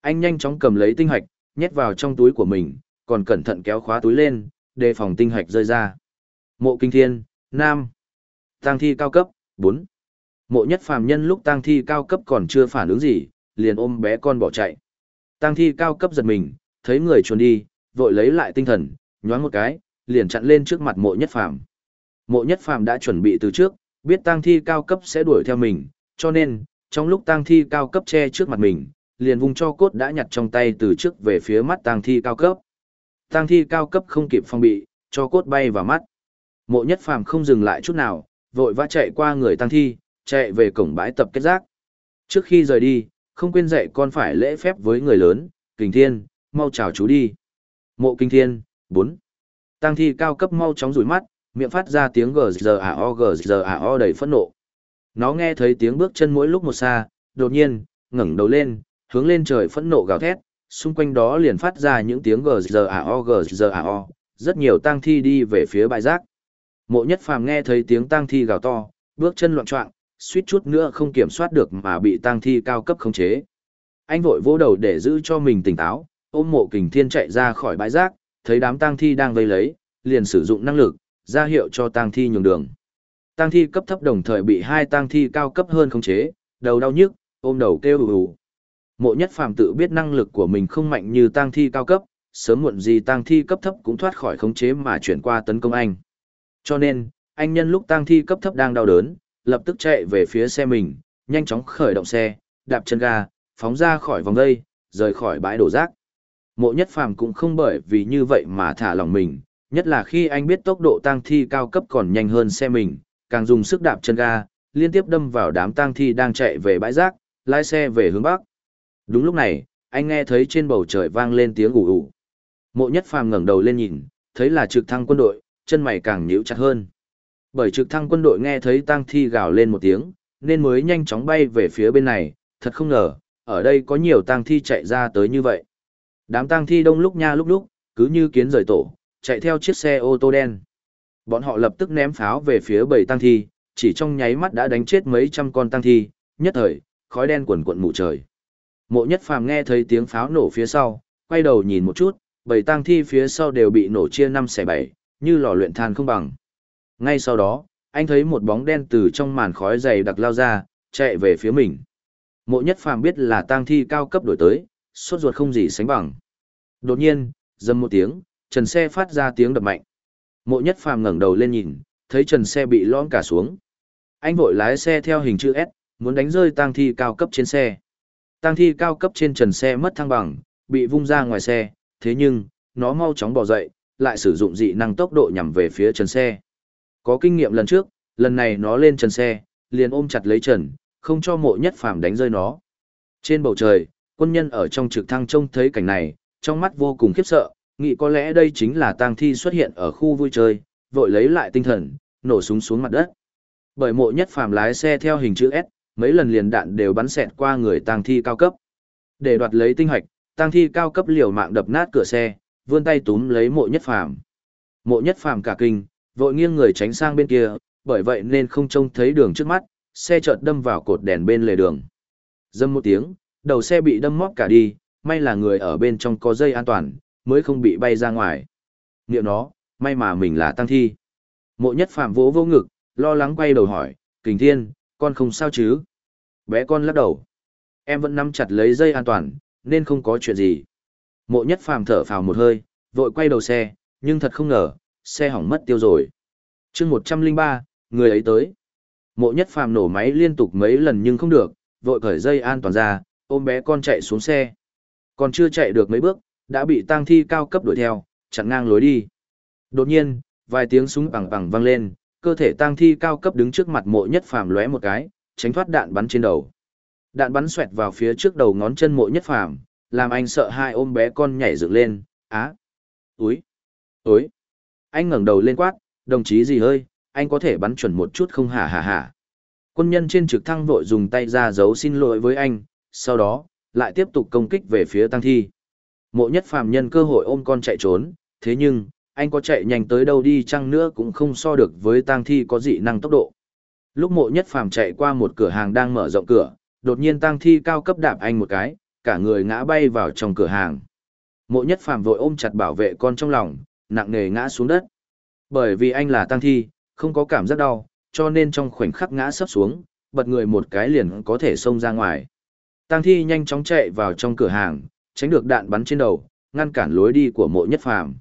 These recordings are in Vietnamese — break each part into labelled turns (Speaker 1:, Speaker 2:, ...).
Speaker 1: Anh nhanh chóng cầm lấy tinh hạch, nhét vào trong túi của mình, còn cẩn thận kéo khóa túi lên, đề phòng tinh hạch rơi ra. Mộ Kinh Thiên, Nam. Tăng thi cao cấp, 4. Mộ nhất phàm nhân lúc tăng thi cao cấp còn chưa phản ứng gì, liền ôm bé con bỏ chạy. Tăng thi cao cấp giật mình, thấy người chuồn đi, vội lấy lại tinh thần, nhoáng một cái, liền chặn lên trước mặt mộ nhất phàm. Mộ nhất phàm đã chuẩn bị từ trước, biết tăng thi cao cấp sẽ đuổi theo mình, cho nên, trong lúc tăng thi cao cấp che trước mặt mình, liền vùng cho cốt đã nhặt trong tay từ trước về phía mắt tang thi cao cấp. tang thi cao cấp không kịp phong bị, cho cốt bay vào mắt. Mộ nhất phàm không dừng lại chút nào, vội vã chạy qua người tang thi, chạy về cổng bãi tập kết rác. Trước khi rời đi, không quên dạy con phải lễ phép với người lớn, kình thiên, mau chào chú đi. Mộ kinh thiên, 4. Tăng thi cao cấp mau chóng rủi mắt, miệng phát ra tiếng gzao à gzao à đầy phẫn nộ. Nó nghe thấy tiếng bước chân mỗi lúc một xa, đột nhiên, ngẩng đầu lên, hướng lên trời phẫn nộ gào thét, xung quanh đó liền phát ra những tiếng gzao à gzao, à rất nhiều tang thi đi về phía bãi rác. Mộ nhất phàm nghe thấy tiếng tang thi gào to, bước chân loạn choạng, suýt chút nữa không kiểm soát được mà bị tang thi cao cấp khống chế. Anh vội vỗ đầu để giữ cho mình tỉnh táo, ôm mộ kình thiên chạy ra khỏi bãi rác, thấy đám tang thi đang vây lấy, liền sử dụng năng lực, ra hiệu cho tang thi nhường đường. Tang thi cấp thấp đồng thời bị hai tang thi cao cấp hơn khống chế, đầu đau nhức, ôm đầu kêu ù ù. Mộ Nhất Phàm tự biết năng lực của mình không mạnh như tang thi cao cấp, sớm muộn gì tang thi cấp thấp cũng thoát khỏi khống chế mà chuyển qua tấn công anh. Cho nên, anh nhân lúc tang thi cấp thấp đang đau đớn, lập tức chạy về phía xe mình, nhanh chóng khởi động xe, đạp chân ga, phóng ra khỏi vòng dây, rời khỏi bãi đổ rác. Mộ Nhất Phàm cũng không bởi vì như vậy mà thả lòng mình, nhất là khi anh biết tốc độ tang thi cao cấp còn nhanh hơn xe mình, càng dùng sức đạp chân ga, liên tiếp đâm vào đám tang thi đang chạy về bãi rác, lái xe về hướng bắc. Đúng lúc này, anh nghe thấy trên bầu trời vang lên tiếng ủ ủ. Mộ Nhất Phàm ngẩng đầu lên nhìn, thấy là trực thăng quân đội, chân mày càng nhíu chặt hơn. Bởi trực thăng quân đội nghe thấy tang thi gào lên một tiếng, nên mới nhanh chóng bay về phía bên này, thật không ngờ, ở đây có nhiều tang thi chạy ra tới như vậy. Đám tang thi đông lúc nha lúc lúc, cứ như kiến rời tổ, chạy theo chiếc xe ô tô đen. Bọn họ lập tức ném pháo về phía bầy tang thi, chỉ trong nháy mắt đã đánh chết mấy trăm con tang thi, nhất thời, khói đen quần quận mù trời. Mộ nhất phàm nghe thấy tiếng pháo nổ phía sau, quay đầu nhìn một chút, bảy tang thi phía sau đều bị nổ chia năm xẻ bảy, như lò luyện than không bằng. Ngay sau đó, anh thấy một bóng đen từ trong màn khói dày đặc lao ra, chạy về phía mình. Mộ nhất phàm biết là tang thi cao cấp đổi tới, sốt ruột không gì sánh bằng. Đột nhiên, dầm một tiếng, trần xe phát ra tiếng đập mạnh. Mộ nhất phàm ngẩng đầu lên nhìn, thấy trần xe bị lõm cả xuống. Anh vội lái xe theo hình chữ S, muốn đánh rơi tang thi cao cấp trên xe. Tang thi cao cấp trên trần xe mất thăng bằng, bị vung ra ngoài xe, thế nhưng, nó mau chóng bỏ dậy, lại sử dụng dị năng tốc độ nhằm về phía trần xe. Có kinh nghiệm lần trước, lần này nó lên trần xe, liền ôm chặt lấy trần, không cho mộ nhất phàm đánh rơi nó. Trên bầu trời, quân nhân ở trong trực thăng trông thấy cảnh này, trong mắt vô cùng khiếp sợ, nghĩ có lẽ đây chính là tang thi xuất hiện ở khu vui chơi, vội lấy lại tinh thần, nổ súng xuống mặt đất. Bởi mộ nhất phàm lái xe theo hình chữ S, mấy lần liền đạn đều bắn xẹt qua người tang thi cao cấp. Để đoạt lấy tinh hạch, tang thi cao cấp liều mạng đập nát cửa xe, vươn tay túm lấy mộ nhất phàm. Mộ nhất phàm cả kinh, vội nghiêng người tránh sang bên kia, bởi vậy nên không trông thấy đường trước mắt, xe chợt đâm vào cột đèn bên lề đường. Dâm một tiếng, đầu xe bị đâm móc cả đi, may là người ở bên trong có dây an toàn, mới không bị bay ra ngoài. Niệm nó, may mà mình là tăng thi. Mộ nhất phàm vỗ vô ngực, lo lắng quay đầu hỏi, kình thiên, con không sao chứ? Bé con lắc đầu. Em vẫn nắm chặt lấy dây an toàn, nên không có chuyện gì. Mộ nhất phàm thở phào một hơi, vội quay đầu xe, nhưng thật không ngờ, xe hỏng mất tiêu rồi. chương 103, người ấy tới. Mộ nhất phàm nổ máy liên tục mấy lần nhưng không được, vội cởi dây an toàn ra, ôm bé con chạy xuống xe. Còn chưa chạy được mấy bước, đã bị tang thi cao cấp đuổi theo, chặn ngang lối đi. Đột nhiên, vài tiếng súng bằng bằng vang lên, cơ thể tang thi cao cấp đứng trước mặt mộ nhất phàm lóe một cái, tránh thoát đạn bắn trên đầu. Đạn bắn xoẹt vào phía trước đầu ngón chân mộ nhất phàm, làm anh sợ hai ôm bé con nhảy dựng lên, á, úi, úi. Anh ngẩng đầu lên quát, đồng chí gì hơi, anh có thể bắn chuẩn một chút không hả hả hả. Quân nhân trên trực thăng vội dùng tay ra dấu xin lỗi với anh, sau đó, lại tiếp tục công kích về phía tăng thi. Mộ nhất phàm nhân cơ hội ôm con chạy trốn, thế nhưng, anh có chạy nhanh tới đâu đi chăng nữa cũng không so được với tang thi có dị năng tốc độ. Lúc mộ nhất phàm chạy qua một cửa hàng đang mở rộng cửa, đột nhiên tang thi cao cấp đạp anh một cái, cả người ngã bay vào trong cửa hàng. Mộ nhất phàm vội ôm chặt bảo vệ con trong lòng, nặng nề ngã xuống đất. Bởi vì anh là tăng thi, không có cảm giác đau, cho nên trong khoảnh khắc ngã sấp xuống, bật người một cái liền có thể xông ra ngoài. Tăng thi nhanh chóng chạy vào trong cửa hàng, tránh được đạn bắn trên đầu, ngăn cản lối đi của mộ nhất phàm.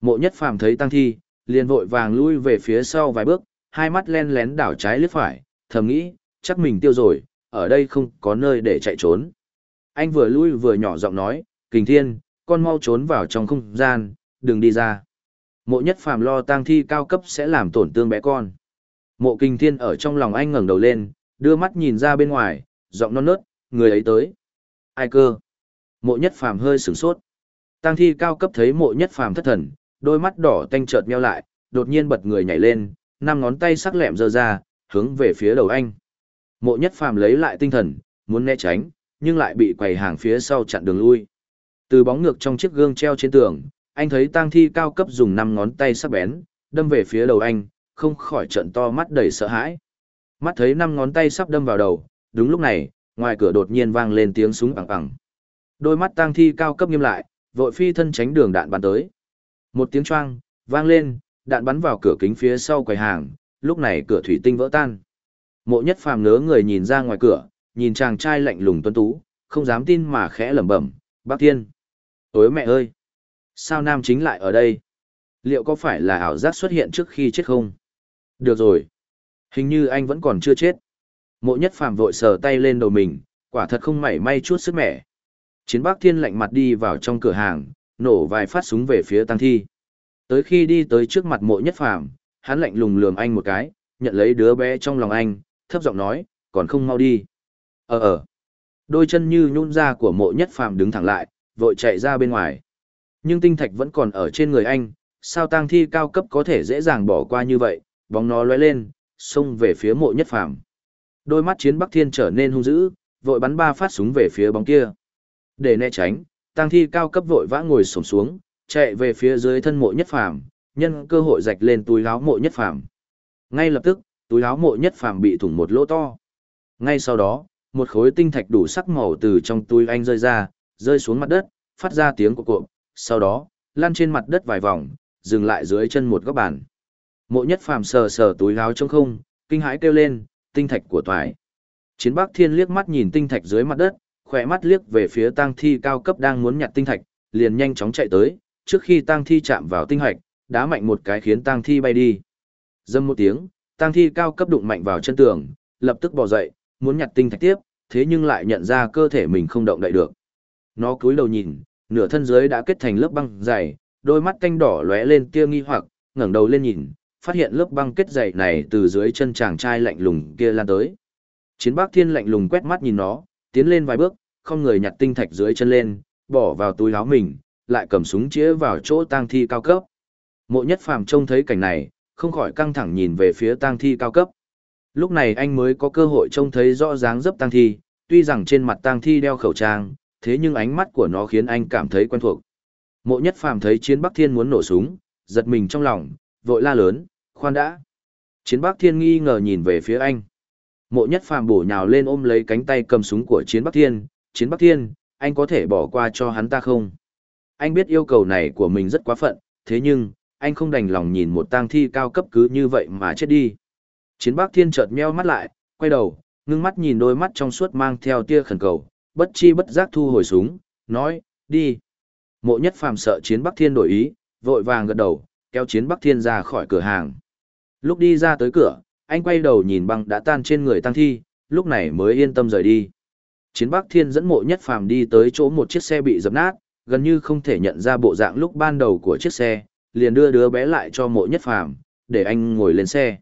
Speaker 1: Mộ nhất phàm thấy tăng thi, liền vội vàng lui về phía sau vài bước, hai mắt len lén đảo trái lướt phải, thầm nghĩ, chắc mình tiêu rồi, ở đây không có nơi để chạy trốn. Anh vừa lui vừa nhỏ giọng nói, kình thiên, con mau trốn vào trong không gian, đừng đi ra. Mộ nhất phàm lo tang thi cao cấp sẽ làm tổn thương bé con. Mộ kinh thiên ở trong lòng anh ngẩng đầu lên, đưa mắt nhìn ra bên ngoài, giọng non nớt, người ấy tới. Ai cơ? Mộ nhất phàm hơi sửng sốt. Tang thi cao cấp thấy mộ nhất phàm thất thần, đôi mắt đỏ tanh chợt meo lại, đột nhiên bật người nhảy lên, năm ngón tay sắc lẹm giơ ra, hướng về phía đầu anh. Mộ nhất phàm lấy lại tinh thần, muốn né tránh, nhưng lại bị quầy hàng phía sau chặn đường lui. Từ bóng ngược trong chiếc gương treo trên tường, anh thấy tang thi cao cấp dùng năm ngón tay sắc bén, đâm về phía đầu anh, không khỏi trận to mắt đầy sợ hãi. Mắt thấy năm ngón tay sắp đâm vào đầu, đúng lúc này, ngoài cửa đột nhiên vang lên tiếng súng bằng bằng. Đôi mắt tang thi cao cấp nghiêm lại, vội phi thân tránh đường đạn bắn tới. Một tiếng choang, vang lên, đạn bắn vào cửa kính phía sau quầy hàng, lúc này cửa thủy tinh vỡ tan. Mộ nhất phàm ngớ người nhìn ra ngoài cửa, nhìn chàng trai lạnh lùng tuấn tú, không dám tin mà khẽ lẩm bẩm, bác thiên. Ôi mẹ ơi! Sao nam chính lại ở đây? Liệu có phải là ảo giác xuất hiện trước khi chết không? Được rồi. Hình như anh vẫn còn chưa chết. Mộ nhất phàm vội sờ tay lên đầu mình, quả thật không mảy may chút sức mẻ. Chiến bác thiên lạnh mặt đi vào trong cửa hàng, nổ vài phát súng về phía tăng thi. Tới khi đi tới trước mặt mộ nhất phàm, hắn lạnh lùng lườm anh một cái, nhận lấy đứa bé trong lòng anh, thấp giọng nói, còn không mau đi. Ờ ờ. Đôi chân như nhún ra của mộ nhất phàm đứng thẳng lại, vội chạy ra bên ngoài. Nhưng tinh thạch vẫn còn ở trên người anh, sao tang thi cao cấp có thể dễ dàng bỏ qua như vậy, bóng nó lóe lên, xông về phía mộ nhất phàm. Đôi mắt chiến Bắc Thiên trở nên hung dữ, vội bắn ba phát súng về phía bóng kia. Để né tránh, tang thi cao cấp vội vã ngồi xổm xuống, chạy về phía dưới thân mộ nhất phàm, nhân cơ hội rạch lên túi áo mộ nhất phàm. Ngay lập tức, túi áo mộ nhất phàm bị thủng một lỗ to. Ngay sau đó, một khối tinh thạch đủ sắc màu từ trong túi anh rơi ra, rơi xuống mặt đất, phát ra tiếng của cộm, sau đó, lăn trên mặt đất vài vòng, dừng lại dưới chân một góc bàn. Mộ nhất phàm sờ sờ túi áo trong không, kinh hãi kêu lên, tinh thạch của toại. Chiến Bắc Thiên liếc mắt nhìn tinh thạch dưới mặt đất, khỏe mắt liếc về phía tang thi cao cấp đang muốn nhặt tinh thạch, liền nhanh chóng chạy tới, trước khi tang thi chạm vào tinh hạch, đá mạnh một cái khiến tang thi bay đi. Dâm một tiếng, tang thi cao cấp đụng mạnh vào chân tường, lập tức bò dậy, muốn nhặt tinh thạch tiếp, thế nhưng lại nhận ra cơ thể mình không động đậy được. Nó cúi đầu nhìn, nửa thân dưới đã kết thành lớp băng dày, đôi mắt canh đỏ lóe lên tia nghi hoặc, ngẩng đầu lên nhìn, phát hiện lớp băng kết dày này từ dưới chân chàng trai lạnh lùng kia lan tới. Chiến Bác Thiên lạnh lùng quét mắt nhìn nó, tiến lên vài bước, không người nhặt tinh thạch dưới chân lên, bỏ vào túi áo mình, lại cầm súng chĩa vào chỗ tang thi cao cấp. Mộ Nhất Phàm trông thấy cảnh này, không khỏi căng thẳng nhìn về phía tang thi cao cấp. Lúc này anh mới có cơ hội trông thấy rõ dáng dấp tang thi, tuy rằng trên mặt tang thi đeo khẩu trang, thế nhưng ánh mắt của nó khiến anh cảm thấy quen thuộc. Mộ Nhất Phàm thấy Chiến Bắc Thiên muốn nổ súng, giật mình trong lòng, vội la lớn, khoan đã. Chiến Bắc Thiên nghi ngờ nhìn về phía anh. Mộ Nhất Phàm bổ nhào lên ôm lấy cánh tay cầm súng của Chiến Bắc Thiên, Chiến Bắc Thiên, anh có thể bỏ qua cho hắn ta không? Anh biết yêu cầu này của mình rất quá phận, thế nhưng, anh không đành lòng nhìn một tang thi cao cấp cứ như vậy mà chết đi. Chiến Bắc Thiên chợt meo mắt lại, quay đầu, ngưng mắt nhìn đôi mắt trong suốt mang theo tia khẩn cầu, bất chi bất giác thu hồi súng, nói, đi. Mộ nhất phàm sợ chiến Bắc Thiên đổi ý, vội vàng gật đầu, kéo chiến Bắc Thiên ra khỏi cửa hàng. Lúc đi ra tới cửa, anh quay đầu nhìn băng đã tan trên người tăng thi, lúc này mới yên tâm rời đi. Chiến Bắc Thiên dẫn mộ nhất phàm đi tới chỗ một chiếc xe bị dập nát, gần như không thể nhận ra bộ dạng lúc ban đầu của chiếc xe, liền đưa đứa bé lại cho mộ nhất phàm, để anh ngồi lên xe.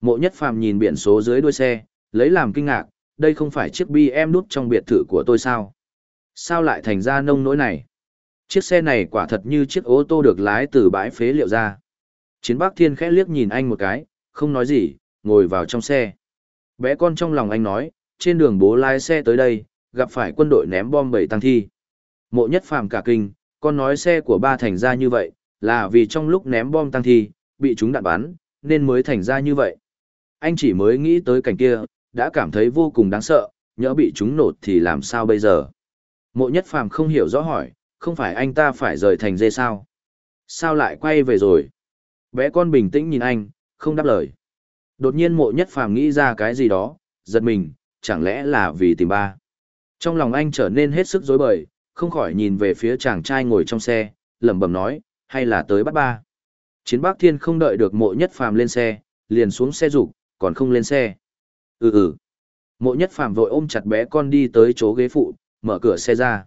Speaker 1: Mộ nhất phàm nhìn biển số dưới đuôi xe, lấy làm kinh ngạc, đây không phải chiếc BM đút trong biệt thự của tôi sao? Sao lại thành ra nông nỗi này? Chiếc xe này quả thật như chiếc ô tô được lái từ bãi phế liệu ra. Chiến Bắc Thiên khẽ liếc nhìn anh một cái, không nói gì, ngồi vào trong xe. Bé con trong lòng anh nói, trên đường bố lái xe tới đây, gặp phải quân đội ném bom bầy tăng thi. Mộ nhất phàm cả kinh, con nói xe của ba thành ra như vậy, là vì trong lúc ném bom tăng thi, bị chúng đạn bắn, nên mới thành ra như vậy. Anh chỉ mới nghĩ tới cảnh kia, đã cảm thấy vô cùng đáng sợ, nhỡ bị chúng nổ thì làm sao bây giờ. Mộ nhất phàm không hiểu rõ hỏi, không phải anh ta phải rời thành dê sao? Sao lại quay về rồi? Bé con bình tĩnh nhìn anh, không đáp lời. Đột nhiên mộ nhất phàm nghĩ ra cái gì đó, giật mình, chẳng lẽ là vì tìm ba. Trong lòng anh trở nên hết sức rối bời, không khỏi nhìn về phía chàng trai ngồi trong xe, lẩm bẩm nói, hay là tới bắt ba. Chiến bác thiên không đợi được mộ nhất phàm lên xe, liền xuống xe rục, còn không lên xe. Ừ ừ. Mộ nhất phàm vội ôm chặt bé con đi tới chỗ ghế phụ, mở cửa xe ra.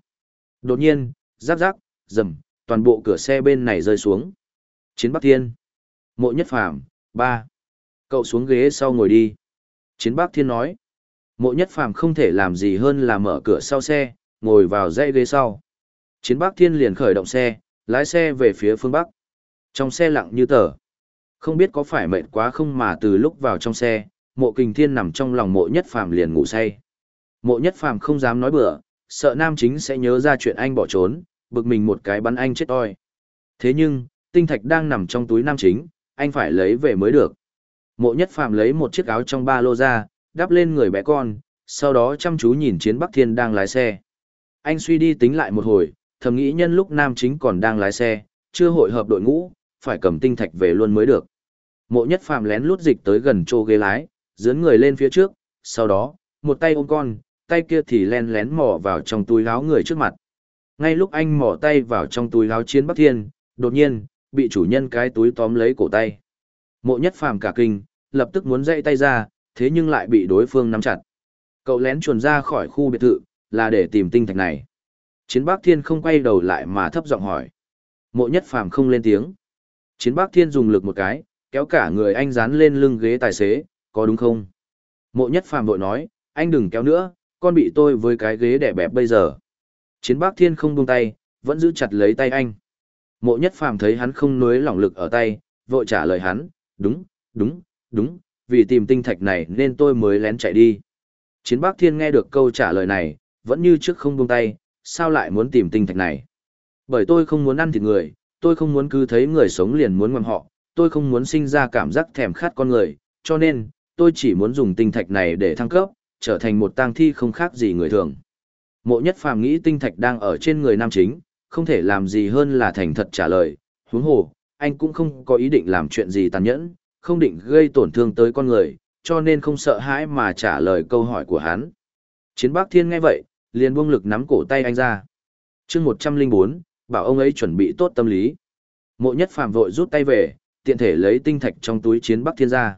Speaker 1: Đột nhiên, giáp giáp rầm, toàn bộ cửa xe bên này rơi xuống. Chiến Bắc Thiên. Mộ Nhất Phàm ba. Cậu xuống ghế sau ngồi đi. Chiến Bắc Thiên nói. Mộ Nhất Phàm không thể làm gì hơn là mở cửa sau xe, ngồi vào dãy ghế sau. Chiến Bắc Thiên liền khởi động xe, lái xe về phía phương Bắc. Trong xe lặng như tờ. Không biết có phải mệt quá không mà từ lúc vào trong xe, mộ kình thiên nằm trong lòng mộ nhất phàm liền ngủ say. Mộ nhất phàm không dám nói bừa, sợ nam chính sẽ nhớ ra chuyện anh bỏ trốn, bực mình một cái bắn anh chết oi. Thế nhưng, tinh thạch đang nằm trong túi nam chính, anh phải lấy về mới được. Mộ nhất phàm lấy một chiếc áo trong ba lô ra, đắp lên người bé con, sau đó chăm chú nhìn chiến Bắc Thiên đang lái xe. Anh suy đi tính lại một hồi, thầm nghĩ nhân lúc nam chính còn đang lái xe, chưa hội hợp đội ngũ, phải cầm tinh thạch về luôn mới được. Mộ nhất phàm lén lút dịch tới gần chỗ ghế lái, dướn người lên phía trước, sau đó, một tay ôm con, tay kia thì len lén mò vào trong túi áo người trước mặt. Ngay lúc anh mò tay vào trong túi áo chiến Bắc Thiên, đột nhiên, bị chủ nhân cái túi tóm lấy cổ tay. Mộ nhất phàm cả kinh, lập tức muốn dậy tay ra, thế nhưng lại bị đối phương nắm chặt. Cậu lén chuồn ra khỏi khu biệt thự, là để tìm tinh thạch này. Chiến Bắc Thiên không quay đầu lại mà thấp giọng hỏi. Mộ nhất phàm không lên tiếng. Chiến Bắc Thiên dùng lực một cái, kéo cả người anh dán lên lưng ghế tài xế, có đúng không? Mộ nhất phàm vội nói, anh đừng kéo nữa, con bị tôi với cái ghế đẻ bẹp bây giờ. Chiến bác thiên không buông tay, vẫn giữ chặt lấy tay anh. Mộ nhất phàm thấy hắn không nuối lỏng lực ở tay, vội trả lời hắn, đúng, đúng, đúng, vì tìm tinh thạch này nên tôi mới lén chạy đi. Chiến bác thiên nghe được câu trả lời này, vẫn như trước không buông tay, sao lại muốn tìm tinh thạch này? Bởi tôi không muốn ăn thịt người, tôi không muốn cứ thấy người sống liền muốn ngoạm họ, tôi không muốn sinh ra cảm giác thèm khát con người, cho nên, tôi chỉ muốn dùng tinh thạch này để thăng cấp, trở thành một tang thi không khác gì người thường. Mộ nhất phàm nghĩ tinh thạch đang ở trên người nam chính, không thể làm gì hơn là thành thật trả lời, huống hồ, anh cũng không có ý định làm chuyện gì tàn nhẫn, không định gây tổn thương tới con người, cho nên không sợ hãi mà trả lời câu hỏi của hắn. Chiến bác thiên nghe vậy, liền buông lực nắm cổ tay anh ra. chương 104, bảo ông ấy chuẩn bị tốt tâm lý. Mộ nhất phàm vội rút tay về, tiện thể lấy tinh thạch trong túi chiến bắc thiên ra.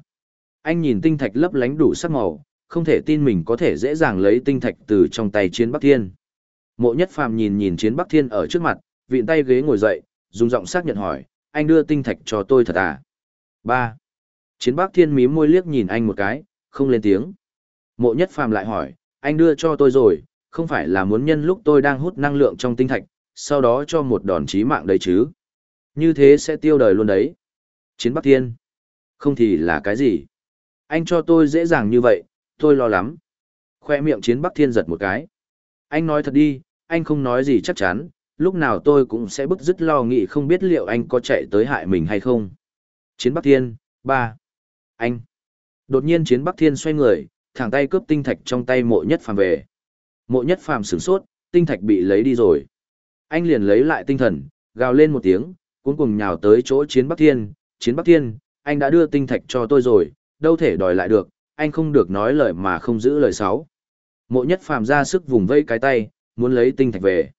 Speaker 1: Anh nhìn tinh thạch lấp lánh đủ sắc màu, không thể tin mình có thể dễ dàng lấy tinh thạch từ trong tay chiến bắc thiên. Mộ nhất phàm nhìn nhìn chiến bắc thiên ở trước mặt, vịn tay ghế ngồi dậy, dùng giọng xác nhận hỏi, anh đưa tinh thạch cho tôi thật à? Ba. Chiến bắc thiên mím môi liếc nhìn anh một cái, không lên tiếng. Mộ nhất phàm lại hỏi, anh đưa cho tôi rồi, không phải là muốn nhân lúc tôi đang hút năng lượng trong tinh thạch, sau đó cho một đòn chí mạng đấy chứ? Như thế sẽ tiêu đời luôn đấy. Chiến bắc thiên. Không thì là cái gì? Anh cho tôi dễ dàng như vậy, tôi lo lắm. Khoe miệng chiến Bắc Thiên giật một cái. Anh nói thật đi, anh không nói gì chắc chắn, lúc nào tôi cũng sẽ bức dứt lo nghĩ không biết liệu anh có chạy tới hại mình hay không. Chiến Bắc Thiên, ba. Anh. Đột nhiên chiến Bắc Thiên xoay người, thẳng tay cướp tinh thạch trong tay mộ nhất phàm về. Mộ nhất phàm sửng sốt, tinh thạch bị lấy đi rồi. Anh liền lấy lại tinh thần, gào lên một tiếng, cuốn cùng nhào tới chỗ chiến Bắc Thiên. Chiến Bắc Thiên, anh đã đưa tinh thạch cho tôi rồi, đâu thể đòi lại được, anh không được nói lời mà không giữ lời sáu. Mộ nhất phàm ra sức vùng vây cái tay, muốn lấy tinh thạch về.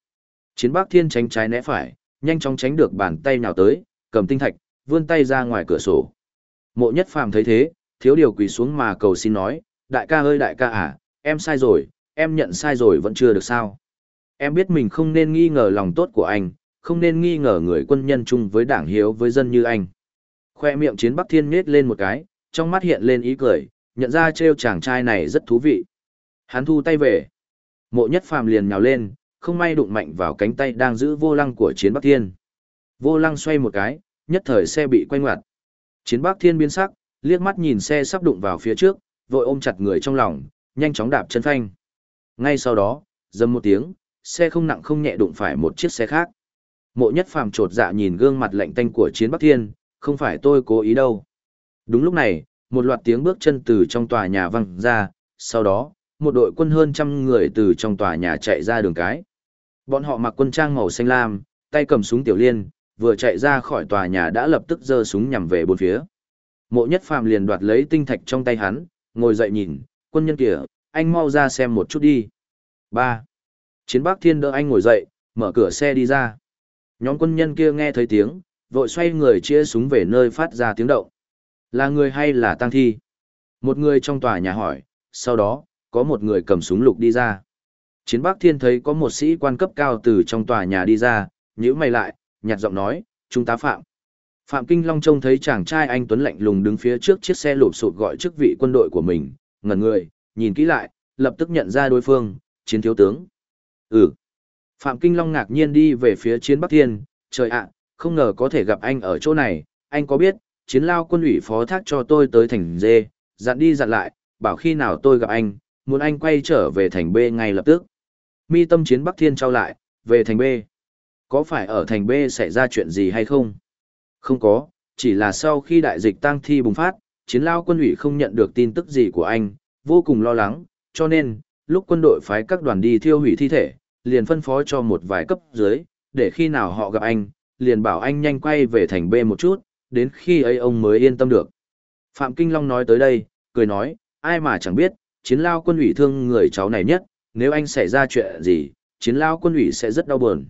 Speaker 1: Chiến Bắc thiên tránh trái né phải, nhanh chóng tránh được bàn tay nhào tới, cầm tinh thạch, vươn tay ra ngoài cửa sổ. Mộ nhất phàm thấy thế, thiếu điều quỳ xuống mà cầu xin nói, đại ca ơi đại ca à, em sai rồi, em nhận sai rồi vẫn chưa được sao. Em biết mình không nên nghi ngờ lòng tốt của anh, không nên nghi ngờ người quân nhân chung với đảng hiếu với dân như anh. Khoe miệng chiến Bắc Thiên nhết lên một cái, trong mắt hiện lên ý cười, nhận ra trêu chàng trai này rất thú vị. Hắn thu tay về. Mộ nhất phàm liền nhào lên, không may đụng mạnh vào cánh tay đang giữ vô lăng của chiến Bắc Thiên. Vô lăng xoay một cái, nhất thời xe bị quay ngoặt. Chiến Bắc Thiên biến sắc, liếc mắt nhìn xe sắp đụng vào phía trước, vội ôm chặt người trong lòng, nhanh chóng đạp chân phanh. Ngay sau đó, dầm một tiếng, xe không nặng không nhẹ đụng phải một chiếc xe khác. Mộ nhất phàm trột dạ nhìn gương mặt lạnh tanh của chiến Bắc Thiên, không phải tôi cố ý đâu. Đúng lúc này, một loạt tiếng bước chân từ trong tòa nhà văng ra, sau đó, một đội quân hơn trăm người từ trong tòa nhà chạy ra đường cái. Bọn họ mặc quân trang màu xanh lam, tay cầm súng tiểu liên, vừa chạy ra khỏi tòa nhà đã lập tức giơ súng nhằm về bốn phía. Mộ nhất phàm liền đoạt lấy tinh thạch trong tay hắn, ngồi dậy nhìn, quân nhân kìa, anh mau ra xem một chút đi. 3. Chiến Bắc Thiên đỡ anh ngồi dậy, mở cửa xe đi ra. Nhóm quân nhân kia nghe thấy tiếng, vội xoay người chia súng về nơi phát ra tiếng động. Là người hay là tăng thi? Một người trong tòa nhà hỏi, sau đó, có một người cầm súng lục đi ra. Chiến Bắc Thiên thấy có một sĩ quan cấp cao từ trong tòa nhà đi ra, nhíu mày lại, nhạt giọng nói, chúng ta Phạm. Phạm Kinh Long trông thấy chàng trai anh Tuấn lạnh lùng đứng phía trước chiếc xe lụp sụt gọi chức vị quân đội của mình, ngẩn người, nhìn kỹ lại, lập tức nhận ra đối phương, chiến thiếu tướng. Ừ. Phạm Kinh Long ngạc nhiên đi về phía chiến Bắc Thiên, trời ạ, không ngờ có thể gặp anh ở chỗ này, anh có biết, chiến lao quân ủy phó thác cho tôi tới thành dê, dặn đi dặn lại, bảo khi nào tôi gặp anh, muốn anh quay trở về thành B ngay lập tức. Mi tâm chiến Bắc Thiên trao lại, về thành B. Có phải ở thành B xảy ra chuyện gì hay không? Không có, chỉ là sau khi đại dịch tăng thi bùng phát, chiến lao quân ủy không nhận được tin tức gì của anh, vô cùng lo lắng, cho nên, lúc quân đội phái các đoàn đi thiêu hủy thi thể, liền phân phó cho một vài cấp dưới, để khi nào họ gặp anh, liền bảo anh nhanh quay về thành B một chút, đến khi ấy ông mới yên tâm được. Phạm Kinh Long nói tới đây, cười nói, ai mà chẳng biết, chiến lao quân ủy thương người cháu này nhất, nếu anh xảy ra chuyện gì, chiến lao quân ủy sẽ rất đau buồn.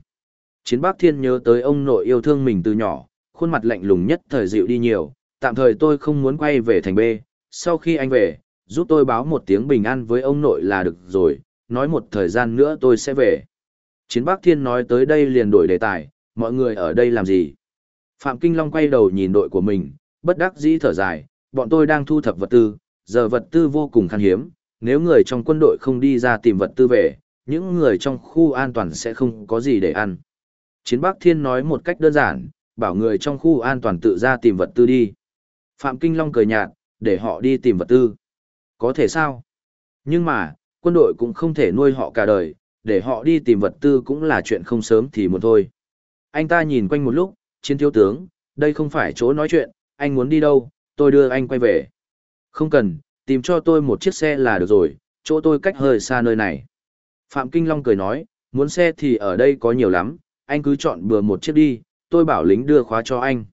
Speaker 1: Chiến Bác Thiên nhớ tới ông nội yêu thương mình từ nhỏ, khuôn mặt lạnh lùng nhất thời dịu đi nhiều, tạm thời tôi không muốn quay về thành B, sau khi anh về, giúp tôi báo một tiếng bình an với ông nội là được rồi, nói một thời gian nữa tôi sẽ về. Chiến Bắc Thiên nói tới đây liền đổi đề tài, mọi người ở đây làm gì? Phạm Kinh Long quay đầu nhìn đội của mình, bất đắc dĩ thở dài, bọn tôi đang thu thập vật tư, giờ vật tư vô cùng khan hiếm, nếu người trong quân đội không đi ra tìm vật tư về, những người trong khu an toàn sẽ không có gì để ăn. Chiến Bắc Thiên nói một cách đơn giản, bảo người trong khu an toàn tự ra tìm vật tư đi. Phạm Kinh Long cười nhạt, để họ đi tìm vật tư. Có thể sao? Nhưng mà, quân đội cũng không thể nuôi họ cả đời, để họ đi tìm vật tư cũng là chuyện không sớm thì muộn thôi. Anh ta nhìn quanh một lúc, chiến thiếu tướng, đây không phải chỗ nói chuyện, anh muốn đi đâu, tôi đưa anh quay về. Không cần, tìm cho tôi một chiếc xe là được rồi, chỗ tôi cách hơi xa nơi này. Phạm Kinh Long cười nói, muốn xe thì ở đây có nhiều lắm, anh cứ chọn bừa một chiếc đi, tôi bảo lính đưa khóa cho anh.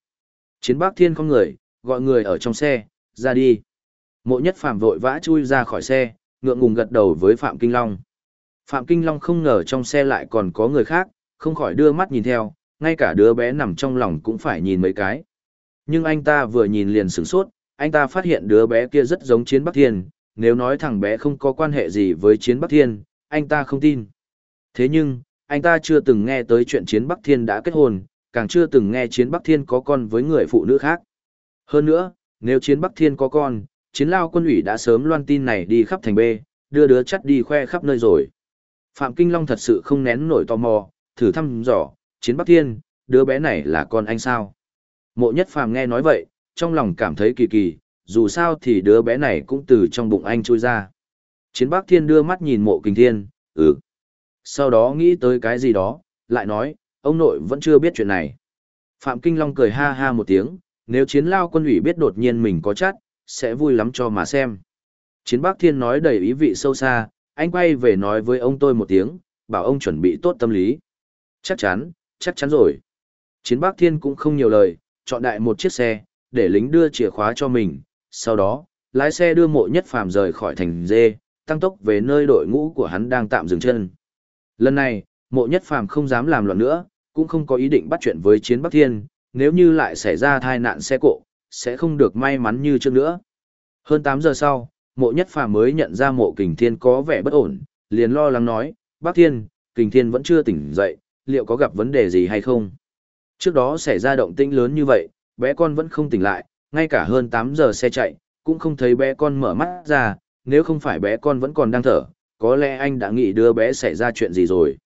Speaker 1: Chiến bác thiên không người, gọi người ở trong xe, ra đi. Mộ nhất Phạm vội vã chui ra khỏi xe, ngượng ngùng gật đầu với Phạm Kinh Long. Phạm Kinh Long không ngờ trong xe lại còn có người khác, không khỏi đưa mắt nhìn theo, ngay cả đứa bé nằm trong lòng cũng phải nhìn mấy cái. Nhưng anh ta vừa nhìn liền sửng sốt, anh ta phát hiện đứa bé kia rất giống Chiến Bắc Thiên, nếu nói thằng bé không có quan hệ gì với Chiến Bắc Thiên, anh ta không tin. Thế nhưng, anh ta chưa từng nghe tới chuyện Chiến Bắc Thiên đã kết hôn, càng chưa từng nghe Chiến Bắc Thiên có con với người phụ nữ khác. Hơn nữa, nếu Chiến Bắc Thiên có con, Chiến Lao quân ủy đã sớm loan tin này đi khắp thành B, đưa đứa chắt đi khoe khắp nơi rồi. Phạm Kinh Long thật sự không nén nổi tò mò, thử thăm dò, Chiến Bắc Thiên, đứa bé này là con anh sao? Mộ Nhất Phàm nghe nói vậy, trong lòng cảm thấy kỳ kỳ, dù sao thì đứa bé này cũng từ trong bụng anh trôi ra. Chiến Bắc Thiên đưa mắt nhìn mộ kinh thiên, ừ. Sau đó nghĩ tới cái gì đó, lại nói, ông nội vẫn chưa biết chuyện này. Phạm Kinh Long cười ha ha một tiếng, nếu chiến lao quân ủy biết đột nhiên mình có chắt, sẽ vui lắm cho mà xem. Chiến Bắc Thiên nói đầy ý vị sâu xa, anh quay về nói với ông tôi một tiếng, bảo ông chuẩn bị tốt tâm lý. Chắc chắn, chắc chắn rồi. Chiến Bắc Thiên cũng không nhiều lời, chọn đại một chiếc xe, để lính đưa chìa khóa cho mình, sau đó, lái xe đưa mộ nhất phàm rời khỏi thành dê, tăng tốc về nơi đội ngũ của hắn đang tạm dừng chân. Lần này, mộ nhất phàm không dám làm loạn nữa, cũng không có ý định bắt chuyện với chiến Bắc Thiên, nếu như lại xảy ra tai nạn xe cộ, sẽ không được may mắn như trước nữa. Hơn 8 giờ sau, mộ nhất phàm mới nhận ra mộ kình thiên có vẻ bất ổn, liền lo lắng nói, bác Thiên, kình thiên vẫn chưa tỉnh dậy, liệu có gặp vấn đề gì hay không? Trước đó xảy ra động tĩnh lớn như vậy, bé con vẫn không tỉnh lại, ngay cả hơn 8 giờ xe chạy, cũng không thấy bé con mở mắt ra, nếu không phải bé con vẫn còn đang thở, có lẽ anh đã nghĩ đưa bé xảy ra chuyện gì rồi.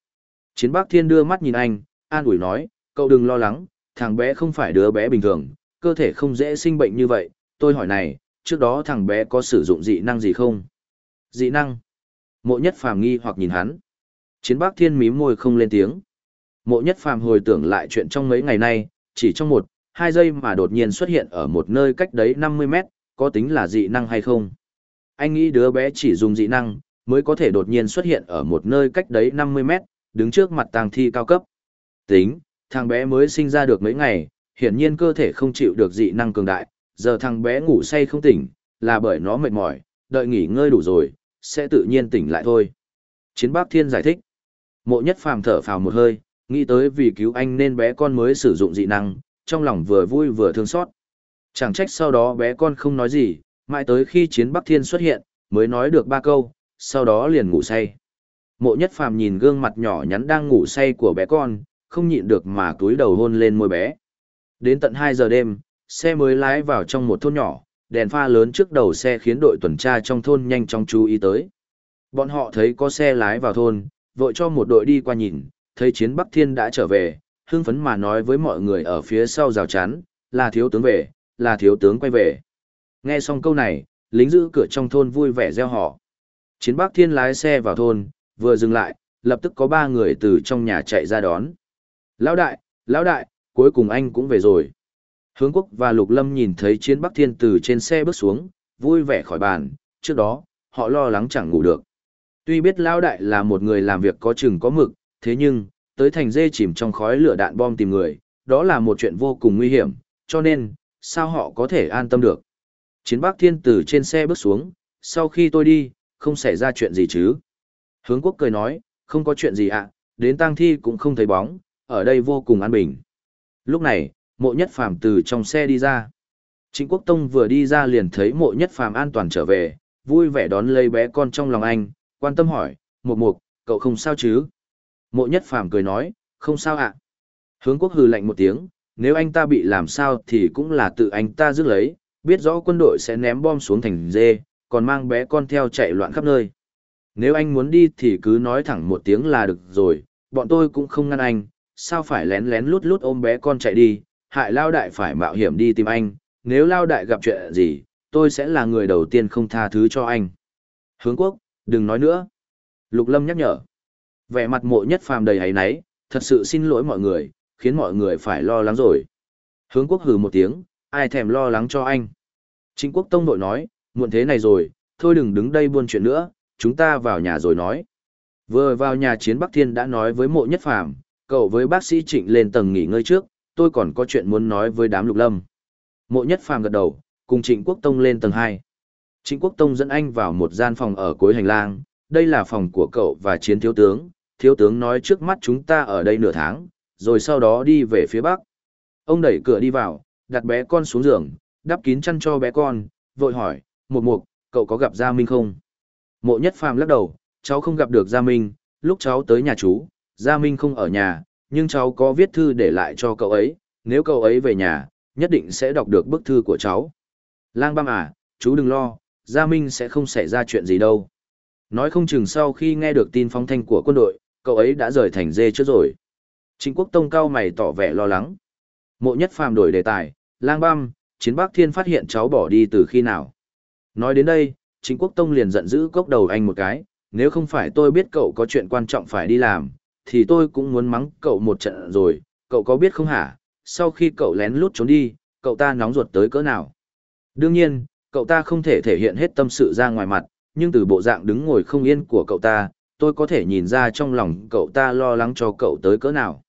Speaker 1: Chiến bác Thiên đưa mắt nhìn anh, an ủi nói, cậu đừng lo lắng, thằng bé không phải đứa bé bình thường, cơ thể không dễ sinh bệnh như vậy, tôi hỏi này, trước đó thằng bé có sử dụng dị năng gì không? Dị năng? Mộ nhất phàm nghi hoặc nhìn hắn. Chiến Bác Thiên mím môi không lên tiếng. Mộ nhất phàm hồi tưởng lại chuyện trong mấy ngày nay, chỉ trong một, hai giây mà đột nhiên xuất hiện ở một nơi cách đấy 50 mét, có tính là dị năng hay không? Anh nghĩ đứa bé chỉ dùng dị năng, mới có thể đột nhiên xuất hiện ở một nơi cách đấy 50 mét, đứng trước mặt tang thi cao cấp. Tính, thằng bé mới sinh ra được mấy ngày, hiển nhiên cơ thể không chịu được dị năng cường đại, giờ thằng bé ngủ say không tỉnh, là bởi nó mệt mỏi, đợi nghỉ ngơi đủ rồi, sẽ tự nhiên tỉnh lại thôi. Chiến Bác Thiên giải thích. Mộ nhất phàm thở phào một hơi, nghĩ tới vì cứu anh nên bé con mới sử dụng dị năng, trong lòng vừa vui vừa thương xót. Chẳng trách sau đó bé con không nói gì, mãi tới khi Chiến Bắc Thiên xuất hiện, mới nói được ba câu, sau đó liền ngủ say. Mộ nhất phàm nhìn gương mặt nhỏ nhắn đang ngủ say của bé con, không nhịn được mà túi đầu hôn lên môi bé. Đến tận 2 giờ đêm, xe mới lái vào trong một thôn nhỏ, đèn pha lớn trước đầu xe khiến đội tuần tra trong thôn nhanh chóng chú ý tới. Bọn họ thấy có xe lái vào thôn, vội cho một đội đi qua nhìn, thấy chiến Bắc Thiên đã trở về, hưng phấn mà nói với mọi người ở phía sau rào chắn, là thiếu tướng về, là thiếu tướng quay về. Nghe xong câu này, lính giữ cửa trong thôn vui vẻ reo họ. Chiến Bắc Thiên lái xe vào thôn, vừa dừng lại, lập tức có ba người từ trong nhà chạy ra đón. Lão đại, lão đại, cuối cùng anh cũng về rồi. Hướng quốc và Lục Lâm nhìn thấy chiến Bắc Thiên từ trên xe bước xuống, vui vẻ khỏi bàn, trước đó, họ lo lắng chẳng ngủ được. Tuy biết lão đại là một người làm việc có chừng có mực, thế nhưng, tới thành dê chìm trong khói lửa đạn bom tìm người, đó là một chuyện vô cùng nguy hiểm, cho nên, sao họ có thể an tâm được. Chiến Bắc Thiên từ trên xe bước xuống, sau khi tôi đi, không xảy ra chuyện gì chứ. Hướng quốc cười nói, không có chuyện gì ạ, đến tang thi cũng không thấy bóng, ở đây vô cùng an bình. Lúc này, mộ nhất phàm từ trong xe đi ra. Trịnh Quốc Tông vừa đi ra liền thấy mộ nhất phàm an toàn trở về, vui vẻ đón lấy bé con trong lòng anh, quan tâm hỏi, mục mục, cậu không sao chứ? Mộ nhất phàm cười nói, không sao ạ. Hướng quốc hừ lạnh một tiếng, nếu anh ta bị làm sao thì cũng là tự anh ta rước lấy, biết rõ quân đội sẽ ném bom xuống thành dê, còn mang bé con theo chạy loạn khắp nơi. Nếu anh muốn đi thì cứ nói thẳng một tiếng là được rồi, bọn tôi cũng không ngăn anh, sao phải lén lén lút lút ôm bé con chạy đi, hại Lao Đại phải mạo hiểm đi tìm anh, nếu Lao Đại gặp chuyện gì, tôi sẽ là người đầu tiên không tha thứ cho anh. Hướng quốc, đừng nói nữa. Lục Lâm nhắc nhở. Vẻ mặt mộ nhất phàm đầy hấy náy, thật sự xin lỗi mọi người, khiến mọi người phải lo lắng rồi. Hướng quốc hừ một tiếng, ai thèm lo lắng cho anh. Chính quốc tông đội nói, muộn thế này rồi, thôi đừng đứng đây buôn chuyện nữa, chúng ta vào nhà rồi nói. Vừa vào nhà chiến Bắc Thiên đã nói với mộ nhất phàm, cậu với bác sĩ trịnh lên tầng nghỉ ngơi trước, tôi còn có chuyện muốn nói với đám lục lâm. Mộ nhất phàm gật đầu, cùng trịnh quốc tông lên tầng hai. Trịnh quốc tông dẫn anh vào một gian phòng ở cuối hành lang, đây là phòng của cậu và chiến thiếu tướng, thiếu tướng nói trước mắt chúng ta ở đây nửa tháng, rồi sau đó đi về phía bắc. Ông đẩy cửa đi vào, đặt bé con xuống giường, đắp kín chăn cho bé con, vội hỏi, một mục, cậu có gặp Gia Minh không? Mộ nhất phàm lắc đầu, cháu không gặp được Gia Minh, lúc cháu tới nhà chú, Gia Minh không ở nhà, nhưng cháu có viết thư để lại cho cậu ấy, nếu cậu ấy về nhà, nhất định sẽ đọc được bức thư của cháu. Lang băm à, chú đừng lo, Gia Minh sẽ không xảy ra chuyện gì đâu. Nói không chừng sau khi nghe được tin phóng thanh của quân đội, cậu ấy đã rời thành dê trước rồi. Trịnh quốc tông cao mày tỏ vẻ lo lắng. Mộ nhất phàm đổi đề tài, lang băm, chiến Bác thiên phát hiện cháu bỏ đi từ khi nào. Nói đến đây, Trịnh quốc tông liền giận dữ cốc đầu anh một cái, nếu không phải tôi biết cậu có chuyện quan trọng phải đi làm, thì tôi cũng muốn mắng cậu một trận rồi, cậu có biết không hả, sau khi cậu lén lút trốn đi, cậu ta nóng ruột tới cỡ nào. Đương nhiên, cậu ta không thể thể hiện hết tâm sự ra ngoài mặt, nhưng từ bộ dạng đứng ngồi không yên của cậu ta, tôi có thể nhìn ra trong lòng cậu ta lo lắng cho cậu tới cỡ nào.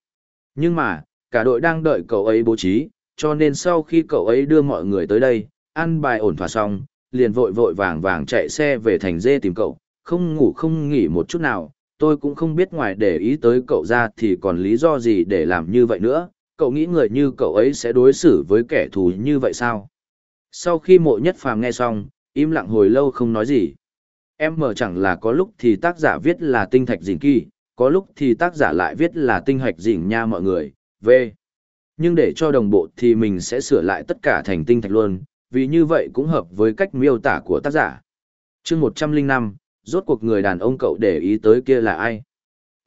Speaker 1: Nhưng mà, cả đội đang đợi cậu ấy bố trí, cho nên sau khi cậu ấy đưa mọi người tới đây, ăn bài ổn thỏa xong, liền vội vội vàng vàng chạy xe về thành dê tìm cậu, không ngủ không nghỉ một chút nào, tôi cũng không biết ngoài để ý tới cậu ra thì còn lý do gì để làm như vậy nữa, cậu nghĩ người như cậu ấy sẽ đối xử với kẻ thù như vậy sao? Sau khi mộ nhất phàm nghe xong, im lặng hồi lâu không nói gì. Em mở chẳng là có lúc thì tác giả viết là tinh thạch dình kỳ, có lúc thì tác giả lại viết là tinh hạch dình nha mọi người, v. Nhưng để cho đồng bộ thì mình sẽ sửa lại tất cả thành tinh thạch luôn, vì như vậy cũng hợp với cách miêu tả của tác giả. chương 105, rốt cuộc người đàn ông cậu để ý tới kia là ai?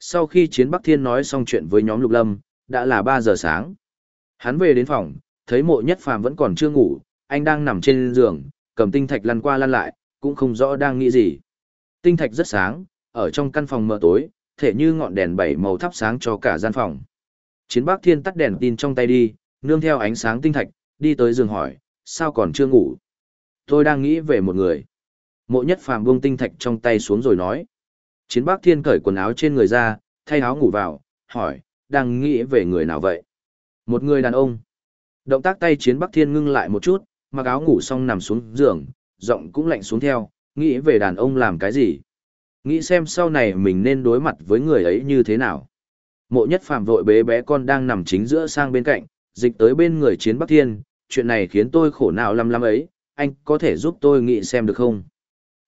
Speaker 1: Sau khi Chiến Bắc Thiên nói xong chuyện với nhóm Lục Lâm, đã là 3 giờ sáng. Hắn về đến phòng, thấy mộ nhất phàm vẫn còn chưa ngủ, anh đang nằm trên giường, cầm tinh thạch lăn qua lăn lại, cũng không rõ đang nghĩ gì. Tinh thạch rất sáng, ở trong căn phòng mờ tối, thể như ngọn đèn bảy màu thắp sáng cho cả gian phòng. Chiến Bắc Thiên tắt đèn tin trong tay đi, nương theo ánh sáng tinh thạch, đi tới giường hỏi, sao còn chưa ngủ? Tôi đang nghĩ về một người. Mộ nhất phàm buông tinh thạch trong tay xuống rồi nói. Chiến Bắc Thiên cởi quần áo trên người ra, thay áo ngủ vào, hỏi, đang nghĩ về người nào vậy? Một người đàn ông. Động tác tay chiến Bắc Thiên ngưng lại một chút, mặc áo ngủ xong nằm xuống giường, giọng cũng lạnh xuống theo, nghĩ về đàn ông làm cái gì? Nghĩ xem sau này mình nên đối mặt với người ấy như thế nào? Mộ nhất phàm vội bế bé con đang nằm chính giữa sang bên cạnh, dịch tới bên người chiến Bắc Thiên, chuyện này khiến tôi khổ não lắm lắm ấy, anh có thể giúp tôi nghĩ xem được không?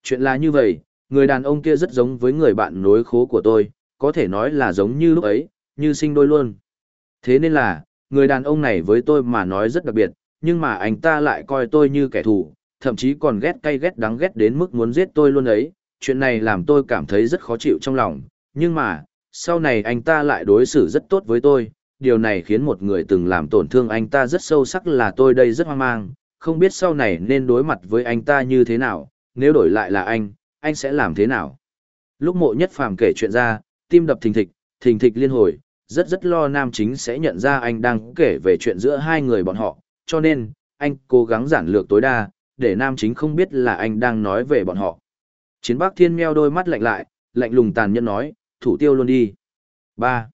Speaker 1: Chuyện là như vậy, người đàn ông kia rất giống với người bạn nối khố của tôi, có thể nói là giống như lúc ấy, như sinh đôi luôn. Thế nên là, người đàn ông này với tôi mà nói rất đặc biệt, nhưng mà anh ta lại coi tôi như kẻ thù, thậm chí còn ghét cay ghét đắng ghét đến mức muốn giết tôi luôn ấy. Chuyện này làm tôi cảm thấy rất khó chịu trong lòng, nhưng mà, sau này anh ta lại đối xử rất tốt với tôi, điều này khiến một người từng làm tổn thương anh ta rất sâu sắc là tôi đây rất hoang mang, không biết sau này nên đối mặt với anh ta như thế nào, nếu đổi lại là anh, anh sẽ làm thế nào. Lúc mộ nhất phàm kể chuyện ra, tim đập thình thịch, thình thịch liên hồi, rất rất lo nam chính sẽ nhận ra anh đang kể về chuyện giữa hai người bọn họ, cho nên, anh cố gắng giản lược tối đa, để nam chính không biết là anh đang nói về bọn họ. Chiến bác thiên meo đôi mắt lạnh lại, lạnh lùng tàn nhẫn nói, thủ tiêu luôn đi. 3.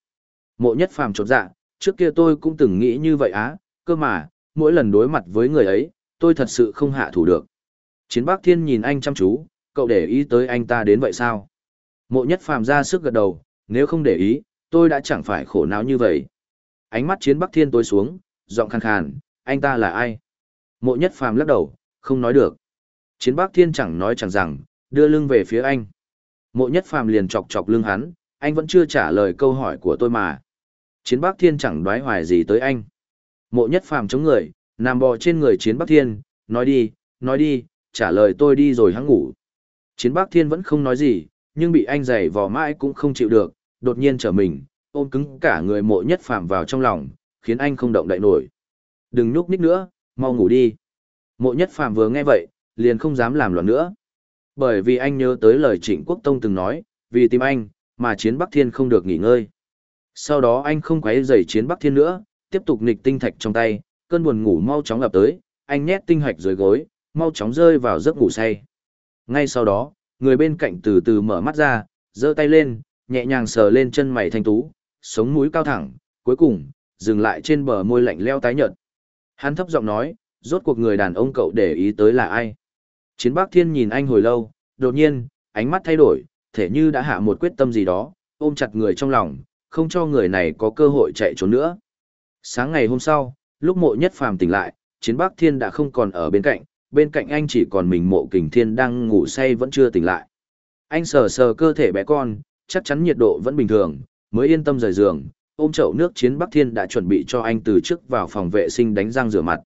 Speaker 1: Mộ nhất phàm chột dạ, trước kia tôi cũng từng nghĩ như vậy á, cơ mà, mỗi lần đối mặt với người ấy, tôi thật sự không hạ thủ được. Chiến bác thiên nhìn anh chăm chú, cậu để ý tới anh ta đến vậy sao? Mộ nhất phàm ra sức gật đầu, nếu không để ý, tôi đã chẳng phải khổ não như vậy. Ánh mắt chiến bắc thiên tối xuống, giọng khàn khàn, anh ta là ai? Mộ nhất phàm lắc đầu, không nói được. Chiến bắc thiên chẳng nói chẳng rằng, đưa lưng về phía anh. Mộ nhất phàm liền chọc chọc lưng hắn, anh vẫn chưa trả lời câu hỏi của tôi mà. Chiến bắc thiên chẳng đoái hoài gì tới anh. Mộ nhất phàm chống người, nằm bò trên người chiến bắc thiên, nói đi, nói đi, trả lời tôi đi rồi hắn ngủ. Chiến bắc thiên vẫn không nói gì, nhưng bị anh giày vò mãi cũng không chịu được, đột nhiên trở mình, ôm cứng cả người mộ nhất phàm vào trong lòng, khiến anh không động đậy nổi. Đừng nhúc nhích nữa, mau ngủ đi. Mộ nhất phàm vừa nghe vậy, liền không dám làm loạn nữa. Bởi vì anh nhớ tới lời trịnh quốc tông từng nói, vì tìm anh, mà chiến Bắc Thiên không được nghỉ ngơi. Sau đó anh không quấy rầy chiến Bắc Thiên nữa, tiếp tục nghịch tinh thạch trong tay, cơn buồn ngủ mau chóng ập tới, anh nhét tinh hạch dưới gối, mau chóng rơi vào giấc ngủ say. Ngay sau đó, người bên cạnh từ từ mở mắt ra, giơ tay lên, nhẹ nhàng sờ lên chân mày thanh tú, sống mũi cao thẳng, cuối cùng, dừng lại trên bờ môi lạnh leo tái nhợt. Hắn thấp giọng nói, rốt cuộc người đàn ông cậu để ý tới là ai. Chiến bác thiên nhìn anh hồi lâu, đột nhiên, ánh mắt thay đổi, thể như đã hạ một quyết tâm gì đó, ôm chặt người trong lòng, không cho người này có cơ hội chạy trốn nữa. Sáng ngày hôm sau, lúc mộ nhất phàm tỉnh lại, chiến bác thiên đã không còn ở bên cạnh, bên cạnh anh chỉ còn mình mộ kình thiên đang ngủ say vẫn chưa tỉnh lại. Anh sờ sờ cơ thể bé con, chắc chắn nhiệt độ vẫn bình thường, mới yên tâm rời giường, ôm chậu nước chiến Bắc Thiên đã chuẩn bị cho anh từ trước vào phòng vệ sinh đánh răng rửa mặt.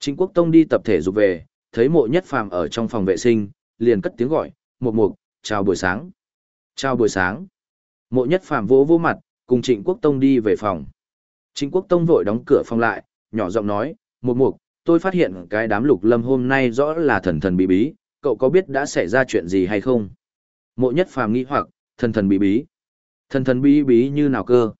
Speaker 1: Trịnh Quốc Tông đi tập thể dục về, thấy mộ nhất phàm ở trong phòng vệ sinh, liền cất tiếng gọi, một mục, chào buổi sáng. Chào buổi sáng. Mộ nhất phàm vỗ vỗ mặt, cùng Trịnh Quốc Tông đi về phòng. Trịnh Quốc Tông vội đóng cửa phòng lại, nhỏ giọng nói, một mục, tôi phát hiện cái đám lục lâm hôm nay rõ là thần thần bí bí, cậu có biết đã xảy ra chuyện gì hay không? Mộ nhất phàm nghĩ hoặc, thần thần bí bí. Thần thần bí bí như nào cơ?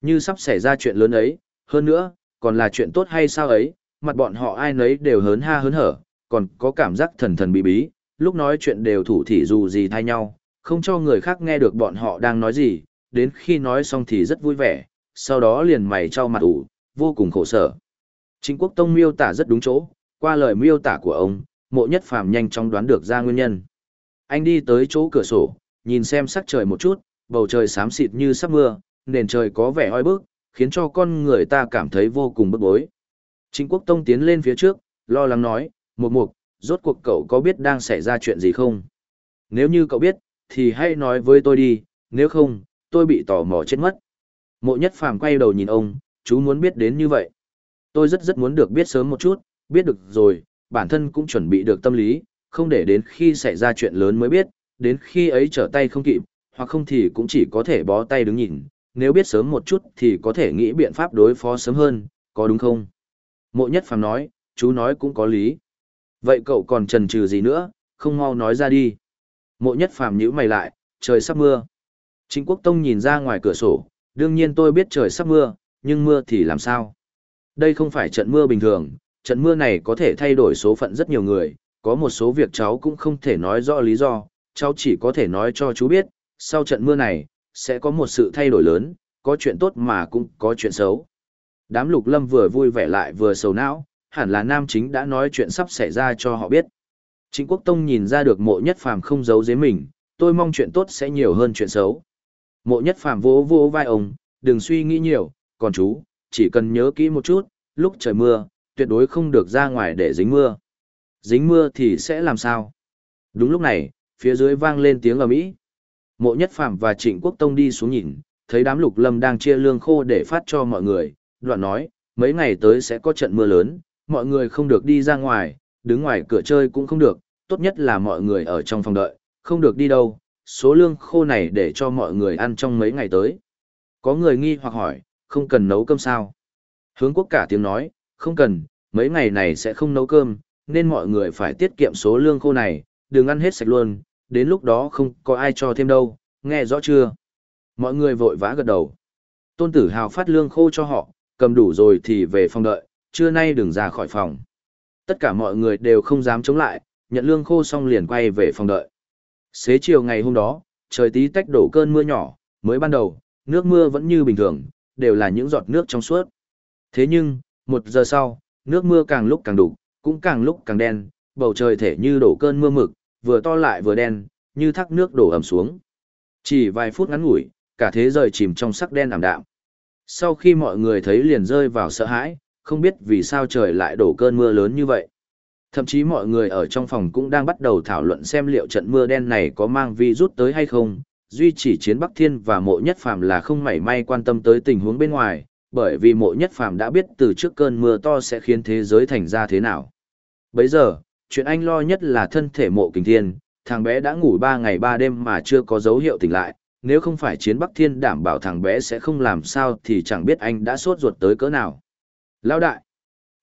Speaker 1: Như sắp xảy ra chuyện lớn ấy, hơn nữa, còn là chuyện tốt hay sao ấy, mặt bọn họ ai nấy đều hớn ha hớn hở, còn có cảm giác thần thần bí bí, lúc nói chuyện đều thủ thỉ dù gì thay nhau, không cho người khác nghe được bọn họ đang nói gì, đến khi nói xong thì rất vui vẻ, sau đó liền mày trao mặt ủ, vô cùng khổ sở. Chính quốc tông miêu tả rất đúng chỗ, qua lời miêu tả của ông, mộ nhất phàm nhanh chóng đoán được ra nguyên nhân. Anh đi tới chỗ cửa sổ, nhìn xem sắc trời một chút, bầu trời xám xịt như sắp mưa, nền trời có vẻ oi bức, khiến cho con người ta cảm thấy vô cùng bức bối. Chính quốc tông tiến lên phía trước, lo lắng nói, một mục, rốt cuộc cậu có biết đang xảy ra chuyện gì không? Nếu như cậu biết, thì hãy nói với tôi đi, nếu không, tôi bị tò mò chết mất. Mộ nhất phàm quay đầu nhìn ông, chú muốn biết đến như vậy. Tôi rất rất muốn được biết sớm một chút, biết được rồi, bản thân cũng chuẩn bị được tâm lý, không để đến khi xảy ra chuyện lớn mới biết, đến khi ấy trở tay không kịp, hoặc không thì cũng chỉ có thể bó tay đứng nhìn, nếu biết sớm một chút thì có thể nghĩ biện pháp đối phó sớm hơn, có đúng không? Mộ nhất phàm nói, chú nói cũng có lý. Vậy cậu còn chần chừ gì nữa, không mau nói ra đi. Mộ nhất phàm nhíu mày lại, trời sắp mưa. Chính quốc tông nhìn ra ngoài cửa sổ, đương nhiên tôi biết trời sắp mưa, nhưng mưa thì làm sao? Đây không phải trận mưa bình thường, trận mưa này có thể thay đổi số phận rất nhiều người, có một số việc cháu cũng không thể nói rõ lý do, cháu chỉ có thể nói cho chú biết, sau trận mưa này, sẽ có một sự thay đổi lớn, có chuyện tốt mà cũng có chuyện xấu. Đám lục lâm vừa vui vẻ lại vừa sầu não, hẳn là nam chính đã nói chuyện sắp xảy ra cho họ biết. Chính Quốc Tông nhìn ra được mộ nhất phàm không giấu giếm mình, tôi mong chuyện tốt sẽ nhiều hơn chuyện xấu. Mộ nhất phàm vỗ vỗ vai ông, đừng suy nghĩ nhiều, còn chú, chỉ cần nhớ kỹ một chút, lúc trời mưa, tuyệt đối không được ra ngoài để dính mưa. Dính mưa thì sẽ làm sao? Đúng lúc này, phía dưới vang lên tiếng ầm ĩ. Mộ Nhất Phạm và Trịnh Quốc Tông đi xuống nhìn, thấy đám lục lâm đang chia lương khô để phát cho mọi người, đoạn nói, mấy ngày tới sẽ có trận mưa lớn, mọi người không được đi ra ngoài, đứng ngoài cửa chơi cũng không được, tốt nhất là mọi người ở trong phòng đợi, không được đi đâu, số lương khô này để cho mọi người ăn trong mấy ngày tới. Có người nghi hoặc hỏi, không cần nấu cơm sao? Hướng quốc cả tiếng nói, không cần, mấy ngày này sẽ không nấu cơm, nên mọi người phải tiết kiệm số lương khô này, đừng ăn hết sạch luôn, đến lúc đó không có ai cho thêm đâu, nghe rõ chưa? Mọi người vội vã gật đầu. Tôn tử hào phát lương khô cho họ, cầm đủ rồi thì về phòng đợi, trưa nay đừng ra khỏi phòng. Tất cả mọi người đều không dám chống lại, nhận lương khô xong liền quay về phòng đợi. Xế chiều ngày hôm đó, trời tí tách đổ cơn mưa nhỏ, mới ban đầu, nước mưa vẫn như bình thường, đều là những giọt nước trong suốt. Thế nhưng, một giờ sau, nước mưa càng lúc càng đủ, cũng càng lúc càng đen, bầu trời thể như đổ cơn mưa mực, vừa to lại vừa đen, như thác nước đổ ầm xuống. Chỉ vài phút ngắn ngủi, cả thế giới chìm trong sắc đen ảm đạm. Sau khi mọi người thấy liền rơi vào sợ hãi, không biết vì sao trời lại đổ cơn mưa lớn như vậy. Thậm chí mọi người ở trong phòng cũng đang bắt đầu thảo luận xem liệu trận mưa đen này có mang virus tới hay không. Duy chỉ chiến Bắc Thiên và mộ nhất phàm là không mảy may quan tâm tới tình huống bên ngoài, bởi vì mộ nhất phàm đã biết từ trước cơn mưa to sẽ khiến thế giới thành ra thế nào. Bây giờ, chuyện anh lo nhất là thân thể mộ kình thiên, thằng bé đã ngủ ba ngày ba đêm mà chưa có dấu hiệu tỉnh lại, nếu không phải chiến Bắc Thiên đảm bảo thằng bé sẽ không làm sao thì chẳng biết anh đã sốt ruột tới cỡ nào. Lão đại!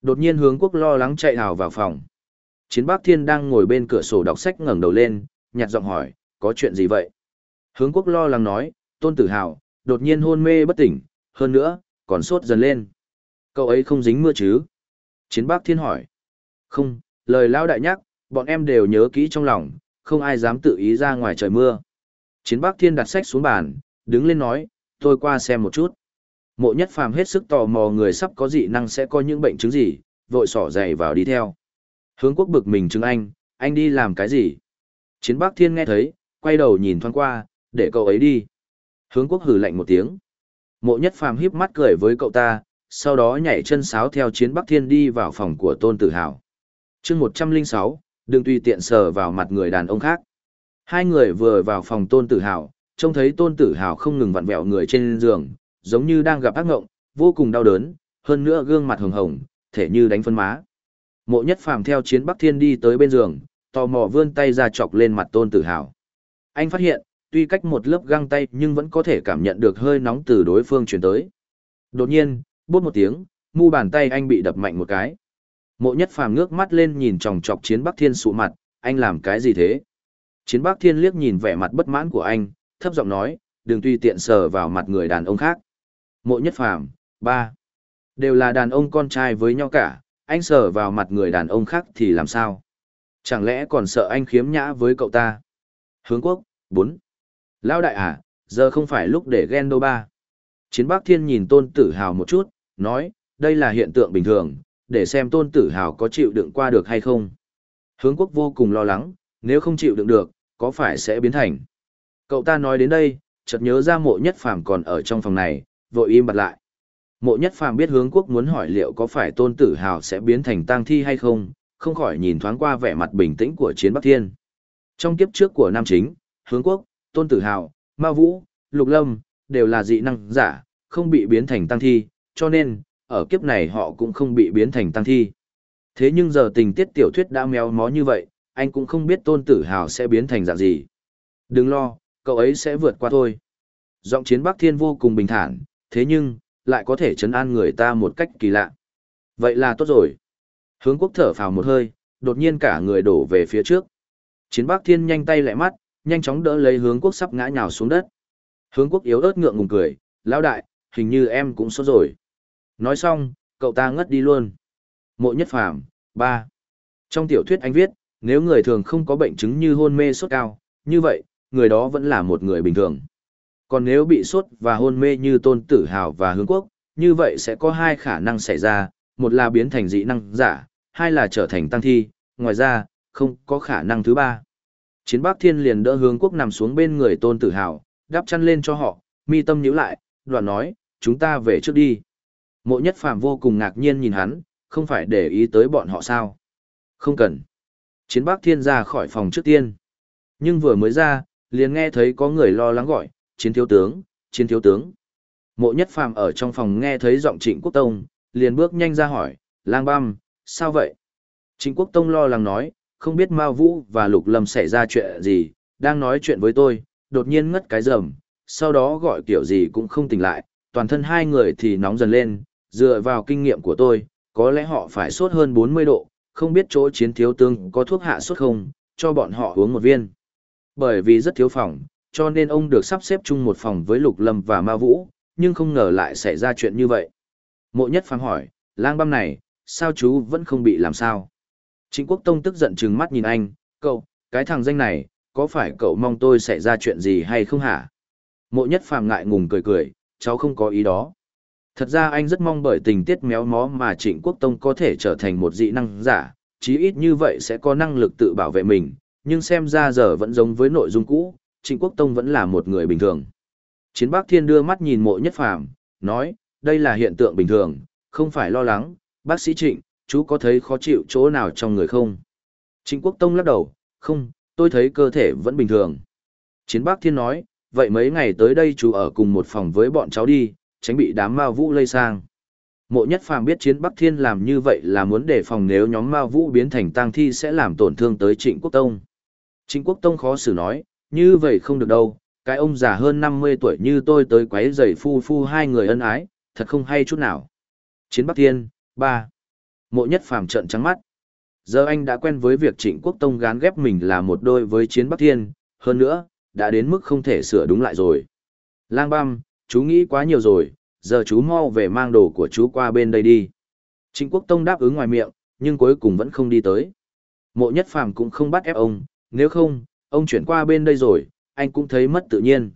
Speaker 1: Đột nhiên hướng quốc lo lắng chạy hào vào phòng. Chiến Bắc Thiên đang ngồi bên cửa sổ đọc sách ngẩng đầu lên, nhạt giọng hỏi, có chuyện gì vậy? Hướng quốc lo lắng nói, tôn tử hào, đột nhiên hôn mê bất tỉnh, hơn nữa, còn sốt dần lên. Cậu ấy không dính mưa chứ? Chiến Bác Thiên hỏi. Không, lời lão đại nhắc, bọn em đều nhớ kỹ trong lòng, không ai dám tự ý ra ngoài trời mưa. Chiến Bác Thiên đặt sách xuống bàn, đứng lên nói, tôi qua xem một chút. Mộ nhất phàm hết sức tò mò người sắp có dị năng sẽ có những bệnh chứng gì, vội sỏ giày vào đi theo. Hướng quốc bực mình chứng anh, anh đi làm cái gì? Chiến Bác Thiên nghe thấy, quay đầu nhìn thoáng qua, để cậu ấy đi. Hướng quốc hử lạnh một tiếng. Mộ nhất phàm híp mắt cười với cậu ta, sau đó nhảy chân sáo theo chiến Bắc Thiên đi vào phòng của Tôn Tử Hào. chương 106, đừng tùy tiện sờ vào mặt người đàn ông khác. Hai người vừa vào phòng Tôn Tử Hào, trông thấy Tôn Tử Hào không ngừng vặn vẹo người trên giường, giống như đang gặp ác ngộng, vô cùng đau đớn, hơn nữa gương mặt hồng hồng, thể như đánh phân má. Mộ nhất phàm theo chiến Bắc Thiên đi tới bên giường, tò mò vươn tay ra chọc lên mặt Tôn Tử Hào. Anh phát hiện, tuy cách một lớp găng tay nhưng vẫn có thể cảm nhận được hơi nóng từ đối phương chuyển tới. Đột nhiên, bốt một tiếng, mu bàn tay anh bị đập mạnh một cái. Mộ nhất phàm ngước mắt lên nhìn tròng trọc chiến Bắc Thiên sụ mặt, anh làm cái gì thế? Chiến Bắc Thiên liếc nhìn vẻ mặt bất mãn của anh, thấp giọng nói, đừng tùy tiện sờ vào mặt người đàn ông khác. Mộ nhất phàm, ba. Đều là đàn ông con trai với nhau cả, anh sờ vào mặt người đàn ông khác thì làm sao? Chẳng lẽ còn sợ anh khiếm nhã với cậu ta? Hướng quốc, bốn. Lão đại à, giờ không phải lúc để ghen đô ba. Chiến Bắc Thiên nhìn tôn tử hào một chút, nói, đây là hiện tượng bình thường, để xem tôn tử hào có chịu đựng qua được hay không. Hướng quốc vô cùng lo lắng, nếu không chịu đựng được, có phải sẽ biến thành. Cậu ta nói đến đây, chợt nhớ ra mộ nhất phàm còn ở trong phòng này, vội im bặt lại. Mộ nhất phàm biết hướng quốc muốn hỏi liệu có phải tôn tử hào sẽ biến thành tang thi hay không, không khỏi nhìn thoáng qua vẻ mặt bình tĩnh của chiến Bắc Thiên. Trong kiếp trước của Nam Chính, hướng quốc, tôn tử hào, ma vũ, lục lâm, đều là dị năng giả, không bị biến thành tăng thi, cho nên, ở kiếp này họ cũng không bị biến thành tăng thi. Thế nhưng giờ tình tiết tiểu thuyết đã méo mó như vậy, anh cũng không biết tôn tử hào sẽ biến thành dạng gì. Đừng lo, cậu ấy sẽ vượt qua thôi. Giọng chiến Bắc Thiên vô cùng bình thản, thế nhưng, lại có thể chấn an người ta một cách kỳ lạ. Vậy là tốt rồi. Hướng quốc thở phào một hơi, đột nhiên cả người đổ về phía trước. Chiến Bắc Thiên nhanh tay lại mắt, nhanh chóng đỡ lấy hướng quốc sắp ngã nhào xuống đất. Hướng quốc yếu ớt ngượng ngùng cười, lão đại, hình như em cũng sốt rồi. Nói xong, cậu ta ngất đi luôn. Mộ nhất phàm, ba. Trong tiểu thuyết anh viết, nếu người thường không có bệnh chứng như hôn mê sốt cao, như vậy, người đó vẫn là một người bình thường. Còn nếu bị sốt và hôn mê như tôn tử hào và hướng quốc, như vậy sẽ có hai khả năng xảy ra, một là biến thành dị năng giả, hai là trở thành tăng thi, ngoài ra, không có khả năng thứ ba. Chiến Bắc Thiên liền đỡ hướng quốc nằm xuống bên người tôn tử hào, đắp chăn lên cho họ, mi tâm nhíu lại, đoạn nói, chúng ta về trước đi. Mộ nhất phàm vô cùng ngạc nhiên nhìn hắn, không phải để ý tới bọn họ sao. Không cần. Chiến Bắc Thiên ra khỏi phòng trước tiên. Nhưng vừa mới ra, liền nghe thấy có người lo lắng gọi, chiến thiếu tướng, chiến thiếu tướng. Mộ nhất phàm ở trong phòng nghe thấy giọng trịnh quốc tông, liền bước nhanh ra hỏi, lang băm, sao vậy? Trịnh quốc tông lo lắng nói, không biết Mao Vũ và Lục Lâm xảy ra chuyện gì, đang nói chuyện với tôi, đột nhiên ngất cái rầm, sau đó gọi kiểu gì cũng không tỉnh lại, toàn thân hai người thì nóng dần lên, dựa vào kinh nghiệm của tôi, có lẽ họ phải sốt hơn 40 độ, không biết chỗ chiến thiếu tướng có thuốc hạ sốt không, cho bọn họ uống một viên. Bởi vì rất thiếu phòng, cho nên ông được sắp xếp chung một phòng với Lục Lâm và Ma Vũ, nhưng không ngờ lại xảy ra chuyện như vậy. Mộ nhất phàm hỏi, lang băm này, sao chú vẫn không bị làm sao? Trịnh Quốc Tông tức giận trừng mắt nhìn anh, cậu, cái thằng danh này, có phải cậu mong tôi xảy ra chuyện gì hay không hả? Mộ nhất phàm ngại ngùng cười cười, cháu không có ý đó. Thật ra anh rất mong bởi tình tiết méo mó mà Trịnh Quốc Tông có thể trở thành một dị năng giả, chí ít như vậy sẽ có năng lực tự bảo vệ mình, nhưng xem ra giờ vẫn giống với nội dung cũ, Trịnh Quốc Tông vẫn là một người bình thường. Chiến Bắc Thiên đưa mắt nhìn mộ nhất phàm, nói, đây là hiện tượng bình thường, không phải lo lắng, bác sĩ Trịnh, chú có thấy khó chịu chỗ nào trong người không? Trịnh Quốc Tông lắc đầu, không, tôi thấy cơ thể vẫn bình thường. Chiến Bắc Thiên nói, vậy mấy ngày tới đây chú ở cùng một phòng với bọn cháu đi, tránh bị đám ma Vũ lây sang. Mộ Nhất Phàm biết Chiến Bắc Thiên làm như vậy là muốn đề phòng nếu nhóm ma Vũ biến thành tang thi sẽ làm tổn thương tới Trịnh Quốc Tông. Trịnh Quốc Tông khó xử nói, như vậy không được đâu, cái ông già hơn 50 tuổi như tôi tới quấy giày phu phu hai người ân ái, thật không hay chút nào. Chiến Bắc Thiên, 3. Mộ Nhất Phàm trợn trắng mắt. Giờ anh đã quen với việc Trịnh Quốc Tông gán ghép mình là một đôi với Chiến Bắc Thiên, hơn nữa, đã đến mức không thể sửa đúng lại rồi. Lang băm, chú nghĩ quá nhiều rồi, giờ chú mau về mang đồ của chú qua bên đây đi. Trịnh Quốc Tông đáp ứng ngoài miệng, nhưng cuối cùng vẫn không đi tới. Mộ Nhất Phàm cũng không bắt ép ông, nếu không, ông chuyển qua bên đây rồi, anh cũng thấy mất tự nhiên.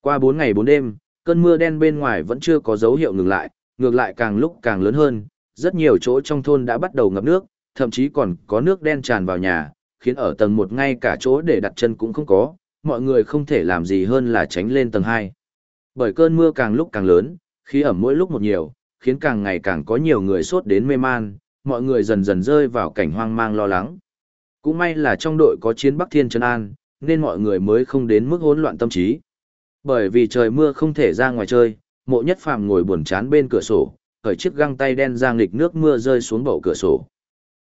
Speaker 1: Qua 4 ngày 4 đêm, cơn mưa đen bên ngoài vẫn chưa có dấu hiệu ngừng lại, ngược lại càng lúc càng lớn hơn, rất nhiều chỗ trong thôn đã bắt đầu ngập nước, thậm chí còn có nước đen tràn vào nhà, khiến ở tầng 1 ngay cả chỗ để đặt chân cũng không có, mọi người không thể làm gì hơn là tránh lên tầng 2. Bởi cơn mưa càng lúc càng lớn, khí ẩm mỗi lúc một nhiều, khiến càng ngày càng có nhiều người sốt đến mê man, mọi người dần dần rơi vào cảnh hoang mang lo lắng. Cũng may là trong đội có chiến Bắc Thiên Trấn An, nên mọi người mới không đến mức hỗn loạn tâm trí. Bởi vì trời mưa không thể ra ngoài chơi, mộ nhất phàm ngồi buồn chán bên cửa sổ, khởi chiếc găng tay đen ra nghịch nước mưa rơi xuống bầu cửa sổ.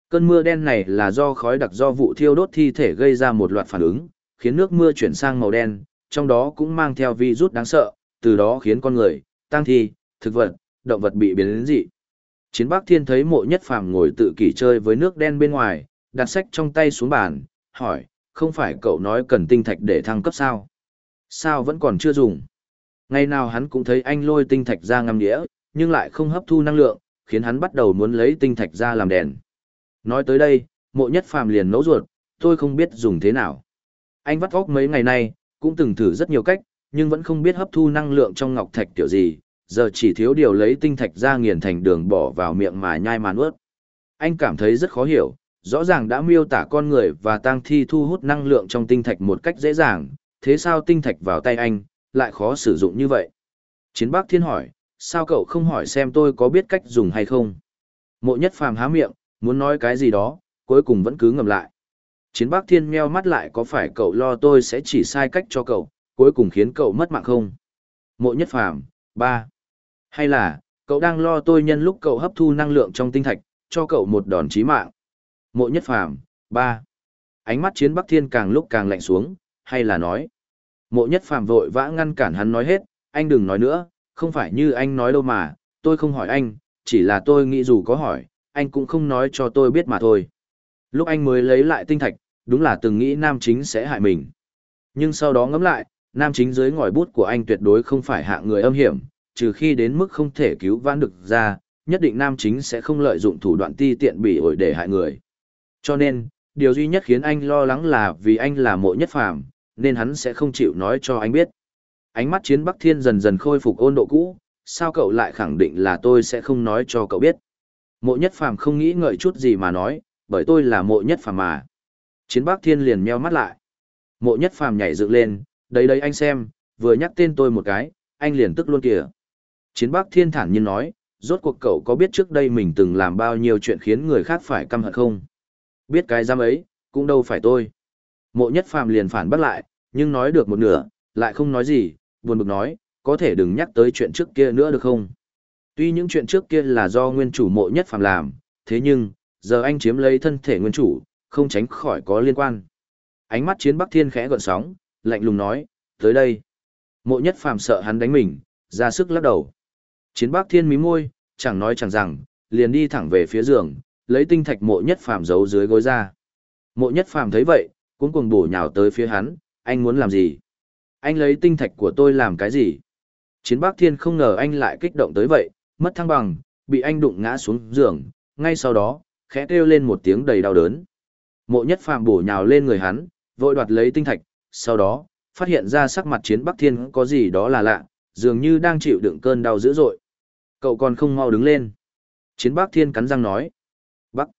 Speaker 1: Cơn mưa đen này là do khói đặc do vụ thiêu đốt thi thể gây ra một loạt phản ứng, khiến nước mưa chuyển sang màu đen, trong đó cũng mang theo virus đáng sợ, từ đó khiến con người, tăng thi, thực vật, động vật bị biến đến dị. Chiến Bắc Thiên thấy mộ nhất phàm ngồi tự kỷ chơi với nước đen bên ngoài, đặt sách trong tay xuống bàn, hỏi, không phải cậu nói cần tinh thạch để thăng cấp sao? Sao vẫn còn chưa dùng? Ngày nào hắn cũng thấy anh lôi tinh thạch ra ngâm đĩa, nhưng lại không hấp thu năng lượng, khiến hắn bắt đầu muốn lấy tinh thạch ra làm đèn. Nói tới đây, mộ nhất phàm liền nấu ruột, tôi không biết dùng thế nào. Anh vắt óc mấy ngày nay, cũng từng thử rất nhiều cách, nhưng vẫn không biết hấp thu năng lượng trong ngọc thạch kiểu gì, giờ chỉ thiếu điều lấy tinh thạch ra nghiền thành đường bỏ vào miệng mà nhai mà nuốt. Anh cảm thấy rất khó hiểu, rõ ràng đã miêu tả con người và tang thi thu hút năng lượng trong tinh thạch một cách dễ dàng, thế sao tinh thạch vào tay anh, lại khó sử dụng như vậy? Chiến Bắc Thiên hỏi, sao cậu không hỏi xem tôi có biết cách dùng hay không? Mộ nhất phàm há miệng, muốn nói cái gì đó, cuối cùng vẫn cứ ngầm lại. Chiến Bắc Thiên meo mắt lại có phải cậu lo tôi sẽ chỉ sai cách cho cậu, cuối cùng khiến cậu mất mạng không? Mộ nhất phàm, ba. Hay là, cậu đang lo tôi nhân lúc cậu hấp thu năng lượng trong tinh thạch, cho cậu một đòn chí mạng? Mộ nhất phàm, ba. Ánh mắt chiến Bắc Thiên càng lúc càng lạnh xuống, hay là nói. Mộ nhất phàm vội vã ngăn cản hắn nói hết, anh đừng nói nữa, không phải như anh nói đâu mà, tôi không hỏi anh, chỉ là tôi nghĩ dù có hỏi, anh cũng không nói cho tôi biết mà thôi. Lúc anh mới lấy lại tinh thạch, đúng là từng nghĩ nam chính sẽ hại mình. Nhưng sau đó ngẫm lại, nam chính dưới ngòi bút của anh tuyệt đối không phải hạ người âm hiểm, trừ khi đến mức không thể cứu vãn được ra, nhất định nam chính sẽ không lợi dụng thủ đoạn ti tiện bị ổi để hại người. Cho nên, điều duy nhất khiến anh lo lắng là vì anh là mộ nhất phàm, nên hắn sẽ không chịu nói cho anh biết. Ánh mắt chiến Bắc Thiên dần dần khôi phục ôn độ cũ, sao cậu lại khẳng định là tôi sẽ không nói cho cậu biết. Mộ nhất phàm không nghĩ ngợi chút gì mà nói, bởi tôi là mộ nhất phàm mà. Chiến Bắc Thiên liền meo mắt lại. Mộ nhất phàm nhảy dựng lên, đấy đấy anh xem, vừa nhắc tên tôi một cái, anh liền tức luôn kìa. Chiến Bắc Thiên thản nhiên nói, rốt cuộc cậu có biết trước đây mình từng làm bao nhiêu chuyện khiến người khác phải căm hận không? Biết cái giam ấy, cũng đâu phải tôi. Mộ nhất phàm liền phản bắt lại, nhưng nói được một nửa, lại không nói gì, buồn bực nói, có thể đừng nhắc tới chuyện trước kia nữa được không? Tuy những chuyện trước kia là do nguyên chủ mộ nhất phàm làm, thế nhưng, giờ anh chiếm lấy thân thể nguyên chủ, không tránh khỏi có liên quan. Ánh mắt chiến Bắc Thiên khẽ gợn sóng, lạnh lùng nói, tới đây. Mộ nhất phàm sợ hắn đánh mình, ra sức lắc đầu. Chiến Bắc Thiên mí môi, chẳng nói chẳng rằng, liền đi thẳng về phía giường, lấy tinh thạch mộ nhất phàm giấu dưới gối ra. Mộ nhất phàm thấy vậy, cũng cuồng bổ nhào tới phía hắn, anh muốn làm gì? Anh lấy tinh thạch của tôi làm cái gì? Chiến Bắc Thiên không ngờ anh lại kích động tới vậy, mất thăng bằng, bị anh đụng ngã xuống giường, ngay sau đó, khẽ kêu lên một tiếng đầy đau đớn. Mộ nhất phàm bổ nhào lên người hắn, vội đoạt lấy tinh thạch, sau đó, phát hiện ra sắc mặt chiến Bắc Thiên có gì đó là lạ, dường như đang chịu đựng cơn đau dữ dội. Cậu còn không mau đứng lên. Chiến Bắc Thiên cắn răng nói. Bắc.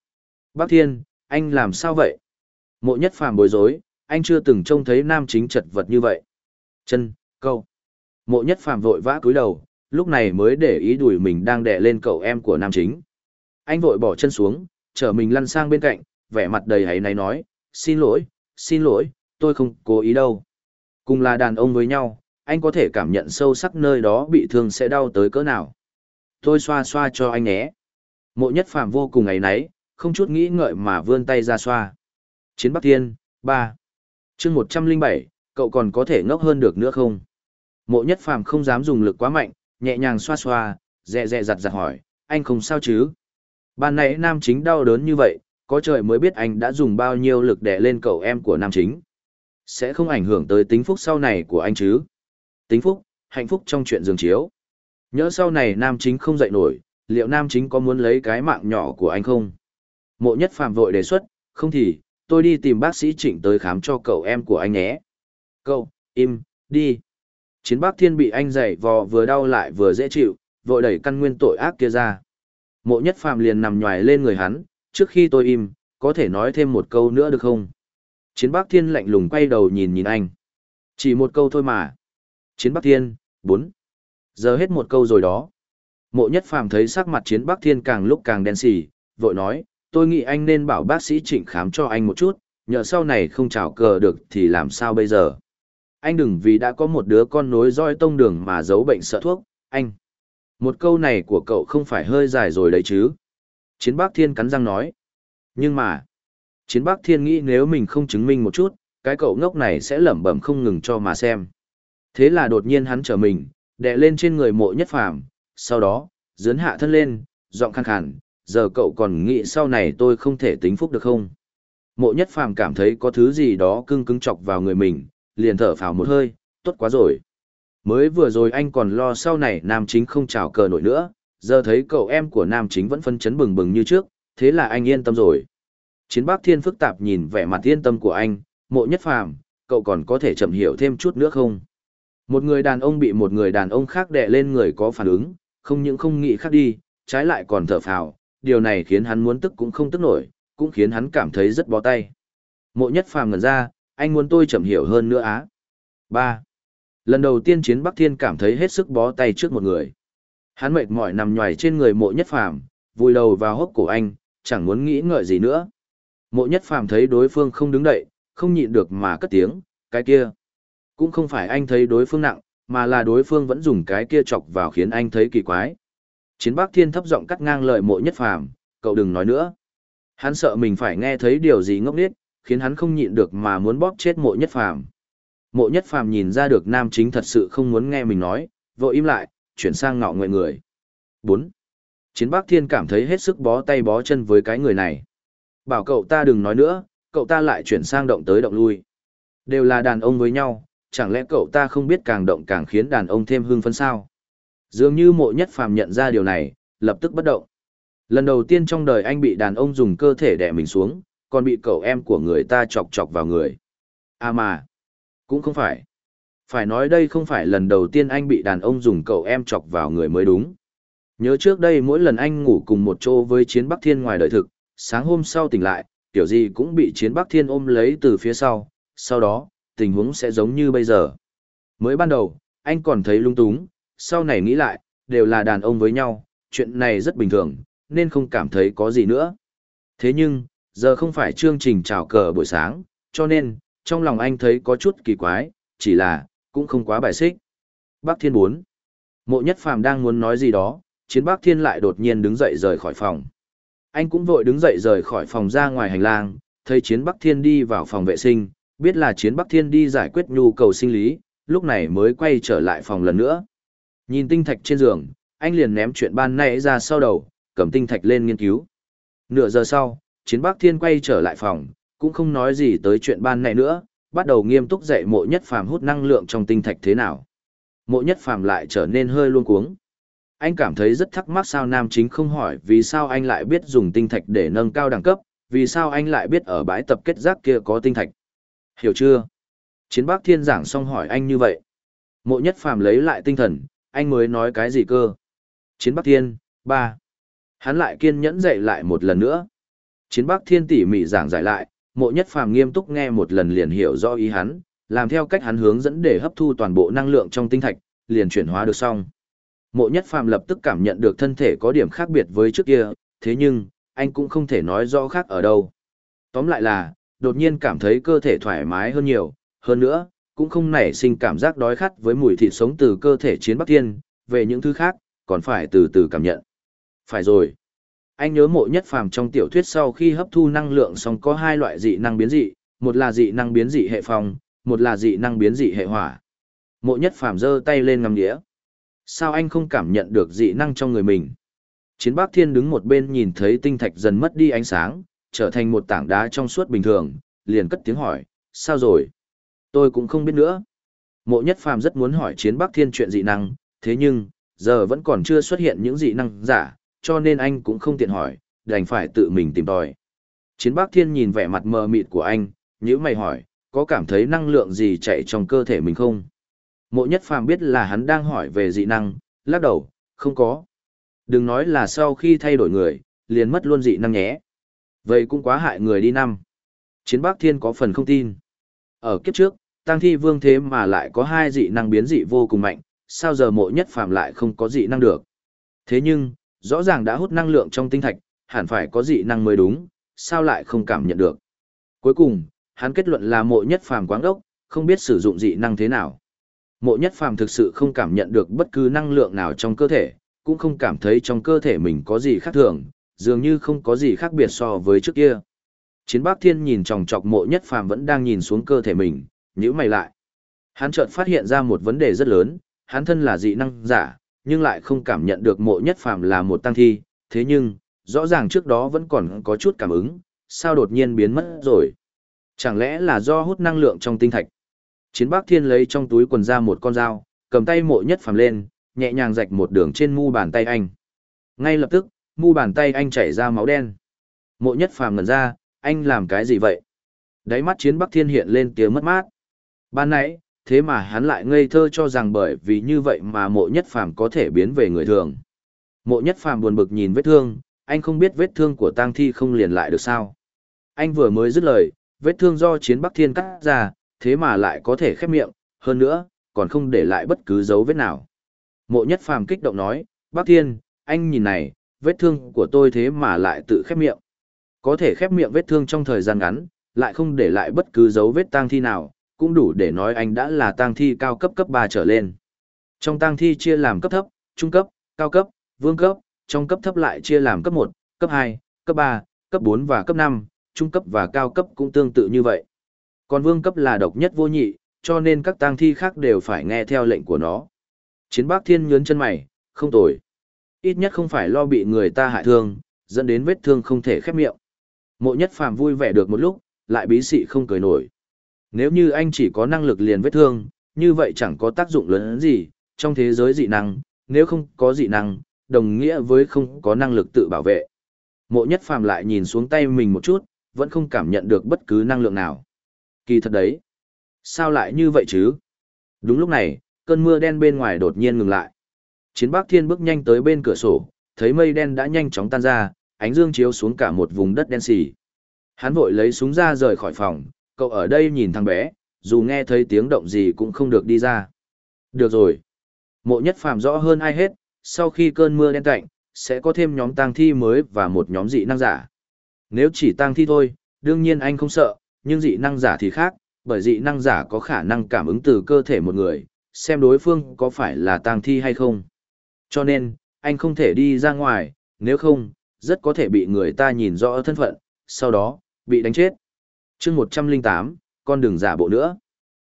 Speaker 1: Bắc Thiên, anh làm sao vậy? Mộ nhất phàm bối rối, anh chưa từng trông thấy nam chính chật vật như vậy. Chân, câu. Mộ nhất phàm vội vã cúi đầu, lúc này mới để ý đùi mình đang đè lên cậu em của nam chính. Anh vội bỏ chân xuống, chở mình lăn sang bên cạnh, vẻ mặt đầy hãy náy nói, xin lỗi, xin lỗi, tôi không cố ý đâu. Cùng là đàn ông với nhau, anh có thể cảm nhận sâu sắc nơi đó bị thương sẽ đau tới cỡ nào. Tôi xoa xoa cho anh nhé. Mộ nhất phàm vô cùng ấy náy, không chút nghĩ ngợi mà vươn tay ra xoa. Chiến Bắc Thiên, 3. chương 107, cậu còn có thể ngốc hơn được nữa không? Mộ nhất phàm không dám dùng lực quá mạnh, nhẹ nhàng xoa xoa, dẹ dẹ giặt giặt hỏi, anh không sao chứ? Ban nãy nam chính đau đớn như vậy, có trời mới biết anh đã dùng bao nhiêu lực để lên cậu em của nam chính. Sẽ không ảnh hưởng tới tính phúc sau này của anh chứ? Tính phúc, hạnh phúc trong chuyện giường chiếu. Nhớ sau này nam chính không dậy nổi, liệu nam chính có muốn lấy cái mạng nhỏ của anh không? Mộ nhất phàm vội đề xuất, không thì, tôi đi tìm bác sĩ trịnh tới khám cho cậu em của anh nhé. Cậu, im, đi. Chiến bác thiên bị anh dạy vò vừa đau lại vừa dễ chịu, vội đẩy căn nguyên tội ác kia ra. Mộ nhất phàm liền nằm nhòi lên người hắn, trước khi tôi im, có thể nói thêm một câu nữa được không? Chiến bác thiên lạnh lùng quay đầu nhìn nhìn anh. Chỉ một câu thôi mà. Chiến bác thiên, bốn. Giờ hết một câu rồi đó. Mộ nhất phàm thấy sắc mặt chiến bác thiên càng lúc càng đen xỉ, vội nói, tôi nghĩ anh nên bảo bác sĩ trịnh khám cho anh một chút, nhờ sau này không trào cờ được thì làm sao bây giờ. Anh đừng vì đã có một đứa con nối roi tông đường mà giấu bệnh sợ thuốc, anh. Một câu này của cậu không phải hơi dài rồi đấy chứ. Chiến bác thiên cắn răng nói. Nhưng mà, chiến bác thiên nghĩ nếu mình không chứng minh một chút, cái cậu ngốc này sẽ lẩm bẩm không ngừng cho mà xem. Thế là đột nhiên hắn trở mình, đè lên trên người mộ nhất phàm, sau đó, dướn hạ thân lên, giọng khàn khàn, giờ cậu còn nghĩ sau này tôi không thể tính phúc được không? Mộ nhất phàm cảm thấy có thứ gì đó cưng cứng chọc vào người mình, liền thở phào một hơi, tốt quá rồi. Mới vừa rồi anh còn lo sau này nam chính không chào cờ nổi nữa, giờ thấy cậu em của nam chính vẫn phân chấn bừng bừng như trước, thế là anh yên tâm rồi. Chiến bác thiên phức tạp nhìn vẻ mặt yên tâm của anh, mộ nhất phàm, cậu còn có thể chậm hiểu thêm chút nữa không? Một người đàn ông bị một người đàn ông khác đè lên người có phản ứng, không những không nghĩ khác đi, trái lại còn thở phào, điều này khiến hắn muốn tức cũng không tức nổi, cũng khiến hắn cảm thấy rất bó tay. Mộ nhất phàm ngẩn ra, anh muốn tôi chậm hiểu hơn nữa á. 3. Lần đầu tiên chiến Bắc Thiên cảm thấy hết sức bó tay trước một người. Hắn mệt mỏi nằm nhòi trên người mộ nhất phàm, vùi đầu vào hốc cổ anh, chẳng muốn nghĩ ngợi gì nữa. Mộ nhất phàm thấy đối phương không đứng dậy, không nhịn được mà cất tiếng, cái kia. Cũng không phải anh thấy đối phương nặng, mà là đối phương vẫn dùng cái kia chọc vào khiến anh thấy kỳ quái. Chiến Bắc Thiên thấp giọng cắt ngang lời mộ nhất phàm, cậu đừng nói nữa. Hắn sợ mình phải nghe thấy điều gì ngốc nghếch, khiến hắn không nhịn được mà muốn bóp chết mộ nhất phàm. Mộ nhất phàm nhìn ra được nam chính thật sự không muốn nghe mình nói, vội im lại, chuyển sang ngọ nguyện người. 4. Chiến Bắc Thiên cảm thấy hết sức bó tay bó chân với cái người này. Bảo cậu ta đừng nói nữa, cậu ta lại chuyển sang động tới động lui. Đều là đàn ông với nhau, chẳng lẽ cậu ta không biết càng động càng khiến đàn ông thêm hưng phấn sao? Dường như mộ nhất phàm nhận ra điều này, lập tức bất động. Lần đầu tiên trong đời anh bị đàn ông dùng cơ thể đè mình xuống, còn bị cậu em của người ta chọc chọc vào người. À mà, cũng không phải. Phải nói đây không phải lần đầu tiên anh bị đàn ông dùng cậu em chọc vào người mới đúng. Nhớ trước đây mỗi lần anh ngủ cùng một chỗ với chiến Bắc Thiên ngoài đời thực, sáng hôm sau tỉnh lại, tiểu gì cũng bị chiến Bắc Thiên ôm lấy từ phía sau, sau đó, tình huống sẽ giống như bây giờ. Mới ban đầu, anh còn thấy lung túng, sau này nghĩ lại, đều là đàn ông với nhau, chuyện này rất bình thường, nên không cảm thấy có gì nữa. Thế nhưng, giờ không phải chương trình chào cờ buổi sáng, cho nên, trong lòng anh thấy có chút kỳ quái, chỉ là, cũng không quá bài xích. Bác Thiên 4. Mộ Nhất Phàm đang muốn nói gì đó, chiến Bác Thiên lại đột nhiên đứng dậy rời khỏi phòng. Anh cũng vội đứng dậy rời khỏi phòng ra ngoài hành lang, thấy chiến Bắc Thiên đi vào phòng vệ sinh, biết là chiến Bắc Thiên đi giải quyết nhu cầu sinh lý, lúc này mới quay trở lại phòng lần nữa. Nhìn tinh thạch trên giường, anh liền ném chuyện ban nãy ra sau đầu, cầm tinh thạch lên nghiên cứu. Nửa giờ sau, chiến Bắc Thiên quay trở lại phòng, cũng không nói gì tới chuyện ban này nữa, bắt đầu nghiêm túc dạy mộ nhất phàm hút năng lượng trong tinh thạch thế nào. Mộ nhất phàm lại trở nên hơi luôn cuống. Anh cảm thấy rất thắc mắc sao nam chính không hỏi vì sao anh lại biết dùng tinh thạch để nâng cao đẳng cấp, vì sao anh lại biết ở bãi tập kết rác kia có tinh thạch. Hiểu chưa? Chiến bác thiên giảng xong hỏi anh như vậy. Mộ nhất phàm lấy lại tinh thần, anh mới nói cái gì cơ? Chiến bác thiên, ba. Hắn lại kiên nhẫn dạy lại một lần nữa. Chiến bác thiên tỉ mỉ giảng giải lại, mộ nhất phàm nghiêm túc nghe một lần liền hiểu rõ ý hắn, làm theo cách hắn hướng dẫn để hấp thu toàn bộ năng lượng trong tinh thạch, liền chuyển hóa được xong. Mộ nhất phàm lập tức cảm nhận được thân thể có điểm khác biệt với trước kia, thế nhưng, anh cũng không thể nói rõ khác ở đâu. Tóm lại là, đột nhiên cảm thấy cơ thể thoải mái hơn nhiều, hơn nữa, cũng không nảy sinh cảm giác đói khát với mùi thịt sống từ cơ thể chiến Bắc Thiên, về những thứ khác, còn phải từ từ cảm nhận. Phải rồi. Anh nhớ mộ nhất phàm trong tiểu thuyết sau khi hấp thu năng lượng xong có hai loại dị năng biến dị, một là dị năng biến dị hệ phong, một là dị năng biến dị hệ hỏa. Mộ nhất phàm giơ tay lên ngắm đĩa. Sao anh không cảm nhận được dị năng trong người mình? Chiến Bắc Thiên đứng một bên nhìn thấy tinh thạch dần mất đi ánh sáng, trở thành một tảng đá trong suốt bình thường, liền cất tiếng hỏi, sao rồi? Tôi cũng không biết nữa. Mộ Nhất Phàm rất muốn hỏi Chiến Bắc Thiên chuyện dị năng, thế nhưng, giờ vẫn còn chưa xuất hiện những dị năng giả, cho nên anh cũng không tiện hỏi, đành phải tự mình tìm tòi. Chiến Bắc Thiên nhìn vẻ mặt mờ mịt của anh, nhíu mày hỏi, có cảm thấy năng lượng gì chạy trong cơ thể mình không? Mộ Nhất Phàm biết là hắn đang hỏi về dị năng, lắc đầu, không có. Đừng nói là sau khi thay đổi người, liền mất luôn dị năng nhé. Vậy cũng quá hại người đi năm. Chiến Bắc Thiên có phần không tin. Ở kiếp trước, Tăng Thi Vương thế mà lại có hai dị năng biến dị vô cùng mạnh, sao giờ mộ nhất phàm lại không có dị năng được. Thế nhưng, rõ ràng đã hút năng lượng trong tinh thạch, hẳn phải có dị năng mới đúng, sao lại không cảm nhận được. Cuối cùng, hắn kết luận là mộ nhất phàm quáng đốc, không biết sử dụng dị năng thế nào. Mộ nhất phàm thực sự không cảm nhận được bất cứ năng lượng nào trong cơ thể, cũng không cảm thấy trong cơ thể mình có gì khác thường, dường như không có gì khác biệt so với trước kia. Chiến Bác Thiên nhìn chòng chọc mộ nhất phàm vẫn đang nhìn xuống cơ thể mình, nhíu mày lại. Hắn chợt phát hiện ra một vấn đề rất lớn, hắn thân là dị năng giả, nhưng lại không cảm nhận được mộ nhất phàm là một tăng thi, thế nhưng, rõ ràng trước đó vẫn còn có chút cảm ứng, sao đột nhiên biến mất rồi. Chẳng lẽ là do hút năng lượng trong tinh thạch? Chiến Bác Thiên lấy trong túi quần ra một con dao, cầm tay mộ nhất phàm lên, nhẹ nhàng rạch một đường trên mu bàn tay anh. Ngay lập tức, mu bàn tay anh chảy ra máu đen. Mộ nhất phàm ngần ra, anh làm cái gì vậy? Đáy mắt chiến Bắc Thiên hiện lên tiếng mất mát. Ban nãy, thế mà hắn lại ngây thơ cho rằng bởi vì như vậy mà mộ nhất phàm có thể biến về người thường. Mộ nhất phàm buồn bực nhìn vết thương, anh không biết vết thương của tang thi không liền lại được sao. Anh vừa mới dứt lời, vết thương do chiến Bắc Thiên cắt ra, thế mà lại có thể khép miệng, hơn nữa, còn không để lại bất cứ dấu vết nào. Mộ nhất phàm kích động nói, Bắc Thiên, anh nhìn này, vết thương của tôi thế mà lại tự khép miệng. Có thể khép miệng vết thương trong thời gian ngắn, lại không để lại bất cứ dấu vết tang thi nào, cũng đủ để nói anh đã là tang thi cao cấp cấp 3 trở lên. Trong tang thi chia làm cấp thấp, trung cấp, cao cấp, vương cấp, trong cấp thấp lại chia làm cấp 1, cấp 2, cấp 3, cấp 4 và cấp 5, trung cấp và cao cấp cũng tương tự như vậy. Còn vương cấp là độc nhất vô nhị, cho nên các tang thi khác đều phải nghe theo lệnh của nó. Chiến bác thiên nhớn chân mày, không tồi. Ít nhất không phải lo bị người ta hại thương, dẫn đến vết thương không thể khép miệng. Mộ nhất phàm vui vẻ được một lúc, lại bí xị không cười nổi. Nếu như anh chỉ có năng lực liền vết thương, như vậy chẳng có tác dụng lớn gì, trong thế giới dị năng, nếu không có dị năng, đồng nghĩa với không có năng lực tự bảo vệ. Mộ nhất phàm lại nhìn xuống tay mình một chút, vẫn không cảm nhận được bất cứ năng lượng nào. Kỳ thật đấy. Sao lại như vậy chứ? Đúng lúc này, cơn mưa đen bên ngoài đột nhiên ngừng lại. Chiến Bắc Thiên bước nhanh tới bên cửa sổ, thấy mây đen đã nhanh chóng tan ra, ánh dương chiếu xuống cả một vùng đất đen xì. Hắn vội lấy súng ra rời khỏi phòng, cậu ở đây nhìn thằng bé, dù nghe thấy tiếng động gì cũng không được đi ra. Được rồi. Mộ nhất phàm rõ hơn ai hết, sau khi cơn mưa đen cạnh, sẽ có thêm nhóm tang thi mới và một nhóm dị năng giả. Nếu chỉ tang thi thôi, đương nhiên anh không sợ, nhưng dị năng giả thì khác, bởi dị năng giả có khả năng cảm ứng từ cơ thể một người, xem đối phương có phải là tang thi hay không. Cho nên, anh không thể đi ra ngoài, nếu không, rất có thể bị người ta nhìn rõ thân phận, sau đó, bị đánh chết chương 108, con đường giả bộ nữa.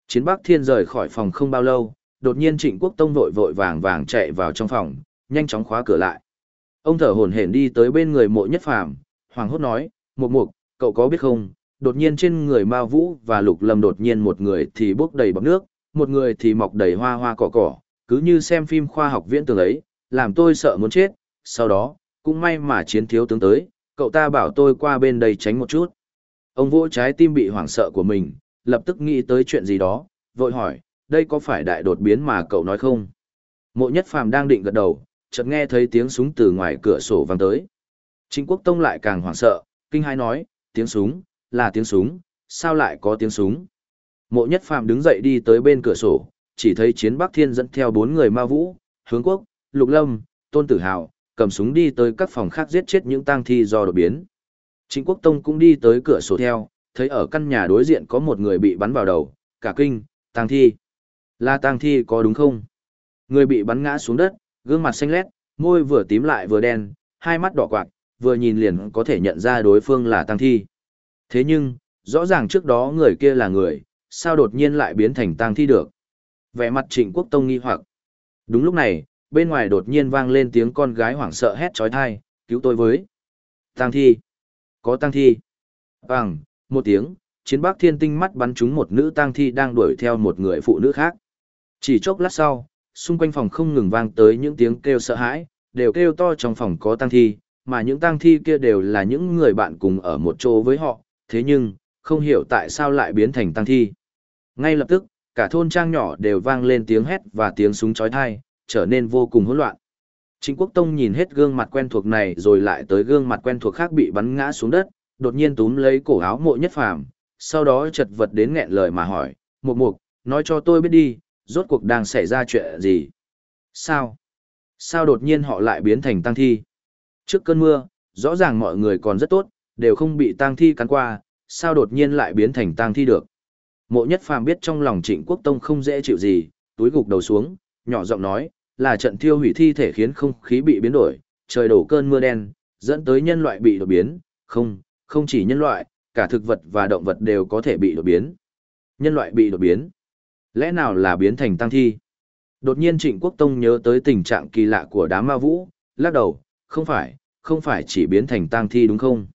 Speaker 1: Chiến Bắc Thiên rời khỏi phòng không bao lâu, đột nhiên Trịnh Quốc Tông vội vội vàng vàng chạy vào trong phòng, nhanh chóng khóa cửa lại. Ông thở hổn hển đi tới bên người mộ nhất phàm, hoàng hốt nói, mục mục, cậu có biết không, đột nhiên trên người ma vũ và lục lâm đột nhiên một người thì bốc đầy bọc nước, một người thì mọc đầy hoa hoa cỏ cỏ, cứ như xem phim khoa học viễn tường ấy, làm tôi sợ muốn chết, sau đó, cũng may mà chiến thiếu tướng tới, cậu ta bảo tôi qua bên đây tránh một chút. Ông vỗ trái tim bị hoảng sợ của mình, lập tức nghĩ tới chuyện gì đó, vội hỏi, đây có phải đại đột biến mà cậu nói không? Mộ nhất phàm đang định gật đầu, chợt nghe thấy tiếng súng từ ngoài cửa sổ vang tới. Chính quốc tông lại càng hoảng sợ, kinh hai nói, tiếng súng, là tiếng súng, sao lại có tiếng súng? Mộ nhất phàm đứng dậy đi tới bên cửa sổ, chỉ thấy chiến Bắc Thiên dẫn theo bốn người ma vũ, hướng quốc, lục lâm, tôn tử hào, cầm súng đi tới các phòng khác giết chết những tang thi do đột biến. Trịnh quốc tông cũng đi tới cửa sổ theo, thấy ở căn nhà đối diện có một người bị bắn vào đầu, cả kinh, tang thi. Là tang thi có đúng không? Người bị bắn ngã xuống đất, gương mặt xanh lét, môi vừa tím lại vừa đen, hai mắt đỏ quạt, vừa nhìn liền có thể nhận ra đối phương là tang thi. Thế nhưng, rõ ràng trước đó người kia là người, sao đột nhiên lại biến thành tang thi được? Vẻ mặt trịnh quốc tông nghi hoặc. Đúng lúc này, bên ngoài đột nhiên vang lên tiếng con gái hoảng sợ hét trói thai, cứu tôi với. Tang thi. Có tang thi. Bằng, một tiếng, chiến bác thiên tinh mắt bắn trúng một nữ tang thi đang đuổi theo một người phụ nữ khác. Chỉ chốc lát sau, xung quanh phòng không ngừng vang tới những tiếng kêu sợ hãi, đều kêu to trong phòng có tang thi, mà những tang thi kia đều là những người bạn cùng ở một chỗ với họ, thế nhưng, không hiểu tại sao lại biến thành tang thi. Ngay lập tức, cả thôn trang nhỏ đều vang lên tiếng hét và tiếng súng chói tai, trở nên vô cùng hỗn loạn. Trịnh Quốc Tông nhìn hết gương mặt quen thuộc này rồi lại tới gương mặt quen thuộc khác bị bắn ngã xuống đất, đột nhiên túm lấy cổ áo mộ nhất phàm, sau đó chật vật đến nghẹn lời mà hỏi, mục mục, nói cho tôi biết đi, rốt cuộc đang xảy ra chuyện gì? Sao? Sao đột nhiên họ lại biến thành tăng thi? Trước cơn mưa, rõ ràng mọi người còn rất tốt, đều không bị tăng thi cắn qua, sao đột nhiên lại biến thành tăng thi được? Mộ nhất phàm biết trong lòng trịnh quốc tông không dễ chịu gì, túi gục đầu xuống, nhỏ giọng nói, là trận thiêu hủy thi thể khiến không khí bị biến đổi, trời đổ cơn mưa đen, dẫn tới nhân loại bị đột biến, không, không chỉ nhân loại, cả thực vật và động vật đều có thể bị đột biến. Nhân loại bị đột biến. Lẽ nào là biến thành tăng thi? Đột nhiên Trịnh Quốc Tông nhớ tới tình trạng kỳ lạ của đám ma vũ, lắc đầu, không phải, không phải chỉ biến thành tăng thi đúng không?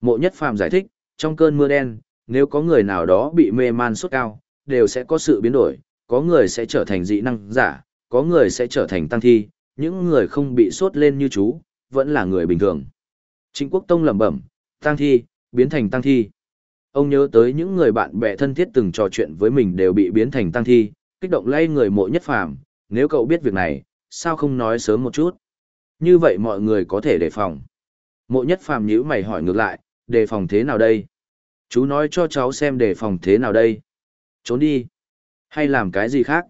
Speaker 1: Mộ Nhất Phàm giải thích, trong cơn mưa đen, nếu có người nào đó bị mê man sốt cao, đều sẽ có sự biến đổi, có người sẽ trở thành dị năng giả, có người sẽ trở thành tăng thi, những người không bị sốt lên như chú, vẫn là người bình thường. Trịnh Quốc Tông lẩm bẩm, tăng thi, biến thành tăng thi. Ông nhớ tới những người bạn bè thân thiết từng trò chuyện với mình đều bị biến thành tăng thi, kích động lay người mộ nhất phàm, nếu cậu biết việc này, sao không nói sớm một chút? Như vậy mọi người có thể đề phòng. Mộ nhất phàm nhữ mày hỏi ngược lại, đề phòng thế nào đây? Chú nói cho cháu xem đề phòng thế nào đây? Trốn đi. Hay làm cái gì khác?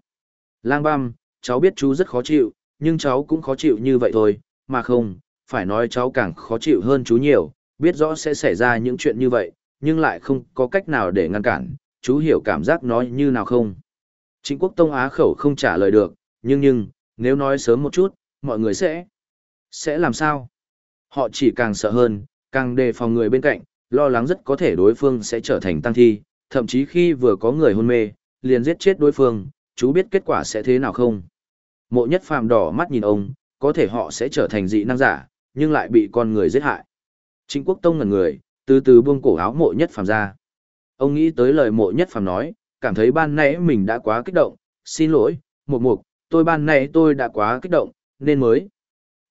Speaker 1: Lang băm, cháu biết chú rất khó chịu, nhưng cháu cũng khó chịu như vậy thôi, mà không, phải nói cháu càng khó chịu hơn chú nhiều, biết rõ sẽ xảy ra những chuyện như vậy, nhưng lại không có cách nào để ngăn cản, chú hiểu cảm giác nói như nào không? Chính quốc tông á khẩu không trả lời được, nhưng nhưng, nếu nói sớm một chút, mọi người sẽ... Sẽ làm sao? Họ chỉ càng sợ hơn, càng đề phòng người bên cạnh, lo lắng rất có thể đối phương sẽ trở thành tăng thi, thậm chí khi vừa có người hôn mê, liền giết chết đối phương, chú biết kết quả sẽ thế nào không? Mộ nhất phàm đỏ mắt nhìn ông, có thể họ sẽ trở thành dị năng giả, nhưng lại bị con người giết hại. Trịnh Quốc Tông ngẩn người, từ từ buông cổ áo mộ nhất phàm ra. Ông nghĩ tới lời mộ nhất phàm nói, cảm thấy ban nãy mình đã quá kích động, xin lỗi, mục mục, tôi ban nãy tôi đã quá kích động, nên mới.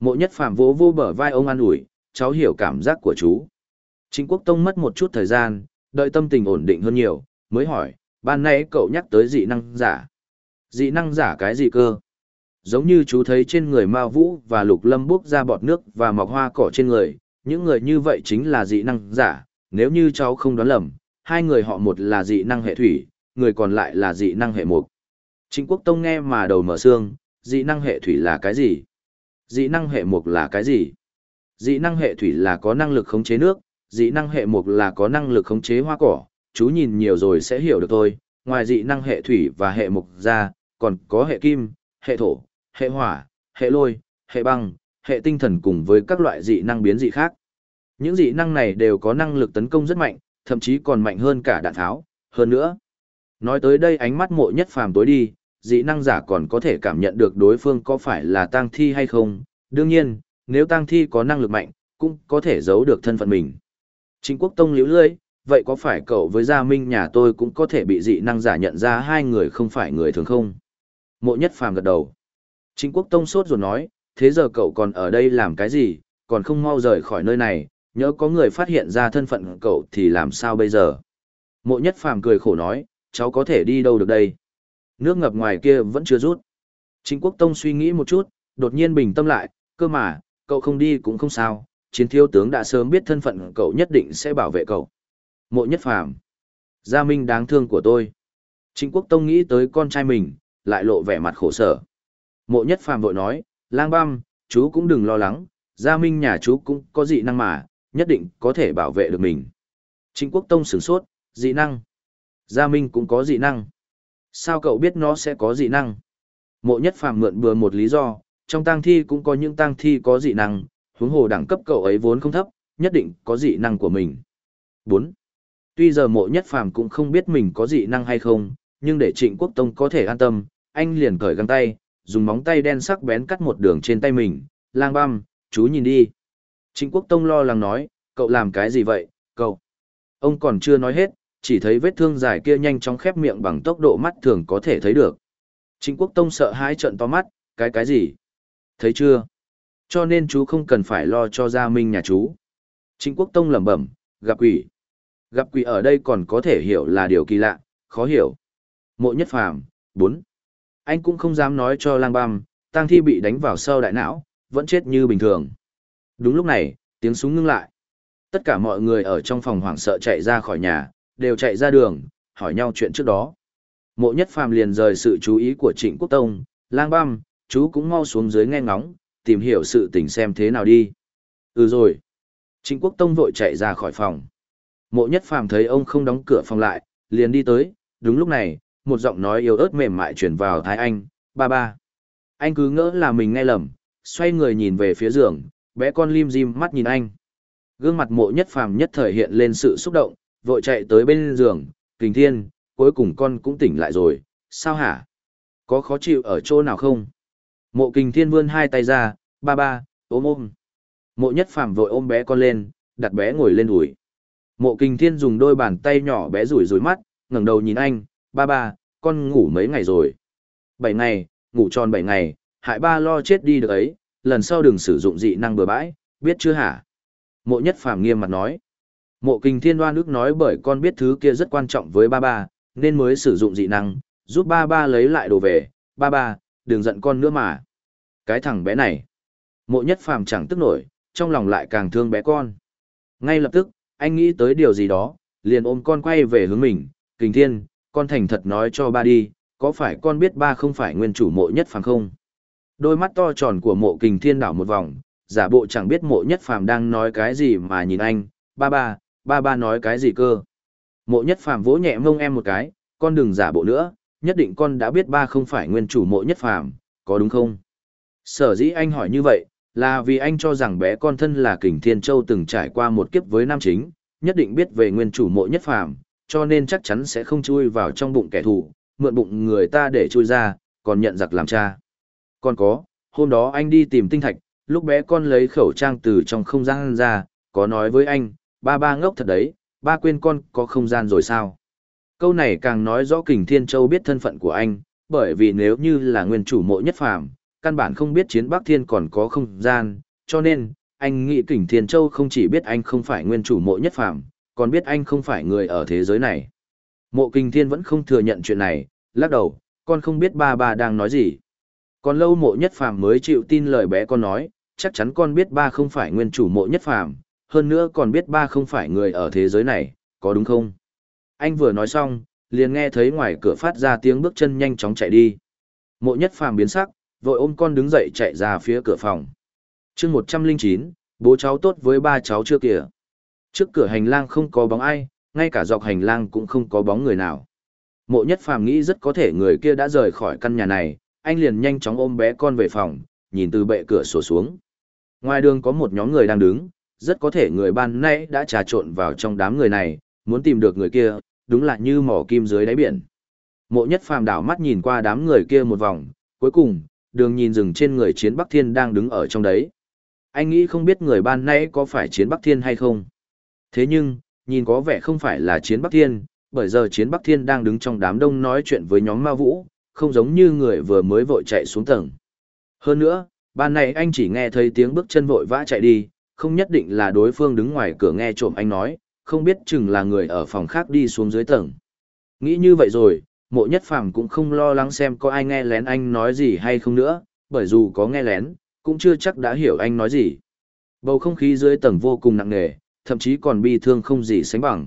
Speaker 1: Mộ nhất phàm vỗ vô bờ vai ông an ủi, cháu hiểu cảm giác của chú. Trịnh Quốc Tông mất một chút thời gian, đợi tâm tình ổn định hơn nhiều, mới hỏi, ban nãy cậu nhắc tới dị năng giả. Dị năng giả cái gì cơ? Giống như chú thấy trên người Ma Vũ và Lục Lâm bốc ra bọt nước và mọc hoa cỏ trên người, những người như vậy chính là dị năng giả, nếu như cháu không đoán lầm, hai người họ một là dị năng hệ thủy, người còn lại là dị năng hệ mục. Trịnh Quốc Tông nghe mà đầu mở xương, dị năng hệ thủy là cái gì? Dị năng hệ mục là cái gì? Dị năng hệ thủy là có năng lực khống chế nước, dị năng hệ mục là có năng lực khống chế hoa cỏ, chú nhìn nhiều rồi sẽ hiểu được thôi. Ngoài dị năng hệ thủy và hệ mục ra, còn có hệ kim, hệ thổ, hệ hỏa, hệ lôi, hệ băng, hệ tinh thần cùng với các loại dị năng biến dị khác. Những dị năng này đều có năng lực tấn công rất mạnh, thậm chí còn mạnh hơn cả đạn tháo. Hơn nữa, nói tới đây ánh mắt mộ nhất phàm tối đi, dị năng giả còn có thể cảm nhận được đối phương có phải là tang thi hay không. Đương nhiên, nếu tang thi có năng lực mạnh, cũng có thể giấu được thân phận mình. Chính quốc tông liễu lưỡi, vậy có phải cậu với Gia Minh nhà tôi cũng có thể bị dị năng giả nhận ra hai người không phải người thường không? Mộ nhất phàm gật đầu. Chính quốc tông sốt rồi nói, thế giờ cậu còn ở đây làm cái gì, còn không mau rời khỏi nơi này, nhớ có người phát hiện ra thân phận cậu thì làm sao bây giờ? Mộ nhất phàm cười khổ nói, cháu có thể đi đâu được đây? Nước ngập ngoài kia vẫn chưa rút. Chính quốc tông suy nghĩ một chút, đột nhiên bình tâm lại, cơ mà, cậu không đi cũng không sao, chiến thiếu tướng đã sớm biết thân phận cậu nhất định sẽ bảo vệ cậu. Mộ nhất phàm. Gia Minh đáng thương của tôi. Trịnh Quốc Tông nghĩ tới con trai mình, lại lộ vẻ mặt khổ sở. Mộ nhất phàm vội nói, lang băm, chú cũng đừng lo lắng, Gia Minh nhà chú cũng có dị năng mà, nhất định có thể bảo vệ được mình. Trịnh Quốc Tông sửng sốt, dị năng. Gia Minh cũng có dị năng. Sao cậu biết nó sẽ có dị năng? Mộ nhất phàm mượn bừa một lý do, trong tang thi cũng có những tang thi có dị năng, huống hồ đẳng cấp cậu ấy vốn không thấp, nhất định có dị năng của mình. 4. Tuy giờ mộ nhất phàm cũng không biết mình có dị năng hay không, nhưng để trịnh quốc tông có thể an tâm, anh liền cởi găng tay, dùng móng tay đen sắc bén cắt một đường trên tay mình, lang băm, chú nhìn đi. Trịnh quốc tông lo lắng nói, cậu làm cái gì vậy, cậu? Ông còn chưa nói hết, chỉ thấy vết thương dài kia nhanh chóng khép miệng bằng tốc độ mắt thường có thể thấy được. Trịnh quốc tông sợ hãi trận to mắt, cái cái gì? Thấy chưa? Cho nên chú không cần phải lo cho Gia Minh nhà chú. Trịnh Quốc Tông lẩm bẩm, gặp quỷ. Gặp quỷ ở đây còn có thể hiểu là điều kỳ lạ, khó hiểu. Mộ nhất phàm, 4. Anh cũng không dám nói cho lang băm, tang thi bị đánh vào sâu đại não, vẫn chết như bình thường. Đúng lúc này, tiếng súng ngưng lại. Tất cả mọi người ở trong phòng hoảng sợ chạy ra khỏi nhà, đều chạy ra đường, hỏi nhau chuyện trước đó. Mộ nhất phàm liền rời sự chú ý của trịnh quốc tông, lang băm, chú cũng mau xuống dưới nghe ngóng, tìm hiểu sự tình xem thế nào đi. Ừ rồi. Trịnh Quốc Tông vội chạy ra khỏi phòng. Mộ nhất phàm thấy ông không đóng cửa phòng lại, liền đi tới, đúng lúc này, một giọng nói yếu ớt mềm mại truyền vào thái anh, ba ba. Anh cứ ngỡ là mình nghe lầm, xoay người nhìn về phía giường, bé con lim dim mắt nhìn anh. Gương mặt mộ nhất phàm nhất thời hiện lên sự xúc động, vội chạy tới bên giường, kình thiên, cuối cùng con cũng tỉnh lại rồi, sao hả? Có khó chịu ở chỗ nào không? Mộ kình thiên vươn hai tay ra, ba ba, ôm ôm. Mộ nhất phàm vội ôm bé con lên, đặt bé ngồi lên đùi. Mộ kình thiên dùng đôi bàn tay nhỏ bé rủi rủi mắt, ngẩng đầu nhìn anh, ba ba, con ngủ mấy ngày rồi. Bảy ngày, ngủ tròn bảy ngày, hại ba lo chết đi được ấy, lần sau đừng sử dụng dị năng bừa bãi, biết chưa hả? Mộ nhất phàm nghiêm mặt nói. Mộ kình thiên đoan ước nói bởi con biết thứ kia rất quan trọng với ba ba, nên mới sử dụng dị năng, giúp ba ba lấy lại đồ về, ba ba, đừng giận con nữa mà. Cái thằng bé này. Mộ nhất phàm chẳng tức nổi, trong lòng lại càng thương bé con. Ngay lập tức, anh nghĩ tới điều gì đó, liền ôm con quay về hướng mình, kình thiên, con thành thật nói cho ba đi, có phải con biết ba không phải nguyên chủ mộ nhất phàm không? Đôi mắt to tròn của mộ kình thiên đảo một vòng, giả bộ chẳng biết mộ nhất phàm đang nói cái gì mà nhìn anh, ba ba, ba ba nói cái gì cơ? Mộ nhất phàm vỗ nhẹ mông em một cái, con đừng giả bộ nữa, nhất định con đã biết ba không phải nguyên chủ mộ nhất phàm, có đúng không? Sở dĩ anh hỏi như vậy, là vì anh cho rằng bé con thân là kình thiên châu từng trải qua một kiếp với nam chính, nhất định biết về nguyên chủ mộ nhất phàm, cho nên chắc chắn sẽ không chui vào trong bụng kẻ thù, mượn bụng người ta để chui ra, còn nhận giặc làm cha. Còn có, hôm đó anh đi tìm tinh thạch, lúc bé con lấy khẩu trang từ trong không gian ra, có nói với anh, ba ba ngốc thật đấy, ba quên con có không gian rồi sao? Câu này càng nói rõ Kình Thiên Châu biết thân phận của anh, bởi vì nếu như là nguyên chủ mộ nhất phàm, căn bản không biết chiến Bắc Thiên còn có không gian, cho nên, anh nghĩ Kình Thiên Châu không chỉ biết anh không phải nguyên chủ mộ nhất phàm, còn biết anh không phải người ở thế giới này. Mộ kinh Thiên vẫn không thừa nhận chuyện này, lắc đầu, con không biết ba ba đang nói gì. Còn lâu mộ nhất phàm mới chịu tin lời bé con nói, chắc chắn con biết ba không phải nguyên chủ mộ nhất phàm, hơn nữa còn biết ba không phải người ở thế giới này, có đúng không? Anh vừa nói xong, liền nghe thấy ngoài cửa phát ra tiếng bước chân nhanh chóng chạy đi. Mộ nhất phàm biến sắc, vội ôm con đứng dậy chạy ra phía cửa phòng. chương 109, bố cháu tốt với ba cháu chưa kìa. Trước cửa hành lang không có bóng ai, ngay cả dọc hành lang cũng không có bóng người nào. Mộ nhất phàm nghĩ rất có thể người kia đã rời khỏi căn nhà này, anh liền nhanh chóng ôm bé con về phòng, nhìn từ bệ cửa sổ xuống. Ngoài đường có một nhóm người đang đứng, rất có thể người ban nãy đã trà trộn vào trong đám người này, muốn tìm được người kia, đúng là như mỏ kim dưới đáy biển. Mộ nhất phàm đảo mắt nhìn qua đám người kia một vòng, cuối cùng, đường nhìn dừng trên người chiến Bắc Thiên đang đứng ở trong đấy. Anh nghĩ không biết người ban nãy có phải chiến Bắc Thiên hay không. Thế nhưng, nhìn có vẻ không phải là chiến Bắc Thiên, bởi giờ chiến Bắc Thiên đang đứng trong đám đông nói chuyện với nhóm ma vũ, không giống như người vừa mới vội chạy xuống tầng. Hơn nữa, ban này anh chỉ nghe thấy tiếng bước chân vội vã chạy đi, không nhất định là đối phương đứng ngoài cửa nghe trộm anh nói, không biết chừng là người ở phòng khác đi xuống dưới tầng. Nghĩ như vậy rồi, mộ nhất phàm cũng không lo lắng xem có ai nghe lén anh nói gì hay không nữa, bởi dù có nghe lén, cũng chưa chắc đã hiểu anh nói gì. Bầu không khí dưới tầng vô cùng nặng nề, thậm chí còn bi thương không gì sánh bằng.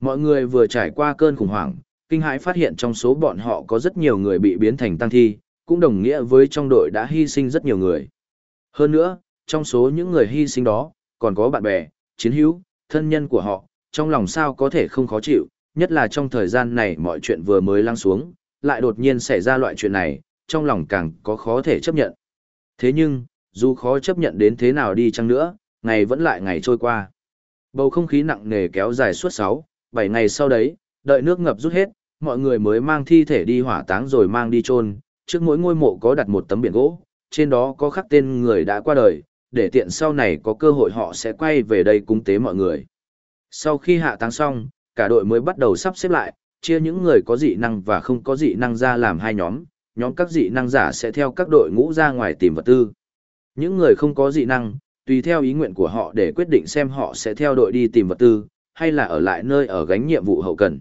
Speaker 1: Mọi người vừa trải qua cơn khủng hoảng, kinh hãi phát hiện trong số bọn họ có rất nhiều người bị biến thành tăng thi, cũng đồng nghĩa với trong đội đã hy sinh rất nhiều người. Hơn nữa, trong số những người hy sinh đó, còn có bạn bè, chiến hữu, thân nhân của họ, trong lòng sao có thể không khó chịu, nhất là trong thời gian này mọi chuyện vừa mới lắng xuống, lại đột nhiên xảy ra loại chuyện này, trong lòng càng có khó thể chấp nhận. Thế nhưng, dù khó chấp nhận đến thế nào đi chăng nữa, ngày vẫn lại ngày trôi qua. Bầu không khí nặng nề kéo dài suốt 6, 7 ngày sau đấy, đợi nước ngập rút hết, mọi người mới mang thi thể đi hỏa táng rồi mang đi chôn. trước mỗi ngôi mộ có đặt một tấm biển gỗ, trên đó có khắc tên người đã qua đời, để tiện sau này có cơ hội họ sẽ quay về đây cúng tế mọi người. Sau khi hạ táng xong, cả đội mới bắt đầu sắp xếp lại, chia những người có dị năng và không có dị năng ra làm hai nhóm, nhóm các dị năng giả sẽ theo các đội ngũ ra ngoài tìm vật tư. Những người không có dị năng, tùy theo ý nguyện của họ để quyết định xem họ sẽ theo đội đi tìm vật tư, hay là ở lại nơi ở gánh nhiệm vụ hậu cần.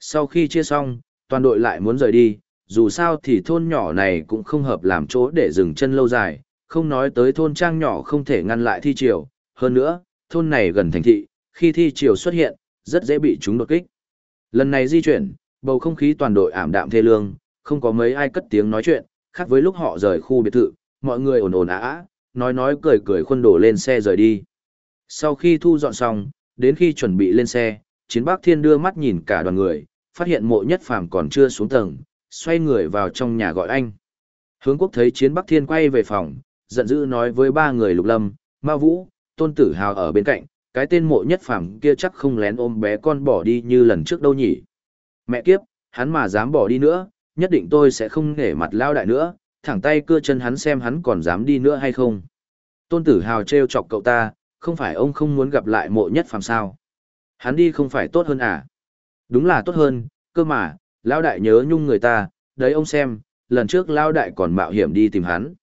Speaker 1: Sau khi chia xong, toàn đội lại muốn rời đi, dù sao thì thôn nhỏ này cũng không hợp làm chỗ để dừng chân lâu dài, không nói tới thôn trang nhỏ không thể ngăn lại thi triều, hơn nữa, thôn này gần thành thị, khi thi triều xuất hiện, rất dễ bị chúng đột kích. Lần này di chuyển, bầu không khí toàn đội ảm đạm thê lương, không có mấy ai cất tiếng nói chuyện, khác với lúc họ rời khu biệt thự, mọi người ồn ồn ả ả, nói nói cười cười khuôn đổ lên xe rời đi. Sau khi thu dọn xong, đến khi chuẩn bị lên xe, chiến bác thiên đưa mắt nhìn cả đoàn người, phát hiện mộ nhất phàm còn chưa xuống tầng, xoay người vào trong nhà gọi anh. Hướng quốc thấy chiến bắc thiên quay về phòng, giận dữ nói với ba người lục lâm, ma vũ, tôn tử hào ở bên cạnh, cái tên mộ nhất phàm kia chắc không lén ôm bé con bỏ đi như lần trước đâu nhỉ. Mẹ kiếp, hắn mà dám bỏ đi nữa, nhất định tôi sẽ không nể mặt lao đại nữa, thẳng tay cưa chân hắn xem hắn còn dám đi nữa hay không. Tôn tử hào treo chọc cậu ta, không phải ông không muốn gặp lại mộ nhất phàm sao. Hắn đi không phải tốt hơn à? Đúng là tốt hơn, cơ mà, lao đại nhớ nhung người ta, đấy ông xem, lần trước lao đại còn mạo hiểm đi tìm hắn.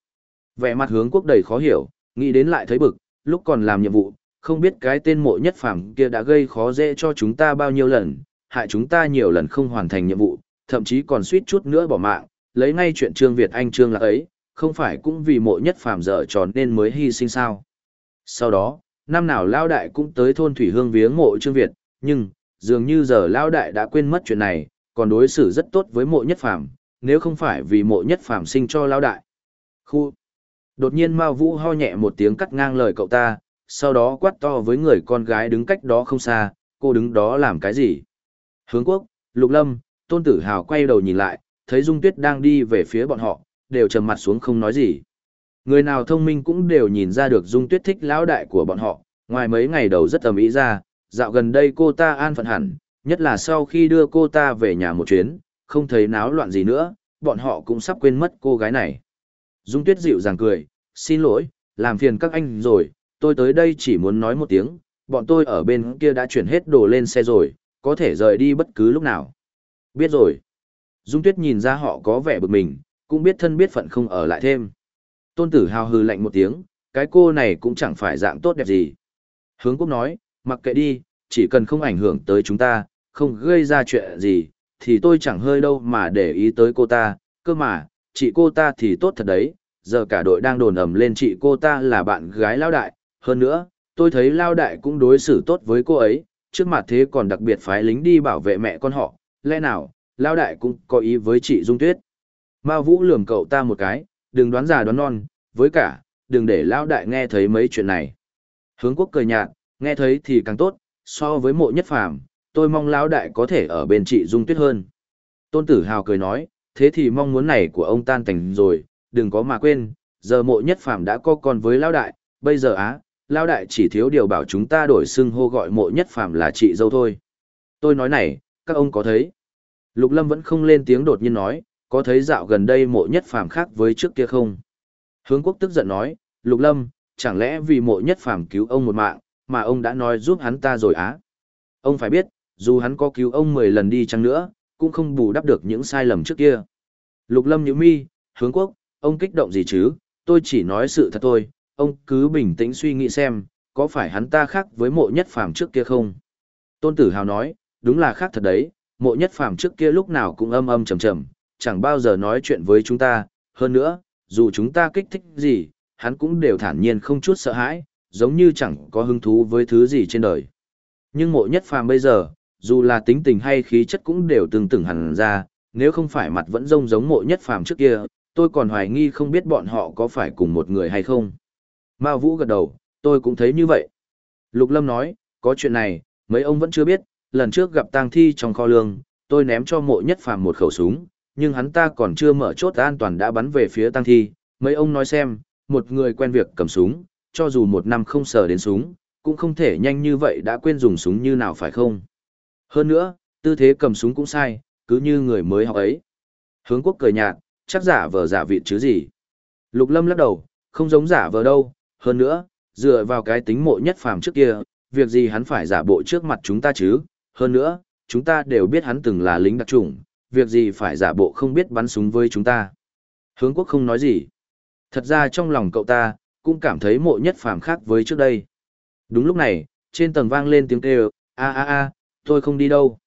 Speaker 1: Vẻ mặt hướng quốc đầy khó hiểu, nghĩ đến lại thấy bực, lúc còn làm nhiệm vụ, không biết cái tên mộ nhất phàm kia đã gây khó dễ cho chúng ta bao nhiêu lần, hại chúng ta nhiều lần không hoàn thành nhiệm vụ, thậm chí còn suýt chút nữa bỏ mạng, lấy ngay chuyện Trương Việt Anh Trương là ấy, không phải cũng vì mộ nhất phàm dở tròn nên mới hy sinh sao. Sau đó, năm nào lao đại cũng tới thôn Thủy Hương viếng mộ Trương Việt, nhưng, dường như giờ lao đại đã quên mất chuyện này, còn đối xử rất tốt với mộ nhất phàm, nếu không phải vì mộ nhất phàm sinh cho lao đại. Khu. Đột nhiên Mao Vũ ho nhẹ một tiếng cắt ngang lời cậu ta, sau đó quát to với người con gái đứng cách đó không xa, cô đứng đó làm cái gì? Hướng quốc, Lục Lâm, Tôn Tử Hào quay đầu nhìn lại, thấy Dung Tuyết đang đi về phía bọn họ, đều trầm mặt xuống không nói gì. Người nào thông minh cũng đều nhìn ra được Dung Tuyết thích lão đại của bọn họ, ngoài mấy ngày đầu rất ầm ĩ ra, dạo gần đây cô ta an phận hẳn, nhất là sau khi đưa cô ta về nhà một chuyến, không thấy náo loạn gì nữa, bọn họ cũng sắp quên mất cô gái này. Dung Tuyết dịu dàng cười, xin lỗi, làm phiền các anh rồi, tôi tới đây chỉ muốn nói một tiếng, bọn tôi ở bên kia đã chuyển hết đồ lên xe rồi, có thể rời đi bất cứ lúc nào. Biết rồi. Dung Tuyết nhìn ra họ có vẻ bực mình, cũng biết thân biết phận không ở lại thêm. Tôn tử hào hừ lạnh một tiếng, cái cô này cũng chẳng phải dạng tốt đẹp gì. Hướng quốc nói, mặc kệ đi, chỉ cần không ảnh hưởng tới chúng ta, không gây ra chuyện gì, thì tôi chẳng hơi đâu mà để ý tới cô ta, cơ mà, chị cô ta thì tốt thật đấy, giờ cả đội đang đồn ầm lên chị cô ta là bạn gái Lao Đại, hơn nữa, tôi thấy Lao Đại cũng đối xử tốt với cô ấy, trước mặt thế còn đặc biệt phái lính đi bảo vệ mẹ con họ, lẽ nào, Lao Đại cũng có ý với chị Dung Tuyết. Mao Vũ lườm cậu ta một cái, đừng đoán già đoán non, với cả, đừng để Lao Đại nghe thấy mấy chuyện này. Hướng quốc cười nhạt, nghe thấy thì càng tốt, so với mộ nhất phàm, tôi mong Lao Đại có thể ở bên chị Dung Tuyết hơn. Tôn Tử Hào cười nói, thế thì mong muốn này của ông tan thành rồi, đừng có mà quên, giờ mộ nhất phàm đã có con với Lao Đại, bây giờ á, Lao Đại chỉ thiếu điều bảo chúng ta đổi xưng hô gọi mộ nhất phàm là chị dâu thôi. Tôi nói này, các ông có thấy? Lục Lâm vẫn không lên tiếng đột nhiên nói, có thấy dạo gần đây mộ nhất phàm khác với trước kia không? Hướng quốc tức giận nói, Lục Lâm, chẳng lẽ vì mộ nhất phàm cứu ông một mạng, mà ông đã nói giúp hắn ta rồi á? Ông phải biết, dù hắn có cứu ông 10 lần đi chăng nữa, cũng không bù đắp được những sai lầm trước kia. Lục Lâm nhíu mi, hướng quốc, ông kích động gì chứ, tôi chỉ nói sự thật thôi, ông cứ bình tĩnh suy nghĩ xem, có phải hắn ta khác với mộ nhất phàm trước kia không? Tôn Tử Hào nói, đúng là khác thật đấy, mộ nhất phàm trước kia lúc nào cũng âm âm trầm trầm, chẳng bao giờ nói chuyện với chúng ta, hơn nữa, dù chúng ta kích thích gì, hắn cũng đều thản nhiên không chút sợ hãi, giống như chẳng có hứng thú với thứ gì trên đời. Nhưng mộ nhất phàm bây giờ, dù là tính tình hay khí chất cũng đều tương từng hẳn ra, nếu không phải mặt vẫn rông giống mộ nhất phàm trước kia, tôi còn hoài nghi không biết bọn họ có phải cùng một người hay không. Mao Vũ gật đầu, tôi cũng thấy như vậy. Lục Lâm nói, có chuyện này, mấy ông vẫn chưa biết, lần trước gặp tang thi trong kho lương, tôi ném cho mộ nhất phàm một khẩu súng, nhưng hắn ta còn chưa mở chốt an toàn đã bắn về phía tang thi. Mấy ông nói xem, một người quen việc cầm súng, cho dù một năm không sờ đến súng, cũng không thể nhanh như vậy đã quên dùng súng như nào phải không? Hơn nữa, tư thế cầm súng cũng sai, cứ như người mới học ấy. Hướng quốc cười nhạt, chắc giả vờ giả vịt chứ gì. Lục lâm lắc đầu, không giống giả vờ đâu, hơn nữa, dựa vào cái tính mộ nhất phàm trước kia, việc gì hắn phải giả bộ trước mặt chúng ta chứ, hơn nữa, chúng ta đều biết hắn từng là lính đặc trùng, việc gì phải giả bộ không biết bắn súng với chúng ta. Hướng quốc không nói gì. Thật ra trong lòng cậu ta, cũng cảm thấy mộ nhất phàm khác với trước đây. Đúng lúc này, trên tầng vang lên tiếng kêu, a a a, tôi không đi đâu.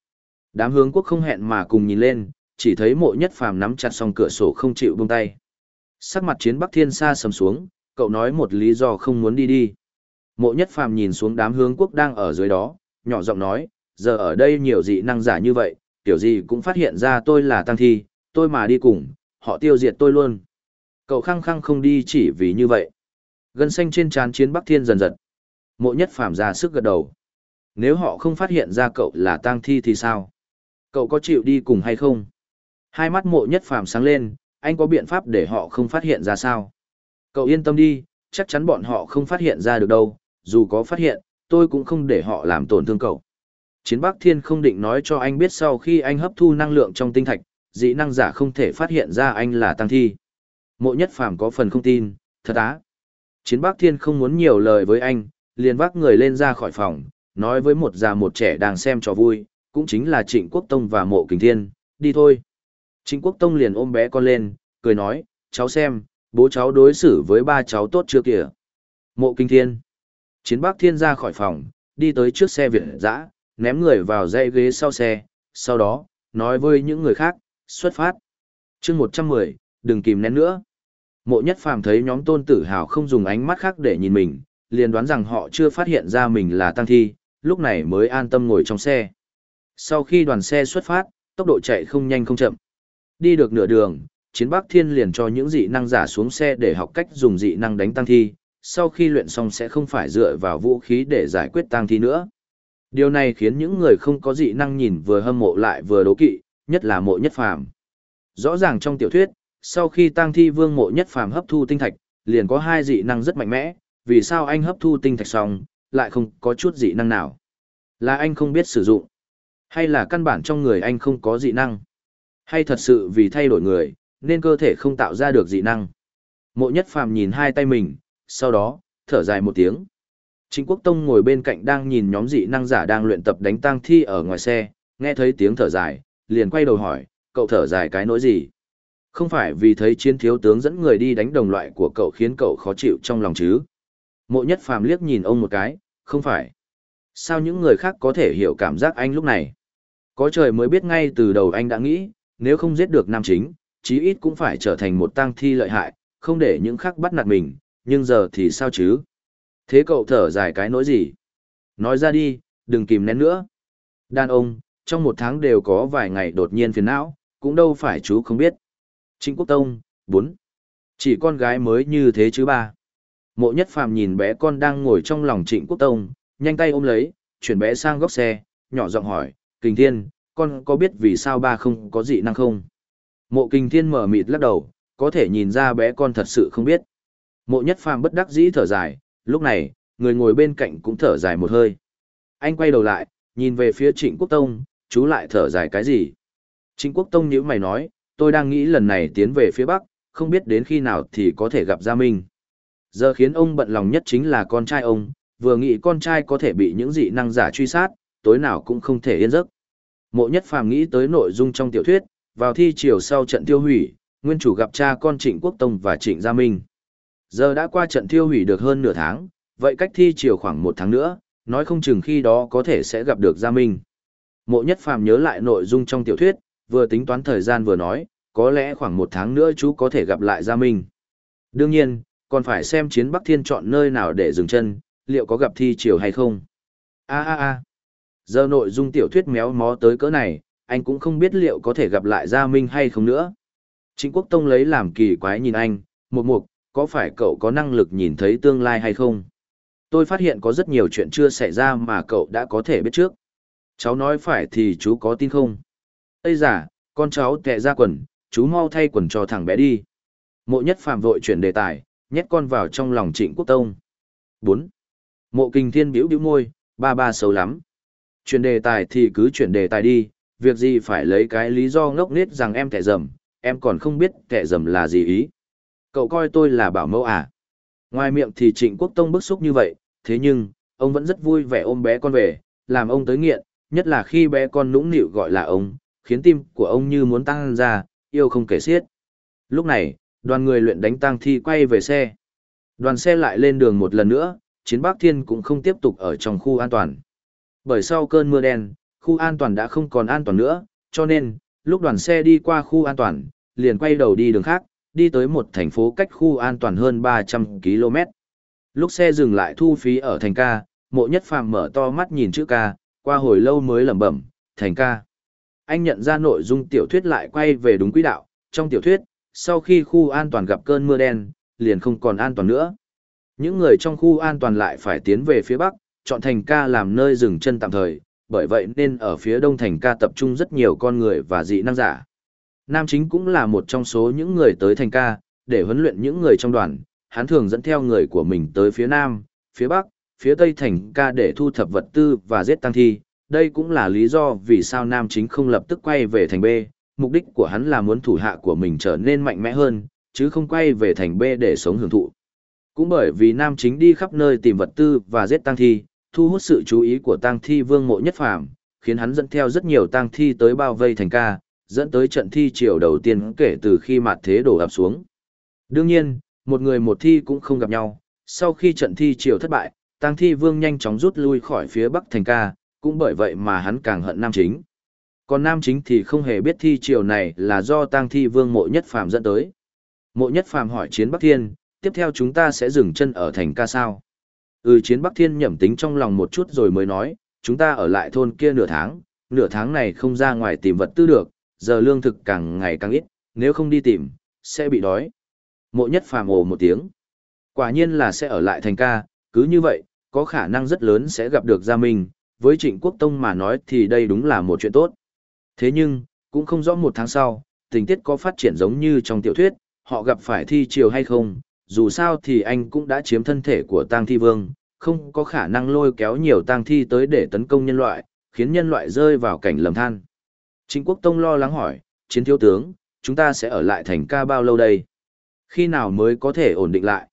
Speaker 1: Đám hướng quốc không hẹn mà cùng nhìn lên, chỉ thấy mộ nhất phàm nắm chặt song cửa sổ không chịu buông tay. Sắc mặt chiến bắc thiên xa sầm xuống, cậu nói một lý do không muốn đi đi. Mộ nhất phàm nhìn xuống đám hướng quốc đang ở dưới đó, nhỏ giọng nói, giờ ở đây nhiều dị năng giả như vậy, kiểu gì cũng phát hiện ra tôi là tăng thi, tôi mà đi cùng, họ tiêu diệt tôi luôn. Cậu khăng khăng không đi chỉ vì như vậy. Gân xanh trên trán chiến bắc thiên dần dần. Mộ nhất phàm ra sức gật đầu. Nếu họ không phát hiện ra cậu là tang thi thì sao? Cậu có chịu đi cùng hay không? Hai mắt mộ nhất phàm sáng lên, anh có biện pháp để họ không phát hiện ra sao? Cậu yên tâm đi, chắc chắn bọn họ không phát hiện ra được đâu, dù có phát hiện, tôi cũng không để họ làm tổn thương cậu. Chiến Bắc Thiên không định nói cho anh biết sau khi anh hấp thu năng lượng trong tinh thạch, dị năng giả không thể phát hiện ra anh là tăng thi. Mộ nhất phàm có phần không tin, thật á. Chiến Bắc Thiên không muốn nhiều lời với anh, liền vác người lên ra khỏi phòng, nói với một già một trẻ đang xem trò vui, cũng chính là Trịnh Quốc Tông và Mộ Kình Thiên, đi thôi. Trịnh Quốc Tông liền ôm bé con lên, cười nói, cháu xem, bố cháu đối xử với ba cháu tốt chưa kìa. Mộ Kinh Thiên. Chiến Bắc Thiên ra khỏi phòng, đi tới trước xe Việt dã, ném người vào dãy ghế sau xe, sau đó, nói với những người khác, xuất phát. chương 110, đừng kìm nén nữa. Mộ nhất phàm thấy nhóm tôn tử hào không dùng ánh mắt khác để nhìn mình, liền đoán rằng họ chưa phát hiện ra mình là tăng thi, lúc này mới an tâm ngồi trong xe. Sau khi đoàn xe xuất phát, tốc độ chạy không nhanh không chậm. Đi được nửa đường, chiến bắc thiên liền cho những dị năng giả xuống xe để học cách dùng dị năng đánh tăng thi, sau khi luyện xong sẽ không phải dựa vào vũ khí để giải quyết tăng thi nữa. Điều này khiến những người không có dị năng nhìn vừa hâm mộ lại vừa đố kỵ, nhất là mộ nhất phàm. Rõ ràng trong tiểu thuyết, sau khi tang thi vương mộ nhất phàm hấp thu tinh thạch, liền có hai dị năng rất mạnh mẽ, vì sao anh hấp thu tinh thạch xong, lại không có chút dị năng nào? Là anh không biết sử dụng? Hay là căn bản trong người anh không có dị năng? Hay thật sự vì thay đổi người, nên cơ thể không tạo ra được dị năng? Mộ nhất phàm nhìn hai tay mình, sau đó, thở dài một tiếng. Chính quốc tông ngồi bên cạnh đang nhìn nhóm dị năng giả đang luyện tập đánh tang thi ở ngoài xe, nghe thấy tiếng thở dài, liền quay đầu hỏi, cậu thở dài cái nỗi gì? Không phải vì thấy chiến thiếu tướng dẫn người đi đánh đồng loại của cậu khiến cậu khó chịu trong lòng chứ? Mộ nhất phàm liếc nhìn ông một cái, không phải. Sao những người khác có thể hiểu cảm giác anh lúc này? Có trời mới biết ngay từ đầu anh đã nghĩ, nếu không giết được nam chính, chí ít cũng phải trở thành một tang thi lợi hại, không để những khác bắt nạt mình, nhưng giờ thì sao chứ? Thế cậu thở dài cái nỗi gì? Nói ra đi, đừng kìm nén nữa. Đàn ông, trong một tháng đều có vài ngày đột nhiên phiền não, cũng đâu phải chú không biết. Trịnh Quốc Tông, 4. Chỉ con gái mới như thế chứ ba. Mộ nhất phàm nhìn bé con đang ngồi trong lòng trịnh Quốc Tông, nhanh tay ôm lấy, chuyển bé sang góc xe, nhỏ giọng hỏi, Kình Thiên, con có biết vì sao ba không có dị năng không? Mộ Kình Thiên mở mịt lắc đầu, có thể nhìn ra bé con thật sự không biết. Mộ nhất phàm bất đắc dĩ thở dài, lúc này, người ngồi bên cạnh cũng thở dài một hơi. Anh quay đầu lại, nhìn về phía trịnh quốc tông, chú lại thở dài cái gì? Trịnh quốc tông nhíu mày nói, tôi đang nghĩ lần này tiến về phía Bắc, không biết đến khi nào thì có thể gặp Gia Minh. Giờ khiến ông bận lòng nhất chính là con trai ông, vừa nghĩ con trai có thể bị những dị năng giả truy sát, tối nào cũng không thể yên giấc. Mộ nhất phàm nghĩ tới nội dung trong tiểu thuyết, vào thi chiều sau trận tiêu hủy, nguyên chủ gặp cha con Trịnh Quốc Tông và Trịnh Gia Minh. Giờ đã qua trận thiêu hủy được hơn nửa tháng, vậy cách thi chiều khoảng một tháng nữa, nói không chừng khi đó có thể sẽ gặp được Gia Minh. Mộ nhất phàm nhớ lại nội dung trong tiểu thuyết, vừa tính toán thời gian vừa nói, có lẽ khoảng một tháng nữa chú có thể gặp lại Gia Minh. Đương nhiên, còn phải xem chiến Bắc Thiên chọn nơi nào để dừng chân, liệu có gặp thi chiều hay không. A a a. Giờ nội dung tiểu thuyết méo mó tới cỡ này, anh cũng không biết liệu có thể gặp lại Gia Minh hay không nữa. Trịnh Quốc Tông lấy làm kỳ quái nhìn anh, một mục, có phải cậu có năng lực nhìn thấy tương lai hay không? Tôi phát hiện có rất nhiều chuyện chưa xảy ra mà cậu đã có thể biết trước. Cháu nói phải thì chú có tin không? Ây giả, con cháu tệ ra quần, chú mau thay quần cho thằng bé đi. Mộ nhất phạm vội chuyển đề tài, nhét con vào trong lòng trịnh quốc tông. 4. Mộ kinh thiên biểu biểu môi, ba ba xấu lắm. Chuyển đề tài thì cứ chuyển đề tài đi, việc gì phải lấy cái lý do ngốc nết rằng em tệ dầm, em còn không biết tệ dầm là gì ý. Cậu coi tôi là bảo mẫu à? Ngoài miệng thì trịnh quốc tông bức xúc như vậy, thế nhưng, ông vẫn rất vui vẻ ôm bé con về, làm ông tới nghiện, nhất là khi bé con nũng nịu gọi là ông, khiến tim của ông như muốn tăng ra, yêu không kể xiết. Lúc này, đoàn người luyện đánh tang thi quay về xe. Đoàn xe lại lên đường một lần nữa, chiến Bắc Thiên cũng không tiếp tục ở trong khu an toàn. Bởi sau cơn mưa đen, khu an toàn đã không còn an toàn nữa, cho nên, lúc đoàn xe đi qua khu an toàn, liền quay đầu đi đường khác, đi tới một thành phố cách khu an toàn hơn 300 km. Lúc xe dừng lại thu phí ở thành ca, mộ nhất phàm mở to mắt nhìn chữ ca, qua hồi lâu mới lẩm bẩm, thành ca. Anh nhận ra nội dung tiểu thuyết lại quay về đúng quỹ đạo, trong tiểu thuyết, sau khi khu an toàn gặp cơn mưa đen, liền không còn an toàn nữa. Những người trong khu an toàn lại phải tiến về phía bắc, chọn thành ca làm nơi dừng chân tạm thời, bởi vậy nên ở phía đông thành ca tập trung rất nhiều con người và dị năng giả. Nam chính cũng là một trong số những người tới thành ca, để huấn luyện những người trong đoàn, hắn thường dẫn theo người của mình tới phía nam, phía bắc, phía tây thành ca để thu thập vật tư và giết tăng thi. Đây cũng là lý do vì sao nam chính không lập tức quay về thành B, mục đích của hắn là muốn thủ hạ của mình trở nên mạnh mẽ hơn, chứ không quay về thành B để sống hưởng thụ. Cũng bởi vì nam chính đi khắp nơi tìm vật tư và giết tăng thi, thu hút sự chú ý của tăng thi vương mộ nhất phàm, khiến hắn dẫn theo rất nhiều tăng thi tới bao vây thành ca, dẫn tới trận thi triều đầu tiên kể từ khi mặt thế đổ ập xuống. Đương nhiên, một người một thi cũng không gặp nhau, sau khi trận thi triều thất bại, tăng thi vương nhanh chóng rút lui khỏi phía bắc thành ca, cũng bởi vậy mà hắn càng hận nam chính. Còn nam chính thì không hề biết thi triều này là do tăng thi vương mộ nhất phàm dẫn tới. Mộ nhất phàm hỏi chiến bắc thiên, tiếp theo chúng ta sẽ dừng chân ở thành ca sao. Ừ chiến bắc thiên nhẩm tính trong lòng một chút rồi mới nói, chúng ta ở lại thôn kia nửa tháng, nửa tháng này không ra ngoài tìm vật tư được, giờ lương thực càng ngày càng ít, nếu không đi tìm, sẽ bị đói. Mộ nhất phàm ồ một tiếng. Quả nhiên là sẽ ở lại thành ca, cứ như vậy, có khả năng rất lớn sẽ gặp được Gia Minh, với Trịnh Quốc Tông mà nói thì đây đúng là một chuyện tốt. Thế nhưng, cũng không rõ một tháng sau, tình tiết có phát triển giống như trong tiểu thuyết, họ gặp phải thi triều hay không, dù sao thì anh cũng đã chiếm thân thể của tang thi vương, không có khả năng lôi kéo nhiều tang thi tới để tấn công nhân loại, khiến nhân loại rơi vào cảnh lầm than. Trịnh Quốc Tông lo lắng hỏi, chiến thiếu tướng, chúng ta sẽ ở lại thành ca bao lâu đây? Khi nào mới có thể ổn định lại?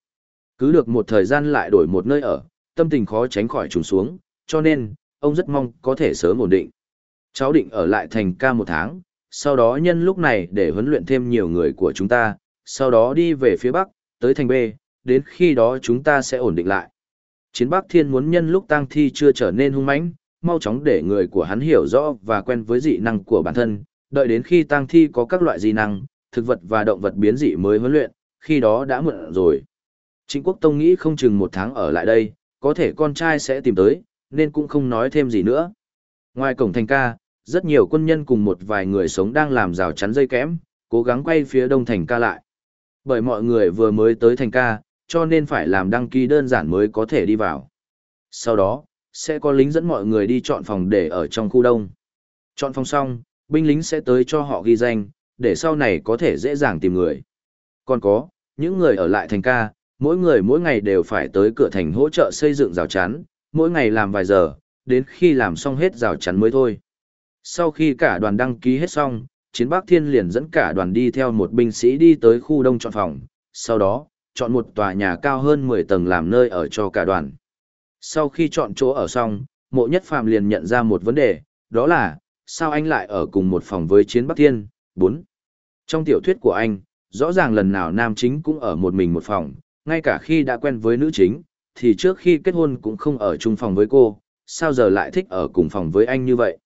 Speaker 1: Cứ được một thời gian lại đổi một nơi ở, tâm tình khó tránh khỏi trùng xuống, cho nên, ông rất mong có thể sớm ổn định. Cháu định ở lại thành ca một tháng, sau đó nhân lúc này để huấn luyện thêm nhiều người của chúng ta, sau đó đi về phía Bắc, tới thành B, đến khi đó chúng ta sẽ ổn định lại. Chiến Bắc Thiên muốn nhân lúc tang thi chưa trở nên hung mãnh, mau chóng để người của hắn hiểu rõ và quen với dị năng của bản thân, đợi đến khi tang thi có các loại dị năng, thực vật và động vật biến dị mới huấn luyện, khi đó đã muộn rồi. Trịnh Quốc Tông nghĩ không chừng một tháng ở lại đây, có thể con trai sẽ tìm tới, nên cũng không nói thêm gì nữa. Ngoài cổng thành ca, rất nhiều quân nhân cùng một vài người sống đang làm rào chắn dây kẽm, cố gắng quay phía đông thành ca lại. Bởi mọi người vừa mới tới thành ca, cho nên phải làm đăng ký đơn giản mới có thể đi vào. Sau đó, sẽ có lính dẫn mọi người đi chọn phòng để ở trong khu đông. Chọn phòng xong, binh lính sẽ tới cho họ ghi danh, để sau này có thể dễ dàng tìm người. Còn có, những người ở lại thành ca, mỗi người mỗi ngày đều phải tới cửa thành hỗ trợ xây dựng rào chắn, mỗi ngày làm vài giờ, đến khi làm xong hết rào chắn mới thôi. Sau khi cả đoàn đăng ký hết xong, Chiến Bắc Thiên liền dẫn cả đoàn đi theo một binh sĩ đi tới khu đông chọn phòng, sau đó, chọn một tòa nhà cao hơn 10 tầng làm nơi ở cho cả đoàn. Sau khi chọn chỗ ở xong, mộ nhất phàm liền nhận ra một vấn đề, đó là, sao anh lại ở cùng một phòng với Chiến Bắc Thiên? 4. Trong tiểu thuyết của anh, rõ ràng lần nào nam chính cũng ở một mình một phòng, ngay cả khi đã quen với nữ chính, thì trước khi kết hôn cũng không ở chung phòng với cô, sao giờ lại thích ở cùng phòng với anh như vậy?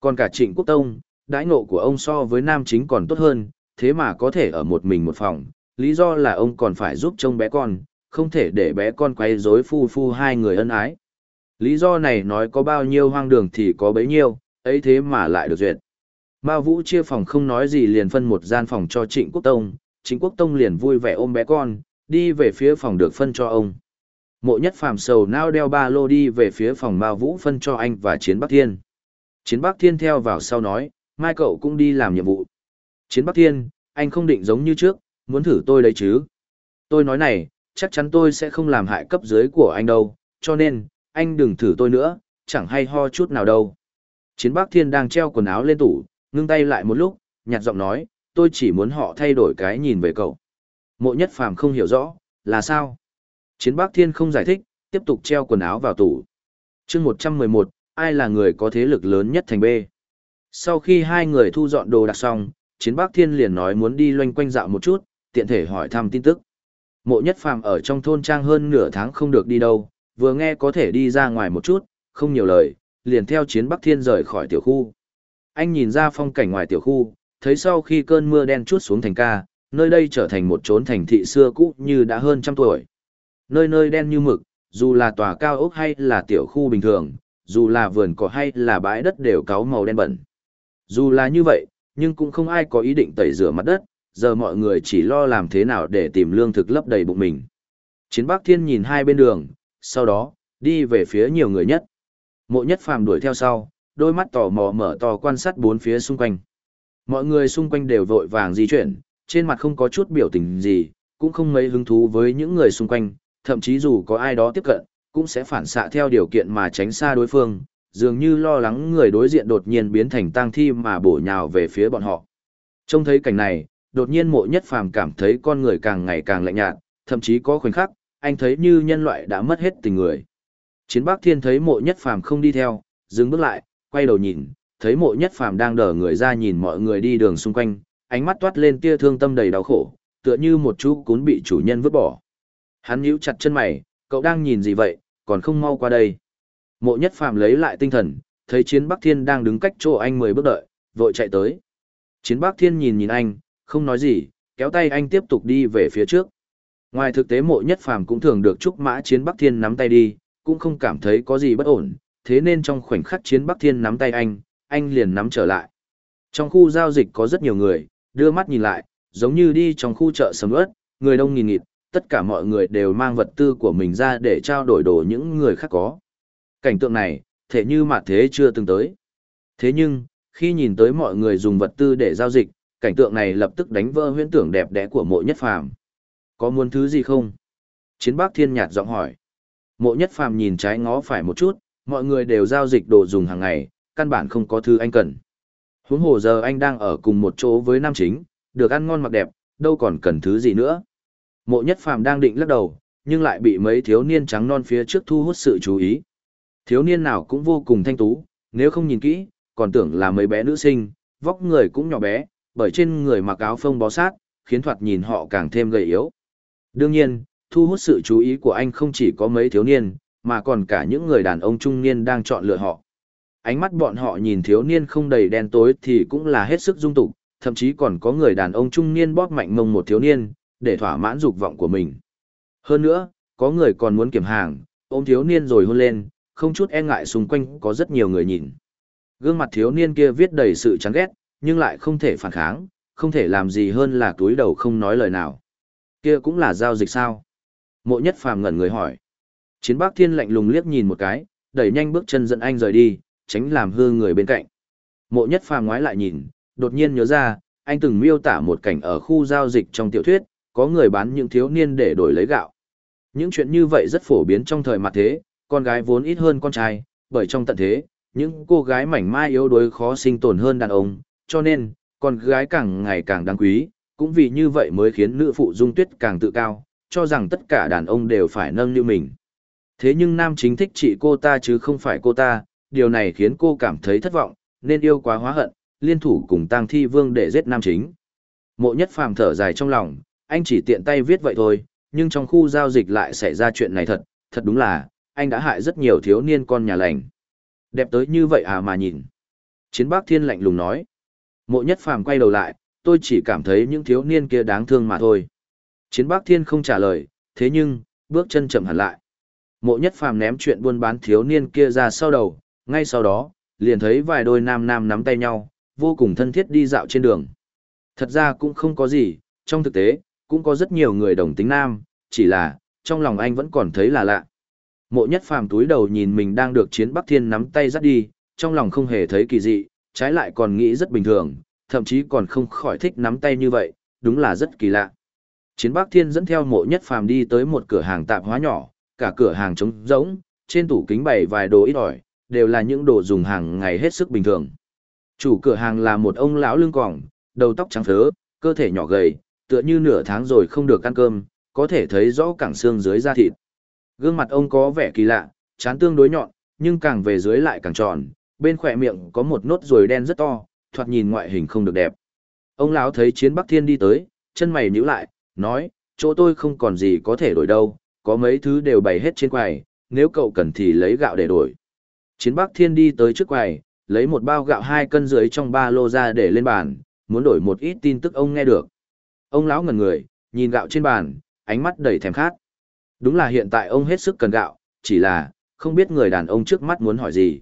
Speaker 1: Còn cả Trịnh Quốc Tông, đãi ngộ của ông so với nam chính còn tốt hơn, thế mà có thể ở một mình một phòng, lý do là ông còn phải giúp trông bé con, không thể để bé con quấy rối phu phu hai người ân ái. Lý do này nói có bao nhiêu hoang đường thì có bấy nhiêu, ấy thế mà lại được duyệt. Mao Vũ chia phòng không nói gì liền phân một gian phòng cho Trịnh Quốc Tông, Trịnh Quốc Tông liền vui vẻ ôm bé con, đi về phía phòng được phân cho ông. Mộ nhất phàm sầu nao đeo ba lô đi về phía phòng Mao Vũ phân cho anh và Chiến Bắc Thiên. Chiến Bắc Thiên theo vào sau nói, mai cậu cũng đi làm nhiệm vụ. Chiến Bắc Thiên, anh không định giống như trước, muốn thử tôi đấy chứ. Tôi nói này, chắc chắn tôi sẽ không làm hại cấp dưới của anh đâu, cho nên, anh đừng thử tôi nữa, chẳng hay ho chút nào đâu. Chiến Bắc Thiên đang treo quần áo lên tủ, ngưng tay lại một lúc, nhạt giọng nói, tôi chỉ muốn họ thay đổi cái nhìn về cậu. Mộ nhất phàm không hiểu rõ, là sao? Chiến Bắc Thiên không giải thích, tiếp tục treo quần áo vào tủ. chương 111, ai là người có thế lực lớn nhất thành B? Sau khi hai người thu dọn đồ đạc xong, Chiến Bắc Thiên liền nói muốn đi loanh quanh dạo một chút, tiện thể hỏi thăm tin tức. Mộ nhất phàm ở trong thôn trang hơn nửa tháng không được đi đâu, vừa nghe có thể đi ra ngoài một chút, không nhiều lời, liền theo Chiến Bắc Thiên rời khỏi tiểu khu. Anh nhìn ra phong cảnh ngoài tiểu khu, thấy sau khi cơn mưa đen chút xuống thành ca, nơi đây trở thành một chốn thành thị xưa cũ như đã hơn trăm tuổi. Nơi nơi đen như mực, dù là tòa cao ốc hay là tiểu khu bình thường, dù là vườn cỏ hay là bãi đất đều có màu đen bẩn. Dù là như vậy, nhưng cũng không ai có ý định tẩy rửa mặt đất, giờ mọi người chỉ lo làm thế nào để tìm lương thực lấp đầy bụng mình. Chiến Bắc Thiên nhìn hai bên đường, sau đó, đi về phía nhiều người nhất. Mộ nhất phàm đuổi theo sau, đôi mắt tò mò mở to quan sát bốn phía xung quanh. Mọi người xung quanh đều vội vàng di chuyển, trên mặt không có chút biểu tình gì, cũng không mấy hứng thú với những người xung quanh, thậm chí dù có ai đó tiếp cận, cũng sẽ phản xạ theo điều kiện mà tránh xa đối phương, dường như lo lắng người đối diện đột nhiên biến thành tang thi mà bổ nhào về phía bọn họ. Trông thấy cảnh này, đột nhiên mộ nhất phàm cảm thấy con người càng ngày càng lạnh nhạt, thậm chí có khoảnh khắc, anh thấy như nhân loại đã mất hết tình người. Chiến Bắc Thiên thấy mộ nhất phàm không đi theo, dừng bước lại, quay đầu nhìn, thấy mộ nhất phàm đang đờ người ra nhìn mọi người đi đường xung quanh, ánh mắt toát lên tia thương tâm đầy đau khổ, tựa như một chú cún bị chủ nhân vứt bỏ. Hắn nhíu chặt chân mày, cậu đang nhìn gì vậy, còn không mau qua đây. Mộ nhất phàm lấy lại tinh thần, thấy chiến Bắc Thiên đang đứng cách chỗ anh mười bước đợi, vội chạy tới. Chiến Bắc Thiên nhìn nhìn anh, không nói gì, kéo tay anh tiếp tục đi về phía trước. Ngoài thực tế mộ nhất phàm cũng thường được trúc mã chiến Bắc Thiên nắm tay đi, cũng không cảm thấy có gì bất ổn, thế nên trong khoảnh khắc chiến Bắc Thiên nắm tay anh, anh liền nắm trở lại. Trong khu giao dịch có rất nhiều người, đưa mắt nhìn lại, giống như đi trong khu chợ sầm ớt, người đông nghìn nghịt, tất cả mọi người đều mang vật tư của mình ra để trao đổi đồ những người khác có. Cảnh tượng này, thể như mà thế chưa từng tới. Thế nhưng, khi nhìn tới mọi người dùng vật tư để giao dịch, cảnh tượng này lập tức đánh vỡ huyễn tưởng đẹp đẽ của mộ nhất phàm. Có muốn thứ gì không? Chiến bác thiên nhạt giọng hỏi. Mộ nhất phàm nhìn trái ngó phải một chút, mọi người đều giao dịch đồ dùng hàng ngày, căn bản không có thứ anh cần. Huống hồ giờ anh đang ở cùng một chỗ với nam chính, được ăn ngon mặc đẹp, đâu còn cần thứ gì nữa. Mộ nhất phàm đang định lắc đầu, nhưng lại bị mấy thiếu niên trắng non phía trước thu hút sự chú ý. Thiếu niên nào cũng vô cùng thanh tú, nếu không nhìn kỹ, còn tưởng là mấy bé nữ sinh, vóc người cũng nhỏ bé, bởi trên người mặc áo phông bó sát, khiến thoạt nhìn họ càng thêm gầy yếu. Đương nhiên, thu hút sự chú ý của anh không chỉ có mấy thiếu niên, mà còn cả những người đàn ông trung niên đang chọn lựa họ. Ánh mắt bọn họ nhìn thiếu niên không đầy đen tối thì cũng là hết sức dung tục, thậm chí còn có người đàn ông trung niên bóp mạnh mông một thiếu niên, để thỏa mãn dục vọng của mình. Hơn nữa, có người còn muốn kiểm hàng, ôm thiếu niên rồi hôn lên, không chút e ngại xung quanh có rất nhiều người nhìn. Gương mặt thiếu niên kia viết đầy sự chán ghét, nhưng lại không thể phản kháng, không thể làm gì hơn là túi đầu không nói lời nào. Kia cũng là giao dịch sao? Mộ nhất phàm ngẩn người hỏi. Chiến bác thiên lạnh lùng liếc nhìn một cái, đẩy nhanh bước chân dẫn anh rời đi, tránh làm hư người bên cạnh. Mộ nhất phàm ngoái lại nhìn, đột nhiên nhớ ra, anh từng miêu tả một cảnh ở khu giao dịch trong tiểu thuyết, có người bán những thiếu niên để đổi lấy gạo. Những chuyện như vậy rất phổ biến trong thời mặt thế, con gái vốn ít hơn con trai, bởi trong tận thế, những cô gái mảnh mai yếu đuối khó sinh tồn hơn đàn ông, cho nên, con gái càng ngày càng đáng quý, cũng vì như vậy mới khiến nữ phụ dung tuyết càng tự cao, cho rằng tất cả đàn ông đều phải nâng như mình. Thế nhưng nam chính thích chị cô ta chứ không phải cô ta, điều này khiến cô cảm thấy thất vọng, nên yêu quá hóa hận, liên thủ cùng tang thi vương để giết nam chính. Mộ nhất phàm thở dài trong lòng, anh chỉ tiện tay viết vậy thôi, nhưng trong khu giao dịch lại xảy ra chuyện này thật, thật đúng là, anh đã hại rất nhiều thiếu niên con nhà lành. Đẹp tới như vậy à mà nhìn. Chiến bác thiên lạnh lùng nói. Mộ nhất phàm quay đầu lại, tôi chỉ cảm thấy những thiếu niên kia đáng thương mà thôi. Chiến bác thiên không trả lời, thế nhưng, bước chân chậm hẳn lại. Mộ nhất phàm ném chuyện buôn bán thiếu niên kia ra sau đầu, ngay sau đó, liền thấy vài đôi nam nam nắm tay nhau, vô cùng thân thiết đi dạo trên đường. Thật ra cũng không có gì, trong thực tế, cũng có rất nhiều người đồng tính nam, chỉ là, trong lòng anh vẫn còn thấy là lạ. Mộ nhất phàm túi đầu nhìn mình đang được chiến Bắc Thiên nắm tay dắt đi, trong lòng không hề thấy kỳ dị, trái lại còn nghĩ rất bình thường, thậm chí còn không khỏi thích nắm tay như vậy, đúng là rất kỳ lạ. Chiến Bắc Thiên dẫn theo mộ nhất phàm đi tới một cửa hàng tạp hóa nhỏ, cả cửa hàng trống rỗng, trên tủ kính bày vài đồ ít ỏi, đều là những đồ dùng hàng ngày hết sức bình thường. Chủ cửa hàng là một ông lão lưng còng, đầu tóc trắng phớ, cơ thể nhỏ gầy, tựa như nửa tháng rồi không được ăn cơm, có thể thấy rõ cẳng xương dưới da thịt. Gương mặt ông có vẻ kỳ lạ, chán tương đối nhọn, nhưng càng về dưới lại càng tròn, bên khỏe miệng có một nốt ruồi đen rất to, thoạt nhìn ngoại hình không được đẹp. Ông lão thấy Chiến Bắc Thiên đi tới, chân mày nhíu lại, nói, chỗ tôi không còn gì có thể đổi đâu, có mấy thứ đều bày hết trên quầy, nếu cậu cần thì lấy gạo để đổi. Chiến Bắc Thiên đi tới trước quầy, lấy một bao gạo hai cân dưới trong ba lô ra để lên bàn, muốn đổi một ít tin tức ông nghe được. Ông lão ngẩn người, nhìn gạo trên bàn, ánh mắt đầy thèm khát. Đúng là hiện tại ông hết sức cần gạo, chỉ là, không biết người đàn ông trước mắt muốn hỏi gì.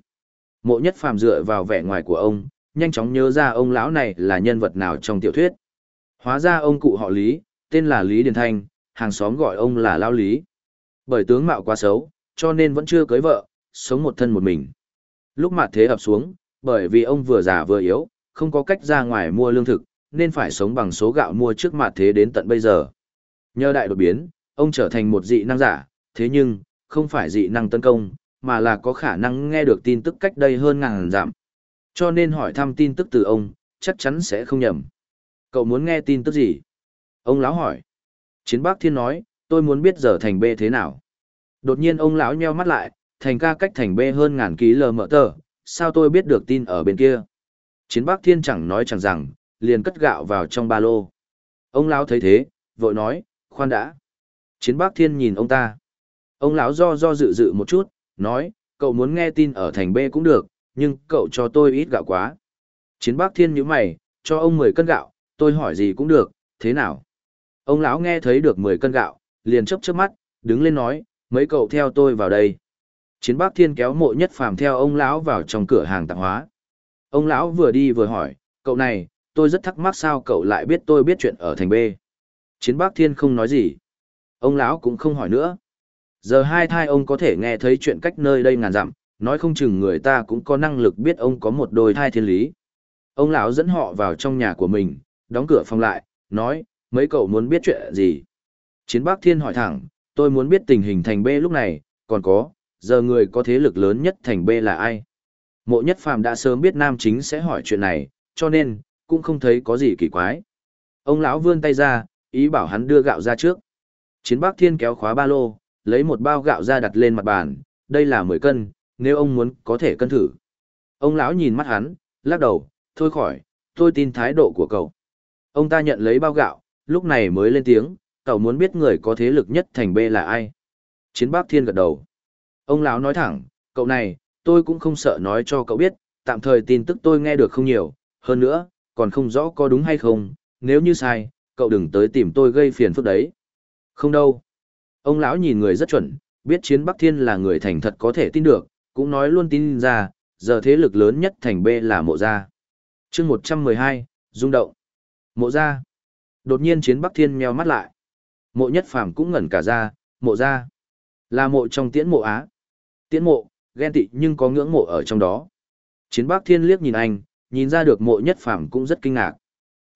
Speaker 1: Mộ nhất phàm dựa vào vẻ ngoài của ông, nhanh chóng nhớ ra ông lão này là nhân vật nào trong tiểu thuyết. Hóa ra ông cụ họ Lý, tên là Lý Điền Thanh, hàng xóm gọi ông là Lao Lý. Bởi tướng mạo quá xấu, cho nên vẫn chưa cưới vợ, sống một thân một mình. Lúc mặt thế ập xuống, bởi vì ông vừa già vừa yếu, không có cách ra ngoài mua lương thực, nên phải sống bằng số gạo mua trước mặt thế đến tận bây giờ. Nhờ đại đột biến, ông trở thành một dị năng giả, thế nhưng, không phải dị năng tấn công, mà là có khả năng nghe được tin tức cách đây hơn ngàn giảm. Cho nên hỏi thăm tin tức từ ông, chắc chắn sẽ không nhầm. Cậu muốn nghe tin tức gì? Ông lão hỏi. Chiến bác thiên nói, tôi muốn biết giờ thành B thế nào. Đột nhiên ông lão nheo mắt lại, thành ca cách thành B hơn ngàn ký lờ mở tờ, sao tôi biết được tin ở bên kia. Chiến bác thiên chẳng nói chẳng rằng, liền cất gạo vào trong ba lô. Ông lão thấy thế, vội nói, khoan đã. Chiến bác thiên nhìn ông ta. Ông lão do do dự dự một chút, nói, cậu muốn nghe tin ở thành B cũng được, nhưng cậu cho tôi ít gạo quá. Chiến bác thiên nhíu mày, cho ông 10 cân gạo, tôi hỏi gì cũng được, thế nào? Ông lão nghe thấy được 10 cân gạo, liền chớp chớp mắt, đứng lên nói, mấy cậu theo tôi vào đây. Chiến bác thiên kéo mộ nhất phàm theo ông lão vào trong cửa hàng tạp hóa. Ông lão vừa đi vừa hỏi, cậu này, tôi rất thắc mắc sao cậu lại biết tôi biết chuyện ở thành B. Chiến bác thiên không nói gì. Ông lão cũng không hỏi nữa. Giờ hai thai ông có thể nghe thấy chuyện cách nơi đây ngàn dặm, nói không chừng người ta cũng có năng lực biết ông có một đôi thai thiên lý. Ông lão dẫn họ vào trong nhà của mình, đóng cửa phòng lại, nói, mấy cậu muốn biết chuyện gì? Chiến bác thiên hỏi thẳng, tôi muốn biết tình hình thành B lúc này, còn có, giờ người có thế lực lớn nhất thành B là ai? Mộ nhất phàm đã sớm biết nam chính sẽ hỏi chuyện này, cho nên, cũng không thấy có gì kỳ quái. Ông lão vươn tay ra, ý bảo hắn đưa gạo ra trước. Chiến bác thiên kéo khóa ba lô, lấy một bao gạo ra đặt lên mặt bàn, đây là 10 cân, nếu ông muốn có thể cân thử. Ông lão nhìn mắt hắn, lắc đầu, thôi khỏi, tôi tin thái độ của cậu. Ông ta nhận lấy bao gạo, lúc này mới lên tiếng, cậu muốn biết người có thế lực nhất thành B là ai. Chiến bác thiên gật đầu. Ông lão nói thẳng, cậu này, Tôi cũng không sợ nói cho cậu biết, tạm thời tin tức tôi nghe được không nhiều, hơn nữa, còn không rõ có đúng hay không, nếu như sai, cậu đừng tới tìm tôi gây phiền phức đấy. Không đâu. Ông lão nhìn người rất chuẩn, biết chiến Bắc Thiên là người thành thật có thể tin được, cũng nói luôn tin ra, giờ thế lực lớn nhất thành B là mộ gia. chương 112, rung động. Mộ gia. Đột nhiên chiến Bắc Thiên meo mắt lại. Mộ nhất phàm cũng ngẩn cả ra, mộ gia. Là mộ trong tiễn mộ Á. Tiễn mộ, ghen tị nhưng có ngưỡng mộ ở trong đó. Chiến Bắc Thiên liếc nhìn anh, nhìn ra được mộ nhất phàm cũng rất kinh ngạc.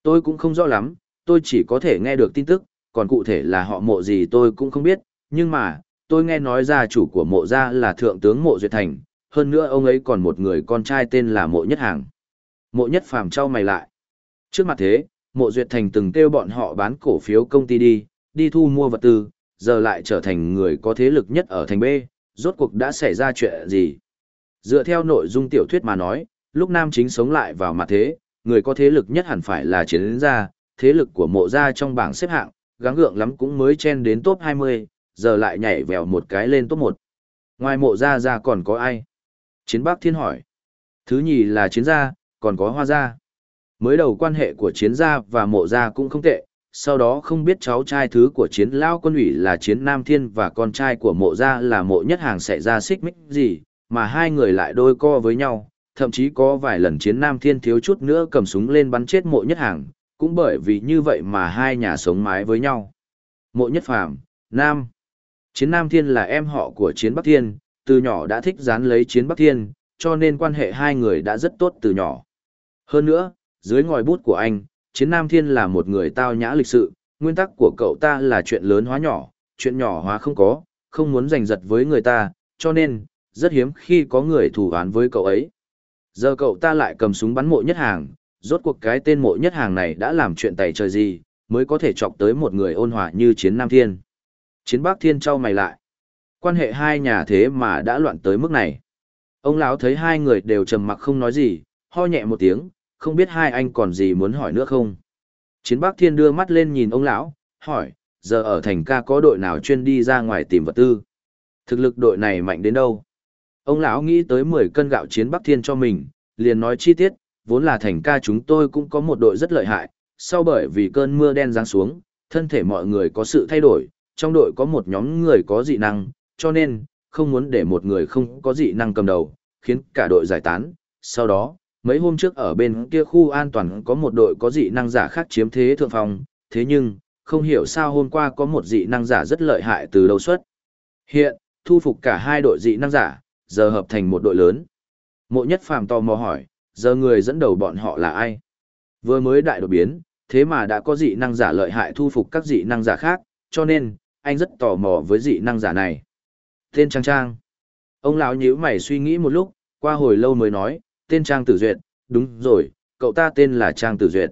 Speaker 1: Tôi cũng không rõ lắm, tôi chỉ có thể nghe được tin tức, còn cụ thể là họ mộ gì tôi cũng không biết, nhưng mà, tôi nghe nói gia chủ của mộ gia là thượng tướng mộ duyệt thành, hơn nữa ông ấy còn một người con trai tên là mộ nhất hàng. Mộ nhất phàm trao mày lại. Trước mặt thế, mộ duyệt thành từng kêu bọn họ bán cổ phiếu công ty đi, đi thu mua vật tư, giờ lại trở thành người có thế lực nhất ở thành B, rốt cuộc đã xảy ra chuyện gì? Dựa theo nội dung tiểu thuyết mà nói, lúc nam chính sống lại vào mặt thế, người có thế lực nhất hẳn phải là chiến gia, thế lực của mộ gia trong bảng xếp hạng, gắng gượng lắm cũng mới chen đến top 20, giờ lại nhảy vèo một cái lên top 1. Ngoài mộ gia ra còn có ai? Chiến Bắc Thiên hỏi. Thứ nhì là chiến gia, còn có hoa gia. Mới đầu quan hệ của chiến gia và mộ gia cũng không tệ, sau đó không biết cháu trai thứ của chiến lao quân ủy là chiến Nam Thiên và con trai của mộ gia là mộ nhất hàng sẽ ra xích mích gì, mà hai người lại đôi co với nhau, thậm chí có vài lần chiến Nam Thiên thiếu chút nữa cầm súng lên bắn chết mộ nhất hàng, cũng bởi vì như vậy mà hai nhà sống mái với nhau. Mộ nhất phàm, Nam. Chiến Nam Thiên là em họ của chiến Bắc Thiên, từ nhỏ đã thích dán lấy chiến Bắc Thiên, cho nên quan hệ hai người đã rất tốt từ nhỏ. Hơn nữa, dưới ngòi bút của anh, chiến Nam Thiên là một người tao nhã lịch sự, nguyên tắc của cậu ta là chuyện lớn hóa nhỏ, chuyện nhỏ hóa không có, không muốn giành giật với người ta, cho nên, rất hiếm khi có người thủ án với cậu ấy. Giờ cậu ta lại cầm súng bắn mộ nhất hàng, rốt cuộc cái tên mộ nhất hàng này đã làm chuyện tày trời gì, mới có thể chọc tới một người ôn hòa như chiến Nam Thiên. Chiến Bắc Thiên trao mày lại. Quan hệ hai nhà thế mà đã loạn tới mức này. Ông lão thấy hai người đều trầm mặc không nói gì, ho nhẹ một tiếng, không biết hai anh còn gì muốn hỏi nữa không. Chiến Bắc Thiên đưa mắt lên nhìn ông lão, hỏi, giờ ở thành ca có đội nào chuyên đi ra ngoài tìm vật tư? Thực lực đội này mạnh đến đâu? Ông lão nghĩ tới 10 cân gạo chiến Bắc Thiên cho mình, liền nói chi tiết, vốn là thành ca chúng tôi cũng có một đội rất lợi hại, sau bởi vì cơn mưa đen giáng xuống, thân thể mọi người có sự thay đổi, trong đội có một nhóm người có dị năng, cho nên, không muốn để một người không có dị năng cầm đầu, khiến cả đội giải tán. Sau đó, mấy hôm trước ở bên kia khu an toàn có một đội có dị năng giả khác chiếm thế thượng phòng, thế nhưng, không hiểu sao hôm qua có một dị năng giả rất lợi hại từ đâu xuất. Hiện, thu phục cả hai đội dị năng giả, giờ hợp thành một đội lớn. Mộ nhất phàm tò mò hỏi, giờ người dẫn đầu bọn họ là ai? Vừa mới đại đột biến, thế mà đã có dị năng giả lợi hại thu phục các dị năng giả khác, cho nên, anh rất tò mò với dị năng giả này. Tên Trang Trang. Ông lão nhíu mày suy nghĩ một lúc, qua hồi lâu mới nói, tên Trang Tử Duyệt, đúng rồi, cậu ta tên là Trang Tử Duyệt.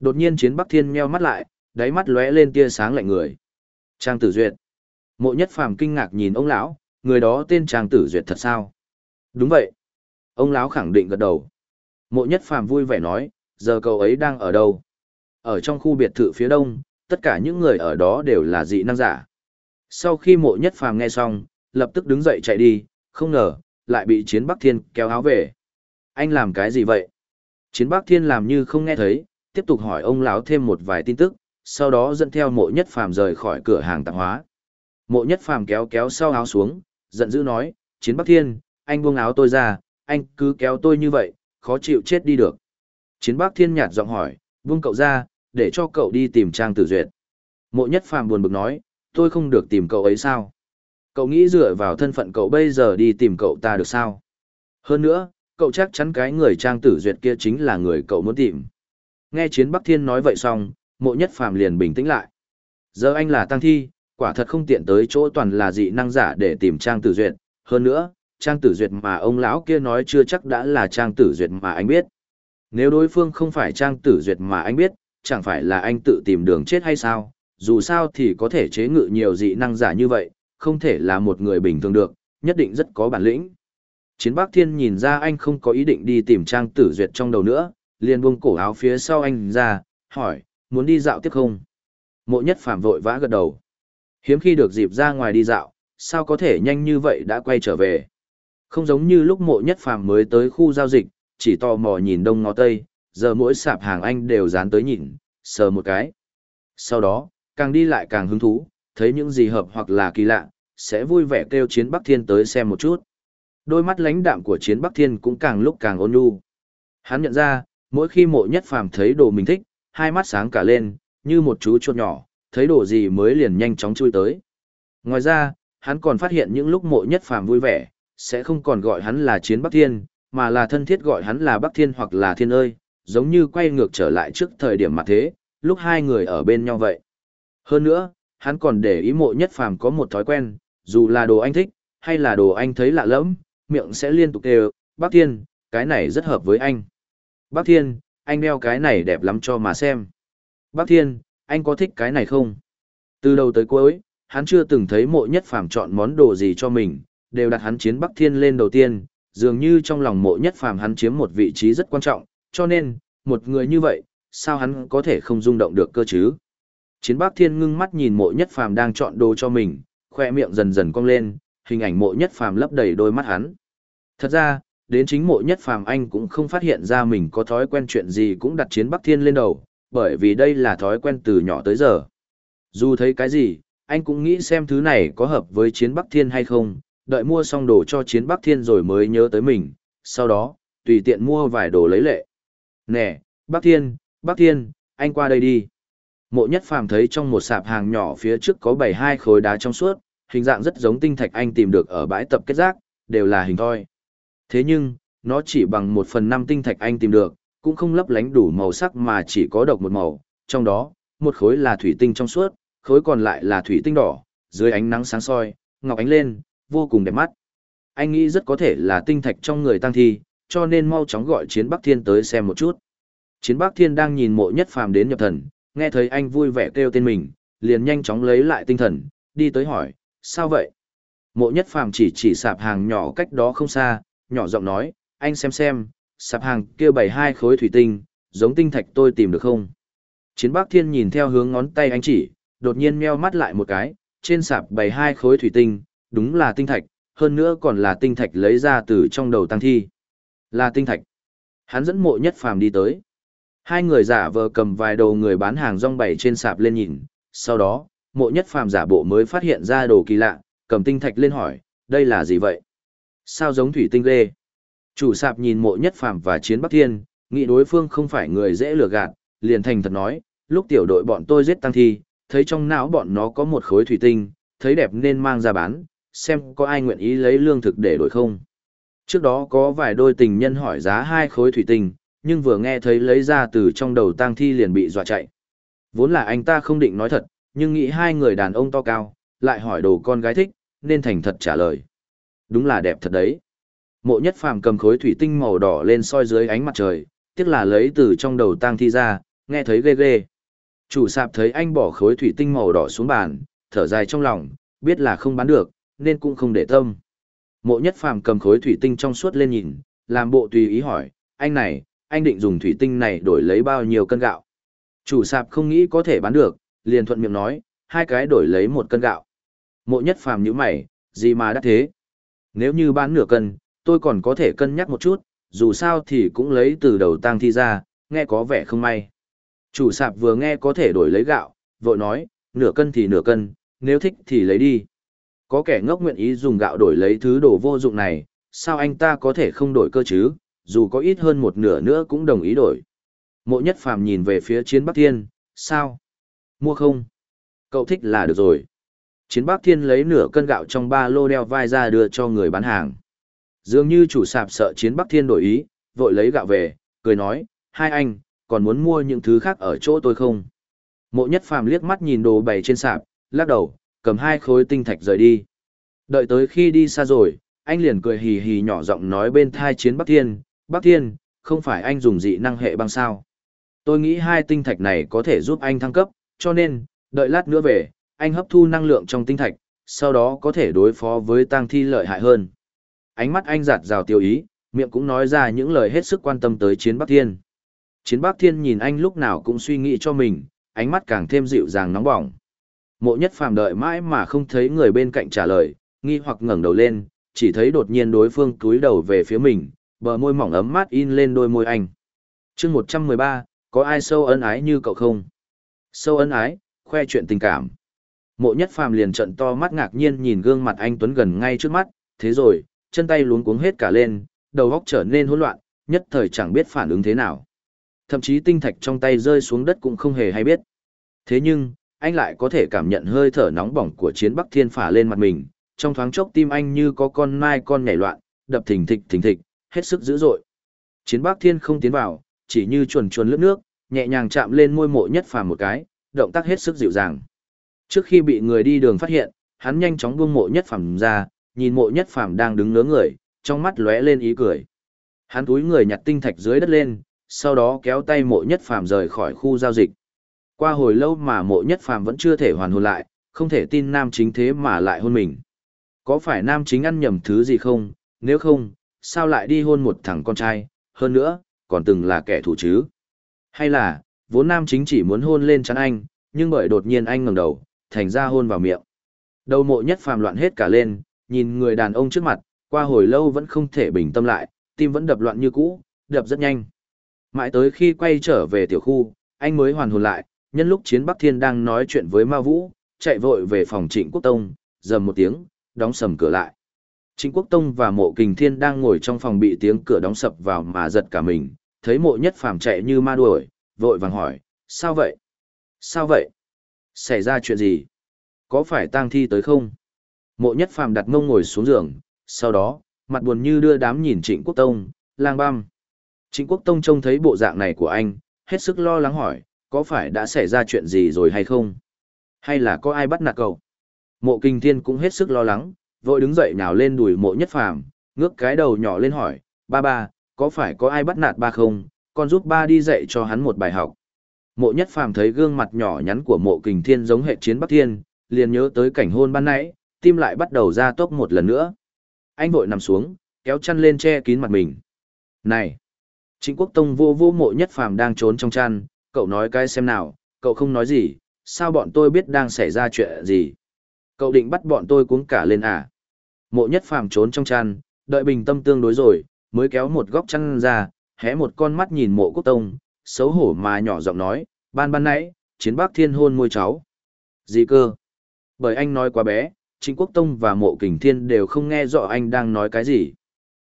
Speaker 1: Đột nhiên Chiến Bắc Thiên meo mắt lại, đáy mắt lóe lên tia sáng lạnh người. Trang Tử Duyệt. Mộ Nhất Phàm kinh ngạc nhìn ông lão, người đó tên Trang Tử Duyệt thật sao? Đúng vậy. Ông lão khẳng định gật đầu. Mộ Nhất Phàm vui vẻ nói, giờ cậu ấy đang ở đâu? Ở trong khu biệt thự phía đông, tất cả những người ở đó đều là dị năng giả. Sau khi Mộ Nhất Phàm nghe xong, lập tức đứng dậy chạy đi, không ngờ, lại bị Chiến Bắc Thiên kéo áo về. Anh làm cái gì vậy? Chiến Bắc Thiên làm như không nghe thấy, tiếp tục hỏi ông lão thêm một vài tin tức, sau đó dẫn theo Mộ Nhất Phàm rời khỏi cửa hàng tạp hóa. Mộ Nhất Phàm kéo kéo sau áo xuống, giận dữ nói, Chiến Bắc Thiên, anh buông áo tôi ra, anh cứ kéo tôi như vậy, khó chịu chết đi được. Chiến Bắc Thiên nhạt giọng hỏi, vương cậu ra, để cho cậu đi tìm Trang Tử Duyệt. Mộ Nhất Phàm buồn bực nói, tôi không được tìm cậu ấy sao? Cậu nghĩ dựa vào thân phận cậu bây giờ đi tìm cậu ta được sao? Hơn nữa, cậu chắc chắn cái người Trang Tử Duyệt kia chính là người cậu muốn tìm. Nghe Chiến Bắc Thiên nói vậy xong, Mộ Nhất Phàm liền bình tĩnh lại. Giờ anh là tăng thi, quả thật không tiện tới chỗ toàn là dị năng giả để tìm Trang Tử Duyệt, hơn nữa, Trang Tử Duyệt mà ông lão kia nói chưa chắc đã là Trang Tử Duyệt mà anh biết. Nếu đối phương không phải Trang Tử Duyệt mà anh biết, chẳng phải là anh tự tìm đường chết hay sao, dù sao thì có thể chế ngự nhiều dị năng giả như vậy, không thể là một người bình thường được, nhất định rất có bản lĩnh. Chiến Bắc Thiên nhìn ra anh không có ý định đi tìm Trang Tử Duyệt trong đầu nữa, liền buông cổ áo phía sau anh ra, hỏi, muốn đi dạo tiếp không? Mộ nhất phạm vội vã gật đầu. Hiếm khi được dịp ra ngoài đi dạo, sao có thể nhanh như vậy đã quay trở về? Không giống như lúc mộ nhất phàm mới tới khu giao dịch, chỉ tò mò nhìn đông ngó tây, giờ mỗi sạp hàng anh đều dán tới nhìn, sờ một cái. Sau đó, càng đi lại càng hứng thú, thấy những gì hợp hoặc là kỳ lạ, sẽ vui vẻ kêu chiến Bắc Thiên tới xem một chút. Đôi mắt lãnh đạm của chiến Bắc Thiên cũng càng lúc càng ôn nhu. Hắn nhận ra, mỗi khi mộ nhất phàm thấy đồ mình thích, hai mắt sáng cả lên, như một chú chuột nhỏ, thấy đồ gì mới liền nhanh chóng chui tới. Ngoài ra, hắn còn phát hiện những lúc mộ nhất phàm vui vẻ, sẽ không còn gọi hắn là chiến Bắc Thiên, mà là thân thiết gọi hắn là Bắc Thiên hoặc là Thiên ơi, giống như quay ngược trở lại trước thời điểm mặt thế, lúc hai người ở bên nhau vậy. Hơn nữa, hắn còn để ý mộ nhất phàm có một thói quen, dù là đồ anh thích, hay là đồ anh thấy lạ lẫm, miệng sẽ liên tục đều, Bắc Thiên, cái này rất hợp với anh. Bắc Thiên, anh đeo cái này đẹp lắm cho mà xem. Bắc Thiên, anh có thích cái này không? Từ đầu tới cuối, hắn chưa từng thấy mộ nhất phàm chọn món đồ gì cho mình, đều đặt hắn chiến Bắc Thiên lên đầu tiên, dường như trong lòng mộ nhất phàm hắn chiếm một vị trí rất quan trọng, cho nên, một người như vậy, sao hắn có thể không rung động được cơ chứ? Chiến Bắc Thiên ngưng mắt nhìn mộ nhất phàm đang chọn đồ cho mình, khoe miệng dần dần cong lên, hình ảnh mộ nhất phàm lấp đầy đôi mắt hắn. Thật ra, đến chính mộ nhất phàm anh cũng không phát hiện ra mình có thói quen chuyện gì cũng đặt chiến Bắc Thiên lên đầu, bởi vì đây là thói quen từ nhỏ tới giờ. Dù thấy cái gì, anh cũng nghĩ xem thứ này có hợp với chiến Bắc Thiên hay không, đợi mua xong đồ cho chiến Bắc Thiên rồi mới nhớ tới mình, sau đó, tùy tiện mua vài đồ lấy lệ. Nè, Bắc Thiên, Bắc Thiên, anh qua đây đi. Mộ nhất phàm thấy trong một sạp hàng nhỏ phía trước có bảy hai khối đá trong suốt, hình dạng rất giống tinh thạch anh tìm được ở bãi tập kết rác, đều là hình thoi. Thế nhưng, nó chỉ bằng một phần năm tinh thạch anh tìm được, cũng không lấp lánh đủ màu sắc mà chỉ có độc một màu, trong đó, một khối là thủy tinh trong suốt, khối còn lại là thủy tinh đỏ, dưới ánh nắng sáng soi, ngọc ánh lên, vô cùng đẹp mắt. Anh nghĩ rất có thể là tinh thạch trong người tăng thi, cho nên mau chóng gọi Chiến Bắc Thiên tới xem một chút. Chiến Bắc Thiên đang nhìn mộ nhất phàm đến nhập thần, nghe thấy anh vui vẻ kêu tên mình, liền nhanh chóng lấy lại tinh thần, đi tới hỏi, sao vậy? Mộ nhất phàm chỉ chỉ sạp hàng nhỏ cách đó không xa, nhỏ giọng nói, anh xem xem, sạp hàng kia bày hai khối thủy tinh, giống tinh thạch tôi tìm được không? Chiến Bắc Thiên nhìn theo hướng ngón tay anh chỉ, đột nhiên meo mắt lại một cái, trên sạp bày hai khối thủy tinh, đúng là tinh thạch, hơn nữa còn là tinh thạch lấy ra từ trong đầu tăng thi. Là tinh thạch. Hắn dẫn mộ nhất phàm đi tới. Hai người giả vờ cầm vài đồ người bán hàng rong bày trên sạp lên nhìn, sau đó, mộ nhất phàm giả bộ mới phát hiện ra đồ kỳ lạ, cầm tinh thạch lên hỏi, đây là gì vậy? Sao giống thủy tinh lê? Chủ sạp nhìn mộ nhất phàm và chiến bắc thiên, nghĩ đối phương không phải người dễ lừa gạt, liền thành thật nói, lúc tiểu đội bọn tôi giết tăng thi, thấy trong não bọn nó có một khối thủy tinh, thấy đẹp nên mang ra bán, xem có ai nguyện ý lấy lương thực để đổi không. Trước đó có vài đôi tình nhân hỏi giá hai khối thủy tinh, nhưng vừa nghe thấy lấy ra từ trong đầu tang thi liền bị dọa chạy. Vốn là anh ta không định nói thật, nhưng nghĩ hai người đàn ông to cao, lại hỏi đồ con gái thích, nên thành thật trả lời. Đúng là đẹp thật đấy. Mộ nhất phàm cầm khối thủy tinh màu đỏ lên soi dưới ánh mặt trời, tiếc là lấy từ trong đầu tang thi ra, nghe thấy ghê ghê. Chủ sạp thấy anh bỏ khối thủy tinh màu đỏ xuống bàn, thở dài trong lòng, biết là không bán được, nên cũng không để tâm. Mộ nhất phàm cầm khối thủy tinh trong suốt lên nhìn, làm bộ tùy ý hỏi, anh này, anh định dùng thủy tinh này đổi lấy bao nhiêu cân gạo. Chủ sạp không nghĩ có thể bán được, liền thuận miệng nói, hai cái đổi lấy một cân gạo. Mộ nhất phàm như mày, gì mà đắt thế? Nếu như bán nửa cân, tôi còn có thể cân nhắc một chút, dù sao thì cũng lấy từ đầu tang thi ra, nghe có vẻ không may. Chủ sạp vừa nghe có thể đổi lấy gạo, vội nói, nửa cân thì nửa cân, nếu thích thì lấy đi. Có kẻ ngốc nguyện ý dùng gạo đổi lấy thứ đồ vô dụng này, sao anh ta có thể không đổi cơ chứ, dù có ít hơn một nửa nữa cũng đồng ý đổi. Mộ nhất phàm nhìn về phía chiến Bắc Thiên, sao? Mua không? Cậu thích là được rồi. Chiến Bắc Thiên lấy nửa cân gạo trong ba lô đeo vai ra đưa cho người bán hàng. Dường như chủ sạp sợ chiến Bắc Thiên đổi ý, vội lấy gạo về, cười nói, hai anh, còn muốn mua những thứ khác ở chỗ tôi không? Mộ nhất phàm liếc mắt nhìn đồ bày trên sạp, lắc đầu, cầm hai khối tinh thạch rời đi. Đợi tới khi đi xa rồi, anh liền cười hì hì nhỏ giọng nói bên thai chiến Bắc Thiên, Bắc Thiên, không phải anh dùng dị năng hệ băng sao. Tôi nghĩ hai tinh thạch này có thể giúp anh thăng cấp, cho nên, đợi lát nữa về, anh hấp thu năng lượng trong tinh thạch, sau đó có thể đối phó với tăng thi lợi hại hơn. Ánh mắt anh giạt rào tiêu ý, miệng cũng nói ra những lời hết sức quan tâm tới chiến Bắc Thiên. Chiến Bắc Thiên nhìn anh lúc nào cũng suy nghĩ cho mình, ánh mắt càng thêm dịu dàng nóng bỏng. Mộ nhất phàm đợi mãi mà không thấy người bên cạnh trả lời, nghi hoặc ngẩng đầu lên, chỉ thấy đột nhiên đối phương cúi đầu về phía mình, bờ môi mỏng ấm mát in lên đôi môi anh. chương 113, có ai sâu ân ái như cậu không? Sâu ân ái, khoe chuyện tình cảm. Mộ nhất phàm liền trận to mắt ngạc nhiên nhìn gương mặt anh Tuấn gần ngay trước mắt, thế rồi, chân tay luống cuống hết cả lên, đầu óc trở nên hỗn loạn, nhất thời chẳng biết phản ứng thế nào. Thậm chí tinh thạch trong tay rơi xuống đất cũng không hề hay biết. Thế nhưng, anh lại có thể cảm nhận hơi thở nóng bỏng của chiến bắc thiên phả lên mặt mình, trong thoáng chốc tim anh như có con mai con nhảy loạn, đập thình thịch thình thịch, hết sức dữ dội. Chiến bắc thiên không tiến vào, chỉ như chuồn chuồn lướt nước, nhẹ nhàng chạm lên môi mộ nhất phàm một cái, động tác hết sức dịu dàng. Trước khi bị người đi đường phát hiện, hắn nhanh chóng buông mộ nhất phàm ra, nhìn mộ nhất phàm đang đứng ngớ người, trong mắt lóe lên ý cười. Hắn túi người nhặt tinh thạch dưới đất lên, sau đó kéo tay mộ nhất phàm rời khỏi khu giao dịch. Qua hồi lâu mà mộ nhất phàm vẫn chưa thể hoàn hồn lại, không thể tin nam chính thế mà lại hôn mình. Có phải nam chính ăn nhầm thứ gì không, nếu không, sao lại đi hôn một thằng con trai, hơn nữa, còn từng là kẻ thù chứ? Hay là, vốn nam chính chỉ muốn hôn lên chắn anh, nhưng bởi đột nhiên anh ngẩng đầu, thành ra hôn vào miệng. Đầu mộ nhất phàm loạn hết cả lên, nhìn người đàn ông trước mặt, qua hồi lâu vẫn không thể bình tâm lại, tim vẫn đập loạn như cũ, đập rất nhanh. Mãi tới khi quay trở về tiểu khu, anh mới hoàn hồn lại, nhân lúc chiến Bắc Thiên đang nói chuyện với Ma Vũ, chạy vội về phòng Trịnh Quốc Tông, dầm một tiếng, đóng sầm cửa lại. Trịnh Quốc Tông và Mộ Kình Thiên đang ngồi trong phòng bị tiếng cửa đóng sập vào mà giật cả mình, thấy Mộ Nhất Phàm chạy như ma đuổi, vội vàng hỏi, sao vậy? Sao vậy? Xảy ra chuyện gì? Có phải tang thi tới không? Mộ Nhất Phàm đặt mông ngồi xuống giường, sau đó, mặt buồn như đưa đám nhìn Trịnh Quốc Tông, lang băm. Trịnh Quốc Tông trông thấy bộ dạng này của anh, hết sức lo lắng hỏi, có phải đã xảy ra chuyện gì rồi hay không? Hay là có ai bắt nạt cậu? Mộ Kinh Thiên cũng hết sức lo lắng, vội đứng dậy nhào lên đùi mộ nhất phàm, ngước cái đầu nhỏ lên hỏi, ba ba, có phải có ai bắt nạt ba không? Con giúp ba đi dạy cho hắn một bài học. Mộ nhất phàm thấy gương mặt nhỏ nhắn của mộ Kinh Thiên giống hệ chiến Bắc Thiên, liền nhớ tới cảnh hôn ban nãy, tim lại bắt đầu ra tốc một lần nữa. Anh vội nằm xuống, kéo chăn lên che kín mặt mình. Này! Trịnh Quốc Tông vô vô mộ nhất phàm đang trốn trong chăn, cậu nói cái xem nào, cậu không nói gì, sao bọn tôi biết đang xảy ra chuyện gì. Cậu định bắt bọn tôi cuống cả lên à? Mộ nhất phàm trốn trong chăn, đợi bình tâm tương đối rồi, mới kéo một góc chăn ra, hé một con mắt nhìn mộ quốc tông, xấu hổ mà nhỏ giọng nói, ban ban nãy, chiến bác thiên hôn môi cháu. Gì cơ? Bởi anh nói quá bé, Trịnh Quốc Tông và Mộ Kình Thiên đều không nghe rõ anh đang nói cái gì.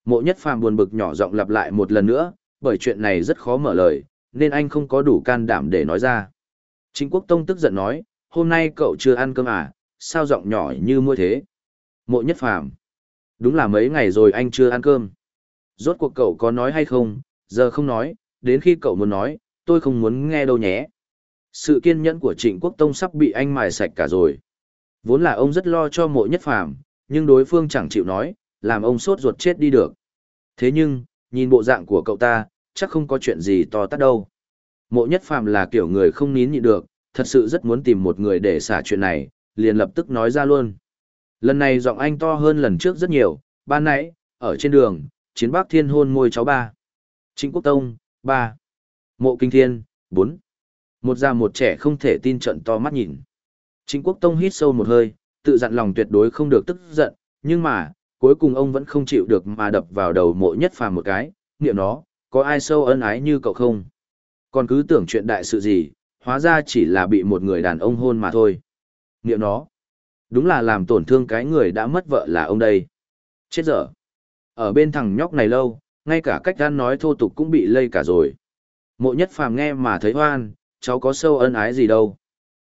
Speaker 1: Mộ Nhất Phàm buồn bực nhỏ giọng lặp lại một lần nữa, bởi chuyện này rất khó mở lời, nên anh không có đủ can đảm để nói ra. Trịnh Quốc Tông tức giận nói, hôm nay cậu chưa ăn cơm à, sao giọng nhỏ như mua thế? Mộ Nhất Phàm Đúng là mấy ngày rồi anh chưa ăn cơm. Rốt cuộc cậu có nói hay không, giờ không nói, đến khi cậu muốn nói, tôi không muốn nghe đâu nhé. Sự kiên nhẫn của Trịnh Quốc Tông sắp bị anh mài sạch cả rồi. Vốn là ông rất lo cho mộ nhất phàm, nhưng đối phương chẳng chịu nói, làm ông sốt ruột chết đi được. Thế nhưng, nhìn bộ dạng của cậu ta, chắc không có chuyện gì to tát đâu. Mộ nhất phàm là kiểu người không nín nhịn được, thật sự rất muốn tìm một người để xả chuyện này, liền lập tức nói ra luôn. Lần này giọng anh to hơn lần trước rất nhiều, ban nãy, ở trên đường, chiến bác thiên hôn môi cháu ba. Trịnh Quốc Tông, ba. Mộ Kinh Thiên, bốn. Một già một trẻ không thể tin trận to mắt nhìn. Trịnh Quốc Tông hít sâu một hơi, tự dặn lòng tuyệt đối không được tức giận, nhưng mà, cuối cùng ông vẫn không chịu được mà đập vào đầu mộ nhất phàm một cái, niệm nó, có ai sâu ân ái như cậu không? Còn cứ tưởng chuyện đại sự gì, hóa ra chỉ là bị một người đàn ông hôn mà thôi. Niệm nó, đúng là làm tổn thương cái người đã mất vợ là ông đây. Chết dở. Ở bên thằng nhóc này lâu, ngay cả cách gan nói thô tục cũng bị lây cả rồi. Mộ nhất phàm nghe mà thấy hoan, cháu có sâu ân ái gì đâu.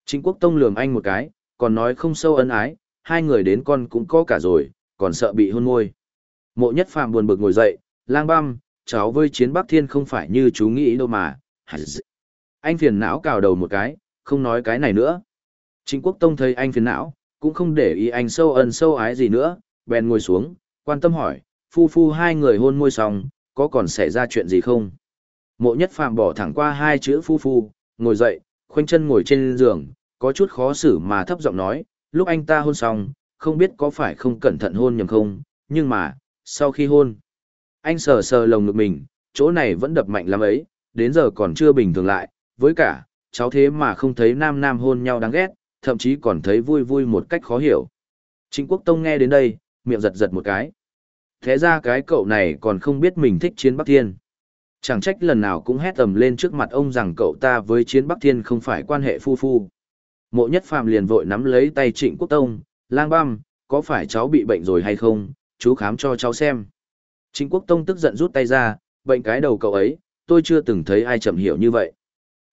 Speaker 1: chính Quốc Tông lườm anh một cái, còn nói không sâu ân ái, hai người đến con cũng có cả rồi, còn sợ bị hôn môi. Mộ nhất phàm buồn bực ngồi dậy, lang băm, cháu với chiến Bắc Thiên không phải như chú nghĩ đâu mà. Anh phiền não cào đầu một cái, không nói cái này nữa. Trịnh Quốc Tông thấy anh phiền não, cũng không để ý anh sâu ân sâu ái gì nữa, bèn ngồi xuống, quan tâm hỏi, phu phu hai người hôn môi xong, có còn xảy ra chuyện gì không? Mộ nhất phàm bỏ thẳng qua hai chữ phu phu, ngồi dậy, khoanh chân ngồi trên giường, có chút khó xử mà thấp giọng nói, lúc anh ta hôn xong, không biết có phải không cẩn thận hôn nhầm không, nhưng mà, sau khi hôn, anh sờ sờ lồng ngực mình, chỗ này vẫn đập mạnh lắm ấy, đến giờ còn chưa bình thường lại, với cả, cháu thế mà không thấy nam nam hôn nhau đáng ghét, thậm chí còn thấy vui vui một cách khó hiểu. Trịnh Quốc Tông nghe đến đây, miệng giật giật một cái. Thế ra cái cậu này còn không biết mình thích chiến Bắc Thiên. Chẳng trách lần nào cũng hét tầm lên trước mặt ông rằng cậu ta với chiến Bắc Thiên không phải quan hệ phu phu. Mộ nhất phàm liền vội nắm lấy tay trịnh quốc tông, lang băm, có phải cháu bị bệnh rồi hay không, chú khám cho cháu xem. Trịnh quốc tông tức giận rút tay ra, bệnh cái đầu cậu ấy, tôi chưa từng thấy ai chậm hiểu như vậy.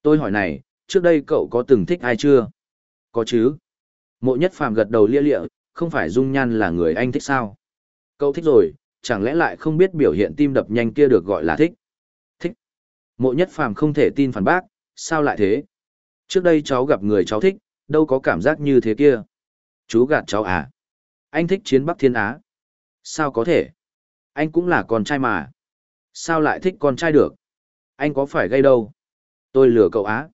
Speaker 1: Tôi hỏi này, trước đây cậu có từng thích ai chưa? Có chứ. Mộ nhất phàm gật đầu lia lịa, không phải dung nhan là người anh thích sao? Cậu thích rồi, chẳng lẽ lại không biết biểu hiện tim đập nhanh kia được gọi là thích? Thích. Mộ nhất phàm không thể tin phản bác, sao lại thế? Trước đây cháu gặp người cháu thích, đâu có cảm giác như thế kia. Chú gạt cháu à? Anh thích chiến Bắc Thiên Á. Sao có thể? Anh cũng là con trai mà. Sao lại thích con trai được? Anh có phải gây đâu? Tôi lừa cậu á.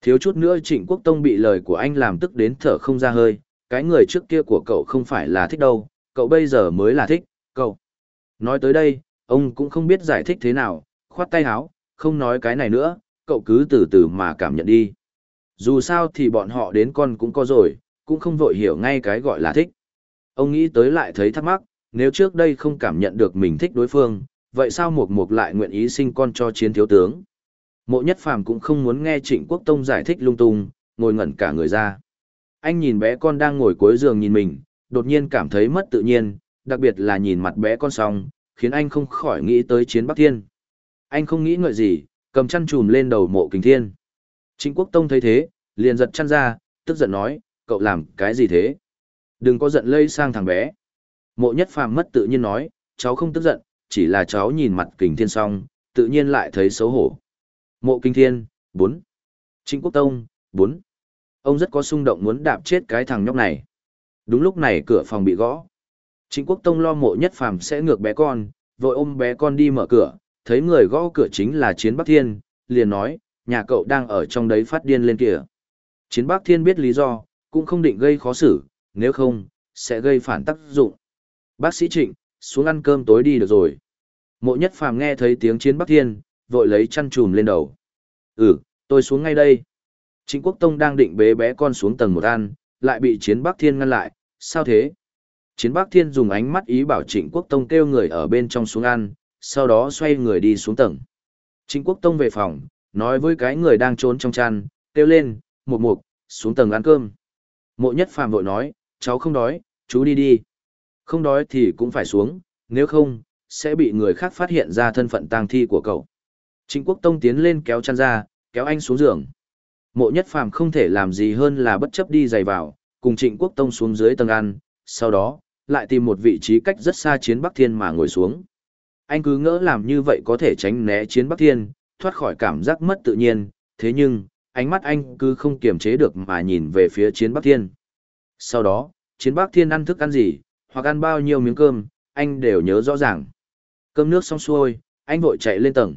Speaker 1: Thiếu chút nữa Trịnh Quốc Tông bị lời của anh làm tức đến thở không ra hơi, cái người trước kia của cậu không phải là thích đâu, cậu bây giờ mới là thích, cậu. Nói tới đây, ông cũng không biết giải thích thế nào, khoát tay háo, không nói cái này nữa, cậu cứ từ từ mà cảm nhận đi. Dù sao thì bọn họ đến con cũng có rồi, cũng không vội hiểu ngay cái gọi là thích. Ông nghĩ tới lại thấy thắc mắc, nếu trước đây không cảm nhận được mình thích đối phương, vậy sao Mục Mục lại nguyện ý sinh con cho chiến thiếu tướng? Mộ Nhất Phàm cũng không muốn nghe Trịnh Quốc Tông giải thích lung tung, ngồi ngẩn cả người ra. Anh nhìn bé con đang ngồi cuối giường nhìn mình, đột nhiên cảm thấy mất tự nhiên, đặc biệt là nhìn mặt bé con xong, khiến anh không khỏi nghĩ tới chiến Bắc Thiên. Anh không nghĩ ngợi gì, cầm chăn trùm lên đầu mộ kình thiên. Trịnh Quốc Tông thấy thế, liền giật chăn ra, tức giận nói, cậu làm cái gì thế? Đừng có giận lây sang thằng bé. Mộ nhất phàm mất tự nhiên nói, cháu không tức giận, chỉ là cháu nhìn mặt kình thiên xong, tự nhiên lại thấy xấu hổ. Mộ kinh thiên, 4. Trịnh Quốc Tông, 4. Ông rất có xung động muốn đạp chết cái thằng nhóc này. Đúng lúc này cửa phòng bị gõ. Trịnh Quốc Tông lo mộ nhất phàm sẽ ngược bé con, vội ôm bé con đi mở cửa, thấy người gõ cửa chính là Chiến Bắc Thiên, liền nói, nhà cậu đang ở trong đấy phát điên lên kìa. Chiến Bắc Thiên biết lý do, cũng không định gây khó xử, nếu không, sẽ gây phản tác dụng. Bác sĩ Trịnh, xuống ăn cơm tối đi được rồi. Mộ nhất phàm nghe thấy tiếng Chiến Bắc Thiên, vội lấy chăn trùm lên đầu. Ừ, tôi xuống ngay đây. Trịnh Quốc Tông đang định bế bé con xuống tầng một ăn, lại bị Chiến Bắc Thiên ngăn lại, sao thế? Chiến Bắc Thiên dùng ánh mắt ý bảo Trịnh Quốc Tông kêu người ở bên trong xuống ăn, sau đó xoay người đi xuống tầng. Trịnh Quốc Tông về phòng, nói với cái người đang trốn trong chăn, kêu lên, một mục, xuống tầng ăn cơm. Mộ nhất phàm vội nói, cháu không đói, chú đi đi. Không đói thì cũng phải xuống, nếu không, sẽ bị người khác phát hiện ra thân phận tang thi của cậu. Trịnh Quốc Tông tiến lên kéo chăn ra, kéo anh xuống giường. Mộ nhất phàm không thể làm gì hơn là bất chấp đi giày vào, cùng Trịnh Quốc Tông xuống dưới tầng ăn, sau đó, lại tìm một vị trí cách rất xa chiến Bắc Thiên mà ngồi xuống. Anh cứ ngỡ làm như vậy có thể tránh né chiến Bắc Thiên, thoát khỏi cảm giác mất tự nhiên, thế nhưng, ánh mắt anh cứ không kiềm chế được mà nhìn về phía chiến Bắc Thiên. Sau đó, chiến Bắc Thiên ăn thức ăn gì, hoặc ăn bao nhiêu miếng cơm, anh đều nhớ rõ ràng. Cơm nước xong xuôi, anh vội chạy lên tầng.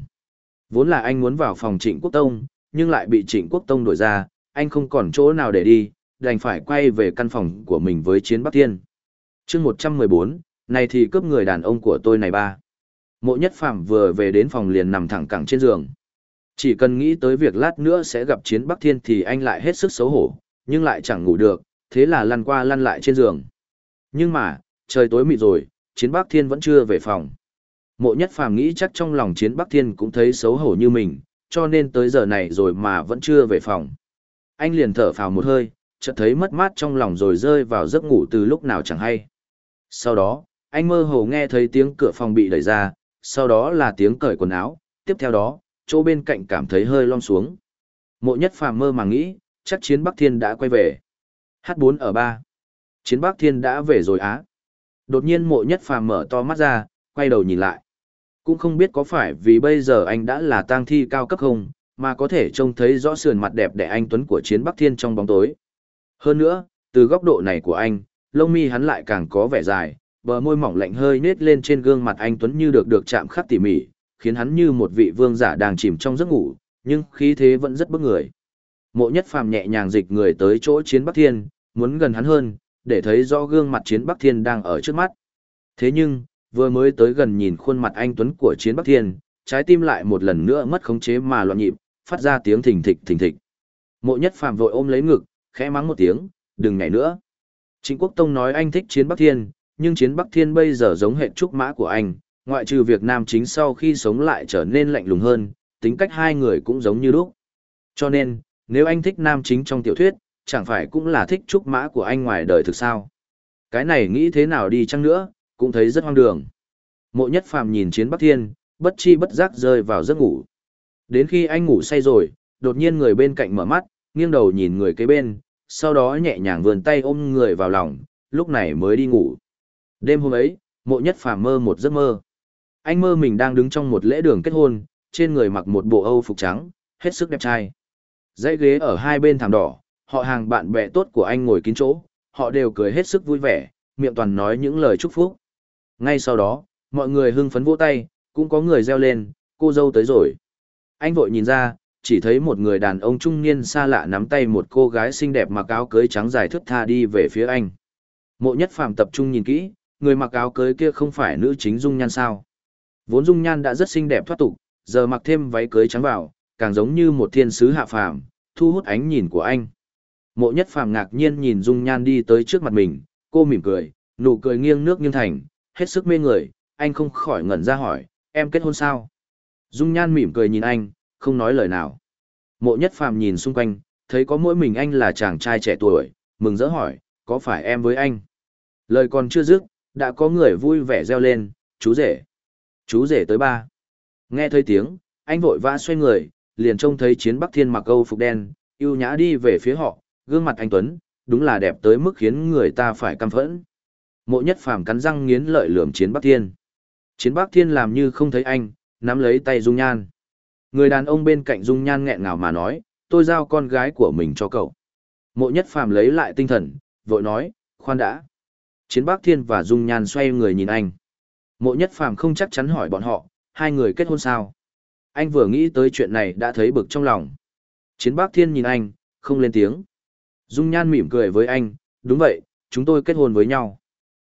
Speaker 1: Vốn là anh muốn vào phòng Trịnh Quốc Tông, nhưng lại bị Trịnh Quốc Tông đổi ra, anh không còn chỗ nào để đi, đành phải quay về căn phòng của mình với Chiến Bắc Thiên. chương 114, này thì cướp người đàn ông của tôi này ba. Mộ nhất phạm vừa về đến phòng liền nằm thẳng cẳng trên giường. Chỉ cần nghĩ tới việc lát nữa sẽ gặp Chiến Bắc Thiên thì anh lại hết sức xấu hổ, nhưng lại chẳng ngủ được, thế là lăn qua lăn lại trên giường. Nhưng mà, trời tối mịt rồi, Chiến Bắc Thiên vẫn chưa về phòng. Mộ nhất phàm nghĩ chắc trong lòng chiến Bắc Thiên cũng thấy xấu hổ như mình, cho nên tới giờ này rồi mà vẫn chưa về phòng. Anh liền thở phào một hơi, chợt thấy mất mát trong lòng rồi rơi vào giấc ngủ từ lúc nào chẳng hay. Sau đó, anh mơ hồ nghe thấy tiếng cửa phòng bị đẩy ra, sau đó là tiếng cởi quần áo, tiếp theo đó, chỗ bên cạnh cảm thấy hơi lom xuống. Mộ nhất phàm mơ mà nghĩ, chắc chiến Bắc Thiên đã quay về. H4 ở 3. Chiến Bắc Thiên đã về rồi á. Đột nhiên mộ nhất phàm mở to mắt ra, quay đầu nhìn lại. Cũng không biết có phải vì bây giờ anh đã là tang thi cao cấp không, mà có thể trông thấy rõ sườn mặt đẹp đẽ anh Tuấn của chiến Bắc Thiên trong bóng tối. Hơn nữa, từ góc độ này của anh, lông mi hắn lại càng có vẻ dài, bờ môi mỏng lạnh hơi nết lên trên gương mặt anh Tuấn như được được chạm khắc tỉ mỉ, khiến hắn như một vị vương giả đang chìm trong giấc ngủ, nhưng khí thế vẫn rất bức người. Mộ nhất phàm nhẹ nhàng dịch người tới chỗ chiến Bắc Thiên, muốn gần hắn hơn, để thấy rõ gương mặt chiến Bắc Thiên đang ở trước mắt. Thế nhưng, vừa mới tới gần nhìn khuôn mặt anh Tuấn của chiến Bắc Thiên, trái tim lại một lần nữa mất khống chế mà loạn nhịp, phát ra tiếng thình thịch thình thịch. Mộ nhất phàm vội ôm lấy ngực, khẽ mắng một tiếng, đừng nhảy nữa. Trịnh Quốc Tông nói anh thích chiến Bắc Thiên, nhưng chiến Bắc Thiên bây giờ giống hệ trúc mã của anh, ngoại trừ việc nam chính sau khi sống lại trở nên lạnh lùng hơn, tính cách hai người cũng giống như lúc. Cho nên, nếu anh thích nam chính trong tiểu thuyết, chẳng phải cũng là thích trúc mã của anh ngoài đời thực sao. Cái này nghĩ thế nào đi chăng nữa, cũng thấy rất hoang đường. Mộ nhất phàm nhìn chiến Bắc Thiên, bất chi bất giác rơi vào giấc ngủ. Đến khi anh ngủ say rồi, đột nhiên người bên cạnh mở mắt, nghiêng đầu nhìn người kế bên, sau đó nhẹ nhàng vườn tay ôm người vào lòng, lúc này mới đi ngủ. Đêm hôm ấy, mộ nhất phàm mơ một giấc mơ. Anh mơ mình đang đứng trong một lễ đường kết hôn, trên người mặc một bộ âu phục trắng, hết sức đẹp trai. Dãy ghế ở hai bên thảm đỏ, họ hàng bạn bè tốt của anh ngồi kín chỗ, họ đều cười hết sức vui vẻ, miệng toàn nói những lời chúc phúc. Ngay sau đó, mọi người hưng phấn vỗ tay, cũng có người reo lên, cô dâu tới rồi. Anh vội nhìn ra, chỉ thấy một người đàn ông trung niên xa lạ nắm tay một cô gái xinh đẹp mặc áo cưới trắng dài thướt tha đi về phía anh. Mộ nhất phàm tập trung nhìn kỹ, người mặc áo cưới kia không phải nữ chính dung nhan sao. Vốn dung nhan đã rất xinh đẹp thoát tục, giờ mặc thêm váy cưới trắng vào, càng giống như một thiên sứ hạ phàm, thu hút ánh nhìn của anh. Mộ nhất phàm ngạc nhiên nhìn dung nhan đi tới trước mặt mình, cô mỉm cười, nụ cười nghiêng nước nghiêng thành, hết sức mê người, anh không khỏi ngẩn ra hỏi, em kết hôn sao? Dung nhan mỉm cười nhìn anh, không nói lời nào. Mộ nhất phàm nhìn xung quanh, thấy có mỗi mình anh là chàng trai trẻ tuổi, mừng rỡ hỏi, có phải em với anh? Lời còn chưa dứt, đã có người vui vẻ reo lên, chú rể. Chú rể tới ba. Nghe thấy tiếng, anh vội vã xoay người, liền trông thấy chiến bắc thiên mặc câu phục đen, yêu nhã đi về phía họ, gương mặt anh Tuấn, đúng là đẹp tới mức khiến người ta phải căm phẫn. Mộ nhất phàm cắn răng nghiến lợi lườm chiến bắc thiên. Chiến bắc thiên làm như không thấy anh, nắm lấy tay Dung Nhan. Người đàn ông bên cạnh Dung Nhan nghẹn ngào mà nói, tôi giao con gái của mình cho cậu. Mộ nhất phàm lấy lại tinh thần, vội nói, khoan đã. Chiến Bắc Thiên và Dung Nhan xoay người nhìn anh. Mộ nhất phàm không chắc chắn hỏi bọn họ, hai người kết hôn sao? Anh vừa nghĩ tới chuyện này đã thấy bực trong lòng. Chiến Bắc Thiên nhìn anh, không lên tiếng. Dung Nhan mỉm cười với anh, đúng vậy, chúng tôi kết hôn với nhau.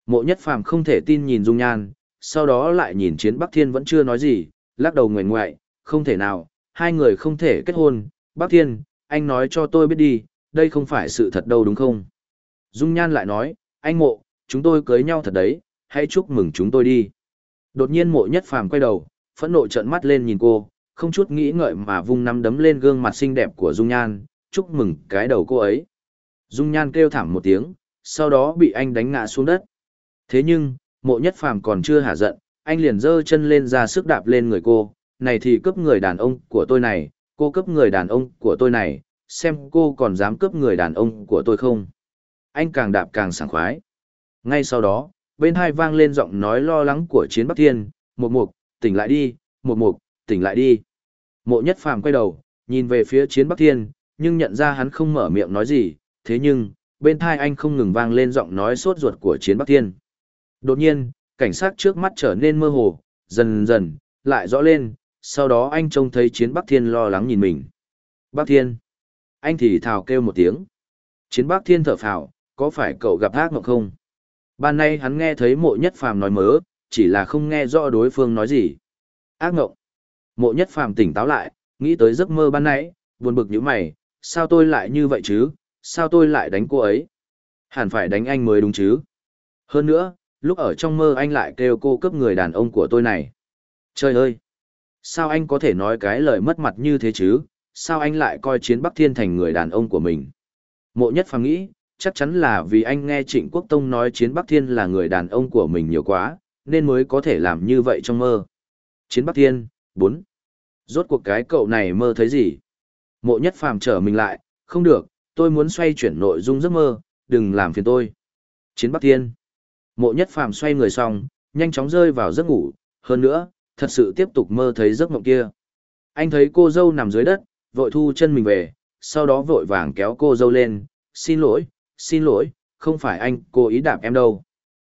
Speaker 1: Mộ nhất phàm không thể tin nhìn Dung Nhan, sau đó lại nhìn Chiến Bắc Thiên vẫn chưa nói gì, lắc đầu ngoài ngoại, không thể nào, hai người không thể kết hôn. Bắc Thiên, anh nói cho tôi biết đi, đây không phải sự thật đâu đúng không? Dung Nhan lại nói, anh mộ, chúng tôi cưới nhau thật đấy, hãy chúc mừng chúng tôi đi. Đột nhiên mộ nhất phàm quay đầu, phẫn nộ trợn mắt lên nhìn cô, không chút nghĩ ngợi mà vung nắm đấm lên gương mặt xinh đẹp của Dung Nhan, chúc mừng cái đầu cô ấy. Dung Nhan kêu thảm một tiếng, sau đó bị anh đánh ngã xuống đất. Thế nhưng, mộ nhất phàm còn chưa hả giận, anh liền giơ chân lên ra sức đạp lên người cô, này thì cướp người đàn ông của tôi này, cô cướp người đàn ông của tôi này, xem cô còn dám cướp người đàn ông của tôi không. Anh càng đạp càng sảng khoái. Ngay sau đó, bên hai vang lên giọng nói lo lắng của chiến Bắc Thiên, một mục, tỉnh lại đi, một mục, tỉnh lại đi. Mộ nhất phàm quay đầu, nhìn về phía chiến Bắc Thiên, nhưng nhận ra hắn không mở miệng nói gì, thế nhưng, bên thai anh không ngừng vang lên giọng nói sốt ruột của chiến Bắc Thiên. Đột nhiên, cảnh sát trước mắt trở nên mơ hồ, dần dần, lại rõ lên, sau đó anh trông thấy chiến Bắc Thiên lo lắng nhìn mình. Bắc Thiên. Anh thì thào kêu một tiếng. Chiến Bắc Thiên thở phào, có phải cậu gặp ác mộng không? Ban nay hắn nghe thấy mộ nhất phàm nói mớ, chỉ là không nghe rõ đối phương nói gì. Ác mộng. Mộ nhất phàm tỉnh táo lại, nghĩ tới giấc mơ ban nãy, buồn bực như mày, sao tôi lại như vậy chứ, sao tôi lại đánh cô ấy? Hẳn phải đánh anh mới đúng chứ. Hơn nữa, lúc ở trong mơ anh lại kêu cô cướp người đàn ông của tôi này. Trời ơi! Sao anh có thể nói cái lời mất mặt như thế chứ? Sao anh lại coi chiến Bắc Thiên thành người đàn ông của mình? Mộ nhất phàm nghĩ, chắc chắn là vì anh nghe Trịnh Quốc Tông nói Chiến Bắc Thiên là người đàn ông của mình nhiều quá, nên mới có thể làm như vậy trong mơ. Chiến Bắc Thiên, 4. Rốt cuộc cái cậu này mơ thấy gì? Mộ nhất phàm trở mình lại, không được, tôi muốn xoay chuyển nội dung giấc mơ, đừng làm phiền tôi. Chiến Bắc Thiên. Mộ nhất phàm xoay người xong, nhanh chóng rơi vào giấc ngủ, hơn nữa, thật sự tiếp tục mơ thấy giấc mộng kia. Anh thấy cô dâu nằm dưới đất, vội thu chân mình về, sau đó vội vàng kéo cô dâu lên, xin lỗi, xin lỗi, không phải anh cô ý đạp em đâu.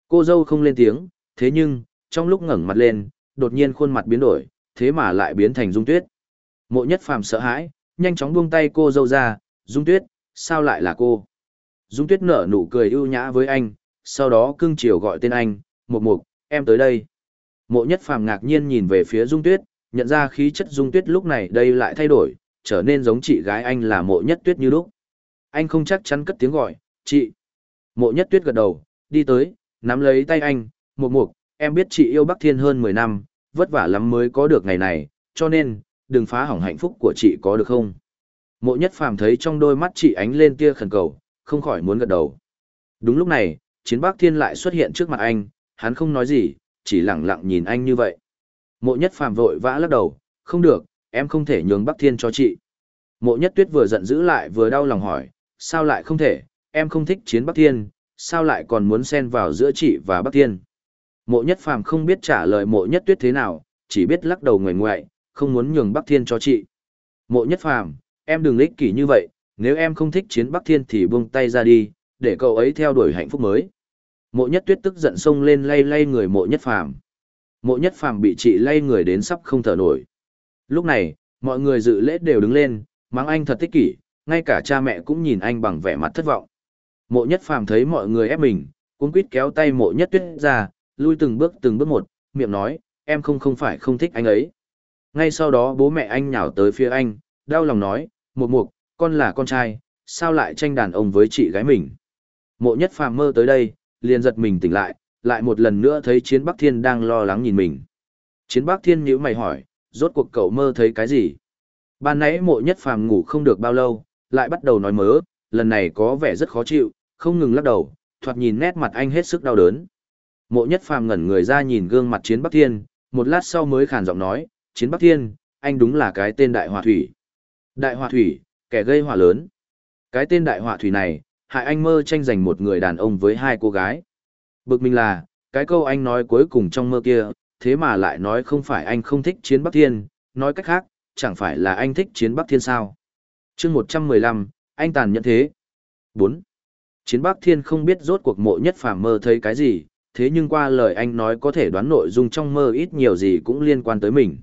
Speaker 1: Cô dâu không lên tiếng, thế nhưng, trong lúc ngẩng mặt lên, đột nhiên khuôn mặt biến đổi, thế mà lại biến thành Dung Tuyết. Mộ nhất phàm sợ hãi, nhanh chóng buông tay cô dâu ra, Dung Tuyết, sao lại là cô? Dung Tuyết nở nụ cười ưu nhã với anh, sau đó cưng chiều gọi tên anh, Mục Mục, em tới đây. Mộ nhất phàm ngạc nhiên nhìn về phía Dung Tuyết, nhận ra khí chất Dung Tuyết lúc này đây lại thay đổi, trở nên giống chị gái anh là mộ nhất tuyết như lúc. Anh không chắc chắn cất tiếng gọi, chị. Mộ nhất tuyết gật đầu, đi tới, nắm lấy tay anh, mục mục, em biết chị yêu Bắc Thiên hơn 10 năm, vất vả lắm mới có được ngày này, cho nên, đừng phá hỏng hạnh phúc của chị có được không? Mộ nhất phàm thấy trong đôi mắt chị ánh lên tia khẩn cầu, không khỏi muốn gật đầu. Đúng lúc này, chiến Bác Thiên lại xuất hiện trước mặt anh, hắn không nói gì, chỉ lặng lặng nhìn anh như vậy. Mộ nhất phàm vội vã lắc đầu, không được, em không thể nhường Bác Thiên cho chị. Mộ nhất tuyết vừa giận dữ lại vừa đau lòng hỏi, sao lại không thể, em không thích chiến Bác Thiên, sao lại còn muốn xen vào giữa chị và Bác Thiên. Mộ nhất phàm không biết trả lời mộ nhất tuyết thế nào, chỉ biết lắc đầu ngoài ngoại, không muốn nhường Bác Thiên cho chị. Mộ nhất phàm, em đừng ích kỷ như vậy, nếu em không thích chiến Bắc Thiên thì buông tay ra đi, để cậu ấy theo đuổi hạnh phúc mới. Mộ nhất tuyết tức giận xông lên lay lay người mộ nhất phàm. Mộ nhất phàm bị chị lay người đến sắp không thở nổi. Lúc này, mọi người dự lễ đều đứng lên, mắng anh thật tích kỷ, ngay cả cha mẹ cũng nhìn anh bằng vẻ mặt thất vọng. Mộ nhất phàm thấy mọi người ép mình, cũng quýt kéo tay mộ nhất tuyết ra, lui từng bước từng bước một, miệng nói, em không không phải không thích anh ấy. Ngay sau đó bố mẹ anh nhào tới phía anh, đau lòng nói, mục mục, con là con trai, sao lại tranh đàn ông với chị gái mình. Mộ nhất phàm mơ tới đây, liền giật mình tỉnh lại, lại một lần nữa thấy chiến Bắc Thiên đang lo lắng nhìn mình. Chiến Bắc Thiên nhíu mày hỏi, rốt cuộc cậu mơ thấy cái gì? Ban nãy mộ nhất phàm ngủ không được bao lâu, lại bắt đầu nói mớ, lần này có vẻ rất khó chịu, không ngừng lắc đầu, thoạt nhìn nét mặt anh hết sức đau đớn. Mộ nhất phàm ngẩn người ra nhìn gương mặt chiến Bắc Thiên, một lát sau mới khàn giọng nói, chiến Bắc Thiên, anh đúng là cái tên đại hòa thủy. Đại họa thủy, kẻ gây họa lớn. Cái tên đại họa thủy này, hại anh mơ tranh giành một người đàn ông với hai cô gái. Bực mình là, cái câu anh nói cuối cùng trong mơ kia, thế mà lại nói không phải anh không thích chiến Bắc Thiên, nói cách khác, chẳng phải là anh thích chiến Bắc Thiên sao. chương 115, anh tàn nhẫn thế. 4. Chiến Bắc Thiên không biết rốt cuộc mộ nhất phàm mơ thấy cái gì, thế nhưng qua lời anh nói có thể đoán nội dung trong mơ ít nhiều gì cũng liên quan tới mình.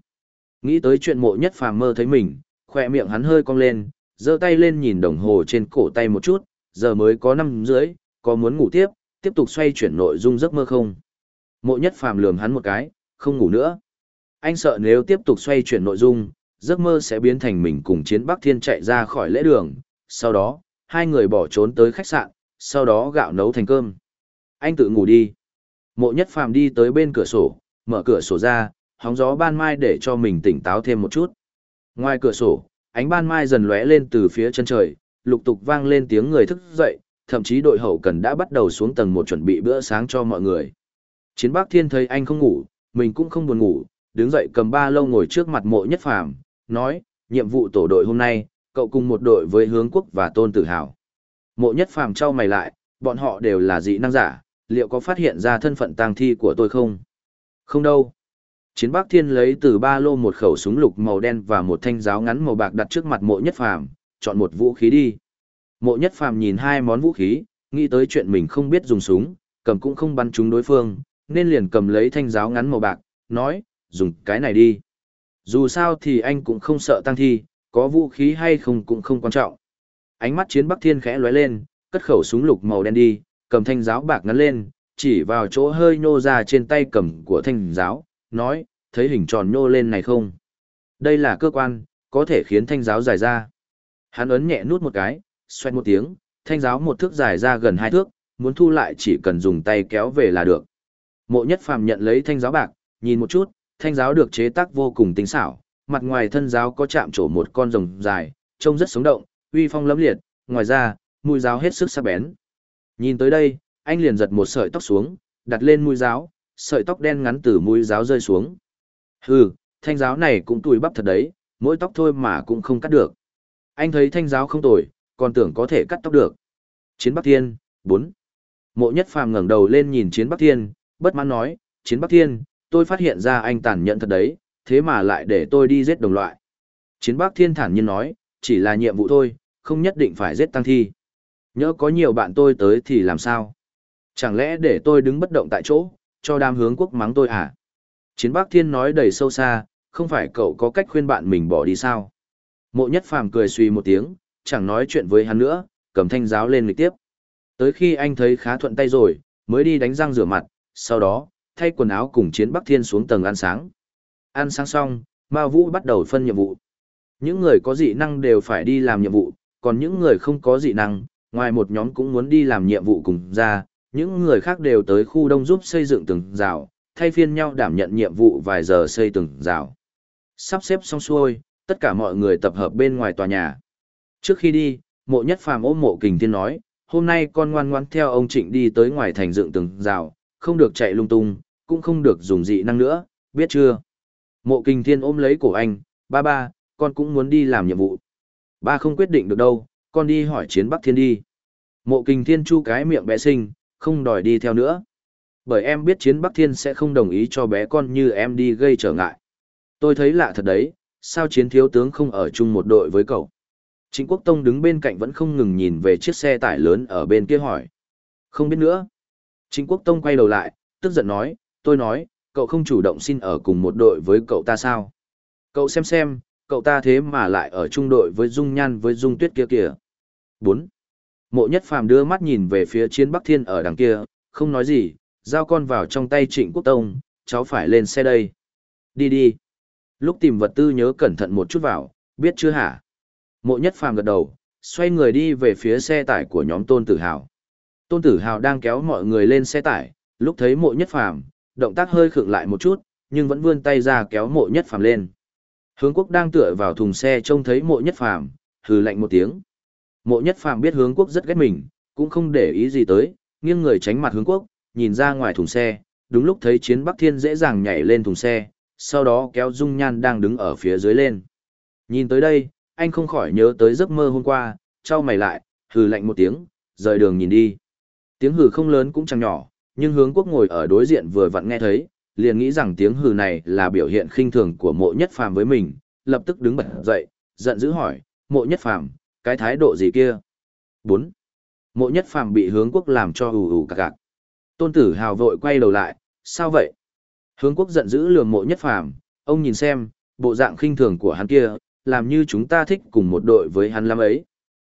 Speaker 1: Nghĩ tới chuyện mộ nhất phàm mơ thấy mình, khỏe miệng hắn hơi cong lên, giơ tay lên nhìn đồng hồ trên cổ tay một chút, giờ mới có năm rưỡi, có muốn ngủ tiếp, tiếp tục xoay chuyển nội dung giấc mơ không? Mộ nhất phàm lườm hắn một cái, không ngủ nữa. Anh sợ nếu tiếp tục xoay chuyển nội dung, giấc mơ sẽ biến thành mình cùng chiến Bắc Thiên chạy ra khỏi lễ đường, sau đó, hai người bỏ trốn tới khách sạn, sau đó gạo nấu thành cơm. Anh tự ngủ đi. Mộ nhất phàm đi tới bên cửa sổ, mở cửa sổ ra, hóng gió ban mai để cho mình tỉnh táo thêm một chút. Ngoài cửa sổ, ánh ban mai dần lóe lên từ phía chân trời, lục tục vang lên tiếng người thức dậy, thậm chí đội hậu cần đã bắt đầu xuống tầng một chuẩn bị bữa sáng cho mọi người. Chiến Bắc Thiên thấy anh không ngủ, mình cũng không buồn ngủ, đứng dậy cầm ba lâu ngồi trước mặt mộ nhất phàm, nói, nhiệm vụ tổ đội hôm nay, cậu cùng một đội với hướng quốc và tôn tử hào. Mộ nhất phàm trao mày lại, bọn họ đều là dị năng giả, liệu có phát hiện ra thân phận tang thi của tôi không? Không đâu. Chiến Bắc Thiên lấy từ ba lô một khẩu súng lục màu đen và một thanh giáo ngắn màu bạc đặt trước mặt mộ nhất phàm, chọn một vũ khí đi. Mộ nhất phàm nhìn hai món vũ khí, nghĩ tới chuyện mình không biết dùng súng, cầm cũng không bắn trúng đối phương, nên liền cầm lấy thanh giáo ngắn màu bạc, nói, dùng cái này đi. Dù sao thì anh cũng không sợ tăng thi, có vũ khí hay không cũng không quan trọng. Ánh mắt chiến Bắc Thiên khẽ lóe lên, cất khẩu súng lục màu đen đi, cầm thanh giáo bạc ngắn lên, chỉ vào chỗ hơi nhô ra trên tay cầm của thanh giáo, nói, thấy hình tròn nhô lên này không? Đây là cơ quan, có thể khiến thanh giáo dài ra. Hắn ấn nhẹ nút một cái, xoay một tiếng, thanh giáo một thước dài ra gần hai thước, muốn thu lại chỉ cần dùng tay kéo về là được. Mộ nhất phàm nhận lấy thanh giáo bạc, nhìn một chút, thanh giáo được chế tác vô cùng tinh xảo, mặt ngoài thân giáo có chạm trổ một con rồng dài, trông rất sống động, uy phong lẫm liệt, ngoài ra, mũi giáo hết sức sắc bén. Nhìn tới đây, anh liền giật một sợi tóc xuống, đặt lên mũi giáo, sợi tóc đen ngắn từ mũi giáo rơi xuống. Hừ, thanh giáo này cũng tùi bắp thật đấy, mỗi tóc thôi mà cũng không cắt được. Anh thấy thanh giáo không tồi, còn tưởng có thể cắt tóc được. Chiến Bắc Thiên, 4. Mộ nhất phàm ngẩng đầu lên nhìn Chiến Bắc Thiên, bất mãn nói, Chiến Bắc Thiên, tôi phát hiện ra anh tàn nhẫn thật đấy, thế mà lại để tôi đi giết đồng loại. Chiến Bắc Thiên thản nhiên nói, chỉ là nhiệm vụ thôi, không nhất định phải giết tăng thi. Nhớ có nhiều bạn tôi tới thì làm sao? Chẳng lẽ để tôi đứng bất động tại chỗ, cho đám hướng quốc mắng tôi à? Chiến Bắc Thiên nói đầy sâu xa, không phải cậu có cách khuyên bạn mình bỏ đi sao? Mộ nhất phàm cười suy một tiếng, chẳng nói chuyện với hắn nữa, cầm thanh giáo lên lịch tiếp. Tới khi anh thấy khá thuận tay rồi, mới đi đánh răng rửa mặt, sau đó, thay quần áo cùng chiến Bắc Thiên xuống tầng ăn sáng. Ăn sáng xong, Ma Vũ bắt đầu phân nhiệm vụ. Những người có dị năng đều phải đi làm nhiệm vụ, còn những người không có dị năng, ngoài một nhóm cũng muốn đi làm nhiệm vụ cùng ra, những người khác đều tới khu đông giúp xây dựng từng rào, thay phiên nhau đảm nhận nhiệm vụ vài giờ xây từng rào. Sắp xếp xong xuôi, tất cả mọi người tập hợp bên ngoài tòa nhà. Trước khi đi, mộ nhất phàm ôm mộ kình thiên nói, hôm nay con ngoan ngoan theo ông Trịnh đi tới ngoài thành dựng từng rào, không được chạy lung tung, cũng không được dùng dị năng nữa, biết chưa? Mộ kình thiên ôm lấy cổ anh, ba ba, con cũng muốn đi làm nhiệm vụ. Ba không quyết định được đâu, con đi hỏi chiến Bắc Thiên đi. Mộ kình thiên chu cái miệng bé sinh, không đòi đi theo nữa. Bởi em biết chiến Bắc Thiên sẽ không đồng ý cho bé con như em đi gây trở ngại. Tôi thấy lạ thật đấy, sao chiến thiếu tướng không ở chung một đội với cậu? Trịnh Quốc Tông đứng bên cạnh vẫn không ngừng nhìn về chiếc xe tải lớn ở bên kia hỏi. Không biết nữa. Trịnh Quốc Tông quay đầu lại, tức giận nói, tôi nói, cậu không chủ động xin ở cùng một đội với cậu ta sao? Cậu xem xem, cậu ta thế mà lại ở chung đội với Dung Nhan với Dung Tuyết kia kìa. 4. Mộ Nhất Phàm đưa mắt nhìn về phía chiến Bắc Thiên ở đằng kia, không nói gì, giao con vào trong tay Trịnh Quốc Tông, cháu phải lên xe đây. Đi đi. Lúc tìm vật tư nhớ cẩn thận một chút vào, biết chưa hả? Mộ Nhất Phàm gật đầu, xoay người đi về phía xe tải của nhóm Tôn Tử Hào. Tôn Tử Hào đang kéo mọi người lên xe tải, lúc thấy Mộ Nhất Phàm, động tác hơi khựng lại một chút, nhưng vẫn vươn tay ra kéo Mộ Nhất Phàm lên. Hướng Quốc đang tựa vào thùng xe trông thấy Mộ Nhất Phàm, hừ lạnh một tiếng. Mộ Nhất Phàm biết Hướng Quốc rất ghét mình, cũng không để ý gì tới, nghiêng người tránh mặt Hướng Quốc, nhìn ra ngoài thùng xe, đúng lúc thấy Chiến Bắc Thiên dễ dàng nhảy lên thùng xe, sau đó kéo Dung Nhan đang đứng ở phía dưới lên. Nhìn tới đây, anh không khỏi nhớ tới giấc mơ hôm qua, trao mày lại, hừ lạnh một tiếng, rời đường nhìn đi. Tiếng hừ không lớn cũng chẳng nhỏ, nhưng hướng quốc ngồi ở đối diện vừa vặn nghe thấy, liền nghĩ rằng tiếng hừ này là biểu hiện khinh thường của mộ nhất phàm với mình, lập tức đứng bật dậy, giận dữ hỏi, mộ nhất phàm, cái thái độ gì kia? 4. Mộ nhất phàm bị hướng quốc làm cho hù hù cạc cạc. Tôn tử hào vội quay đầu lại, sao vậy? Hướng quốc giận dữ lườm mộ nhất phàm, ông nhìn xem, bộ dạng khinh thường của hắn kia, làm như chúng ta thích cùng một đội với hắn lắm ấy.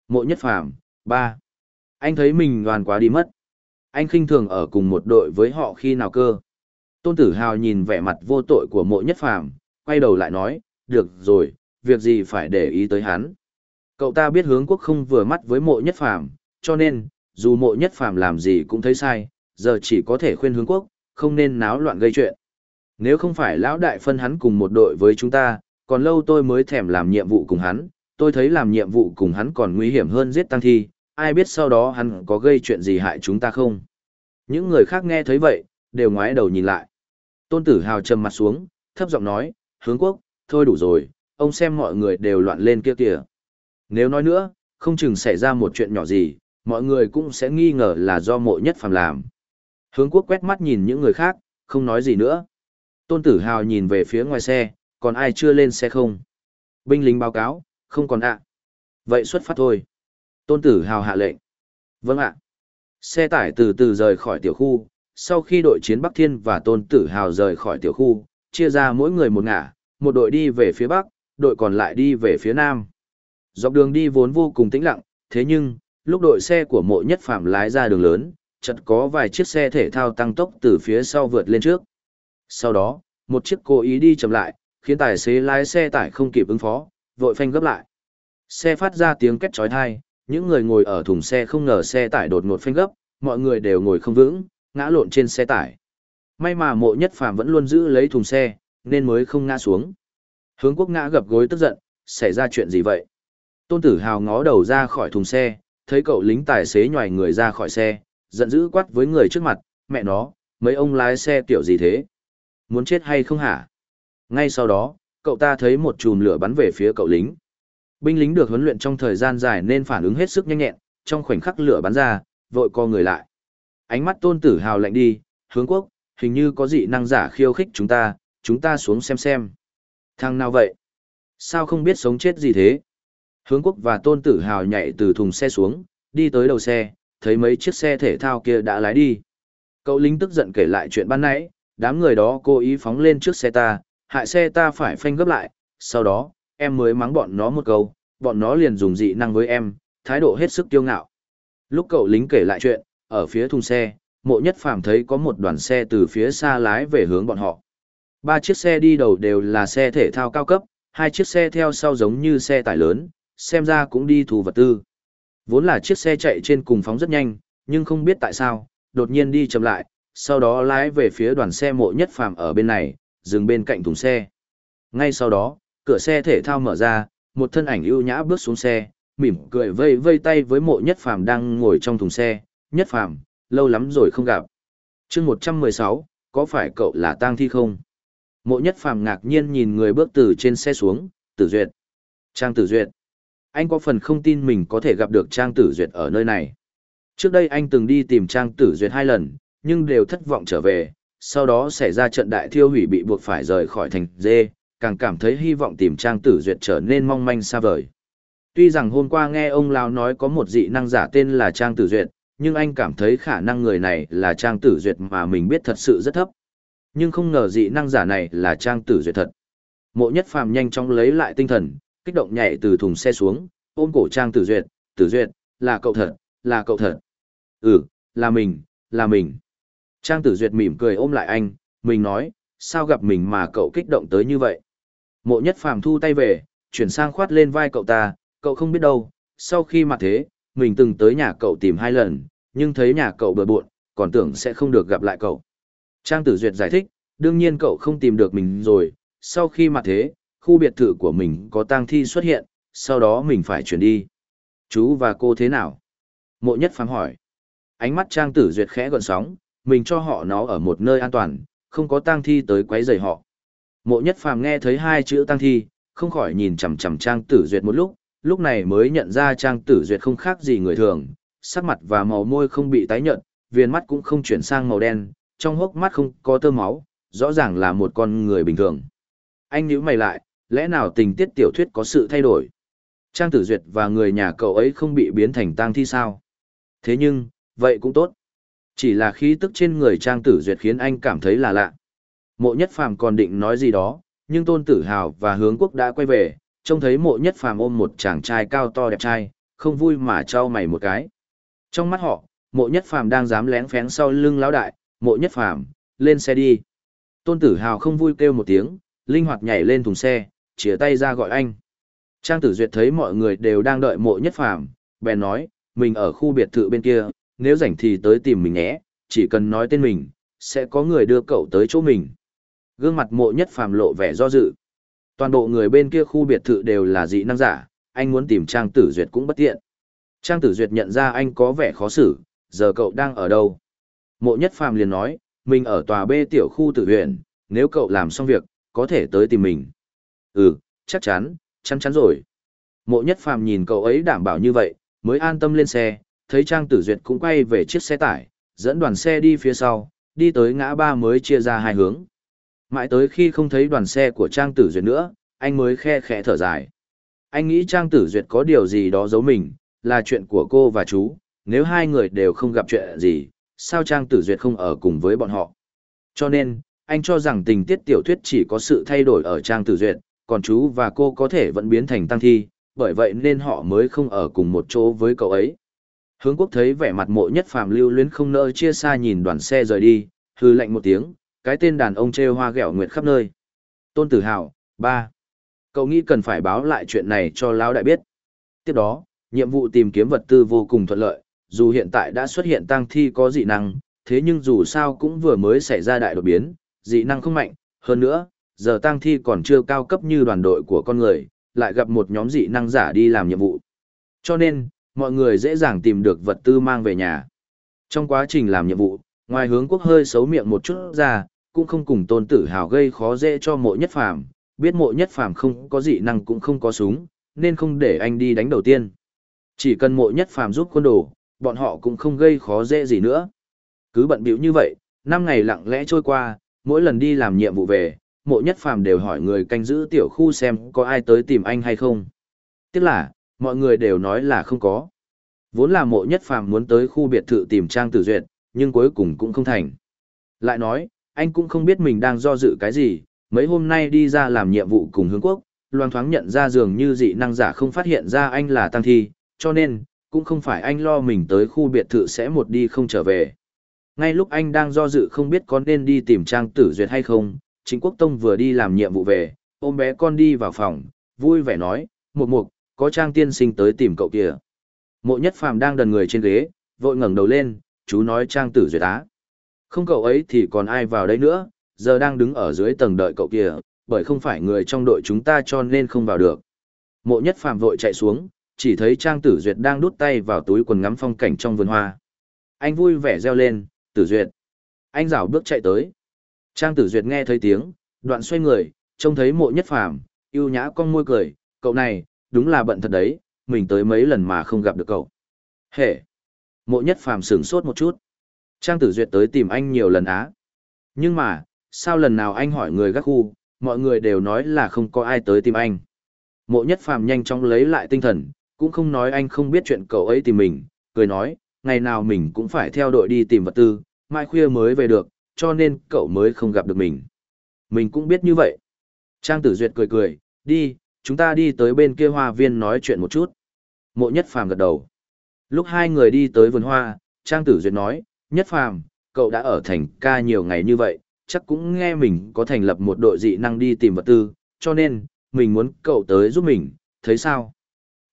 Speaker 1: Mộ nhất phàm, ba. Anh thấy mình đoàn quá đi mất. Anh khinh thường ở cùng một đội với họ khi nào cơ. Tôn tử hào nhìn vẻ mặt vô tội của mộ nhất phàm, quay đầu lại nói, được rồi, việc gì phải để ý tới hắn. Cậu ta biết hướng quốc không vừa mắt với mộ nhất phàm, cho nên, dù mộ nhất phàm làm gì cũng thấy sai, giờ chỉ có thể khuyên hướng quốc, không nên náo loạn gây chuyện. Nếu không phải lão đại phân hắn cùng một đội với chúng ta, còn lâu tôi mới thèm làm nhiệm vụ cùng hắn, tôi thấy làm nhiệm vụ cùng hắn còn nguy hiểm hơn giết tăng thi, ai biết sau đó hắn có gây chuyện gì hại chúng ta không. Những người khác nghe thấy vậy, đều ngoái đầu nhìn lại. Tôn tử hào trầm mặt xuống, thấp giọng nói, hướng quốc, thôi đủ rồi, ông xem mọi người đều loạn lên kia kìa. Nếu nói nữa, không chừng xảy ra một chuyện nhỏ gì, mọi người cũng sẽ nghi ngờ là do mộ nhất phàm làm. Hướng quốc quét mắt nhìn những người khác, không nói gì nữa. Tôn tử hào nhìn về phía ngoài xe, còn ai chưa lên xe không? Binh lính báo cáo, không còn ạ. Vậy xuất phát thôi. Tôn tử hào hạ lệnh. Vâng ạ. Xe tải từ từ rời khỏi tiểu khu, sau khi đội chiến Bắc Thiên và Tôn tử hào rời khỏi tiểu khu, chia ra mỗi người một ngả, một đội đi về phía Bắc, đội còn lại đi về phía Nam. Dọc đường đi vốn vô cùng tĩnh lặng, thế nhưng, lúc đội xe của mộ nhất phạm lái ra đường lớn, chợt có vài chiếc xe thể thao tăng tốc từ phía sau vượt lên trước. Sau đó, một chiếc cố ý đi chậm lại, khiến tài xế lái xe tải không kịp ứng phó, vội phanh gấp lại. Xe phát ra tiếng két chói tai, những người ngồi ở thùng xe không ngờ xe tải đột ngột phanh gấp, mọi người đều ngồi không vững, ngã lộn trên xe tải. May mà mộ nhất phàm vẫn luôn giữ lấy thùng xe, nên mới không ngã xuống. Hướng quốc ngã gập gối tức giận, xảy ra chuyện gì vậy? Tôn tử hào ngó đầu ra khỏi thùng xe, thấy cậu lính tài xế nhòi người ra khỏi xe, giận dữ quát với người trước mặt, mẹ nó, mấy ông lái xe kiểu gì thế? Muốn chết hay không hả? Ngay sau đó, cậu ta thấy một chùm lửa bắn về phía cậu lính. Binh lính được huấn luyện trong thời gian dài nên phản ứng hết sức nhanh nhẹn, trong khoảnh khắc lửa bắn ra, vội co người lại. Ánh mắt tôn tử hào lạnh đi, hướng quốc, hình như có dị năng giả khiêu khích chúng ta, chúng ta xuống xem xem. Thằng nào vậy? Sao không biết sống chết gì thế? Hướng quốc và tôn tử hào nhảy từ thùng xe xuống, đi tới đầu xe, thấy mấy chiếc xe thể thao kia đã lái đi. Cậu lính tức giận kể lại chuyện ban nãy, đám người đó cố ý phóng lên trước xe ta, hại xe ta phải phanh gấp lại, sau đó, em mới mắng bọn nó một câu, bọn nó liền dùng dị năng với em, thái độ hết sức kiêu ngạo. Lúc cậu lính kể lại chuyện, ở phía thùng xe, mộ nhất phàm thấy có một đoàn xe từ phía xa lái về hướng bọn họ. Ba chiếc xe đi đầu đều là xe thể thao cao cấp, hai chiếc xe theo sau giống như xe tải lớn, xem ra cũng đi thu vật tư. Vốn là chiếc xe chạy trên cùng phóng rất nhanh, nhưng không biết tại sao, đột nhiên đi chậm lại, sau đó lái về phía đoàn xe mộ nhất phàm ở bên này, dừng bên cạnh thùng xe. Ngay sau đó, cửa xe thể thao mở ra, một thân ảnh ưu nhã bước xuống xe, mỉm cười vây vây tay với mộ nhất phàm đang ngồi trong thùng xe. Nhất phàm, lâu lắm rồi không gặp. chương 116, có phải cậu là tang thi không? Mộ nhất phàm ngạc nhiên nhìn người bước từ trên xe xuống, tử duyệt. Trang tử duyệt. Anh có phần không tin mình có thể gặp được Trang tử duyệt ở nơi này. Trước đây anh từng đi tìm Trang tử duyệt hai lần, nhưng đều thất vọng trở về, sau đó xảy ra trận đại thiêu hủy bị buộc phải rời khỏi thành dê, càng cảm thấy hy vọng tìm Trang tử duyệt trở nên mong manh xa vời. Tuy rằng hôm qua nghe ông Lao nói có một dị năng giả tên là Trang tử duyệt, nhưng anh cảm thấy khả năng người này là Trang tử duyệt mà mình biết thật sự rất thấp. Nhưng không ngờ dị năng giả này là Trang tử duyệt thật. Mộ nhất phàm nhanh chóng lấy lại tinh thần, kích động nhảy từ thùng xe xuống, ôm cổ Trang tử duyệt, tử duyệt, là cậu thật, là cậu thật. Ừ, là mình, là mình. Trang tử duyệt mỉm cười ôm lại anh, mình nói, sao gặp mình mà cậu kích động tới như vậy. Mộ nhất phàm thu tay về, chuyển sang khoát lên vai cậu ta, cậu không biết đâu, sau khi mà thế, mình từng tới nhà cậu tìm hai lần, nhưng thấy nhà cậu bừa bộn, còn tưởng sẽ không được gặp lại cậu. Trang tử duyệt giải thích, đương nhiên cậu không tìm được mình rồi, sau khi mà thế, khu biệt thự của mình có tang thi xuất hiện, sau đó mình phải chuyển đi. Chú và cô thế nào? Mộ nhất phàm hỏi. Ánh mắt trang tử duyệt khẽ gọn sóng, mình cho họ nó ở một nơi an toàn, không có tang thi tới quấy rầy họ. Mộ nhất phàm nghe thấy hai chữ tang thi, không khỏi nhìn chằm chằm trang tử duyệt một lúc, lúc này mới nhận ra trang tử duyệt không khác gì người thường, sắc mặt và màu môi không bị tái nhợt, viền mắt cũng không chuyển sang màu đen, trong hốc mắt không có tơ máu, rõ ràng là một con người bình thường. Anh nhíu mày lại, lẽ nào tình tiết tiểu thuyết có sự thay đổi? Trang tử duyệt và người nhà cậu ấy không bị biến thành tang thi sao? Thế nhưng, vậy cũng tốt. Chỉ là khí tức trên người trang tử duyệt khiến anh cảm thấy là lạ. Mộ nhất phàm còn định nói gì đó, nhưng tôn tử hào và hướng quốc đã quay về, trông thấy mộ nhất phàm ôm một chàng trai cao to đẹp trai, không vui mà trao mày một cái. Trong mắt họ, mộ nhất phàm đang dám lén phén sau lưng lão đại, mộ nhất phàm, lên xe đi. Tôn tử hào không vui kêu một tiếng, linh hoạt nhảy lên thùng xe, chìa tay ra gọi anh. Trang tử duyệt thấy mọi người đều đang đợi mộ nhất phàm, bèn nói, mình ở khu biệt thự bên kia, nếu rảnh thì tới tìm mình nhé, chỉ cần nói tên mình, sẽ có người đưa cậu tới chỗ mình. Gương mặt mộ nhất phàm lộ vẻ do dự. Toàn bộ người bên kia khu biệt thự đều là dị năng giả, anh muốn tìm Trang Tử Duyệt cũng bất tiện. Trang Tử Duyệt nhận ra anh có vẻ khó xử, giờ cậu đang ở đâu? Mộ nhất phàm liền nói, mình ở tòa B tiểu khu tử huyện, nếu cậu làm xong việc, có thể tới tìm mình. Ừ, chắc chắn, chắn chắn rồi. Mộ nhất phàm nhìn cậu ấy đảm bảo như vậy, mới an tâm lên xe, thấy Trang Tử Duyệt cũng quay về chiếc xe tải, dẫn đoàn xe đi phía sau, đi tới ngã ba mới chia ra hai hướng. Mãi tới khi không thấy đoàn xe của Trang Tử Duyệt nữa, anh mới khe khẽ thở dài. Anh nghĩ Trang Tử Duyệt có điều gì đó giấu mình, là chuyện của cô và chú, nếu hai người đều không gặp chuyện gì, sao Trang Tử Duyệt không ở cùng với bọn họ. Cho nên, anh cho rằng tình tiết tiểu thuyết chỉ có sự thay đổi ở Trang Tử Duyệt, còn chú và cô có thể vẫn biến thành tăng thi, bởi vậy nên họ mới không ở cùng một chỗ với cậu ấy. Hướng quốc thấy vẻ mặt mộ nhất phàm lưu luyến không nỡ chia xa nhìn đoàn xe rời đi, hư lạnh một tiếng, cái tên đàn ông trêu hoa ghẹo nguyệt khắp nơi. Tôn Tử Hào, ba. Cậu nghĩ cần phải báo lại chuyện này cho Lão Đại biết. Tiếp đó, nhiệm vụ tìm kiếm vật tư vô cùng thuận lợi, dù hiện tại đã xuất hiện tăng thi có dị năng, thế nhưng dù sao cũng vừa mới xảy ra đại đột biến, dị năng không mạnh, hơn nữa, giờ tang thi còn chưa cao cấp như đoàn đội của con người, lại gặp một nhóm dị năng giả đi làm nhiệm vụ. Cho nên, mọi người dễ dàng tìm được vật tư mang về nhà. Trong quá trình làm nhiệm vụ, ngoài hướng quốc hơi xấu miệng một chút ra, cũng không cùng tôn tử hào gây khó dễ cho mộ nhất phàm, biết mộ nhất phàm không có dị năng cũng không có súng, nên không để anh đi đánh đầu tiên. Chỉ cần mộ nhất phàm giúp quân đồ, bọn họ cũng không gây khó dễ gì nữa. Cứ bận bịu như vậy, năm ngày lặng lẽ trôi qua, mỗi lần đi làm nhiệm vụ về, mộ nhất phàm đều hỏi người canh giữ tiểu khu xem có ai tới tìm anh hay không. Tiếc là, mọi người đều nói là không có. Vốn là mộ nhất phàm muốn tới khu biệt thự tìm Trang Tử Duyệt, nhưng cuối cùng cũng không thành. Lại nói, anh cũng không biết mình đang do dự cái gì, mấy hôm nay đi ra làm nhiệm vụ cùng hướng quốc, loang thoáng nhận ra dường như dị năng giả không phát hiện ra anh là tăng thi, cho nên, cũng không phải anh lo mình tới khu biệt thự sẽ một đi không trở về. Ngay lúc anh đang do dự không biết có nên đi tìm Trang Tử Duyệt hay không, chính quốc tông vừa đi làm nhiệm vụ về, ôm bé con đi vào phòng, vui vẻ nói, mục mục, có Trang tiên sinh tới tìm cậu kìa. Mộ nhất phàm đang đần người trên ghế, vội ngẩng đầu lên, chú nói Trang Tử Duyệt á. Không cậu ấy thì còn ai vào đây nữa, giờ đang đứng ở dưới tầng đợi cậu kìa, bởi không phải người trong đội chúng ta cho nên không vào được. Mộ nhất phàm vội chạy xuống, chỉ thấy Trang Tử Duyệt đang đút tay vào túi quần ngắm phong cảnh trong vườn hoa. Anh vui vẻ reo lên, Tử Duyệt. Anh rảo bước chạy tới. Trang Tử Duyệt nghe thấy tiếng, đoạn xoay người, trông thấy mộ nhất phàm, yêu nhã con môi cười, cậu này, đúng là bận thật đấy, mình tới mấy lần mà không gặp được cậu. Hệ! Mộ nhất phàm sửng sốt một chút. Trang Tử Duyệt tới tìm anh nhiều lần á. Nhưng mà, sao lần nào anh hỏi người gác khu, mọi người đều nói là không có ai tới tìm anh. Mộ nhất phàm nhanh chóng lấy lại tinh thần, cũng không nói anh không biết chuyện cậu ấy tìm mình, cười nói, ngày nào mình cũng phải theo đội đi tìm vật tư, mai khuya mới về được, cho nên cậu mới không gặp được mình. Mình cũng biết như vậy. Trang tử duyệt cười cười, đi, chúng ta đi tới bên kia hoa viên nói chuyện một chút. Mộ nhất phàm gật đầu. Lúc hai người đi tới vườn hoa, Trang tử duyệt nói, nhất phàm, cậu đã ở thành ca nhiều ngày như vậy, chắc cũng nghe mình có thành lập một đội dị năng đi tìm vật tư, cho nên, mình muốn cậu tới giúp mình, thấy sao?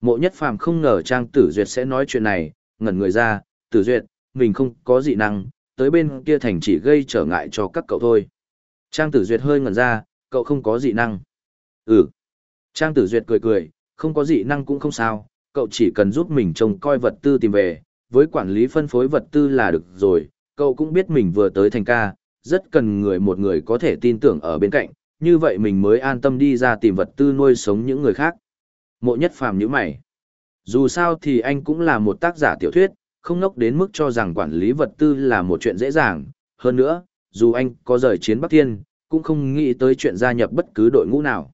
Speaker 1: Mộ nhất phàm không ngờ Trang Tử Duyệt sẽ nói chuyện này, ngẩn người ra, Tử Duyệt, mình không có dị năng, tới bên kia thành chỉ gây trở ngại cho các cậu thôi. Trang Tử Duyệt hơi ngẩn ra, cậu không có dị năng. Ừ. Trang Tử Duyệt cười cười, không có dị năng cũng không sao, cậu chỉ cần giúp mình trông coi vật tư tìm về, với quản lý phân phối vật tư là được rồi, cậu cũng biết mình vừa tới thành ca, rất cần người một người có thể tin tưởng ở bên cạnh, như vậy mình mới an tâm đi ra tìm vật tư nuôi sống những người khác. Mộ nhất phàm như mày. Dù sao thì anh cũng là một tác giả tiểu thuyết, không nốc đến mức cho rằng quản lý vật tư là một chuyện dễ dàng. Hơn nữa, dù anh có rời chiến Bắc Thiên, cũng không nghĩ tới chuyện gia nhập bất cứ đội ngũ nào.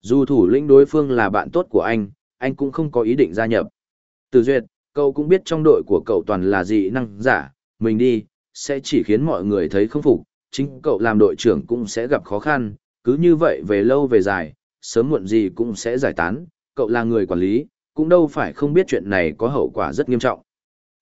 Speaker 1: Dù thủ lĩnh đối phương là bạn tốt của anh, anh cũng không có ý định gia nhập. Từ duyệt, cậu cũng biết trong đội của cậu toàn là dị năng giả, mình đi, sẽ chỉ khiến mọi người thấy không phục, chính cậu làm đội trưởng cũng sẽ gặp khó khăn, cứ như vậy về lâu về dài, sớm muộn gì cũng sẽ giải tán, cậu là người quản lý, cũng đâu phải không biết chuyện này có hậu quả rất nghiêm trọng.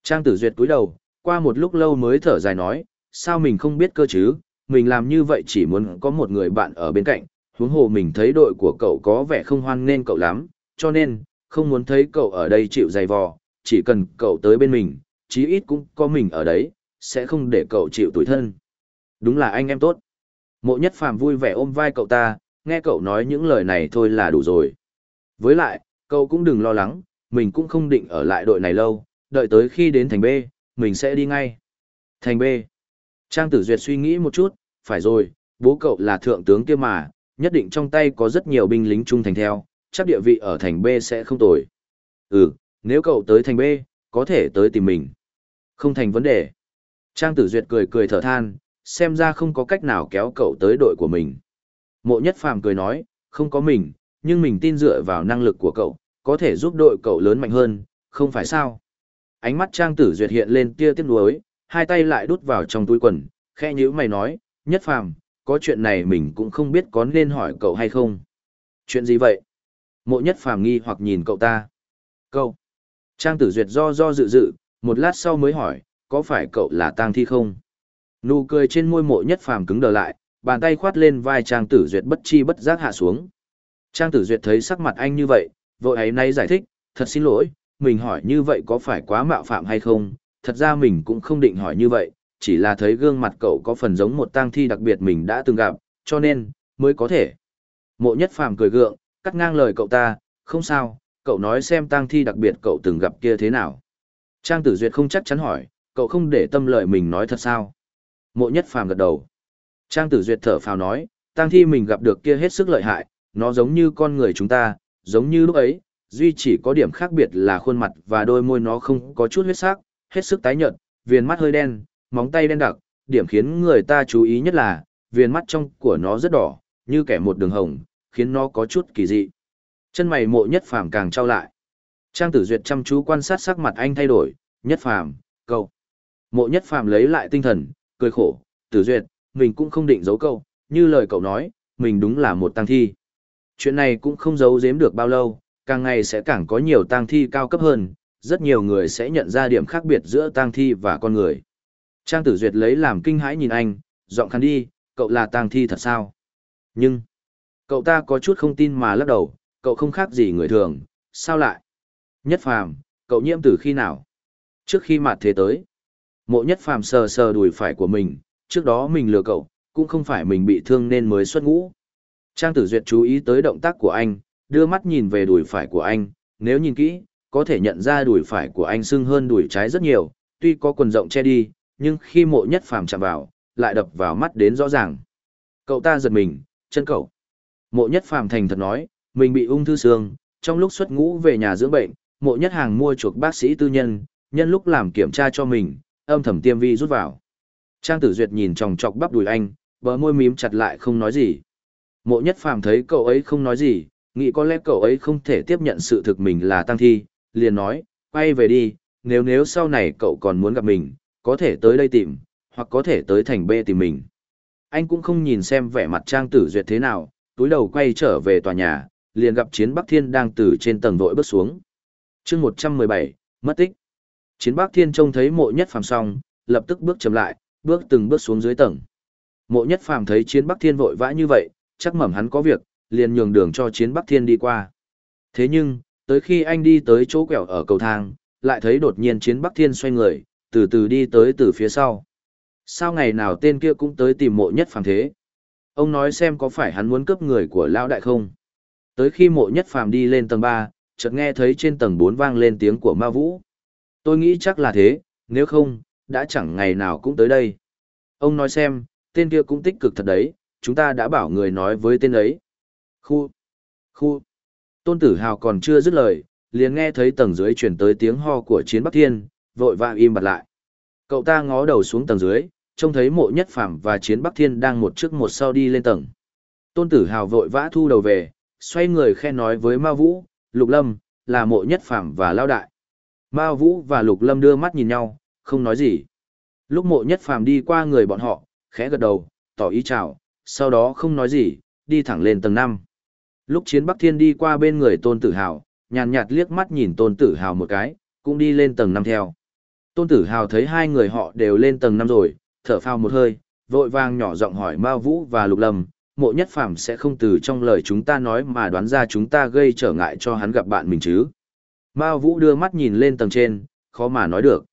Speaker 1: Trang tử duyệt cúi đầu, qua một lúc lâu mới thở dài nói, sao mình không biết cơ chứ, mình làm như vậy chỉ muốn có một người bạn ở bên cạnh, huống hồ mình thấy đội của cậu có vẻ không hoan nên cậu lắm, cho nên, không muốn thấy cậu ở đây chịu dày vò, chỉ cần cậu tới bên mình, chí ít cũng có mình ở đấy, sẽ không để cậu chịu tủi thân. Đúng là anh em tốt. Mộ nhất phàm vui vẻ ôm vai cậu ta, nghe cậu nói những lời này thôi là đủ rồi. Với lại, cậu cũng đừng lo lắng, mình cũng không định ở lại đội này lâu, đợi tới khi đến thành B, mình sẽ đi ngay. Thành B. Trang Tử Duyệt suy nghĩ một chút, phải rồi, bố cậu là thượng tướng kia mà, nhất định trong tay có rất nhiều binh lính trung thành theo, chắc địa vị ở thành B sẽ không tồi. Ừ, nếu cậu tới thành B, có thể tới tìm mình. Không thành vấn đề. Trang Tử Duyệt cười cười thở than, xem ra không có cách nào kéo cậu tới đội của mình. Mộ Nhất Phàm cười nói, không có mình, nhưng mình tin dựa vào năng lực của cậu, có thể giúp đội cậu lớn mạnh hơn, không phải sao? Ánh mắt Trang Tử Duyệt hiện lên tia tiếc nuối, hai tay lại đút vào trong túi quần, khẽ nhíu mày nói, Nhất Phàm, có chuyện này mình cũng không biết có nên hỏi cậu hay không. Chuyện gì vậy? Mộ Nhất Phàm nghi hoặc nhìn cậu ta. Cậu. Trang Tử Duyệt do do dự dự, một lát sau mới hỏi, có phải cậu là tang thi không? Nụ cười trên môi mộ nhất phàm cứng đờ lại, bàn tay khoát lên vai Trang Tử Duyệt bất chi bất giác hạ xuống. Trang Tử Duyệt thấy sắc mặt anh như vậy, vội ấy nay giải thích, thật xin lỗi, mình hỏi như vậy có phải quá mạo phạm hay không, thật ra mình cũng không định hỏi như vậy, chỉ là thấy gương mặt cậu có phần giống một tang thi đặc biệt mình đã từng gặp, cho nên, mới có thể. Mộ nhất phàm cười gượng, cắt ngang lời cậu ta, không sao, cậu nói xem tang thi đặc biệt cậu từng gặp kia thế nào. Trang Tử Duyệt không chắc chắn hỏi, cậu không để tâm lợi mình nói thật sao? Mộ nhất phàm gật đầu. Trang tử duyệt thở phào nói, tang thi mình gặp được kia hết sức lợi hại, nó giống như con người chúng ta, giống như lúc ấy, duy chỉ có điểm khác biệt là khuôn mặt và đôi môi nó không có chút huyết sắc, hết sức tái nhợt, viền mắt hơi đen, móng tay đen đặc, điểm khiến người ta chú ý nhất là, viền mắt trong của nó rất đỏ, như kẻ một đường hồng, khiến nó có chút kỳ dị. Chân mày mộ nhất phàm càng trao lại. Trang tử duyệt chăm chú quan sát sắc mặt anh thay đổi, nhất phàm, cậu. Mộ nhất phàm lấy lại tinh thần, cười khổ, tử duyệt, mình cũng không định giấu cậu, như lời cậu nói, mình đúng là một tăng thi. Chuyện này cũng không giấu giếm được bao lâu, càng ngày sẽ càng có nhiều tang thi cao cấp hơn, rất nhiều người sẽ nhận ra điểm khác biệt giữa tang thi và con người. Trang tử duyệt lấy làm kinh hãi nhìn anh, giọng khăn đi, cậu là tang thi thật sao? Nhưng, cậu ta có chút không tin mà lắc đầu, cậu không khác gì người thường, sao lại? Nhất phàm, cậu nhiễm từ khi nào? Trước khi mặt thế tới. Mộ nhất phàm sờ sờ đùi phải của mình, trước đó mình lừa cậu, cũng không phải mình bị thương nên mới xuất ngũ. Trang tử duyệt chú ý tới động tác của anh, đưa mắt nhìn về đùi phải của anh, nếu nhìn kỹ, có thể nhận ra đùi phải của anh sưng hơn đùi trái rất nhiều, tuy có quần rộng che đi, nhưng khi mộ nhất phàm chạm vào, lại đập vào mắt đến rõ ràng. Cậu ta giật mình, chân cậu. Mộ nhất phàm thành thật nói, mình bị ung thư xương, trong lúc xuất ngũ về nhà dưỡng bệnh, mộ nhất hàng mua chuộc bác sĩ tư nhân, nhân lúc làm kiểm tra cho mình, âm thầm tiêm vi rút vào. Trang tử duyệt nhìn tròng trọc bắp đùi anh, bờ môi mím chặt lại không nói gì. Mộ nhất phàm thấy cậu ấy không nói gì, nghĩ có lẽ cậu ấy không thể tiếp nhận sự thực mình là tăng thi, liền nói, quay về đi, nếu nếu sau này cậu còn muốn gặp mình, có thể tới đây tìm, hoặc có thể tới thành B tìm mình. Anh cũng không nhìn xem vẻ mặt Trang Tử Duyệt thế nào, túi đầu quay trở về tòa nhà, liền gặp Chiến Bắc Thiên đang từ trên tầng vội bước xuống. chương 117, mất tích. Chiến Bắc Thiên trông thấy mộ nhất phàm xong, lập tức bước chậm lại, bước từng bước xuống dưới tầng. Mộ nhất phàm thấy Chiến Bắc Thiên vội vã như vậy, chắc mẩm hắn có việc, liền nhường đường cho Chiến Bắc Thiên đi qua. Thế nhưng, tới khi anh đi tới chỗ quẹo ở cầu thang, lại thấy đột nhiên Chiến Bắc Thiên xoay người, từ từ đi tới từ phía sau. Sao ngày nào tên kia cũng tới tìm mộ nhất phàm thế? Ông nói xem có phải hắn muốn cướp người của lão đại không? Tới khi mộ nhất phàm đi lên tầng 3, chợt nghe thấy trên tầng 4 vang lên tiếng của ma vũ. Tôi nghĩ chắc là thế, nếu không, đã chẳng ngày nào cũng tới đây. Ông nói xem, tên kia cũng tích cực thật đấy, chúng ta đã bảo người nói với tên ấy. Khu, khu, tôn tử hào còn chưa dứt lời, liền nghe thấy tầng dưới chuyển tới tiếng ho của chiến Bắc Thiên, vội vã im bặt lại. Cậu ta ngó đầu xuống tầng dưới, trông thấy mộ nhất phàm và chiến Bắc Thiên đang một trước một sau đi lên tầng. Tôn tử hào vội vã thu đầu về, xoay người khen nói với Ma Vũ, Lục Lâm, là mộ nhất phàm và lao đại. Ma Vũ và Lục Lâm đưa mắt nhìn nhau, không nói gì. Lúc mộ nhất phàm đi qua người bọn họ, khẽ gật đầu, tỏ ý chào, sau đó không nói gì, đi thẳng lên tầng 5. Lúc chiến Bắc Thiên đi qua bên người tôn tử hào, nhàn nhạt liếc mắt nhìn tôn tử hào một cái, cũng đi lên tầng năm theo. Tôn tử hào thấy hai người họ đều lên tầng năm rồi, thở phào một hơi, vội vàng nhỏ giọng hỏi Mao Vũ và Lục Lâm, mộ nhất phàm sẽ không từ trong lời chúng ta nói mà đoán ra chúng ta gây trở ngại cho hắn gặp bạn mình chứ. Mao Vũ đưa mắt nhìn lên tầng trên, khó mà nói được.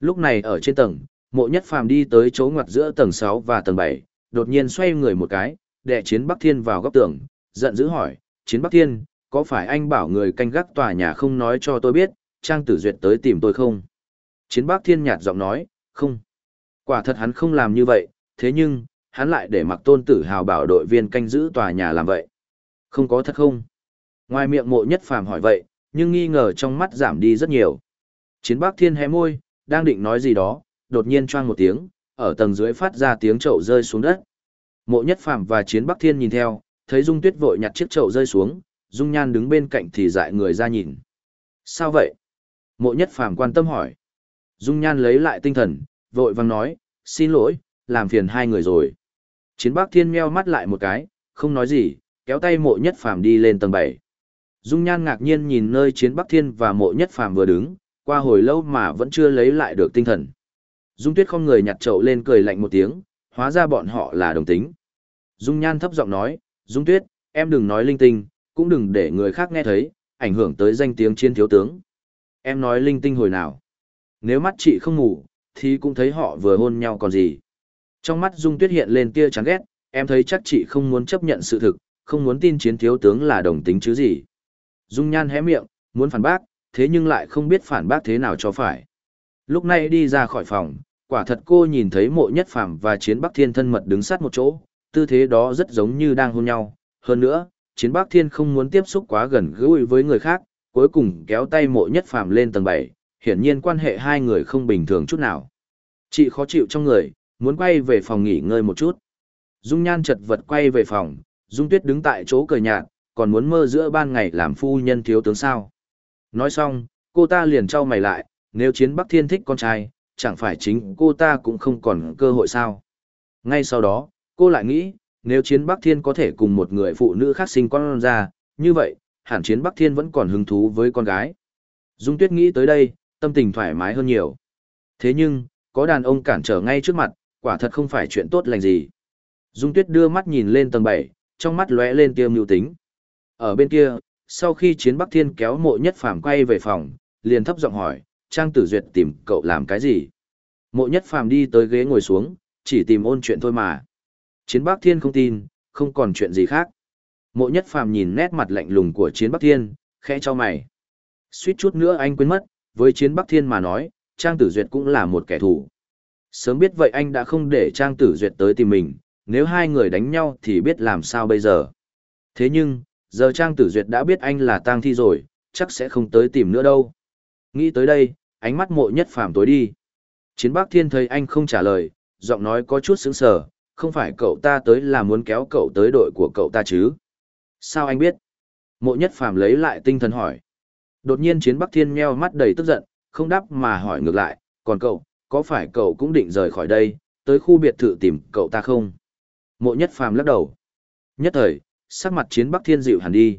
Speaker 1: Lúc này ở trên tầng, mộ nhất phàm đi tới chỗ ngoặt giữa tầng 6 và tầng 7, đột nhiên xoay người một cái, đè chiến Bắc Thiên vào góc tường, giận dữ hỏi, chiến Bắc Thiên, có phải anh bảo người canh gác tòa nhà không nói cho tôi biết, Trang Tử Duyệt tới tìm tôi không? Chiến Bắc Thiên nhạt giọng nói, không. Quả thật hắn không làm như vậy, thế nhưng, hắn lại để mặc tôn tử hào bảo đội viên canh giữ tòa nhà làm vậy. Không có thật không? Ngoài miệng mộ nhất phàm hỏi vậy, nhưng nghi ngờ trong mắt giảm đi rất nhiều. Chiến Bắc Thiên hé môi, đang định nói gì đó, đột nhiên choang một tiếng, ở tầng dưới phát ra tiếng chậu rơi xuống đất. Mộ nhất phàm và Chiến Bắc Thiên nhìn theo, thấy Dung Tuyết vội nhặt chiếc chậu rơi xuống, Dung Nhan đứng bên cạnh thì dại người ra nhìn. Sao vậy? Mộ nhất phàm quan tâm hỏi. Dung Nhan lấy lại tinh thần, vội vàng nói, xin lỗi, làm phiền hai người rồi. Chiến Bắc Thiên meo mắt lại một cái, không nói gì, kéo tay mộ nhất phàm đi lên tầng 7. Dung Nhan ngạc nhiên nhìn nơi Chiến Bắc Thiên và mộ nhất phàm vừa đứng, qua hồi lâu mà vẫn chưa lấy lại được tinh thần. Dung Tuyết không người nhặt chậu lên cười lạnh một tiếng, hóa ra bọn họ là đồng tính. Dung Nhan thấp giọng nói, Dung Tuyết, em đừng nói linh tinh, cũng đừng để người khác nghe thấy, ảnh hưởng tới danh tiếng chiến thiếu tướng. Em nói linh tinh hồi nào. Nếu mắt chị không ngủ, thì cũng thấy họ vừa hôn nhau còn gì. Trong mắt Dung Tuyết hiện lên tia chán ghét, em thấy chắc chị không muốn chấp nhận sự thực, không muốn tin chiến thiếu tướng là đồng tính chứ gì. Dung Nhan hé miệng, muốn phản bác, thế nhưng lại không biết phản bác thế nào cho phải. Lúc này đi ra khỏi phòng, quả thật cô nhìn thấy mộ nhất phàm và chiến bắc thiên thân mật đứng sát một chỗ, tư thế đó rất giống như đang hôn nhau. Hơn nữa, chiến bắc thiên không muốn tiếp xúc quá gần gũi với người khác, cuối cùng kéo tay mộ nhất phàm lên tầng 7, hiển nhiên quan hệ hai người không bình thường chút nào. Chị khó chịu trong người, muốn quay về phòng nghỉ ngơi một chút. Dung nhan chật vật quay về phòng, Dung tuyết đứng tại chỗ cười nhạt, còn muốn mơ giữa ban ngày làm phu nhân thiếu tướng sao. Nói xong, cô ta liền trao mày lại, nếu chiến Bắc Thiên thích con trai, chẳng phải chính cô ta cũng không còn cơ hội sao. Ngay sau đó, cô lại nghĩ, nếu chiến Bắc Thiên có thể cùng một người phụ nữ khác sinh con ra, như vậy, hẳn chiến Bắc Thiên vẫn còn hứng thú với con gái. Dung Tuyết nghĩ tới đây, tâm tình thoải mái hơn nhiều. Thế nhưng, có đàn ông cản trở ngay trước mặt, quả thật không phải chuyện tốt lành gì. Dung Tuyết đưa mắt nhìn lên tầng 7, trong mắt lóe lên tia mưu tính. Ở bên kia, sau khi chiến Bắc Thiên kéo mộ nhất phàm quay về phòng, liền thấp giọng hỏi, Trang Tử Duyệt tìm cậu làm cái gì? Mộ nhất phàm đi tới ghế ngồi xuống, chỉ tìm ôn chuyện thôi mà. Chiến Bắc Thiên không tin, không còn chuyện gì khác. Mộ nhất phàm nhìn nét mặt lạnh lùng của Chiến Bắc Thiên, khẽ cho mày. Suýt chút nữa anh quên mất, với Chiến Bắc Thiên mà nói, Trang Tử Duyệt cũng là một kẻ thù. Sớm biết vậy anh đã không để Trang Tử Duyệt tới tìm mình, nếu hai người đánh nhau thì biết làm sao bây giờ. Thế nhưng, giờ Trang Tử Duyệt đã biết anh là tang thi rồi, chắc sẽ không tới tìm nữa đâu. Nghĩ tới đây, ánh mắt mộ nhất phàm tối đi. Chiến Bắc Thiên thấy anh không trả lời, giọng nói có chút sững sờ, không phải cậu ta tới là muốn kéo cậu tới đội của cậu ta chứ? Sao anh biết? Mộ nhất phàm lấy lại tinh thần hỏi. Đột nhiên Chiến Bắc Thiên nheo mắt đầy tức giận, không đáp mà hỏi ngược lại, còn cậu, có phải cậu cũng định rời khỏi đây, tới khu biệt thự tìm cậu ta không? Mộ nhất phàm lắc đầu. Nhất thời, sắc mặt Chiến Bắc Thiên dịu hẳn đi.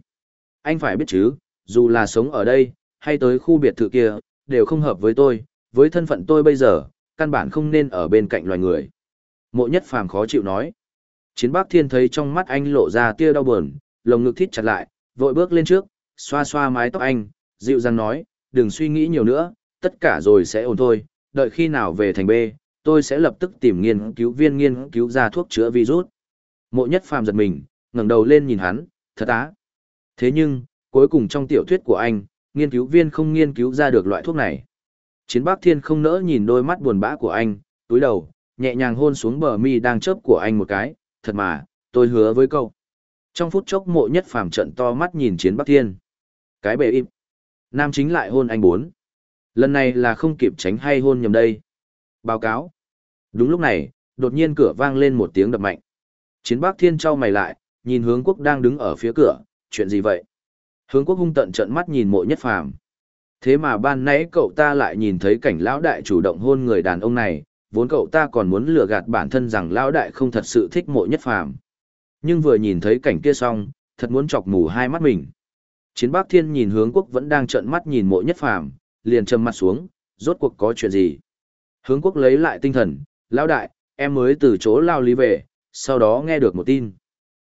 Speaker 1: Anh phải biết chứ, dù là sống ở đây, hay tới khu biệt thự kia, đều không hợp với tôi, với thân phận tôi bây giờ, căn bản không nên ở bên cạnh loài người. Mộ nhất phàm khó chịu nói. Chiến Bác Thiên thấy trong mắt anh lộ ra tia đau buồn, lồng ngực thít chặt lại, vội bước lên trước, xoa xoa mái tóc anh, dịu dàng nói, đừng suy nghĩ nhiều nữa, tất cả rồi sẽ ổn thôi, đợi khi nào về thành B, tôi sẽ lập tức tìm nghiên cứu viên nghiên cứu ra thuốc chữa virus. Mộ nhất phàm giật mình, ngẩng đầu lên nhìn hắn, thật á. Thế nhưng, cuối cùng trong tiểu thuyết của anh, nghiên cứu viên không nghiên cứu ra được loại thuốc này. Chiến Bác Thiên không nỡ nhìn đôi mắt buồn bã của anh, túi đầu, nhẹ nhàng hôn xuống bờ mi đang chớp của anh một cái, thật mà, tôi hứa với cậu. Trong phút chốc mộ nhất phàm trận to mắt nhìn Chiến Bắc Thiên. Cái bề im. Nam chính lại hôn anh bốn. Lần này là không kịp tránh hay hôn nhầm đây. Báo cáo. Đúng lúc này, đột nhiên cửa vang lên một tiếng đập mạnh. Chiến Bắc Thiên trao mày lại, nhìn hướng quốc đang đứng ở phía cửa, chuyện gì vậy? Hướng quốc hung tận trận mắt nhìn mộ nhất phàm. Thế mà ban nãy cậu ta lại nhìn thấy cảnh lão đại chủ động hôn người đàn ông này, vốn cậu ta còn muốn lừa gạt bản thân rằng lão đại không thật sự thích mộ nhất phàm. Nhưng vừa nhìn thấy cảnh kia xong, thật muốn chọc mù hai mắt mình. Chiến Bắc Thiên nhìn hướng quốc vẫn đang trợn mắt nhìn mộ nhất phàm, liền trầm mặt xuống, rốt cuộc có chuyện gì. Hướng quốc lấy lại tinh thần, lão đại, em mới từ chỗ lao lý về, sau đó nghe được một tin.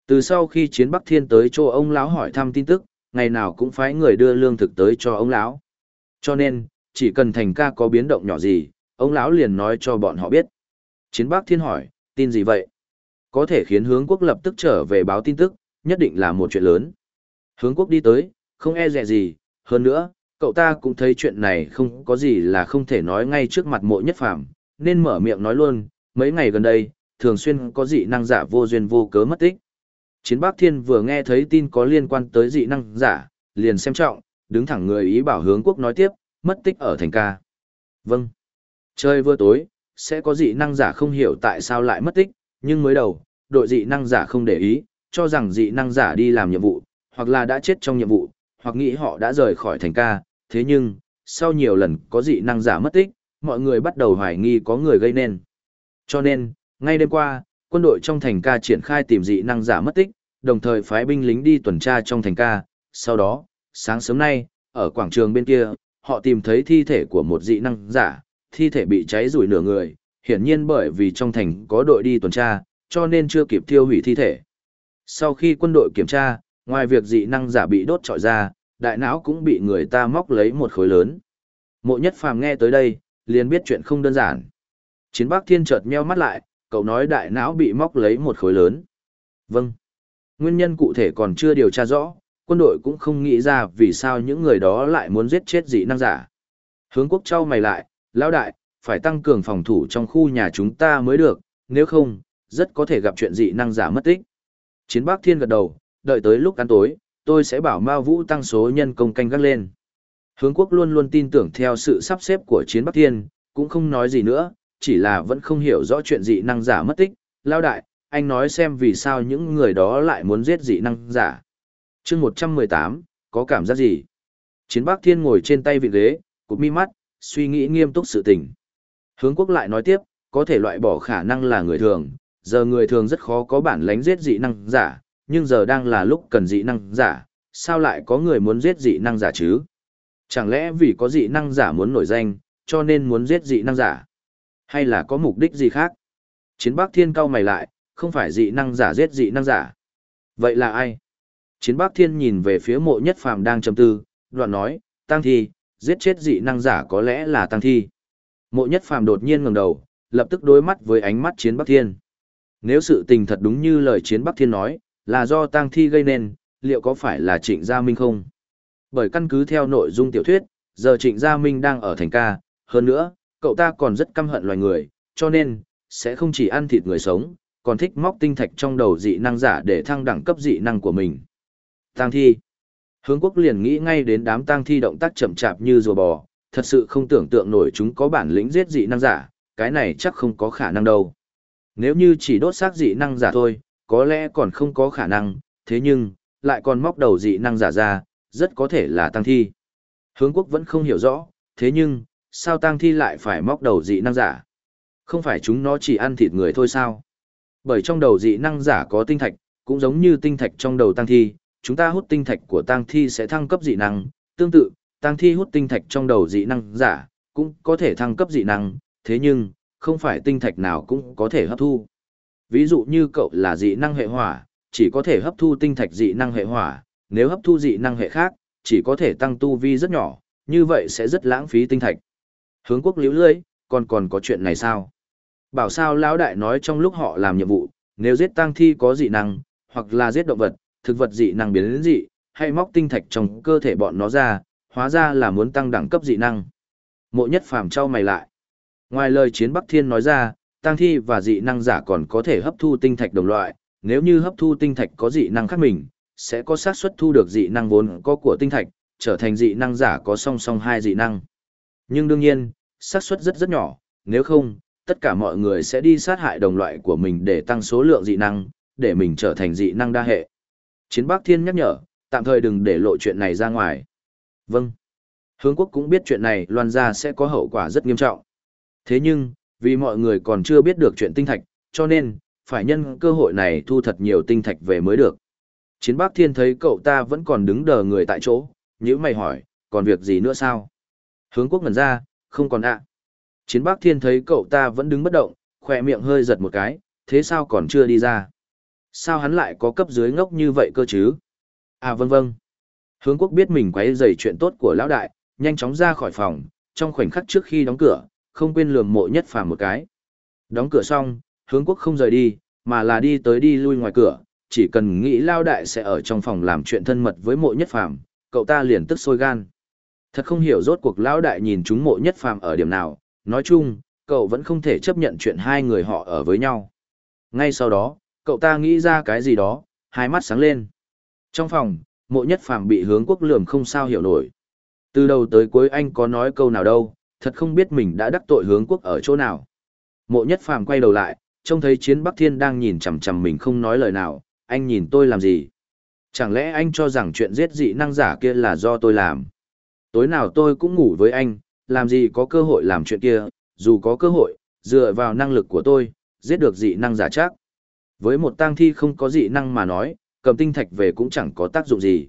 Speaker 1: Từ sau khi chiến Bắc Thiên tới chỗ ông lão hỏi thăm tin tức, ngày nào cũng phái người đưa lương thực tới cho ông lão. Cho nên, chỉ cần thành ca có biến động nhỏ gì, ông lão liền nói cho bọn họ biết. Chiến Bắc Thiên hỏi, tin gì vậy? Có thể khiến hướng quốc lập tức trở về báo tin tức, nhất định là một chuyện lớn. Hướng quốc đi tới, không e dè gì, hơn nữa, cậu ta cũng thấy chuyện này không có gì là không thể nói ngay trước mặt mộ nhất phàm, nên mở miệng nói luôn, mấy ngày gần đây, thường xuyên có dị năng giả vô duyên vô cớ mất tích. Chiến Bắc Thiên vừa nghe thấy tin có liên quan tới dị năng giả, liền xem trọng, đứng thẳng người ý bảo hướng quốc nói tiếp, mất tích ở thành ca. Vâng. Trời vừa tối, sẽ có dị năng giả không hiểu tại sao lại mất tích, nhưng mới đầu, đội dị năng giả không để ý, cho rằng dị năng giả đi làm nhiệm vụ, hoặc là đã chết trong nhiệm vụ, hoặc nghĩ họ đã rời khỏi thành ca, thế nhưng, sau nhiều lần có dị năng giả mất tích, mọi người bắt đầu hoài nghi có người gây nên. Cho nên, ngay đêm qua, quân đội trong thành ca triển khai tìm dị năng giả mất tích, đồng thời phái binh lính đi tuần tra trong thành ca, sau đó, sáng sớm nay, ở quảng trường bên kia, họ tìm thấy thi thể của một dị năng giả, thi thể bị cháy rủi nửa người, hiển nhiên bởi vì trong thành có đội đi tuần tra, cho nên chưa kịp tiêu hủy thi thể. Sau khi quân đội kiểm tra, ngoài việc dị năng giả bị đốt trọi ra, đại não cũng bị người ta móc lấy một khối lớn. Mộ nhất phàm nghe tới đây, liền biết chuyện không đơn giản. Chiến Bác Thiên chợt meo mắt lại, cậu nói đại não bị móc lấy một khối lớn. Vâng. Nguyên nhân cụ thể còn chưa điều tra rõ, quân đội cũng không nghĩ ra vì sao những người đó lại muốn giết chết dị năng giả. Hướng quốc trao mày lại, lão đại, phải tăng cường phòng thủ trong khu nhà chúng ta mới được, nếu không, rất có thể gặp chuyện dị năng giả mất tích. Chiến Bắc Thiên gật đầu, đợi tới lúc ăn tối, tôi sẽ bảo Mao Vũ tăng số nhân công canh gác lên. Hướng quốc luôn luôn tin tưởng theo sự sắp xếp của Chiến Bắc Thiên, cũng không nói gì nữa, chỉ là vẫn không hiểu rõ chuyện dị năng giả mất tích. Lao đại, anh nói xem vì sao những người đó lại muốn giết dị năng giả. chương 118, có cảm giác gì? Chiến Bắc Thiên ngồi trên tay vị ghế, cụp mi mắt, suy nghĩ nghiêm túc sự tình. Hướng quốc lại nói tiếp, có thể loại bỏ khả năng là người thường, giờ người thường rất khó có bản lánh giết dị năng giả, nhưng giờ đang là lúc cần dị năng giả, sao lại có người muốn giết dị năng giả chứ? Chẳng lẽ vì có dị năng giả muốn nổi danh, cho nên muốn giết dị năng giả? Hay là có mục đích gì khác? Chiến Bắc Thiên cao mày lại, không phải dị năng giả giết dị năng giả. Vậy là ai? Chiến Bắc Thiên nhìn về phía mộ nhất phàm đang trầm tư, đoạn nói, tăng thi, giết chết dị năng giả có lẽ là tăng thi. Mộ nhất phàm đột nhiên ngẩng đầu, lập tức đối mắt với ánh mắt chiến Bắc Thiên. Nếu sự tình thật đúng như lời chiến Bắc Thiên nói, là do tang thi gây nên, liệu có phải là trịnh gia minh không? Bởi căn cứ theo nội dung tiểu thuyết, giờ trịnh gia minh đang ở thành ca, hơn nữa, cậu ta còn rất căm hận loài người, cho nên, sẽ không chỉ ăn thịt người sống, còn thích móc tinh thạch trong đầu dị năng giả để thăng đẳng cấp dị năng của mình. Tang thi. Hướng quốc liền nghĩ ngay đến đám tang thi động tác chậm chạp như rùa bò, thật sự không tưởng tượng nổi chúng có bản lĩnh giết dị năng giả, cái này chắc không có khả năng đâu. Nếu như chỉ đốt xác dị năng giả thôi, có lẽ còn không có khả năng, thế nhưng, lại còn móc đầu dị năng giả ra, rất có thể là tăng thi. Hướng quốc vẫn không hiểu rõ, thế nhưng, sao tăng thi lại phải móc đầu dị năng giả? Không phải chúng nó chỉ ăn thịt người thôi sao? Bởi trong đầu dị năng giả có tinh thạch, cũng giống như tinh thạch trong đầu tăng thi, chúng ta hút tinh thạch của tang thi sẽ thăng cấp dị năng, tương tự, tang thi hút tinh thạch trong đầu dị năng giả, cũng có thể thăng cấp dị năng, thế nhưng, không phải tinh thạch nào cũng có thể hấp thu. Ví dụ như cậu là dị năng hệ hỏa, chỉ có thể hấp thu tinh thạch dị năng hệ hỏa, nếu hấp thu dị năng hệ khác, chỉ có thể tăng tu vi rất nhỏ, như vậy sẽ rất lãng phí tinh thạch. Hướng quốc liễu lưỡi, còn còn có chuyện này sao? Bảo sao lão đại nói trong lúc họ làm nhiệm vụ, nếu giết tang thi có dị năng, hoặc là giết động vật, thực vật dị năng biến đến dị, hay móc tinh thạch trong cơ thể bọn nó ra, hóa ra là muốn tăng đẳng cấp dị năng. Mộ nhất phàm trao mày lại. Ngoài lời chiến Bắc Thiên nói ra, tăng thi và dị năng giả còn có thể hấp thu tinh thạch đồng loại, nếu như hấp thu tinh thạch có dị năng khác mình, sẽ có xác suất thu được dị năng vốn có của tinh thạch, trở thành dị năng giả có song song hai dị năng. Nhưng đương nhiên, xác suất rất rất nhỏ, nếu không, tất cả mọi người sẽ đi sát hại đồng loại của mình để tăng số lượng dị năng, để mình trở thành dị năng đa hệ. Chiến Bắc Thiên nhắc nhở, tạm thời đừng để lộ chuyện này ra ngoài. Vâng. Hướng quốc cũng biết chuyện này loan ra sẽ có hậu quả rất nghiêm trọng. Thế nhưng, vì mọi người còn chưa biết được chuyện tinh thạch, cho nên, phải nhân cơ hội này thu thật nhiều tinh thạch về mới được. Chiến Bắc Thiên thấy cậu ta vẫn còn đứng đờ người tại chỗ, nhữ mày hỏi, còn việc gì nữa sao? Hướng quốc ngần ra, không còn ạ. Chiến Bắc Thiên thấy cậu ta vẫn đứng bất động, khỏe miệng hơi giật một cái, thế sao còn chưa đi ra? Sao hắn lại có cấp dưới ngốc như vậy cơ chứ? À vâng vâng. Hướng quốc biết mình quấy rầy chuyện tốt của lão đại, nhanh chóng ra khỏi phòng, trong khoảnh khắc trước khi đóng cửa, không quên lườm mộ nhất phàm một cái. Đóng cửa xong, hướng quốc không rời đi, mà là đi tới đi lui ngoài cửa, chỉ cần nghĩ lao đại sẽ ở trong phòng làm chuyện thân mật với mộ nhất phàm, cậu ta liền tức sôi gan. Thật không hiểu rốt cuộc lão đại nhìn chúng mộ nhất phàm ở điểm nào, nói chung, cậu vẫn không thể chấp nhận chuyện hai người họ ở với nhau. Ngay sau đó, cậu ta nghĩ ra cái gì đó, hai mắt sáng lên. Trong phòng, mộ nhất phàm bị hướng quốc lườm không sao hiểu nổi. Từ đầu tới cuối anh có nói câu nào đâu, thật không biết mình đã đắc tội hướng quốc ở chỗ nào. Mộ nhất phàm quay đầu lại, trông thấy chiến Bắc Thiên đang nhìn chằm chằm mình không nói lời nào, anh nhìn tôi làm gì? Chẳng lẽ anh cho rằng chuyện giết dị năng giả kia là do tôi làm? Tối nào tôi cũng ngủ với anh, làm gì có cơ hội làm chuyện kia, dù có cơ hội, dựa vào năng lực của tôi, giết được dị năng giả chắc. Với một tang thi không có dị năng mà nói, cầm tinh thạch về cũng chẳng có tác dụng gì.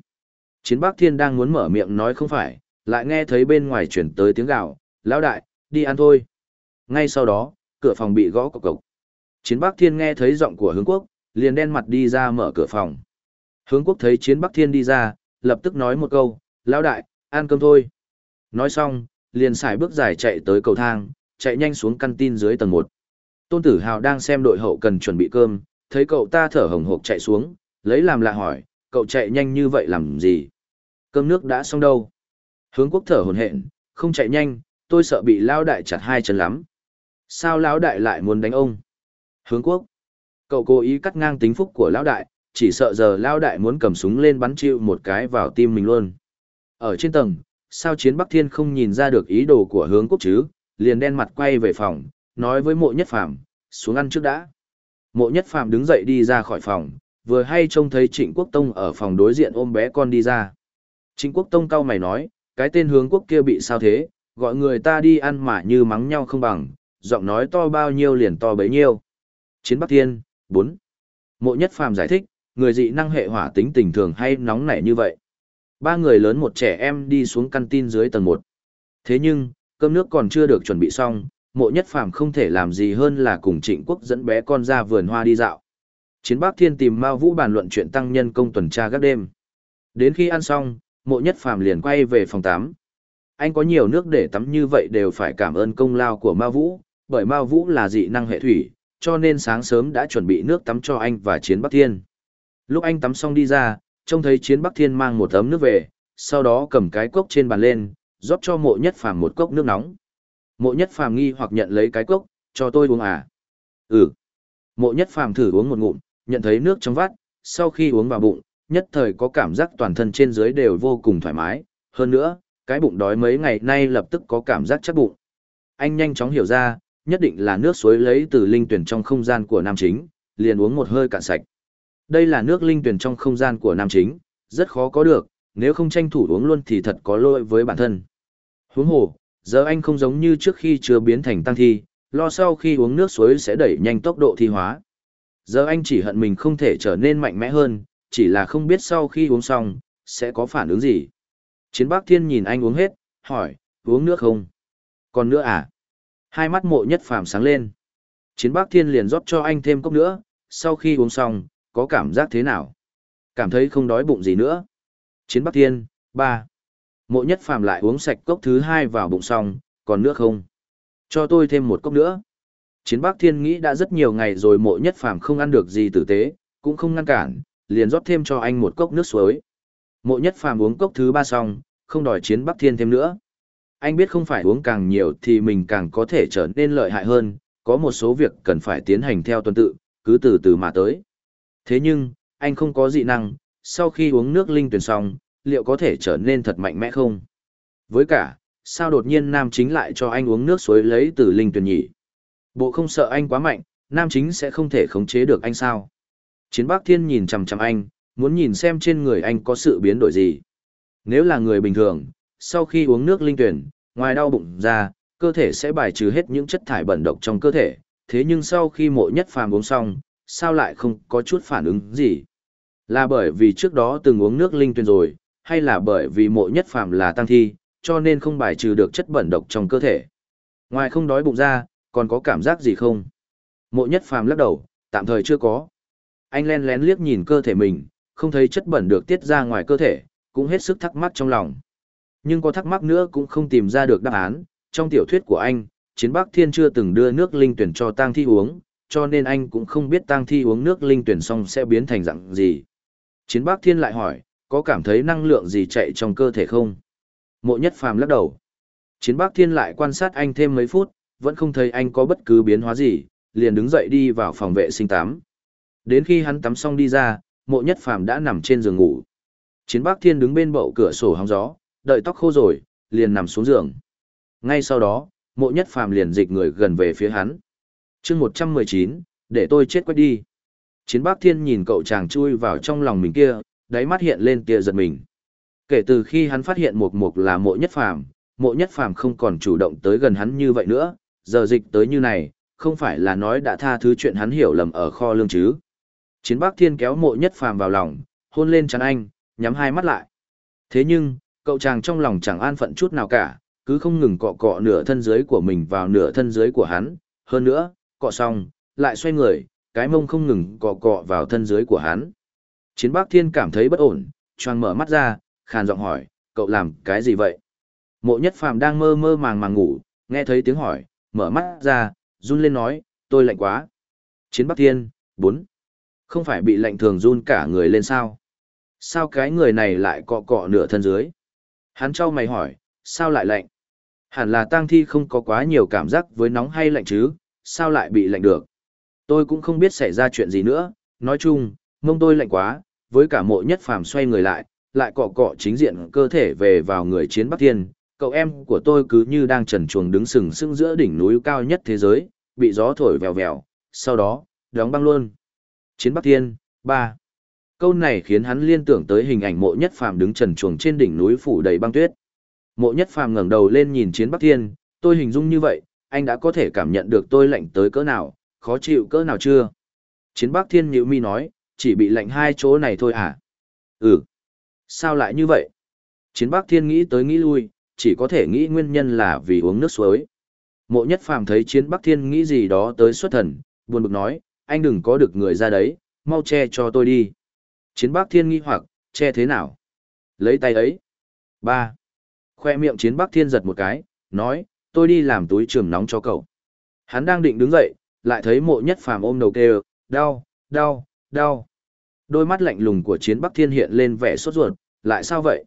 Speaker 1: Chiến Bắc Thiên đang muốn mở miệng nói không phải, lại nghe thấy bên ngoài chuyển tới tiếng gào, lão đại, đi ăn thôi. Ngay sau đó, cửa phòng bị gõ cộc cộc. Chiến Bắc Thiên nghe thấy giọng của hướng quốc, liền đen mặt đi ra mở cửa phòng. Hướng quốc thấy Chiến Bắc Thiên đi ra, lập tức nói một câu, lão đại, ăn cơm thôi. Nói xong, liền xài bước dài chạy tới cầu thang, chạy nhanh xuống căn tin dưới tầng 1. Tôn Tử Hào đang xem đội hậu cần chuẩn bị cơm, thấy cậu ta thở hồng hộc chạy xuống, lấy làm lạ hỏi, cậu chạy nhanh như vậy làm gì? Cơm nước đã xong đâu? Hướng quốc thở hồn hện, không chạy nhanh, tôi sợ bị lao đại chặt hai chân lắm. Sao lão đại lại muốn đánh ông? Hướng quốc. Cậu cố ý cắt ngang tính phúc của lão đại, chỉ sợ giờ lão đại muốn cầm súng lên bắn chịu một cái vào tim mình luôn. Ở trên tầng, sao chiến Bắc Thiên không nhìn ra được ý đồ của hướng quốc chứ, liền đen mặt quay về phòng, nói với mộ nhất phàm, xuống ăn trước đã. Mộ nhất phàm đứng dậy đi ra khỏi phòng, vừa hay trông thấy Trịnh Quốc Tông ở phòng đối diện ôm bé con đi ra. Trịnh Quốc Tông cau mày nói, cái tên hướng quốc kia bị sao thế, gọi người ta đi ăn mà như mắng nhau không bằng, giọng nói to bao nhiêu liền to bấy nhiêu. Chiến Bắc Thiên, 4. Mộ Nhất Phàm giải thích, người dị năng hệ hỏa tính tình thường hay nóng nảy như vậy. Ba người lớn một trẻ em đi xuống căn tin dưới tầng 1. Thế nhưng, cơm nước còn chưa được chuẩn bị xong, Mộ Nhất Phàm không thể làm gì hơn là cùng Trịnh Quốc dẫn bé con ra vườn hoa đi dạo. Chiến Bắc Thiên tìm Mao Vũ bàn luận chuyện tăng nhân công tuần tra các đêm. Đến khi ăn xong, Mộ Nhất Phàm liền quay về phòng tám anh có nhiều nước để tắm như vậy đều phải cảm ơn công lao của Ma Vũ, bởi Ma Vũ là dị năng hệ thủy, cho nên sáng sớm đã chuẩn bị nước tắm cho anh và Chiến Bắc Thiên. Lúc anh tắm xong đi ra, trông thấy Chiến Bắc Thiên mang một ấm nước về, sau đó cầm cái cốc trên bàn lên, rót cho mộ nhất phàm một cốc nước nóng. Mộ nhất phàm nghi hoặc nhận lấy cái cốc, cho tôi uống à? Ừ. Mộ nhất phàm thử uống một ngụm, nhận thấy nước trong vắt, sau khi uống vào bụng, nhất thời có cảm giác toàn thân trên dưới đều vô cùng thoải mái. Hơn nữa, cái bụng đói mấy ngày nay lập tức có cảm giác chắc bụng. Anh nhanh chóng hiểu ra, nhất định là nước suối lấy từ linh tuyển trong không gian của nam chính, liền uống một hơi cạn sạch. Đây là nước linh tuyển trong không gian của nam chính, rất khó có được, nếu không tranh thủ uống luôn thì thật có lỗi với bản thân. Huống hồ, giờ anh không giống như trước khi chưa biến thành tăng thi, lo sau khi uống nước suối sẽ đẩy nhanh tốc độ thi hóa. Giờ anh chỉ hận mình không thể trở nên mạnh mẽ hơn, chỉ là không biết sau khi uống xong, sẽ có phản ứng gì. Chiến bác thiên nhìn anh uống hết, hỏi, uống nước không? Còn nữa à? Hai mắt mộ nhất phàm sáng lên. Chiến bác thiên liền rót cho anh thêm cốc nữa, sau khi uống xong, có cảm giác thế nào? Cảm thấy không đói bụng gì nữa. Chiến bác thiên, ba. Mộ nhất phàm lại uống sạch cốc thứ hai vào bụng xong, còn nước không? Cho tôi thêm một cốc nữa. Chiến bác thiên nghĩ đã rất nhiều ngày rồi mộ nhất phàm không ăn được gì tử tế, cũng không ngăn cản, liền rót thêm cho anh một cốc nước suối. Mộ nhất phàm uống cốc thứ ba xong, không đòi chiến bắc thiên thêm nữa. Anh biết không phải uống càng nhiều thì mình càng có thể trở nên lợi hại hơn, có một số việc cần phải tiến hành theo tuần tự, cứ từ từ mà tới. Thế nhưng, anh không có dị năng, sau khi uống nước linh tuyển xong, liệu có thể trở nên thật mạnh mẽ không? Với cả, sao đột nhiên nam chính lại cho anh uống nước suối lấy từ linh tuyển nhỉ? Bộ không sợ anh quá mạnh, nam chính sẽ không thể khống chế được anh sao? Chiến Bắc Thiên nhìn chằm chằm anh, muốn nhìn xem trên người anh có sự biến đổi gì. Nếu là người bình thường, sau khi uống nước linh tuyển, ngoài đau bụng ra, cơ thể sẽ bài trừ hết những chất thải bẩn độc trong cơ thể, thế nhưng sau khi mộ nhất phàm uống xong, sao lại không có chút phản ứng gì? Là bởi vì trước đó từng uống nước linh tuyển rồi, hay là bởi vì mộ nhất phàm là tăng thi, cho nên không bài trừ được chất bẩn độc trong cơ thể? Ngoài không đói bụng ra, còn có cảm giác gì không? Mộ nhất phàm lắc đầu, tạm thời chưa có. Anh len lén liếc nhìn cơ thể mình, không thấy chất bẩn được tiết ra ngoài cơ thể, cũng hết sức thắc mắc trong lòng. Nhưng có thắc mắc nữa cũng không tìm ra được đáp án, trong tiểu thuyết của anh, Chiến Bắc Thiên chưa từng đưa nước linh tuyển cho tang thi uống, cho nên anh cũng không biết tang thi uống nước linh tuyển xong sẽ biến thành dạng gì. Chiến Bắc Thiên lại hỏi, có cảm thấy năng lượng gì chạy trong cơ thể không? Mộ nhất phàm lắc đầu. Chiến Bác Thiên lại quan sát anh thêm mấy phút, vẫn không thấy anh có bất cứ biến hóa gì, liền đứng dậy đi vào phòng vệ sinh tắm. Đến khi hắn tắm xong đi ra, mộ nhất phàm đã nằm trên giường ngủ. Chiến Bác Thiên đứng bên bậu cửa sổ hóng gió, đợi tóc khô rồi, liền nằm xuống giường. Ngay sau đó, mộ nhất phàm liền dịch người gần về phía hắn. chương 119, để tôi chết quét đi. Chiến Bác Thiên nhìn cậu chàng chui vào trong lòng mình kia, đáy mắt hiện lên tia giật mình. Kể từ khi hắn phát hiện mục mục là mộ nhất phàm, mộ nhất phàm không còn chủ động tới gần hắn như vậy nữa, giờ dịch tới như này, không phải là nói đã tha thứ chuyện hắn hiểu lầm ở kho lương chứ. Chiến Bắc Thiên kéo mộ nhất phàm vào lòng, hôn lên chắn anh, nhắm hai mắt lại. Thế nhưng, cậu chàng trong lòng chẳng an phận chút nào cả, cứ không ngừng cọ cọ nửa thân dưới của mình vào nửa thân dưới của hắn, hơn nữa, cọ xong, lại xoay người, cái mông không ngừng cọ cọ vào thân dưới của hắn. Chiến Bắc Thiên cảm thấy bất ổn, choàng mở mắt ra, khàn giọng hỏi, cậu làm cái gì vậy? Mộ nhất phàm đang mơ mơ màng màng ngủ, nghe thấy tiếng hỏi, mở mắt ra, run lên nói, tôi lạnh quá. Chiến Bắc Thiên, 4. Không phải bị lạnh thường run cả người lên sao? Sao cái người này lại cọ cọ nửa thân dưới? Hắn trao mày hỏi, sao lại lạnh? Hẳn là tang thi không có quá nhiều cảm giác với nóng hay lạnh chứ, sao lại bị lạnh được? Tôi cũng không biết xảy ra chuyện gì nữa, nói chung, mông tôi lạnh quá, với cả mộ nhất phàm xoay người lại, lại cọ cọ chính diện cơ thể về vào người chiến Bắc Thiên. Cậu em của tôi cứ như đang trần chuồng đứng sừng sững giữa đỉnh núi cao nhất thế giới, bị gió thổi vèo vèo, sau đó, đóng băng luôn. Chiến Bắc Thiên, ba. Câu này khiến hắn liên tưởng tới hình ảnh mộ nhất phàm đứng trần chuồng trên đỉnh núi phủ đầy băng tuyết. Mộ nhất phàm ngẩng đầu lên nhìn chiến Bắc Thiên, tôi hình dung như vậy, anh đã có thể cảm nhận được tôi lạnh tới cỡ nào, khó chịu cỡ nào chưa? Chiến Bắc Thiên nhữ mi nói, chỉ bị lạnh hai chỗ này thôi à? Ừ. Sao lại như vậy? Chiến Bắc Thiên nghĩ tới nghĩ lui, chỉ có thể nghĩ nguyên nhân là vì uống nước suối. Mộ nhất phàm thấy chiến Bắc Thiên nghĩ gì đó tới xuất thần, buồn bực nói, anh đừng có được người ra đấy, mau che cho tôi đi. Chiến Bắc Thiên nghi hoặc, che thế nào? Lấy tay ấy. ba Khoe miệng chiến Bắc Thiên giật một cái, nói, tôi đi làm túi trường nóng cho cậu. Hắn đang định đứng dậy, lại thấy mộ nhất phàm ôm đầu kêu, đau, đau, đau. Đôi mắt lạnh lùng của chiến Bắc Thiên hiện lên vẻ sốt ruột, lại sao vậy?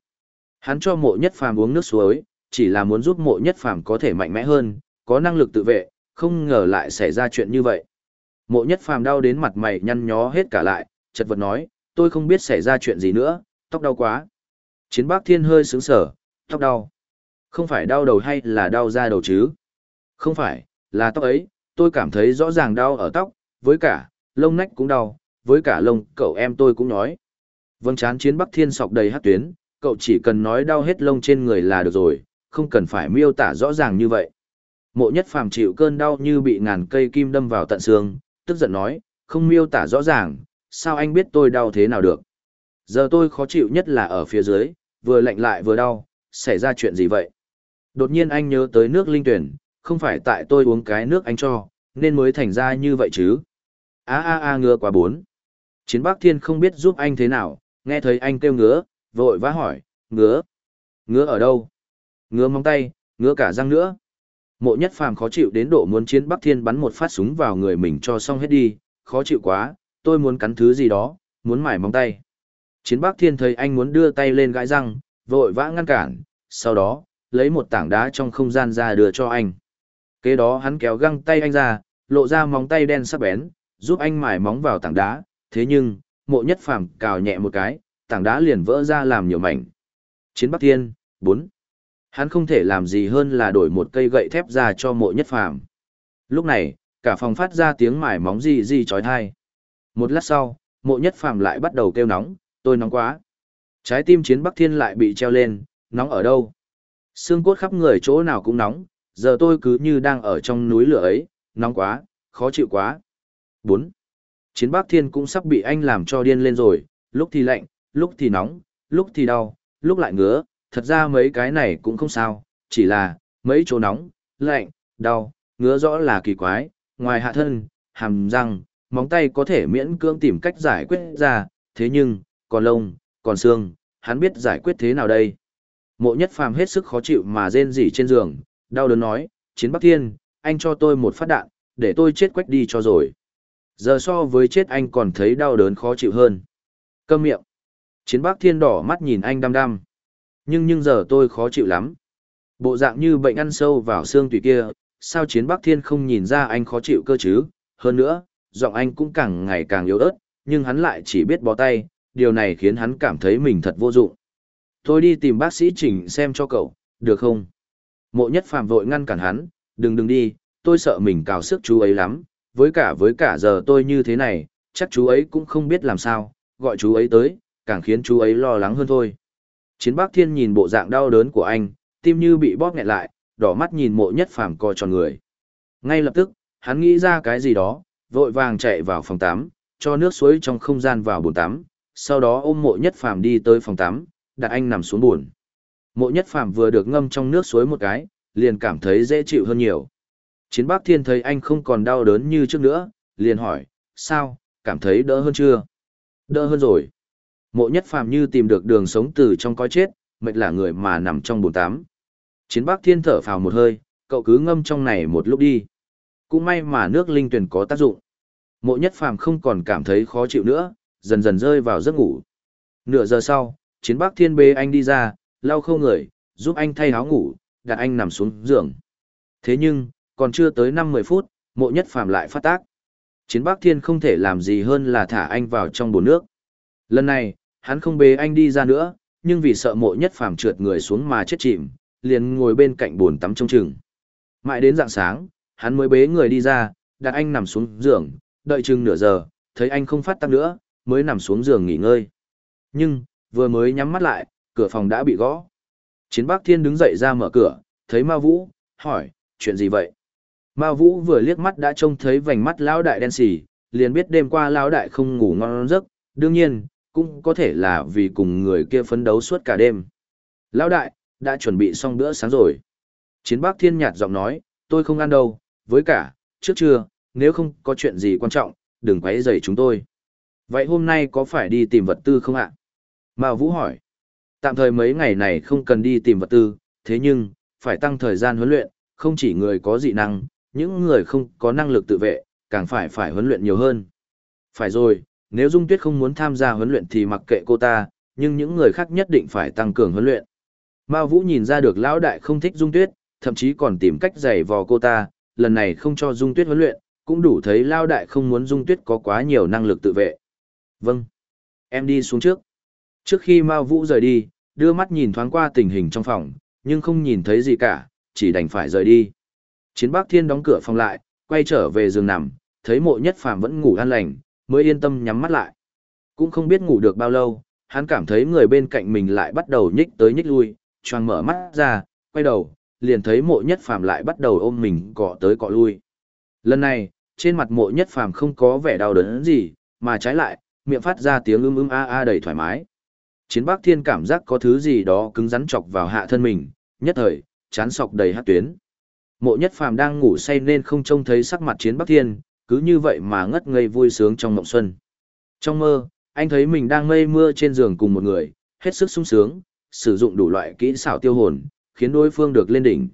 Speaker 1: Hắn cho mộ nhất phàm uống nước suối, chỉ là muốn giúp mộ nhất phàm có thể mạnh mẽ hơn, có năng lực tự vệ, không ngờ lại xảy ra chuyện như vậy. Mộ nhất phàm đau đến mặt mày nhăn nhó hết cả lại, chật vật nói, tôi không biết xảy ra chuyện gì nữa, tóc đau quá. Chiến Bắc thiên hơi sướng sở, tóc đau. Không phải đau đầu hay là đau da đầu chứ? Không phải, là tóc ấy, tôi cảm thấy rõ ràng đau ở tóc, với cả, lông nách cũng đau, với cả lông cậu em tôi cũng nói. Vâng chán chiến bắc thiên sọc đầy hát tuyến, cậu chỉ cần nói đau hết lông trên người là được rồi, không cần phải miêu tả rõ ràng như vậy. Mộ nhất phàm chịu cơn đau như bị ngàn cây kim đâm vào tận xương, tức giận nói, không miêu tả rõ ràng, sao anh biết tôi đau thế nào được. Giờ tôi khó chịu nhất là ở phía dưới, vừa lạnh lại vừa đau, xảy ra chuyện gì vậy? Đột nhiên anh nhớ tới nước linh tuyển, không phải tại tôi uống cái nước anh cho, nên mới thành ra như vậy chứ. a a a ngứa quá bốn. Chiến Bắc Thiên không biết giúp anh thế nào, nghe thấy anh kêu ngứa, vội vã hỏi, ngứa? Ngứa ở đâu? Ngứa móng tay, ngứa cả răng nữa. Mộ nhất phàm khó chịu đến độ muốn chiến Bắc Thiên bắn một phát súng vào người mình cho xong hết đi, khó chịu quá, tôi muốn cắn thứ gì đó, muốn mải móng tay. Chiến Bắc Thiên thấy anh muốn đưa tay lên gãi răng, vội vã ngăn cản, sau đó, lấy một tảng đá trong không gian ra đưa cho anh. Kế đó hắn kéo găng tay anh ra, lộ ra móng tay đen sắc bén, giúp anh mải móng vào tảng đá, thế nhưng, mộ nhất phàm cào nhẹ một cái, tảng đá liền vỡ ra làm nhiều mảnh. Chiến Bắc Thiên, 4. Hắn không thể làm gì hơn là đổi một cây gậy thép ra cho mộ nhất phàm. Lúc này, cả phòng phát ra tiếng mải móng gì gì chói tai. Một lát sau, mộ nhất phàm lại bắt đầu kêu nóng, tôi nóng quá. Trái tim chiến Bắc Thiên lại bị treo lên, nóng ở đâu? Xương cốt khắp người chỗ nào cũng nóng, giờ tôi cứ như đang ở trong núi lửa ấy, nóng quá, khó chịu quá. 4. Chiến Bắc Thiên cũng sắp bị anh làm cho điên lên rồi, lúc thì lạnh, lúc thì nóng, lúc thì đau, lúc lại ngứa, thật ra mấy cái này cũng không sao, chỉ là, mấy chỗ nóng, lạnh, đau, ngứa rõ là kỳ quái, ngoài hạ thân, hàm răng, móng tay có thể miễn cưỡng tìm cách giải quyết ra, thế nhưng, còn lông, còn xương, hắn biết giải quyết thế nào đây. Mộ nhất phàm hết sức khó chịu mà rên rỉ trên giường, đau đớn nói, chiến bắc thiên, anh cho tôi một phát đạn, để tôi chết quách đi cho rồi. Giờ so với chết anh còn thấy đau đớn khó chịu hơn. Câm miệng. Chiến bác thiên đỏ mắt nhìn anh đăm đăm. Nhưng nhưng giờ tôi khó chịu lắm. Bộ dạng như bệnh ăn sâu vào xương tùy kia, sao chiến bác thiên không nhìn ra anh khó chịu cơ chứ? Hơn nữa, giọng anh cũng càng ngày càng yếu ớt, nhưng hắn lại chỉ biết bó tay, điều này khiến hắn cảm thấy mình thật vô dụng. Tôi đi tìm bác sĩ chỉnh xem cho cậu, được không? Mộ nhất phàm vội ngăn cản hắn, đừng đừng đi, tôi sợ mình cào sức chú ấy lắm, với cả với cả giờ tôi như thế này, chắc chú ấy cũng không biết làm sao, gọi chú ấy tới, càng khiến chú ấy lo lắng hơn thôi. Chiến bác thiên nhìn bộ dạng đau đớn của anh, tim như bị bóp nghẹt lại, đỏ mắt nhìn mộ nhất phàm co tròn người. Ngay lập tức, hắn nghĩ ra cái gì đó, vội vàng chạy vào phòng tắm, cho nước suối trong không gian vào bồn tắm, sau đó ôm mộ nhất phàm đi tới phòng tắm, đặt anh nằm xuống bồn. Mộ nhất phàm vừa được ngâm trong nước suối một cái, liền cảm thấy dễ chịu hơn nhiều. Chiến bác thiên thấy anh không còn đau đớn như trước nữa, liền hỏi, sao, cảm thấy đỡ hơn chưa? Đỡ hơn rồi. Mộ nhất phàm như tìm được đường sống từ trong coi chết, mệt là người mà nằm trong bồn tắm. Chiến bác thiên thở phào một hơi, cậu cứ ngâm trong này một lúc đi. Cũng may mà nước linh tuyển có tác dụng. Mộ nhất phàm không còn cảm thấy khó chịu nữa, dần dần rơi vào giấc ngủ. Nửa giờ sau, chiến bác thiên bê anh đi ra, lau khâu người, giúp anh thay áo ngủ, đặt anh nằm xuống giường. Thế nhưng, còn chưa tới năm mười phút, mộ nhất phàm lại phát tác. Chiến bác thiên không thể làm gì hơn là thả anh vào trong bồn nước. Lần này, hắn không bế anh đi ra nữa, nhưng vì sợ mộ nhất phàm trượt người xuống mà chết chìm, liền ngồi bên cạnh bồn tắm trông chừng. Mãi đến dạng sáng, hắn mới bế người đi ra, đặt anh nằm xuống giường, đợi chừng nửa giờ, thấy anh không phát tác nữa, mới nằm xuống giường nghỉ ngơi. Nhưng, vừa mới nhắm mắt lại, cửa phòng đã bị gõ. Chiến Bắc Thiên đứng dậy ra mở cửa, thấy Ma Vũ, hỏi, chuyện gì vậy? Ma Vũ vừa liếc mắt đã trông thấy vành mắt lão đại đen sì, liền biết đêm qua lão đại không ngủ ngon giấc, đương nhiên, cũng có thể là vì cùng người kia phấn đấu suốt cả đêm. Lão đại, đã chuẩn bị xong bữa sáng rồi. Chiến Bác Thiên nhạt giọng nói, tôi không ăn đâu, với cả, trước trưa, nếu không có chuyện gì quan trọng, đừng quấy rầy chúng tôi. Vậy hôm nay có phải đi tìm vật tư không ạ? Mao Vũ hỏi. Tạm thời mấy ngày này không cần đi tìm vật tư, thế nhưng, phải tăng thời gian huấn luyện, không chỉ người có dị năng, những người không có năng lực tự vệ, càng phải phải huấn luyện nhiều hơn. Phải rồi, nếu Dung Tuyết không muốn tham gia huấn luyện thì mặc kệ cô ta, nhưng những người khác nhất định phải tăng cường huấn luyện. Mao Vũ nhìn ra được lão đại không thích Dung Tuyết, thậm chí còn tìm cách giày vò cô ta, lần này không cho Dung Tuyết huấn luyện, cũng đủ thấy lão đại không muốn Dung Tuyết có quá nhiều năng lực tự vệ. Vâng. Em đi xuống trước. Trước khi Mao Vũ rời đi, đưa mắt nhìn thoáng qua tình hình trong phòng, nhưng không nhìn thấy gì cả, chỉ đành phải rời đi. Chiến Bắc Thiên đóng cửa phòng lại, quay trở về giường nằm, thấy mộ nhất phàm vẫn ngủ an lành, mới yên tâm nhắm mắt lại. Cũng không biết ngủ được bao lâu, hắn cảm thấy người bên cạnh mình lại bắt đầu nhích tới nhích lui, choàng mở mắt ra, quay đầu, liền thấy mộ nhất phàm lại bắt đầu ôm mình cọ tới cọ lui. Lần này, trên mặt mộ nhất phàm không có vẻ đau đớn gì, mà trái lại, miệng phát ra tiếng ưm ưm a a đầy thoải mái. Chiến Bắc Thiên cảm giác có thứ gì đó cứng rắn chọc vào hạ thân mình, nhất thời, chán sọc đầy hát tuyến. Mộ Nhất Phàm đang ngủ say nên không trông thấy sắc mặt Chiến Bắc Thiên, cứ như vậy mà ngất ngây vui sướng trong mộng xuân. Trong mơ, anh thấy mình đang mây mưa trên giường cùng một người, hết sức sung sướng, sử dụng đủ loại kỹ xảo tiêu hồn, khiến đối phương được lên đỉnh.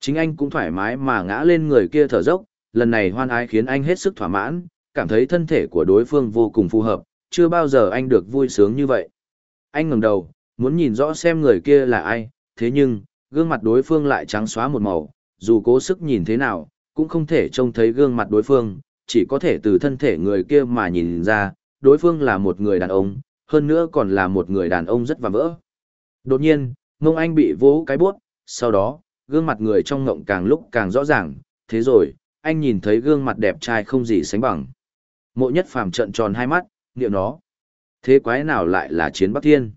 Speaker 1: Chính anh cũng thoải mái mà ngã lên người kia thở dốc, lần này hoan ái khiến anh hết sức thỏa mãn, cảm thấy thân thể của đối phương vô cùng phù hợp, chưa bao giờ anh được vui sướng như vậy. Anh ngẩng đầu, muốn nhìn rõ xem người kia là ai, thế nhưng, gương mặt đối phương lại trắng xóa một màu, dù cố sức nhìn thế nào, cũng không thể trông thấy gương mặt đối phương, chỉ có thể từ thân thể người kia mà nhìn ra, đối phương là một người đàn ông, hơn nữa còn là một người đàn ông rất vạm vỡ. Đột nhiên, mông anh bị vỗ cái bút, sau đó, gương mặt người trong ngộng càng lúc càng rõ ràng, thế rồi, anh nhìn thấy gương mặt đẹp trai không gì sánh bằng. Mộ nhất phàm trận tròn hai mắt, niệm nó. Thế quái nào lại là chiến Bắc Thiên?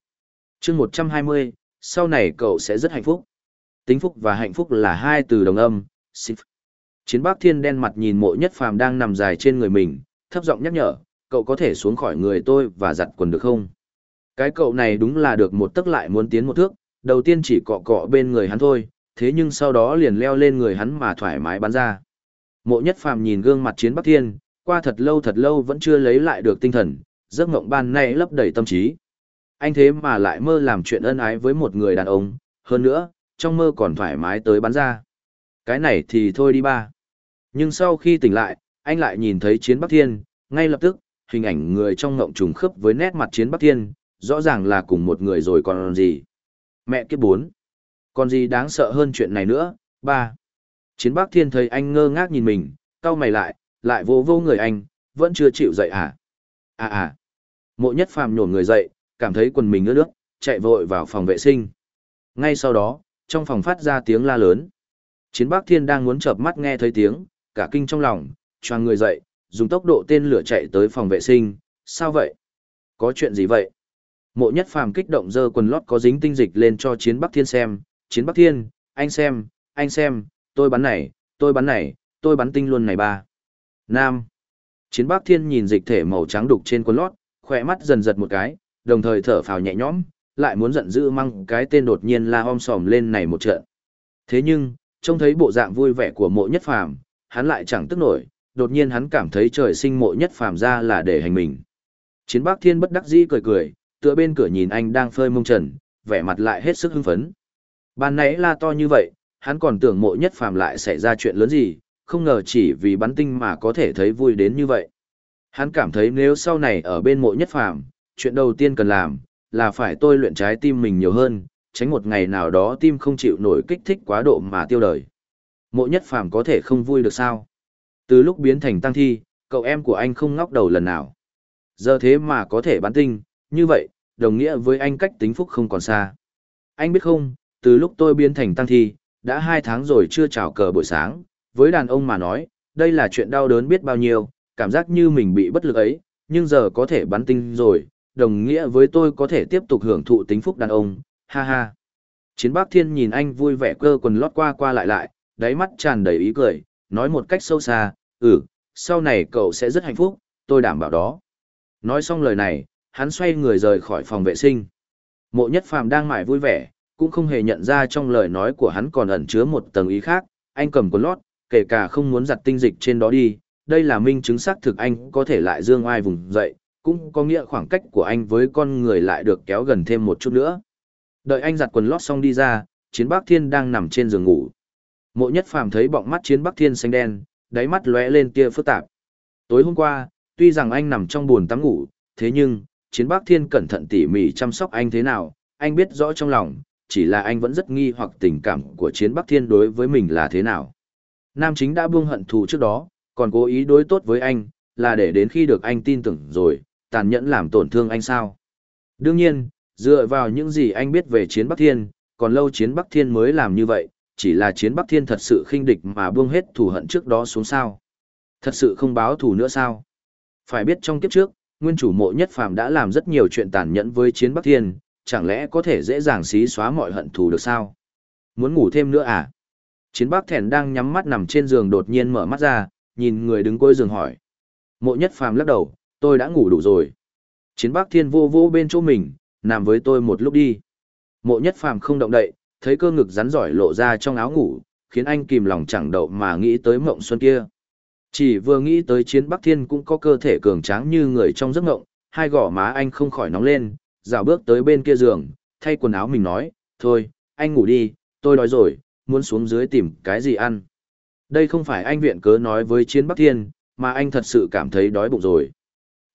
Speaker 1: chương 120, sau này cậu sẽ rất hạnh phúc. Tính phúc và hạnh phúc là hai từ đồng âm, Chiến Bác Thiên đen mặt nhìn mộ nhất phàm đang nằm dài trên người mình, thấp giọng nhắc nhở, cậu có thể xuống khỏi người tôi và giặt quần được không? Cái cậu này đúng là được một tức lại muốn tiến một thước, đầu tiên chỉ cọ cọ bên người hắn thôi, thế nhưng sau đó liền leo lên người hắn mà thoải mái bắn ra. Mộ nhất phàm nhìn gương mặt chiến Bắc Thiên, qua thật lâu thật lâu vẫn chưa lấy lại được tinh thần, giấc mộng ban nay lấp đầy tâm trí. Anh thế mà lại mơ làm chuyện ân ái với một người đàn ông, hơn nữa, trong mơ còn thoải mái tới bắn ra. Cái này thì thôi đi ba. Nhưng sau khi tỉnh lại, anh lại nhìn thấy chiến Bắc Thiên, ngay lập tức, hình ảnh người trong ngộng trùng khớp với nét mặt chiến Bắc Thiên, rõ ràng là cùng một người rồi còn gì. Mẹ kiếp bốn. Còn gì đáng sợ hơn chuyện này nữa, ba. Chiến Bắc Thiên thấy anh ngơ ngác nhìn mình, cau mày lại, lại vô vô người anh, vẫn chưa chịu dậy à? À à. Mộ nhất phàm nhổn người dậy, cảm thấy quần mình ướt nước, chạy vội vào phòng vệ sinh. Ngay sau đó, trong phòng phát ra tiếng la lớn. Chiến Bắc Thiên đang muốn chợp mắt nghe thấy tiếng, cả kinh trong lòng, choàng người dậy, dùng tốc độ tên lửa chạy tới phòng vệ sinh, sao vậy? Có chuyện gì vậy? Mộ nhất phàm kích động dơ quần lót có dính tinh dịch lên cho Chiến Bắc Thiên xem, Chiến Bắc Thiên, anh xem, anh xem, tôi bắn này, tôi bắn này, tôi bắn tinh luôn này ba. Nam. Chiến Bắc Thiên nhìn dịch thể màu trắng đục trên quần lót, khỏe mắt dần giật một cái, đồng thời thở phào nhẹ nhõm, lại muốn giận dữ măng cái tên đột nhiên la om sòm lên này một trận. Thế nhưng, trông thấy bộ dạng vui vẻ của mộ nhất phàm, hắn lại chẳng tức nổi, đột nhiên hắn cảm thấy trời sinh mộ nhất phàm ra là để hành mình. Chiến Bác Thiên bất đắc dĩ cười cười, tựa bên cửa nhìn anh đang phơi mông trần, vẻ mặt lại hết sức hưng phấn. Ban nãy la to như vậy, hắn còn tưởng mộ nhất phàm lại xảy ra chuyện lớn gì, không ngờ chỉ vì bắn tinh mà có thể thấy vui đến như vậy. Hắn cảm thấy nếu sau này ở bên mộ nhất phàm, chuyện đầu tiên cần làm, là phải tôi luyện trái tim mình nhiều hơn, tránh một ngày nào đó tim không chịu nổi kích thích quá độ mà tiêu đời. Mộ nhất phàm có thể không vui được sao? Từ lúc biến thành tăng thi, cậu em của anh không ngóc đầu lần nào. Giờ thế mà có thể bán tinh, như vậy, đồng nghĩa với anh cách tính phúc không còn xa. Anh biết không, từ lúc tôi biến thành tăng thi, đã hai tháng rồi chưa chào cờ buổi sáng, với đàn ông mà nói, đây là chuyện đau đớn biết bao nhiêu, cảm giác như mình bị bất lực ấy, nhưng giờ có thể bắn tinh rồi, đồng nghĩa với tôi có thể tiếp tục hưởng thụ tính phúc đàn ông, ha ha. Chiến Bác Thiên nhìn anh vui vẻ cơ quần lót qua qua lại lại, đáy mắt tràn đầy ý cười, nói một cách sâu xa, ừ, sau này cậu sẽ rất hạnh phúc, tôi đảm bảo đó. Nói xong lời này, hắn xoay người rời khỏi phòng vệ sinh. Mộ nhất phàm đang mải vui vẻ, cũng không hề nhận ra trong lời nói của hắn còn ẩn chứa một tầng ý khác, anh cầm quần lót, kể cả không muốn giặt tinh dịch trên đó đi, đây là minh chứng xác thực anh có thể lại dương ai vùng dậy, cũng có nghĩa khoảng cách của anh với con người lại được kéo gần thêm một chút nữa. Đợi anh giặt quần lót xong đi ra, chiến bắc thiên đang nằm trên giường ngủ. Mộ nhất phàm thấy bọng mắt chiến bắc thiên xanh đen, đáy mắt lóe lên tia phức tạp. Tối hôm qua, tuy rằng anh nằm trong buồn tắm ngủ, thế nhưng, chiến bắc thiên cẩn thận tỉ mỉ chăm sóc anh thế nào, anh biết rõ trong lòng, chỉ là anh vẫn rất nghi hoặc tình cảm của chiến bắc thiên đối với mình là thế nào. Nam chính đã buông hận thù trước đó, còn cố ý đối tốt với anh, là để đến khi được anh tin tưởng rồi, tàn nhẫn làm tổn thương anh sao. Đương nhiên, dựa vào những gì anh biết về chiến Bắc Thiên, còn lâu chiến Bắc Thiên mới làm như vậy, chỉ là chiến Bắc Thiên thật sự khinh địch mà buông hết thù hận trước đó xuống sao. Thật sự không báo thù nữa sao. Phải biết trong kiếp trước, nguyên chủ mộ nhất phàm đã làm rất nhiều chuyện tàn nhẫn với chiến Bắc Thiên, chẳng lẽ có thể dễ dàng xí xóa mọi hận thù được sao? Muốn ngủ thêm nữa à? Chiến Bắc Thèn đang nhắm mắt nằm trên giường đột nhiên mở mắt ra, nhìn người đứng cuối giường hỏi. Mộ nhất phàm lắc đầu, tôi đã ngủ đủ rồi. Chiến Bắc Thiên vô vô bên chỗ mình, nằm với tôi một lúc đi. Mộ nhất phàm không động đậy, thấy cơ ngực rắn giỏi lộ ra trong áo ngủ, khiến anh kìm lòng chẳng đậu mà nghĩ tới mộng xuân kia. Chỉ vừa nghĩ tới chiến Bắc Thiên cũng có cơ thể cường tráng như người trong giấc mộng, hai gò má anh không khỏi nóng lên, dạo bước tới bên kia giường, thay quần áo mình nói, thôi, anh ngủ đi, tôi đói rồi, muốn xuống dưới tìm cái gì ăn. Đây không phải anh viện cớ nói với chiến Bắc Thiên, mà anh thật sự cảm thấy đói bụng rồi.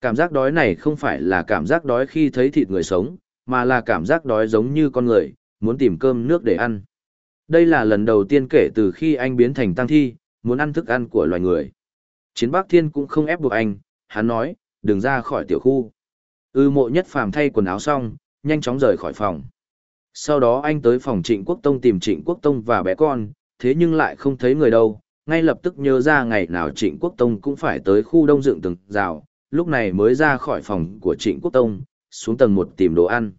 Speaker 1: Cảm giác đói này không phải là cảm giác đói khi thấy thịt người sống, mà là cảm giác đói giống như con người, muốn tìm cơm nước để ăn. Đây là lần đầu tiên kể từ khi anh biến thành tăng thi, muốn ăn thức ăn của loài người. Chiến Bắc Thiên cũng không ép buộc anh, hắn nói, đừng ra khỏi tiểu khu. Ư mộ nhất phàm thay quần áo xong, nhanh chóng rời khỏi phòng. Sau đó anh tới phòng Trịnh Quốc Tông tìm Trịnh Quốc Tông và bé con, thế nhưng lại không thấy người đâu, ngay lập tức nhớ ra ngày nào Trịnh Quốc Tông cũng phải tới khu đông dựng từng rào, lúc này mới ra khỏi phòng của Trịnh Quốc Tông, xuống tầng một tìm đồ ăn.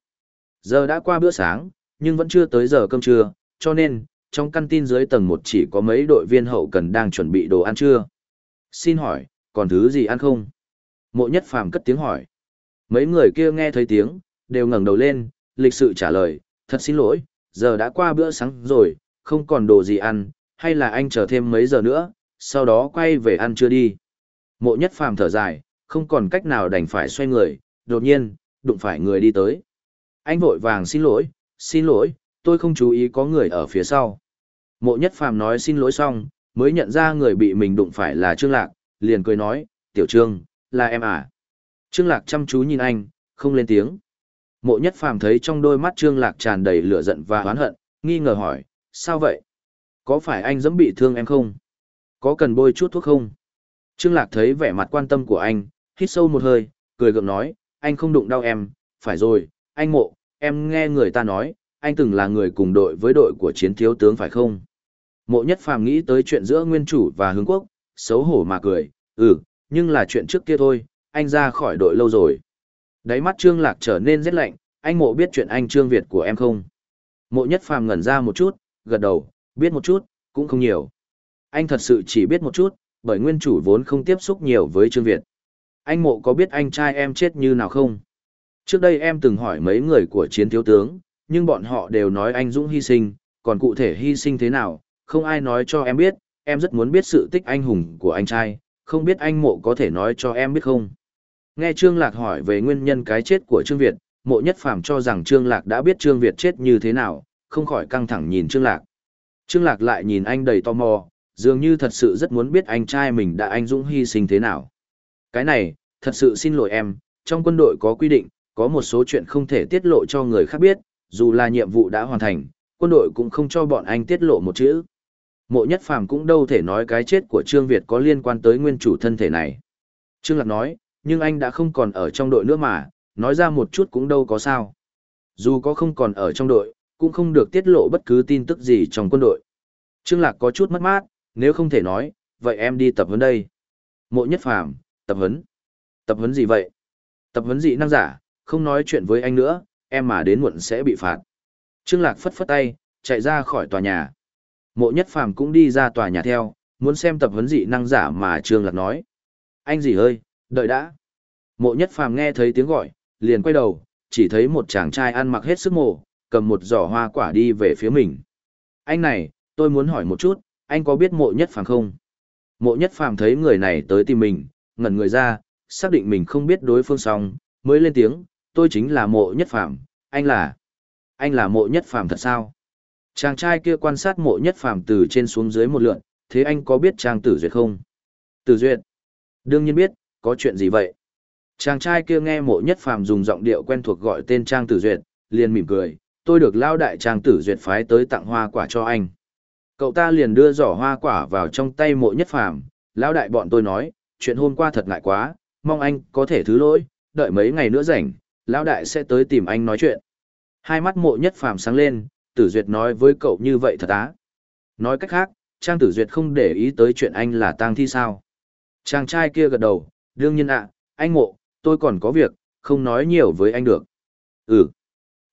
Speaker 1: Giờ đã qua bữa sáng, nhưng vẫn chưa tới giờ cơm trưa, cho nên, trong căn tin dưới tầng một chỉ có mấy đội viên hậu cần đang chuẩn bị đồ ăn trưa. Xin hỏi, còn thứ gì ăn không? Mộ nhất phàm cất tiếng hỏi. Mấy người kia nghe thấy tiếng, đều ngẩng đầu lên, lịch sự trả lời, thật xin lỗi, giờ đã qua bữa sáng rồi, không còn đồ gì ăn, hay là anh chờ thêm mấy giờ nữa, sau đó quay về ăn trưa đi. Mộ nhất phàm thở dài, không còn cách nào đành phải xoay người, đột nhiên, đụng phải người đi tới. Anh vội vàng xin lỗi, xin lỗi, tôi không chú ý có người ở phía sau. Mộ nhất phàm nói xin lỗi xong, mới nhận ra người bị mình đụng phải là Trương Lạc, liền cười nói, tiểu Trương, là em à. Trương Lạc chăm chú nhìn anh, không lên tiếng. Mộ nhất phàm thấy trong đôi mắt Trương Lạc tràn đầy lửa giận và oán hận, nghi ngờ hỏi, sao vậy? Có phải anh dẫm bị thương em không? Có cần bôi chút thuốc không? Trương Lạc thấy vẻ mặt quan tâm của anh, hít sâu một hơi, cười gượng nói, anh không đụng đau em, phải rồi, anh mộ, em nghe người ta nói, anh từng là người cùng đội với đội của chiến thiếu tướng phải không? Mộ nhất phàm nghĩ tới chuyện giữa nguyên chủ và hướng quốc, xấu hổ mà cười, ừ, nhưng là chuyện trước kia thôi, anh ra khỏi đội lâu rồi. Đáy mắt Trương Lạc trở nên rất lạnh, anh mộ biết chuyện anh Trương Việt của em không? Mộ nhất phàm ngẩn ra một chút, gật đầu, biết một chút, cũng không nhiều. Anh thật sự chỉ biết một chút, bởi nguyên chủ vốn không tiếp xúc nhiều với Trương Việt. Anh mộ có biết anh trai em chết như nào không? Trước đây em từng hỏi mấy người của chiến thiếu tướng, nhưng bọn họ đều nói anh Dũng hy sinh, còn cụ thể hy sinh thế nào, không ai nói cho em biết, em rất muốn biết sự tích anh hùng của anh trai, không biết anh mộ có thể nói cho em biết không? Nghe Trương Lạc hỏi về nguyên nhân cái chết của Trương Việt, mộ nhất phàm cho rằng Trương Lạc đã biết Trương Việt chết như thế nào, không khỏi căng thẳng nhìn Trương Lạc. Trương Lạc lại nhìn anh đầy tò mò, dường như thật sự rất muốn biết anh trai mình đã anh dũng hy sinh thế nào. Cái này, thật sự xin lỗi em, trong quân đội có quy định, có một số chuyện không thể tiết lộ cho người khác biết, dù là nhiệm vụ đã hoàn thành, quân đội cũng không cho bọn anh tiết lộ một chữ. Mộ nhất phàm cũng đâu thể nói cái chết của Trương Việt có liên quan tới nguyên chủ thân thể này. Trương Lạc nói, nhưng anh đã không còn ở trong đội nữa mà, nói ra một chút cũng đâu có sao. Dù có không còn ở trong đội, cũng không được tiết lộ bất cứ tin tức gì trong quân đội. Trương Lạc có chút mất mát, nếu không thể nói, vậy em đi tập huấn đây. Mộ nhất phàm, tập huấn. Tập huấn gì vậy? Tập huấn dị năng giả, không nói chuyện với anh nữa, em mà đến muộn sẽ bị phạt. Trương Lạc phất phất tay, chạy ra khỏi tòa nhà. Mộ nhất phàm cũng đi ra tòa nhà theo, muốn xem tập huấn dị năng giả mà Trương Lạc nói. Anh gì ơi, đợi đã. Mộ nhất phàm nghe thấy tiếng gọi, liền quay đầu, chỉ thấy một chàng trai ăn mặc hết sức mồ, cầm một giỏ hoa quả đi về phía mình. Anh này, tôi muốn hỏi một chút, anh có biết mộ nhất phàm không? Mộ nhất phàm thấy người này tới tìm mình, ngẩn người ra, xác định mình không biết đối phương xong, mới lên tiếng, tôi chính là mộ nhất phàm, anh là... Anh là mộ nhất phàm thật sao? Chàng trai kia quan sát mộ nhất phàm từ trên xuống dưới một lượn, thế anh có biết Trang Tử Duyệt không? Tử Duyệt. Đương nhiên biết, có chuyện gì vậy? Chàng trai kia nghe mộ nhất phàm dùng giọng điệu quen thuộc gọi tên Trang Tử Duyệt, liền mỉm cười, tôi được lao đại Trang Tử Duyệt phái tới tặng hoa quả cho anh. Cậu ta liền đưa giỏ hoa quả vào trong tay mộ nhất phàm, lao đại bọn tôi nói, chuyện hôm qua thật ngại quá, mong anh có thể thứ lỗi, đợi mấy ngày nữa rảnh, lão đại sẽ tới tìm anh nói chuyện. Hai mắt mộ nhất phàm sáng lên, Tử Duyệt nói với cậu như vậy thật á. Nói cách khác, Trang Tử Duyệt không để ý tới chuyện anh là tang thi sao. Chàng trai kia gật đầu, đương nhiên ạ, anh mộ, tôi còn có việc, không nói nhiều với anh được. Ừ.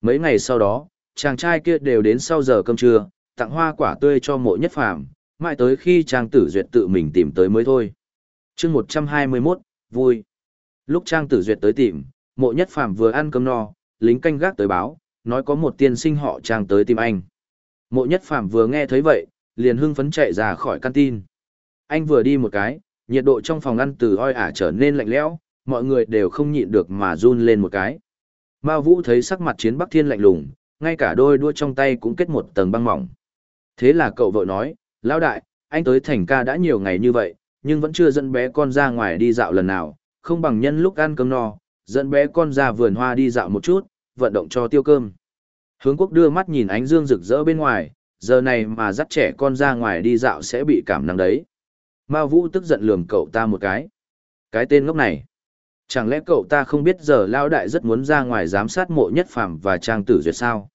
Speaker 1: Mấy ngày sau đó, chàng trai kia đều đến sau giờ cơm trưa, tặng hoa quả tươi cho mộ nhất phàm, mãi tới khi Trang Tử Duyệt tự mình tìm tới mới thôi chương 121, vui. Lúc Trang Tử Duyệt tới tìm, mộ nhất phàm vừa ăn cơm no, lính canh gác tới báo, nói có một tiên sinh họ Trang tới tìm anh. Mộ nhất phàm vừa nghe thấy vậy, liền hưng phấn chạy ra khỏi căn tin. Anh vừa đi một cái, nhiệt độ trong phòng ăn từ oi ả trở nên lạnh lẽo, mọi người đều không nhịn được mà run lên một cái. Mao Vũ thấy sắc mặt chiến Bắc Thiên lạnh lùng, ngay cả đôi đua trong tay cũng kết một tầng băng mỏng. Thế là cậu vợ nói, lão đại, anh tới thành ca đã nhiều ngày như vậy, nhưng vẫn chưa dẫn bé con ra ngoài đi dạo lần nào, không bằng nhân lúc ăn cơm no, dẫn bé con ra vườn hoa đi dạo một chút, vận động cho tiêu cơm. Hướng quốc đưa mắt nhìn ánh dương rực rỡ bên ngoài, giờ này mà dắt trẻ con ra ngoài đi dạo sẽ bị cảm nắng đấy. Mao Vũ tức giận lườm cậu ta một cái. Cái tên ngốc này. Chẳng lẽ cậu ta không biết giờ Lao Đại rất muốn ra ngoài giám sát mộ nhất phàm và trang tử duyệt sao?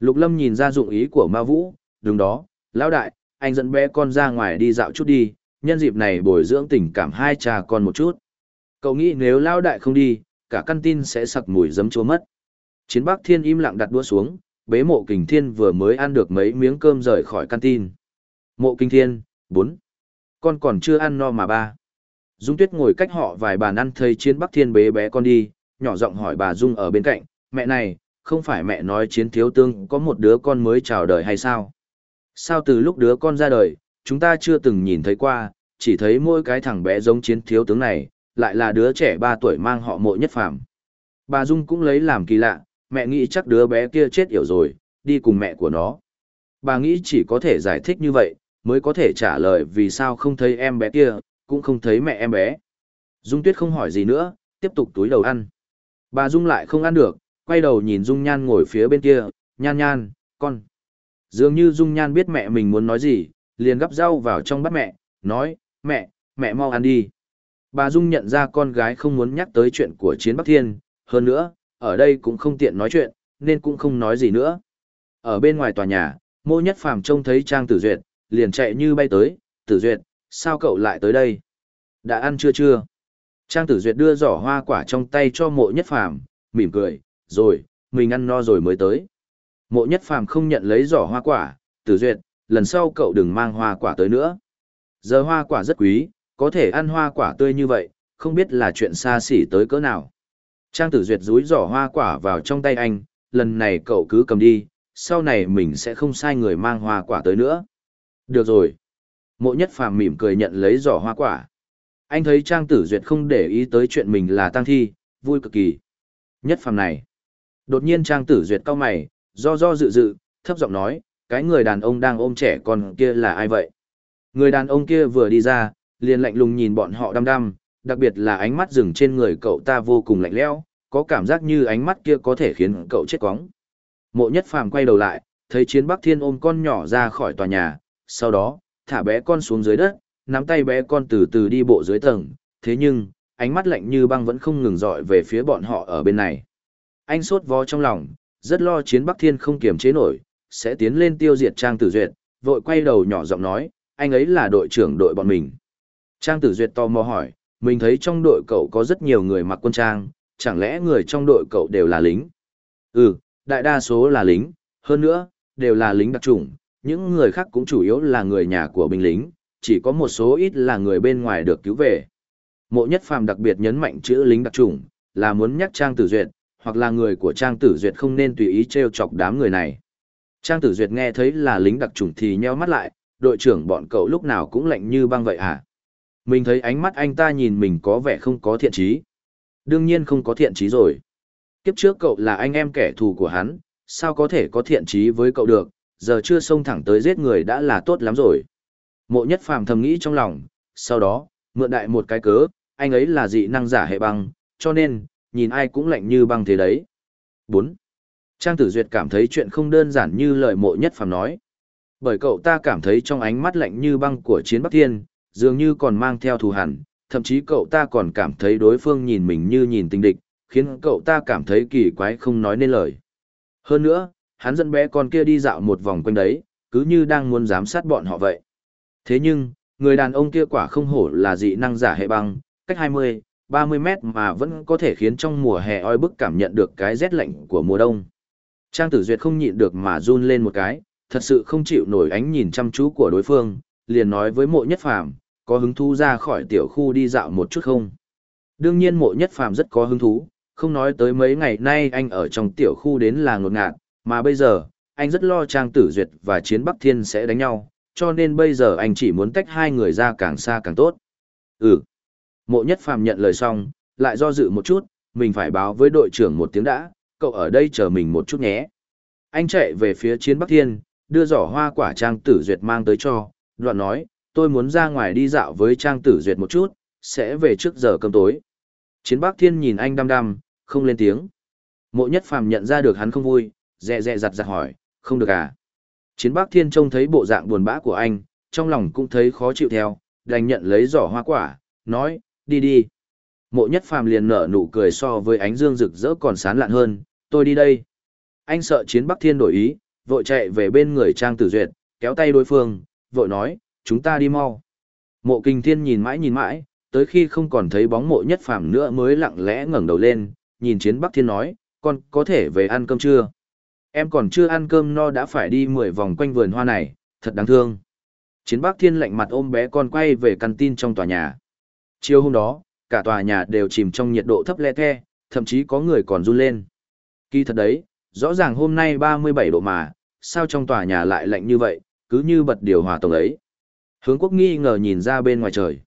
Speaker 1: Lục Lâm nhìn ra dụng ý của Mao Vũ, đúng đó, Lão Đại, anh dẫn bé con ra ngoài đi dạo chút đi, nhân dịp này bồi dưỡng tình cảm hai cha con một chút. Cậu nghĩ nếu Lao Đại không đi, cả căn tin sẽ sặc mùi giấm chua mất. Chiến Bắc Thiên im lặng đặt đũa xuống, bế mộ kình thiên vừa mới ăn được mấy miếng cơm rời khỏi căn tin. Mộ kinh thiên, bốn. Con còn chưa ăn no mà ba. Dung Tuyết ngồi cách họ vài bàn ăn thấy Chiến Bắc Thiên bế bé con đi, nhỏ giọng hỏi bà Dung ở bên cạnh, mẹ này, không phải mẹ nói Chiến Thiếu Tương có một đứa con mới chào đời hay sao? Sao từ lúc đứa con ra đời, chúng ta chưa từng nhìn thấy qua, chỉ thấy mỗi cái thằng bé giống Chiến Thiếu Tướng này, lại là đứa trẻ 3 tuổi mang họ mộ nhất phàm. Bà Dung cũng lấy làm kỳ lạ, mẹ nghĩ chắc đứa bé kia chết yểu rồi, đi cùng mẹ của nó. Bà nghĩ chỉ có thể giải thích như vậy, mới có thể trả lời vì sao không thấy em bé kia, cũng không thấy mẹ em bé. Dung Tuyết không hỏi gì nữa, tiếp tục túi đầu ăn. Bà Dung lại không ăn được, quay đầu nhìn Dung Nhan ngồi phía bên kia, nhan nhan, con. Dường như Dung Nhan biết mẹ mình muốn nói gì, liền gắp rau vào trong bát mẹ, nói, mẹ, mẹ mau ăn đi. Bà Dung nhận ra con gái không muốn nhắc tới chuyện của Chiến Bắc Thiên, hơn nữa, ở đây cũng không tiện nói chuyện, nên cũng không nói gì nữa. Ở bên ngoài tòa nhà, mô nhất phàm trông thấy Trang Tử Duyệt, liền chạy như bay tới, Tử Duyệt, sao cậu lại tới đây? Đã ăn chưa chưa? Trang Tử Duyệt đưa giỏ hoa quả trong tay cho mộ nhất phàm, mỉm cười, rồi, mình ăn no rồi mới tới. Mộ nhất phàm không nhận lấy giỏ hoa quả, Tử Duyệt, lần sau cậu đừng mang hoa quả tới nữa. Giờ hoa quả rất quý, có thể ăn hoa quả tươi như vậy, không biết là chuyện xa xỉ tới cỡ nào. Trang tử duyệt rúi giỏ hoa quả vào trong tay anh, lần này cậu cứ cầm đi, sau này mình sẽ không sai người mang hoa quả tới nữa. Được rồi. Mộ nhất phàm mỉm cười nhận lấy giỏ hoa quả. Anh thấy Trang tử duyệt không để ý tới chuyện mình là tăng thi, vui cực kỳ. Nhất phàm này. Đột nhiên Trang tử duyệt cau mày, do do dự dự, thấp giọng nói, cái người đàn ông đang ôm trẻ con kia là ai vậy? Người đàn ông kia vừa đi ra, liền lạnh lùng nhìn bọn họ đăm đăm, đặc biệt là ánh mắt dừng trên người cậu ta vô cùng lạnh lẽo, có cảm giác như ánh mắt kia có thể khiến cậu chết quóng. Mộ nhất phàm quay đầu lại, thấy chiến bắc thiên ôm con nhỏ ra khỏi tòa nhà, sau đó, thả bé con xuống dưới đất, nắm tay bé con từ từ đi bộ dưới tầng, thế nhưng, ánh mắt lạnh như băng vẫn không ngừng dọi về phía bọn họ ở bên này. Anh sốt vó trong lòng, rất lo chiến bắc thiên không kiềm chế nổi, sẽ tiến lên tiêu diệt Trang Tử Duyệt, vội quay đầu nhỏ giọng nói, anh ấy là đội trưởng đội bọn mình. Trang Tử Duyệt tò mò hỏi, mình thấy trong đội cậu có rất nhiều người mặc quân trang, chẳng lẽ người trong đội cậu đều là lính? Ừ, đại đa số là lính, hơn nữa, đều là lính đặc chủng, những người khác cũng chủ yếu là người nhà của binh lính, chỉ có một số ít là người bên ngoài được cứu về. Mộ Nhất Phàm đặc biệt nhấn mạnh chữ lính đặc chủng, là muốn nhắc Trang Tử Duyệt, hoặc là người của Trang Tử Duyệt không nên tùy ý trêu chọc đám người này. Trang Tử Duyệt nghe thấy là lính đặc trùng thì nheo mắt lại, đội trưởng bọn cậu lúc nào cũng lạnh như băng vậy à? Mình thấy ánh mắt anh ta nhìn mình có vẻ không có thiện trí. Đương nhiên không có thiện trí rồi. Kiếp trước cậu là anh em kẻ thù của hắn, sao có thể có thiện trí với cậu được, giờ chưa xông thẳng tới giết người đã là tốt lắm rồi. Mộ nhất phàm thầm nghĩ trong lòng, sau đó, mượn đại một cái cớ, anh ấy là dị năng giả hệ băng, cho nên, nhìn ai cũng lạnh như băng thế đấy. 4. Trang Tử Duyệt cảm thấy chuyện không đơn giản như lời mộ nhất phàm nói. Bởi cậu ta cảm thấy trong ánh mắt lạnh như băng của chiến Bắc Thiên, dường như còn mang theo thù hằn, thậm chí cậu ta còn cảm thấy đối phương nhìn mình như nhìn tình địch, khiến cậu ta cảm thấy kỳ quái không nói nên lời. Hơn nữa, hắn dẫn bé con kia đi dạo một vòng quanh đấy, cứ như đang muốn giám sát bọn họ vậy. Thế nhưng, người đàn ông kia quả không hổ là dị năng giả hệ băng, cách 20, 30 mét mà vẫn có thể khiến trong mùa hè oi bức cảm nhận được cái rét lạnh của mùa đông. Trang tử duyệt không nhịn được mà run lên một cái, thật sự không chịu nổi ánh nhìn chăm chú của đối phương, liền nói với mộ nhất phàm, có hứng thú ra khỏi tiểu khu đi dạo một chút không? Đương nhiên mộ nhất phàm rất có hứng thú, không nói tới mấy ngày nay anh ở trong tiểu khu đến là ngột ngạt, mà bây giờ, anh rất lo Trang Tử Duyệt và Chiến Bắc Thiên sẽ đánh nhau, cho nên bây giờ anh chỉ muốn tách hai người ra càng xa càng tốt. Ừ. Mộ nhất phàm nhận lời xong, lại do dự một chút, mình phải báo với đội trưởng một tiếng đã, cậu ở đây chờ mình một chút nhé. Anh chạy về phía Chiến Bắc Thiên, đưa giỏ hoa quả Trang Tử Duyệt mang tới cho, đoạn nói, tôi muốn ra ngoài đi dạo với Trang Tử Duyệt một chút, sẽ về trước giờ cơm tối. Chiến Bắc Thiên nhìn anh đăm đăm, không lên tiếng. Mộ nhất phàm nhận ra được hắn không vui, dẹ dẹ giặt giặt hỏi, không được à? Chiến Bắc Thiên trông thấy bộ dạng buồn bã của anh, trong lòng cũng thấy khó chịu theo, đành nhận lấy giỏ hoa quả, nói, đi đi. Mộ nhất phàm liền nở nụ cười so với ánh dương rực rỡ còn sán lạn hơn, tôi đi đây. Anh sợ Chiến Bắc Thiên đổi ý, vội chạy về bên người Trang Tử Duyệt, kéo tay đối phương, vội nói, chúng ta đi mau. Mộ Kinh Thiên nhìn mãi nhìn mãi, tới khi không còn thấy bóng mộ nhất phàm nữa mới lặng lẽ ngẩng đầu lên, nhìn Chiến Bắc Thiên nói, con có thể về ăn cơm chưa? Em còn chưa ăn cơm no đã phải đi 10 vòng quanh vườn hoa này, thật đáng thương. Chiến Bắc Thiên lạnh mặt ôm bé con quay về căn tin trong tòa nhà. Chiều hôm đó, cả tòa nhà đều chìm trong nhiệt độ thấp le the, thậm chí có người còn run lên. Kỳ thật đấy, rõ ràng hôm nay 37 độ mà, sao trong tòa nhà lại lạnh như vậy, cứ như bật điều hòa tổng ấy. Hướng quốc nghi ngờ nhìn ra bên ngoài trời.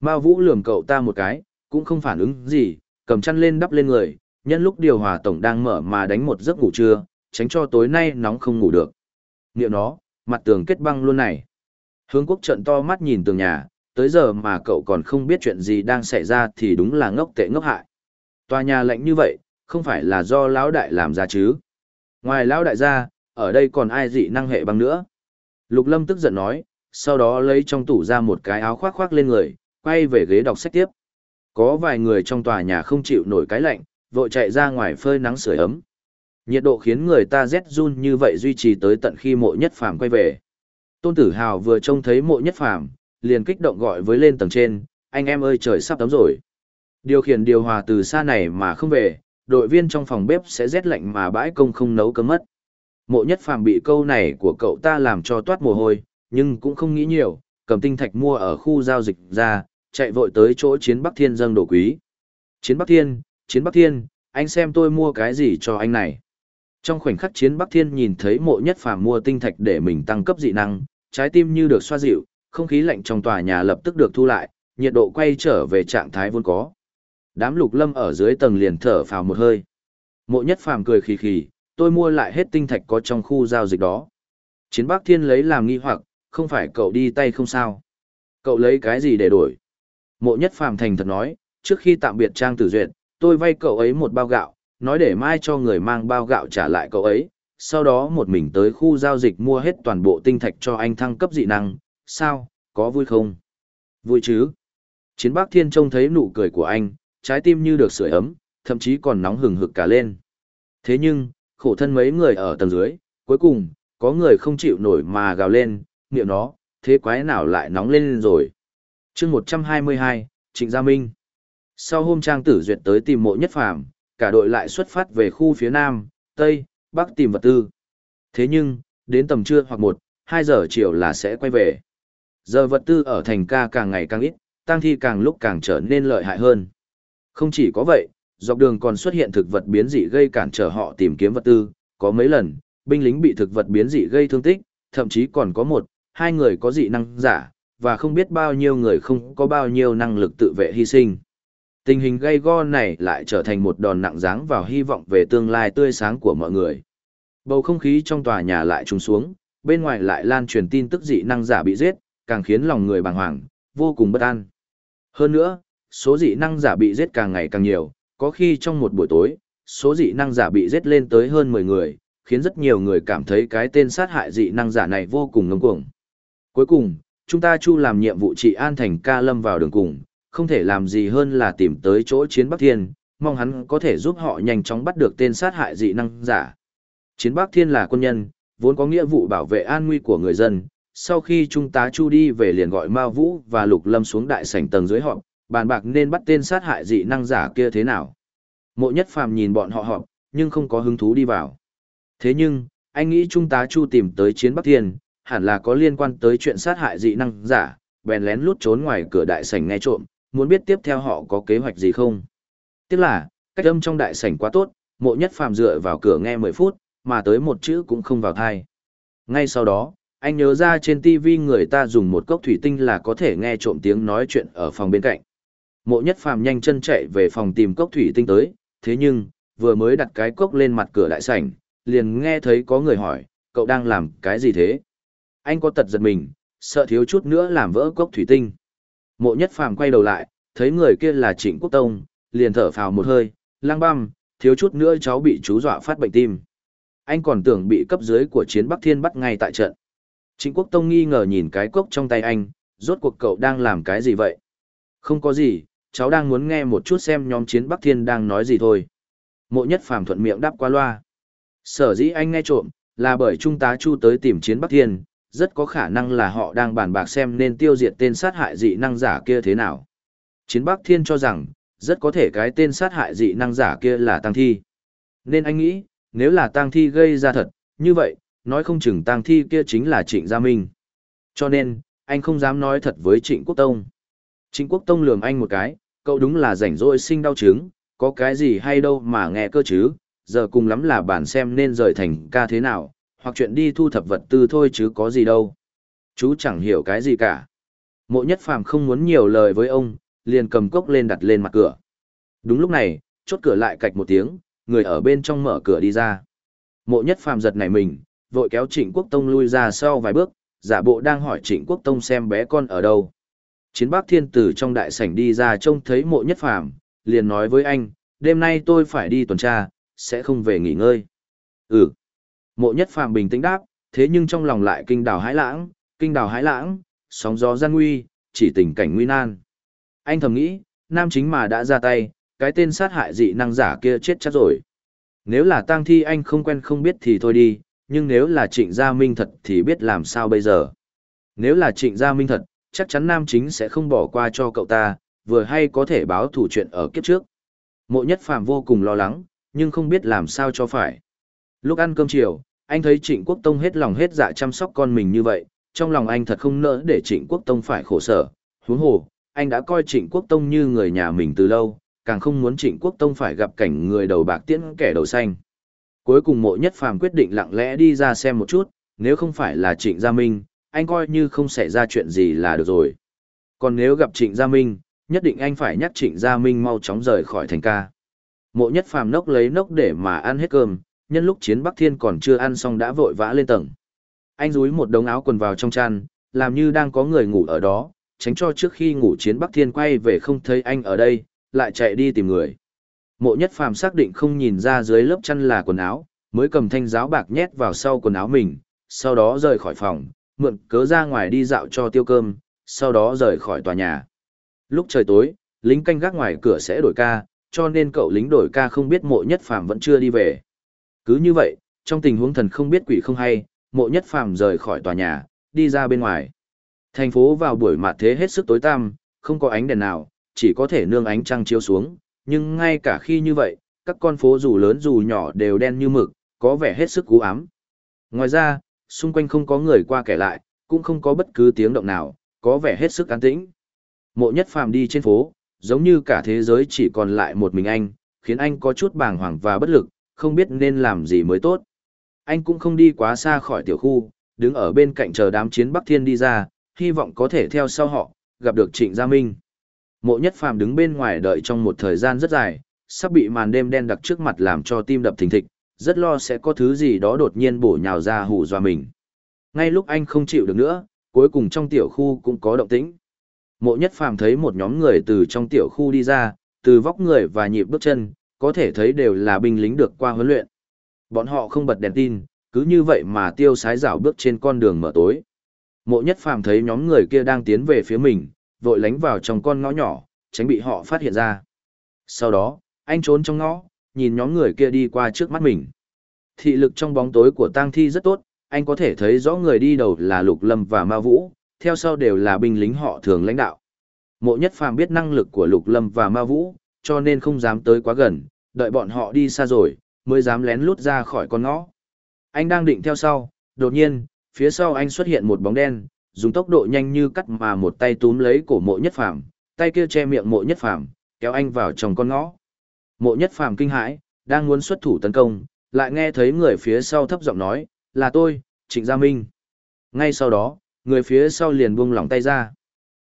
Speaker 1: Mao Vũ lườm cậu ta một cái, cũng không phản ứng gì, cầm chăn lên đắp lên người, nhân lúc điều hòa tổng đang mở mà đánh một giấc ngủ trưa, tránh cho tối nay nóng không ngủ được. Niệm nó, mặt tường kết băng luôn này. Hướng quốc trận to mắt nhìn tường nhà, tới giờ mà cậu còn không biết chuyện gì đang xảy ra thì đúng là ngốc tệ ngốc hại. Tòa nhà lạnh như vậy, không phải là do lão đại làm ra chứ. Ngoài lão đại ra, ở đây còn ai dị năng hệ băng nữa. Lục Lâm tức giận nói, sau đó lấy trong tủ ra một cái áo khoác khoác lên người, quay về ghế đọc sách tiếp. Có vài người trong tòa nhà không chịu nổi cái lạnh, vội chạy ra ngoài phơi nắng sưởi ấm. Nhiệt độ khiến người ta rét run như vậy duy trì tới tận khi mộ nhất phàm quay về. Tôn Tử Hào vừa trông thấy mộ nhất phàm, liền kích động gọi với lên tầng trên, anh em ơi trời sắp tắm rồi. Điều khiển điều hòa từ xa này mà không về, đội viên trong phòng bếp sẽ rét lạnh mà bãi công không nấu cơm mất. Mộ nhất phàm bị câu này của cậu ta làm cho toát mồ hôi, nhưng cũng không nghĩ nhiều, cầm tinh thạch mua ở khu giao dịch ra, chạy vội tới chỗ chiến Bắc Thiên dâng đồ quý. Chiến Bắc Thiên, chiến Bắc Thiên, anh xem tôi mua cái gì cho anh này. Trong khoảnh khắc chiến Bắc Thiên nhìn thấy mộ nhất phàm mua tinh thạch để mình tăng cấp dị năng, trái tim như được xoa dịu, không khí lạnh trong tòa nhà lập tức được thu lại, nhiệt độ quay trở về trạng thái vốn có. Đám lục lâm ở dưới tầng liền thở phào một hơi. Mộ nhất phàm cười khì khì, tôi mua lại hết tinh thạch có trong khu giao dịch đó. Chiến Bắc Thiên lấy làm nghi hoặc, không phải cậu đi tay không sao. Cậu lấy cái gì để đổi? Mộ nhất phàm thành thật nói, trước khi tạm biệt Trang Tử Duyệt, tôi vay cậu ấy một bao gạo, nói để mai cho người mang bao gạo trả lại cậu ấy, sau đó một mình tới khu giao dịch mua hết toàn bộ tinh thạch cho anh thăng cấp dị năng, sao, có vui không? Vui chứ? Chiến Bắc Thiên trông thấy nụ cười của anh, trái tim như được sưởi ấm, thậm chí còn nóng hừng hực cả lên. Thế nhưng, khổ thân mấy người ở tầng dưới, cuối cùng, có người không chịu nổi mà gào lên, niệm nó, thế quái nào lại nóng lên rồi. chương 122, Trịnh Gia Minh. Sau hôm Trang Tử Duyệt tới tìm mộ nhất phàm, cả đội lại xuất phát về khu phía Nam, Tây, Bắc tìm vật tư. Thế nhưng, đến tầm trưa hoặc 1, 2 giờ chiều là sẽ quay về. Giờ vật tư ở thành ca càng ngày càng ít, tăng thi càng lúc càng trở nên lợi hại hơn. Không chỉ có vậy, dọc đường còn xuất hiện thực vật biến dị gây cản trở họ tìm kiếm vật tư, có mấy lần, binh lính bị thực vật biến dị gây thương tích, thậm chí còn có một, hai người có dị năng giả, và không biết bao nhiêu người không có bao nhiêu năng lực tự vệ hy sinh. Tình hình gây go này lại trở thành một đòn nặng dáng vào hy vọng về tương lai tươi sáng của mọi người. Bầu không khí trong tòa nhà lại trùng xuống, bên ngoài lại lan truyền tin tức dị năng giả bị giết, càng khiến lòng người bàng hoàng, vô cùng bất an. Hơn nữa, số dị năng giả bị giết càng ngày càng nhiều, có khi trong một buổi tối, số dị năng giả bị giết lên tới hơn 10 người, khiến rất nhiều người cảm thấy cái tên sát hại dị năng giả này vô cùng ngông cuồng. Cuối cùng, chúng ta chu làm nhiệm vụ trị an thành ca lâm vào đường cùng, không thể làm gì hơn là tìm tới chỗ chiến Bắc Thiên, mong hắn có thể giúp họ nhanh chóng bắt được tên sát hại dị năng giả. Chiến Bắc Thiên là quân nhân, vốn có nghĩa vụ bảo vệ an nguy của người dân. Sau khi chúng ta chu đi về liền gọi Ma Vũ và Lục Lâm xuống đại sảnh tầng dưới họp, bàn bạc nên bắt tên sát hại dị năng giả kia thế nào. Mộ nhất phàm nhìn bọn họ họp, nhưng không có hứng thú đi vào. Thế nhưng, anh nghĩ Trung tá Chu tìm tới chiến Bắc Thiên, hẳn là có liên quan tới chuyện sát hại dị năng giả, bèn lén lút trốn ngoài cửa đại sảnh nghe trộm, muốn biết tiếp theo họ có kế hoạch gì không. Tiếc là, cách âm trong đại sảnh quá tốt, mộ nhất phàm dựa vào cửa nghe 10 phút, mà tới một chữ cũng không vào thai. Ngay sau đó, anh nhớ ra trên TV người ta dùng một cốc thủy tinh là có thể nghe trộm tiếng nói chuyện ở phòng bên cạnh. Mộ nhất phàm nhanh chân chạy về phòng tìm cốc thủy tinh tới, thế nhưng, vừa mới đặt cái cốc lên mặt cửa đại sảnh, liền nghe thấy có người hỏi, cậu đang làm cái gì thế? Anh có tật giật mình, sợ thiếu chút nữa làm vỡ cốc thủy tinh. Mộ nhất phàm quay đầu lại, thấy người kia là Trịnh Quốc Tông, liền thở phào một hơi, lang băm, thiếu chút nữa cháu bị chú dọa phát bệnh tim. Anh còn tưởng bị cấp dưới của chiến Bắc Thiên bắt ngay tại trận. Trịnh Quốc Tông nghi ngờ nhìn cái cốc trong tay anh, rốt cuộc cậu đang làm cái gì vậy? Không có gì, cháu đang muốn nghe một chút xem nhóm chiến Bắc Thiên đang nói gì thôi. Mộ nhất phàm thuận miệng đáp qua loa. Sở dĩ anh nghe trộm, là bởi Trung tá Chu tới tìm chiến Bắc Thiên, rất có khả năng là họ đang bàn bạc xem nên tiêu diệt tên sát hại dị năng giả kia thế nào. Chiến Bắc Thiên cho rằng, rất có thể cái tên sát hại dị năng giả kia là Tăng Thi. Nên anh nghĩ, nếu là Tăng Thi gây ra thật, như vậy, nói không chừng Tăng Thi kia chính là Trịnh Gia Minh. Cho nên, anh không dám nói thật với Trịnh Quốc Tông. Trịnh Quốc Tông lườm anh một cái, cậu đúng là rảnh rỗi sinh đau chứng, có cái gì hay đâu mà nghe cơ chứ, giờ cùng lắm là bản xem nên rời thành ca thế nào, hoặc chuyện đi thu thập vật tư thôi chứ có gì đâu. Chú chẳng hiểu cái gì cả. Mộ nhất phàm không muốn nhiều lời với ông, liền cầm cốc lên đặt lên mặt cửa. Đúng lúc này, chốt cửa lại cạch một tiếng, người ở bên trong mở cửa đi ra. Mộ nhất phàm giật nảy mình, vội kéo trịnh quốc tông lui ra sau vài bước, giả bộ đang hỏi trịnh quốc tông xem bé con ở đâu. Chiến bác thiên tử trong đại sảnh đi ra trông thấy mộ nhất phàm, liền nói với anh, đêm nay tôi phải đi tuần tra, sẽ không về nghỉ ngơi. Ừ. Mộ nhất phàm bình tĩnh đáp, thế nhưng trong lòng lại kinh đào hãi lãng, kinh đào hãi lãng, sóng gió gian nguy, chỉ tình cảnh nguy nan. Anh thầm nghĩ, nam chính mà đã ra tay, cái tên sát hại dị năng giả kia chết chắc rồi. Nếu là tang thi anh không quen không biết thì thôi đi, nhưng nếu là trịnh gia minh thật thì biết làm sao bây giờ. Nếu là trịnh gia minh thật, chắc chắn nam chính sẽ không bỏ qua cho cậu ta, vừa hay có thể báo thủ chuyện ở kiếp trước. Mộ nhất phàm vô cùng lo lắng, nhưng không biết làm sao cho phải. Lúc ăn cơm chiều, anh thấy Trịnh Quốc Tông hết lòng hết dạ chăm sóc con mình như vậy, trong lòng anh thật không nỡ để Trịnh Quốc Tông phải khổ sở. Huống hồ, anh đã coi Trịnh Quốc Tông như người nhà mình từ lâu, càng không muốn Trịnh Quốc Tông phải gặp cảnh người đầu bạc tiễn kẻ đầu xanh. Cuối cùng mộ nhất phàm quyết định lặng lẽ đi ra xem một chút, nếu không phải là Trịnh Gia Minh, anh coi như không xảy ra chuyện gì là được rồi. Còn nếu gặp Trịnh Gia Minh, nhất định anh phải nhắc Trịnh Gia Minh mau chóng rời khỏi thành ca. Mộ nhất phàm nốc lấy nốc để mà ăn hết cơm, nhân lúc chiến Bắc Thiên còn chưa ăn xong đã vội vã lên tầng. Anh rúi một đống áo quần vào trong chăn, làm như đang có người ngủ ở đó, tránh cho trước khi ngủ chiến Bắc Thiên quay về không thấy anh ở đây, lại chạy đi tìm người. Mộ nhất phàm xác định không nhìn ra dưới lớp chăn là quần áo, mới cầm thanh giáo bạc nhét vào sau quần áo mình, sau đó rời khỏi phòng, mượn cớ ra ngoài đi dạo cho tiêu cơm, sau đó rời khỏi tòa nhà. Lúc trời tối, lính canh gác ngoài cửa sẽ đổi ca, cho nên cậu lính đổi ca không biết mộ nhất phàm vẫn chưa đi về. Cứ như vậy, trong tình huống thần không biết quỷ không hay, mộ nhất phàm rời khỏi tòa nhà, đi ra bên ngoài. Thành phố vào buổi mạt thế hết sức tối tăm, không có ánh đèn nào, chỉ có thể nương ánh trăng chiếu xuống, nhưng ngay cả khi như vậy, các con phố dù lớn dù nhỏ đều đen như mực, có vẻ hết sức cú ám. Ngoài ra, xung quanh không có người qua kẻ lại, cũng không có bất cứ tiếng động nào, có vẻ hết sức an tĩnh. Mộ nhất phàm đi trên phố, giống như cả thế giới chỉ còn lại một mình anh, khiến anh có chút bàng hoàng và bất lực, không biết nên làm gì mới tốt. Anh cũng không đi quá xa khỏi tiểu khu, đứng ở bên cạnh chờ đám chiến Bắc Thiên đi ra, hy vọng có thể theo sau họ, gặp được Trịnh Gia Minh. Mộ Nhất Phàm đứng bên ngoài đợi trong một thời gian rất dài, sắp bị màn đêm đen đặc trước mặt làm cho tim đập thình thịch, rất lo sẽ có thứ gì đó đột nhiên bổ nhào ra hù dọa mình. Ngay lúc anh không chịu được nữa, cuối cùng trong tiểu khu cũng có động tĩnh. Mộ nhất phàm thấy một nhóm người từ trong tiểu khu đi ra, từ vóc người và nhịp bước chân, có thể thấy đều là binh lính được qua huấn luyện. Bọn họ không bật đèn tin, cứ như vậy mà tiêu sái rảo bước trên con đường mở tối. Mộ nhất phàm thấy nhóm người kia đang tiến về phía mình, vội lánh vào trong con ngõ nhỏ, tránh bị họ phát hiện ra. Sau đó, anh trốn trong ngõ, nhìn nhóm người kia đi qua trước mắt mình. Thị lực trong bóng tối của tang thi rất tốt, anh có thể thấy rõ người đi đầu là Lục Lâm và Ma Vũ, theo sau đều là binh lính họ thường lãnh đạo. Mộ Nhất Phàm biết năng lực của Lục Lâm và Ma Vũ, cho nên không dám tới quá gần, đợi bọn họ đi xa rồi, mới dám lén lút ra khỏi con ngõ. Anh đang định theo sau, đột nhiên, phía sau anh xuất hiện một bóng đen, dùng tốc độ nhanh như cắt mà một tay túm lấy cổ Mộ Nhất Phàm, tay kia che miệng Mộ Nhất Phàm, kéo anh vào trong con ngõ. Mộ Nhất Phàm kinh hãi, đang muốn xuất thủ tấn công, lại nghe thấy người phía sau thấp giọng nói, là tôi, Trịnh Gia Minh. Ngay sau đó, người phía sau liền buông lỏng tay ra.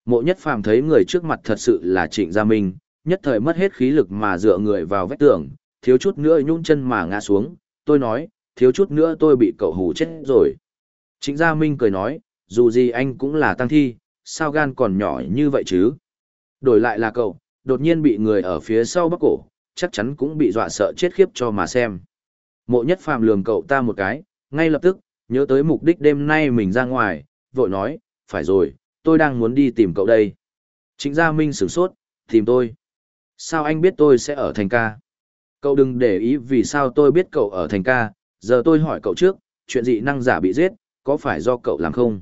Speaker 1: Mộ nhất phàm thấy người trước mặt thật sự là Trịnh Gia Minh, nhất thời mất hết khí lực mà dựa người vào vách tường, thiếu chút nữa nhung chân mà ngã xuống, tôi nói, thiếu chút nữa tôi bị cậu hù chết rồi. Trịnh Gia Minh cười nói, dù gì anh cũng là tăng thi, sao gan còn nhỏ như vậy chứ? Đổi lại là cậu, đột nhiên bị người ở phía sau bắt cổ, chắc chắn cũng bị dọa sợ chết khiếp cho mà xem. Mộ nhất phàm lường cậu ta một cái, ngay lập tức, nhớ tới mục đích đêm nay mình ra ngoài, vội nói, phải rồi, tôi đang muốn đi tìm cậu đây. Trịnh Gia Minh sửng sốt, tìm tôi. Sao anh biết tôi sẽ ở thành ca? Cậu đừng để ý vì sao tôi biết cậu ở thành ca, giờ tôi hỏi cậu trước, chuyện dị năng giả bị giết, có phải do cậu làm không?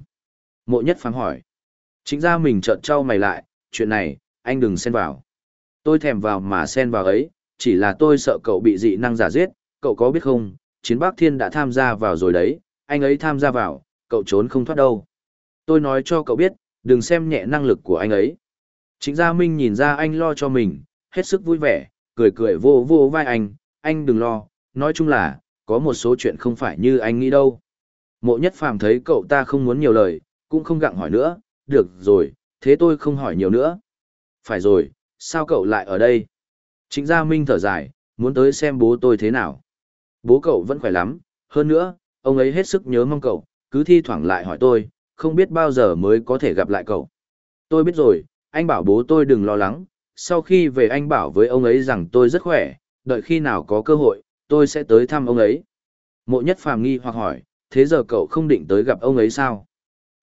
Speaker 1: Mộ nhất phán hỏi. Chính Gia mình trợn trao mày lại, chuyện này, anh đừng xen vào. Tôi thèm vào mà xen vào ấy, chỉ là tôi sợ cậu bị dị năng giả giết, cậu có biết không, chiến bác thiên đã tham gia vào rồi đấy, anh ấy tham gia vào, cậu trốn không thoát đâu. Tôi nói cho cậu biết, đừng xem nhẹ năng lực của anh ấy. Chính Gia Minh nhìn ra anh lo cho mình, hết sức vui vẻ, cười cười vô vô vai anh, anh đừng lo, nói chung là, có một số chuyện không phải như anh nghĩ đâu. Mộ nhất phàm thấy cậu ta không muốn nhiều lời, cũng không gặng hỏi nữa, được rồi, thế tôi không hỏi nhiều nữa. Phải rồi, sao cậu lại ở đây? Chính Gia Minh thở dài, muốn tới xem bố tôi thế nào. Bố cậu vẫn khỏe lắm, hơn nữa, ông ấy hết sức nhớ mong cậu, cứ thi thoảng lại hỏi tôi, không biết bao giờ mới có thể gặp lại cậu. Tôi biết rồi, anh bảo bố tôi đừng lo lắng, sau khi về anh bảo với ông ấy rằng tôi rất khỏe, đợi khi nào có cơ hội, tôi sẽ tới thăm ông ấy. Mộ nhất phàm nghi hoặc hỏi, thế giờ cậu không định tới gặp ông ấy sao?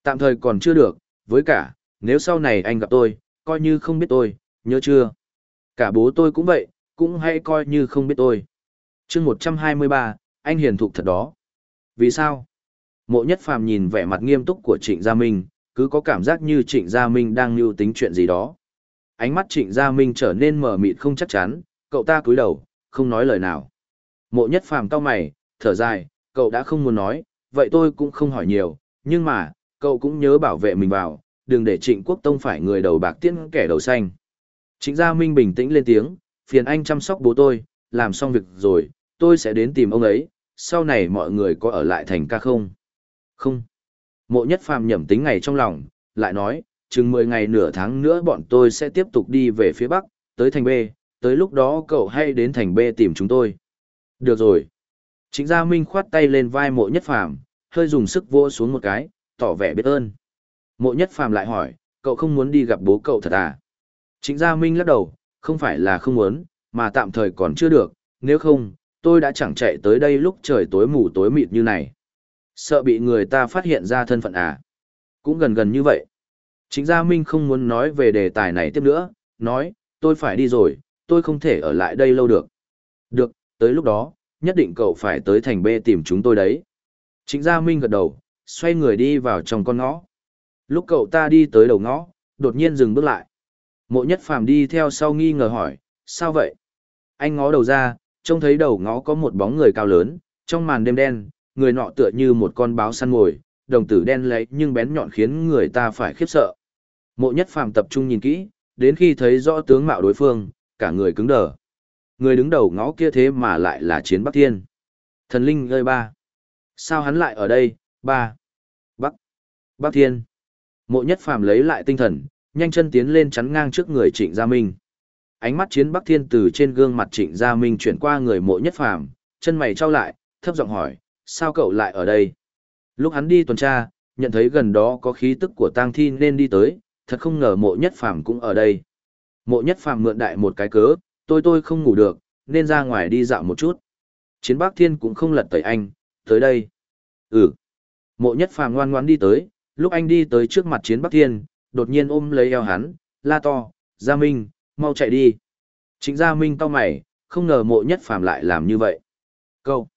Speaker 1: Tạm thời còn chưa được, với cả, nếu sau này anh gặp tôi, coi như không biết tôi, nhớ chưa? Cả bố tôi cũng vậy, cũng hay coi như không biết tôi. chương 123, anh hiền thục thật đó. Vì sao? Mộ nhất phàm nhìn vẻ mặt nghiêm túc của Trịnh Gia Minh, cứ có cảm giác như Trịnh Gia Minh đang lưu tính chuyện gì đó. Ánh mắt Trịnh Gia Minh trở nên mở mịt không chắc chắn, cậu ta cúi đầu, không nói lời nào. Mộ nhất phàm cau mày, thở dài, cậu đã không muốn nói, vậy tôi cũng không hỏi nhiều, nhưng mà, cậu cũng nhớ bảo vệ mình vào, đừng để Trịnh Quốc Tông phải người đầu bạc tiễn kẻ đầu xanh. Trịnh Gia Minh bình tĩnh lên tiếng, phiền anh chăm sóc bố tôi, làm xong việc rồi, tôi sẽ đến tìm ông ấy, sau này mọi người có ở lại thành ca không? Không. Mộ nhất phàm nhẩm tính ngày trong lòng, lại nói, chừng 10 ngày nửa tháng nữa bọn tôi sẽ tiếp tục đi về phía Bắc, tới thành B, tới lúc đó cậu hay đến thành B tìm chúng tôi. Được rồi. Chính gia Minh khoát tay lên vai mộ nhất phàm, hơi dùng sức vỗ xuống một cái, tỏ vẻ biết ơn. Mộ nhất phàm lại hỏi, cậu không muốn đi gặp bố cậu thật à? Chính gia Minh lắc đầu, không phải là không muốn, mà tạm thời còn chưa được, nếu không, tôi đã chẳng chạy tới đây lúc trời tối mù tối mịt như này. Sợ bị người ta phát hiện ra thân phận à? Cũng gần gần như vậy. Chính Gia Minh không muốn nói về đề tài này tiếp nữa, nói, tôi phải đi rồi, tôi không thể ở lại đây lâu được. Được, tới lúc đó, nhất định cậu phải tới thành B tìm chúng tôi đấy. Chính Gia Minh gật đầu, xoay người đi vào trong con ngõ. Lúc cậu ta đi tới đầu ngõ, đột nhiên dừng bước lại. Mộ nhất phàm đi theo sau nghi ngờ hỏi, sao vậy? Anh ngó đầu ra, trông thấy đầu ngõ có một bóng người cao lớn, trong màn đêm đen, người nọ tựa như một con báo săn ngồi, đồng tử đen lấy nhưng bén nhọn khiến người ta phải khiếp sợ. Mộ nhất phàm tập trung nhìn kỹ, đến khi thấy rõ tướng mạo đối phương, cả người cứng đờ. Người đứng đầu ngõ kia thế mà lại là chiến Bắc Thiên. Thần linh ơi ba. Sao hắn lại ở đây, ba? Bắc. Bắc Thiên. Mộ nhất phàm lấy lại tinh thần, nhanh chân tiến lên chắn ngang trước người trịnh Gia Minh. Ánh mắt chiến Bắc Thiên từ trên gương mặt trịnh Gia Minh chuyển qua người mộ nhất phàm, chân mày trao lại, thấp giọng hỏi, sao cậu lại ở đây? Lúc hắn đi tuần tra, nhận thấy gần đó có khí tức của tang thi nên đi tới, thật không ngờ mộ nhất phàm cũng ở đây. Mộ nhất phàm mượn đại một cái cớ, tôi tôi không ngủ được, nên ra ngoài đi dạo một chút. Chiến Bắc Thiên cũng không lật tẩy anh, tới đây. Ừ. Mộ nhất phàm ngoan ngoãn đi tới, lúc anh đi tới trước mặt Chiến Bắc Thiên, đột nhiên ôm lấy eo hắn, la to, Gia Minh, mau chạy đi. Trịnh Gia Minh cau mày, không ngờ mộ nhất phàm lại làm như vậy. Câu.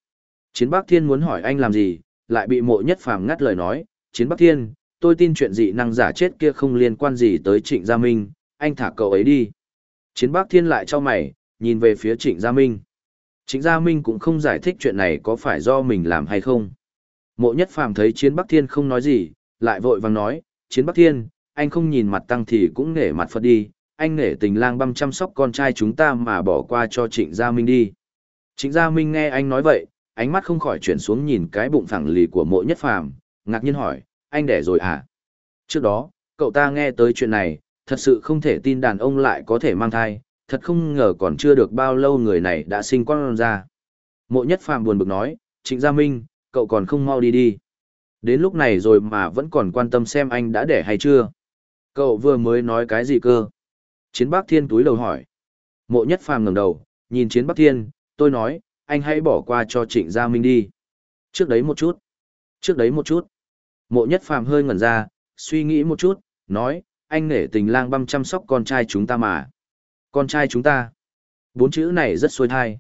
Speaker 1: Chiến Bắc Thiên muốn hỏi anh làm gì, lại bị mộ nhất phàm ngắt lời nói, Chiến Bắc Thiên, tôi tin chuyện dị năng giả chết kia không liên quan gì tới Trịnh Gia Minh, anh thả cậu ấy đi. Chiến Bắc Thiên lại cho mày, nhìn về phía Trịnh Gia Minh. Trịnh Gia Minh cũng không giải thích chuyện này có phải do mình làm hay không. Mộ nhất phàm thấy Chiến Bắc Thiên không nói gì, lại vội vàng nói, Chiến Bắc Thiên, anh không nhìn mặt tăng thì cũng nể mặt Phật đi, anh nể tình lang băm chăm sóc con trai chúng ta mà bỏ qua cho Trịnh Gia Minh đi. Trịnh Gia Minh nghe anh nói vậy, ánh mắt không khỏi chuyển xuống nhìn cái bụng phẳng lì của mộ nhất phàm, ngạc nhiên hỏi, anh đẻ rồi à? Trước đó, cậu ta nghe tới chuyện này, thật sự không thể tin đàn ông lại có thể mang thai, thật không ngờ còn chưa được bao lâu người này đã sinh con ra. Mộ nhất phàm buồn bực nói, Trịnh Gia Minh, cậu còn không mau đi đi. Đến lúc này rồi mà vẫn còn quan tâm xem anh đã đẻ hay chưa. Cậu vừa mới nói cái gì cơ? Chiến Bắc Thiên túi đầu hỏi. Mộ nhất phàm ngẩng đầu, nhìn Chiến Bắc Thiên, tôi nói, anh hãy bỏ qua cho Trịnh Gia Minh đi. Trước đấy một chút. Trước đấy một chút. Mộ nhất phàm hơi ngẩn ra, suy nghĩ một chút, nói, anh nể tình lang băm chăm sóc con trai chúng ta mà. Con trai chúng ta. Bốn chữ này rất xuôi thai.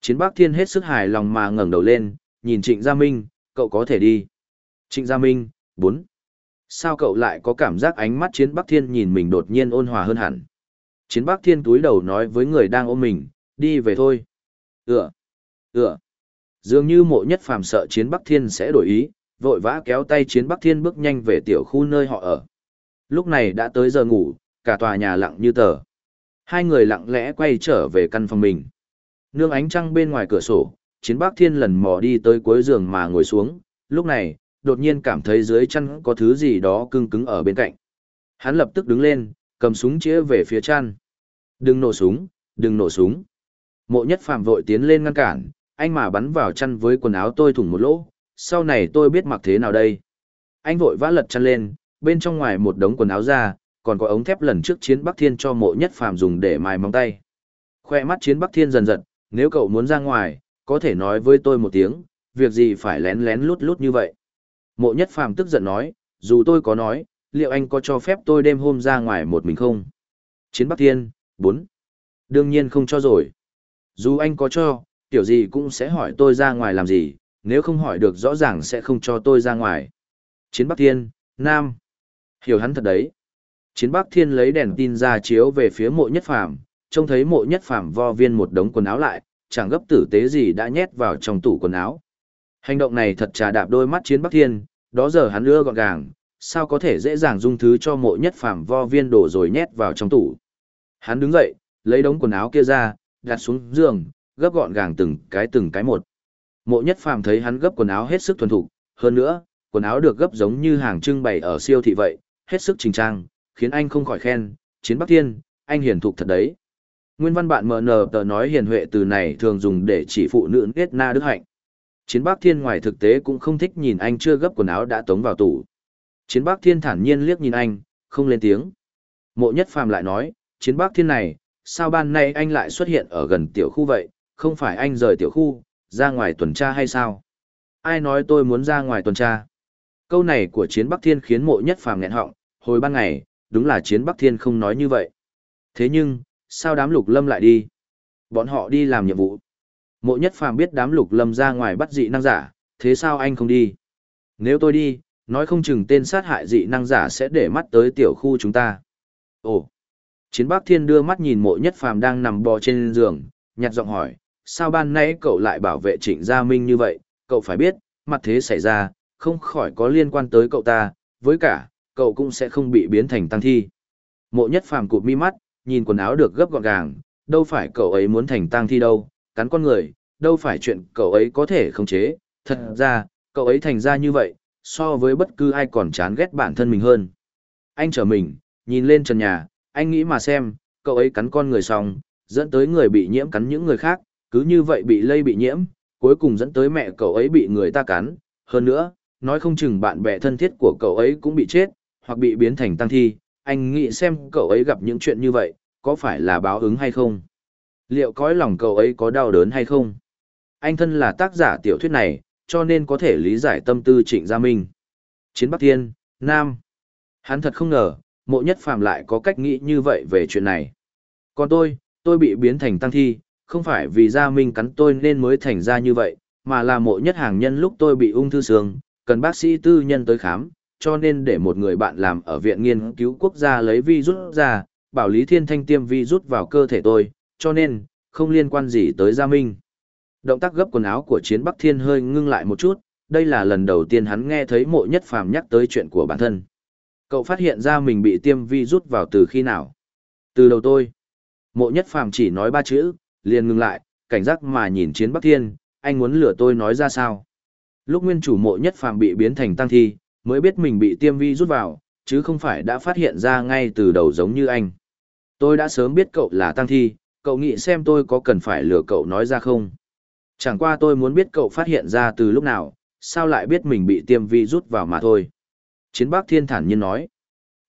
Speaker 1: Chiến Bắc Thiên hết sức hài lòng mà ngẩng đầu lên, nhìn Trịnh Gia Minh, cậu có thể đi. Trịnh Gia Minh, bốn. Sao cậu lại có cảm giác ánh mắt Chiến Bắc Thiên nhìn mình đột nhiên ôn hòa hơn hẳn? Chiến Bắc Thiên túi đầu nói với người đang ôm mình, đi về thôi. Ừa, ừa. Dường như mộ nhất phàm sợ Chiến Bắc Thiên sẽ đổi ý, vội vã kéo tay Chiến Bắc Thiên bước nhanh về tiểu khu nơi họ ở. Lúc này đã tới giờ ngủ, cả tòa nhà lặng như tờ. Hai người lặng lẽ quay trở về căn phòng mình. Nương ánh trăng bên ngoài cửa sổ, Chiến Bắc Thiên lần mò đi tới cuối giường mà ngồi xuống, lúc này, đột nhiên cảm thấy dưới chăn có thứ gì đó cứng cứng ở bên cạnh. Hắn lập tức đứng lên, cầm súng chĩa về phía chăn. Đừng nổ súng, đừng nổ súng. Mộ nhất Phàm vội tiến lên ngăn cản, anh mà bắn vào chăn với quần áo tôi thủng một lỗ, sau này tôi biết mặc thế nào đây. Anh vội vã lật chăn lên, bên trong ngoài một đống quần áo ra, còn có ống thép lần trước chiến Bắc Thiên cho mộ nhất phàm dùng để mài móng tay. Khoe mắt chiến Bắc Thiên dần dần, nếu cậu muốn ra ngoài, có thể nói với tôi một tiếng, việc gì phải lén lén lút lút như vậy. Mộ nhất phàm tức giận nói, dù tôi có nói, liệu anh có cho phép tôi đêm hôm ra ngoài một mình không? Chiến Bắc Thiên, 4. Đương nhiên không cho rồi. Dù anh có cho, tiểu gì cũng sẽ hỏi tôi ra ngoài làm gì, nếu không hỏi được rõ ràng sẽ không cho tôi ra ngoài. Chiến Bắc Thiên, Nam. Hiểu hắn thật đấy. Chiến Bắc Thiên lấy đèn tin ra chiếu về phía mộ nhất phàm, trông thấy mộ nhất phàm vo viên một đống quần áo lại, chẳng gấp tử tế gì đã nhét vào trong tủ quần áo. Hành động này thật trà đạp đôi mắt Chiến Bắc Thiên, đó giờ hắn ưa gọn gàng, sao có thể dễ dàng dung thứ cho mộ nhất phàm vo viên đổ rồi nhét vào trong tủ. Hắn đứng dậy, lấy đống quần áo kia ra, đặt xuống giường, gấp gọn gàng từng cái từng cái một. Mộ nhất phàm thấy hắn gấp quần áo hết sức thuần thục, hơn nữa, quần áo được gấp giống như hàng trưng bày ở siêu thị vậy, hết sức trình trang, khiến anh không khỏi khen, chiến Bắc Thiên, anh hiền thục thật đấy. Nguyên văn bạn MN tờ nói hiền huệ từ này thường dùng để chỉ phụ nữ kết na đức hạnh. Chiến Bắc Thiên ngoài thực tế cũng không thích nhìn anh chưa gấp quần áo đã tống vào tủ. Chiến Bắc Thiên thản nhiên liếc nhìn anh, không lên tiếng. Mộ Nhất Phàm lại nói, Chiến Bắc Thiên này, sao ban nay anh lại xuất hiện ở gần tiểu khu vậy, không phải anh rời tiểu khu, ra ngoài tuần tra hay sao? Ai nói tôi muốn ra ngoài tuần tra? Câu này của Chiến Bắc Thiên khiến Mộ Nhất Phàm nghẹn họng, hồi ban ngày, đúng là chiến Bắc Thiên không nói như vậy. Thế nhưng, sao đám lục lâm lại đi? Bọn họ đi làm nhiệm vụ. Mộ nhất phàm biết đám lục lâm ra ngoài bắt dị năng giả, thế sao anh không đi? Nếu tôi đi, nói không chừng tên sát hại dị năng giả sẽ để mắt tới tiểu khu chúng ta. Ồ! Chiến Bác Thiên đưa mắt nhìn mộ nhất phàm đang nằm bò trên giường, nhặt giọng hỏi, sao ban nãy cậu lại bảo vệ trịnh gia minh như vậy? Cậu phải biết, mặt thế xảy ra, không khỏi có liên quan tới cậu ta, với cả, cậu cũng sẽ không bị biến thành tăng thi. Mộ nhất phàm cụp mi mắt, nhìn quần áo được gấp gọn gàng, đâu phải cậu ấy muốn thành tăng thi đâu, cắn con người, đâu phải chuyện cậu ấy có thể khống chế, thật ra, cậu ấy thành ra như vậy, so với bất cứ ai còn chán ghét bản thân mình hơn. Anh trở mình, nhìn lên trần nhà, anh nghĩ mà xem, cậu ấy cắn con người xong, dẫn tới người bị nhiễm cắn những người khác, cứ như vậy bị lây bị nhiễm, cuối cùng dẫn tới mẹ cậu ấy bị người ta cắn, hơn nữa, nói không chừng bạn bè thân thiết của cậu ấy cũng bị chết, hoặc bị biến thành tăng thi, anh nghĩ xem cậu ấy gặp những chuyện như vậy, có phải là báo ứng hay không? Liệu cõi lòng cậu ấy có đau đớn hay không? Anh thân là tác giả tiểu thuyết này, cho nên có thể lý giải tâm tư Trịnh Gia Minh. Chiến Bắc Thiên, Nam. Hắn thật không ngờ, mộ nhất phàm lại có cách nghĩ như vậy về chuyện này. Còn tôi, tôi bị biến thành tăng thi, không phải vì Gia Minh cắn tôi nên mới thành ra như vậy, mà là mộ nhất hàng nhân lúc tôi bị ung thư xương, cần bác sĩ tư nhân tới khám, cho nên để một người bạn làm ở viện nghiên cứu quốc gia lấy vi rút ra, bảo Lý Thiên Thanh tiêm vi rút vào cơ thể tôi, cho nên, không liên quan gì tới Gia Minh. Động tác gấp quần áo của Chiến Bắc Thiên hơi ngưng lại một chút, đây là lần đầu tiên hắn nghe thấy mộ nhất phàm nhắc tới chuyện của bản thân. Cậu phát hiện ra mình bị tiêm vi rút vào từ khi nào? Từ đầu tôi. Mộ nhất phàm chỉ nói ba chữ, liền ngừng lại, cảnh giác mà nhìn Chiến Bắc Thiên, anh muốn lừa tôi nói ra sao? Lúc nguyên chủ mộ nhất phàm bị biến thành tăng thi, mới biết mình bị tiêm vi rút vào, chứ không phải đã phát hiện ra ngay từ đầu giống như anh. Tôi đã sớm biết cậu là tăng thi, cậu nghĩ xem tôi có cần phải lừa cậu nói ra không? Chẳng qua tôi muốn biết cậu phát hiện ra từ lúc nào, sao lại biết mình bị tiêm vi rút vào mà thôi. Chiến bác thiên thản nhiên nói.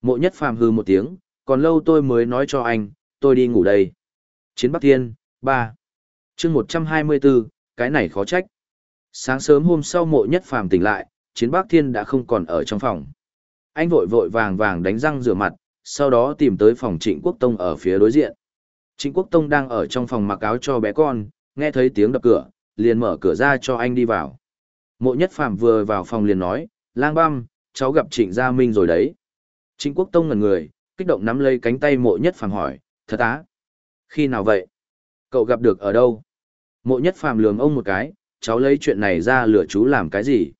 Speaker 1: Mộ nhất phàm hư một tiếng, còn lâu tôi mới nói cho anh, tôi đi ngủ đây. Chiến bắc thiên, ba chương một trăm hai mươi bốn cái này khó trách. Sáng sớm hôm sau mộ nhất phàm tỉnh lại, chiến bắc thiên đã không còn ở trong phòng. Anh vội vội vàng vàng đánh răng rửa mặt, sau đó tìm tới phòng trịnh quốc tông ở phía đối diện. Trịnh quốc tông đang ở trong phòng mặc áo cho bé con, nghe thấy tiếng đập cửa, liền mở cửa ra cho anh đi vào. Mộ nhất Phạm vừa vào phòng liền nói, lang băm, cháu gặp trịnh gia minh rồi đấy. Trịnh quốc tông ngần người, kích động nắm lấy cánh tay mộ nhất Phạm hỏi, thật á? Khi nào vậy? Cậu gặp được ở đâu? Mộ nhất Phạm lường ông một cái, cháu lấy chuyện này ra lừa chú làm cái gì?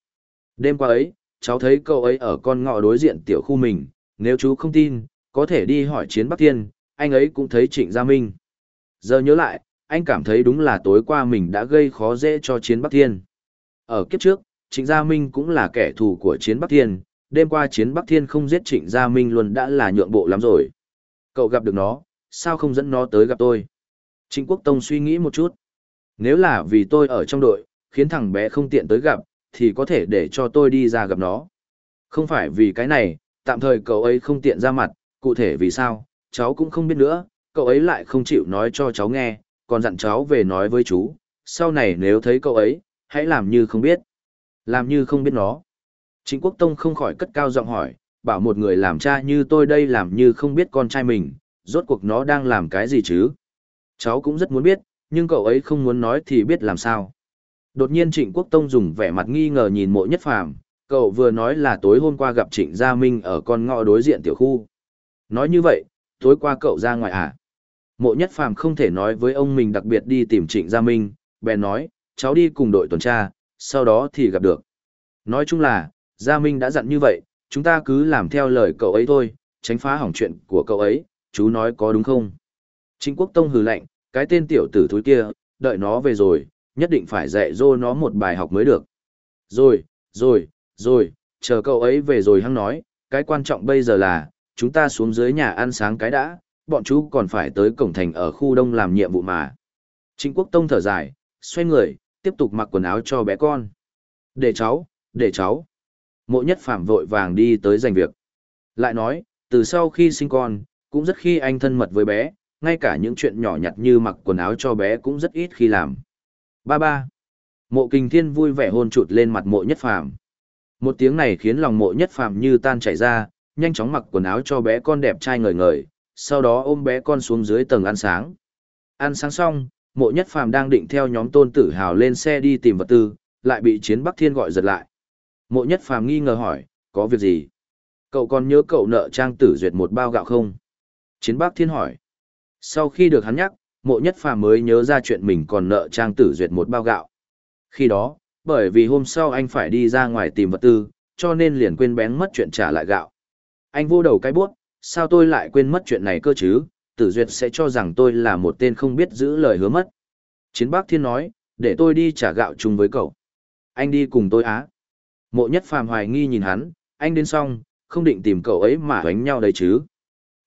Speaker 1: Đêm qua ấy, cháu thấy cậu ấy ở con ngõ đối diện tiểu khu mình, nếu chú không tin, có thể đi hỏi chiến Bắc Thiên, anh ấy cũng thấy Trịnh Gia Minh. Giờ nhớ lại, anh cảm thấy đúng là tối qua mình đã gây khó dễ cho chiến Bắc Thiên. Ở kiếp trước, Trịnh Gia Minh cũng là kẻ thù của chiến Bắc Thiên, đêm qua chiến Bắc Thiên không giết Trịnh Gia Minh luôn đã là nhượng bộ lắm rồi. Cậu gặp được nó, sao không dẫn nó tới gặp tôi? Trịnh Quốc Tông suy nghĩ một chút. Nếu là vì tôi ở trong đội, khiến thằng bé không tiện tới gặp, thì có thể để cho tôi đi ra gặp nó. Không phải vì cái này, tạm thời cậu ấy không tiện ra mặt, cụ thể vì sao, cháu cũng không biết nữa, cậu ấy lại không chịu nói cho cháu nghe, còn dặn cháu về nói với chú, sau này nếu thấy cậu ấy, hãy làm như không biết. Làm như không biết nó. Chính quốc tông không khỏi cất cao giọng hỏi, bảo một người làm cha như tôi đây làm như không biết con trai mình, rốt cuộc nó đang làm cái gì chứ? Cháu cũng rất muốn biết, nhưng cậu ấy không muốn nói thì biết làm sao. Đột nhiên Trịnh Quốc Tông dùng vẻ mặt nghi ngờ nhìn mộ nhất phàm, cậu vừa nói là tối hôm qua gặp Trịnh Gia Minh ở con ngõ đối diện tiểu khu. Nói như vậy, tối qua cậu ra ngoài à? Mộ nhất phàm không thể nói với ông mình đặc biệt đi tìm Trịnh Gia Minh, bèn nói, cháu đi cùng đội tuần tra, sau đó thì gặp được. Nói chung là, Gia Minh đã dặn như vậy, chúng ta cứ làm theo lời cậu ấy thôi, tránh phá hỏng chuyện của cậu ấy, chú nói có đúng không? Trịnh Quốc Tông hừ lạnh, cái tên tiểu tử thúi kia, đợi nó về rồi, nhất định phải dạy dỗ nó một bài học mới được. Rồi, rồi, rồi, chờ cậu ấy về rồi hăng nói, cái quan trọng bây giờ là, chúng ta xuống dưới nhà ăn sáng cái đã, bọn chú còn phải tới cổng thành ở khu đông làm nhiệm vụ mà. Trịnh Quốc Tông thở dài, xoay người, tiếp tục mặc quần áo cho bé con. Để cháu, để cháu. Mộ nhất phạm vội vàng đi tới giành việc. Lại nói, từ sau khi sinh con, cũng rất khi anh thân mật với bé, ngay cả những chuyện nhỏ nhặt như mặc quần áo cho bé cũng rất ít khi làm. Ba ba. Mộ kinh thiên vui vẻ hôn chụt lên mặt mộ nhất phàm. Một tiếng này khiến lòng mộ nhất phàm như tan chảy ra, nhanh chóng mặc quần áo cho bé con đẹp trai ngời ngời, sau đó ôm bé con xuống dưới tầng ăn sáng. Ăn sáng xong, mộ nhất phàm đang định theo nhóm tôn tử hào lên xe đi tìm vật tư, lại bị chiến Bắc Thiên gọi giật lại. Mộ nhất phàm nghi ngờ hỏi, có việc gì? Cậu còn nhớ cậu nợ trang tử duyệt một bao gạo không? Chiến Bắc Thiên hỏi. Sau khi được hắn nhắc, mộ nhất phàm mới nhớ ra chuyện mình còn nợ trang tử duyệt một bao gạo. Khi đó, bởi vì hôm sau anh phải đi ra ngoài tìm vật tư, cho nên liền quên bén mất chuyện trả lại gạo. Anh vô đầu cái bút, sao tôi lại quên mất chuyện này cơ chứ, tử duyệt sẽ cho rằng tôi là một tên không biết giữ lời hứa mất. Chiến bác thiên nói, để tôi đi trả gạo chung với cậu. Anh đi cùng tôi á. Mộ nhất phàm hoài nghi nhìn hắn, anh đến xong, không định tìm cậu ấy mà đánh nhau đấy chứ.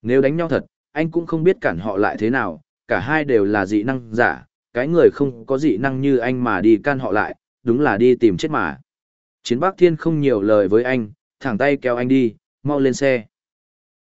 Speaker 1: Nếu đánh nhau thật, anh cũng không biết cản họ lại thế nào, cả hai đều là dị năng giả, cái người không có dị năng như anh mà đi can họ lại, đúng là đi tìm chết mà. Chiến Bác Thiên không nhiều lời với anh, thẳng tay kéo anh đi, mau lên xe.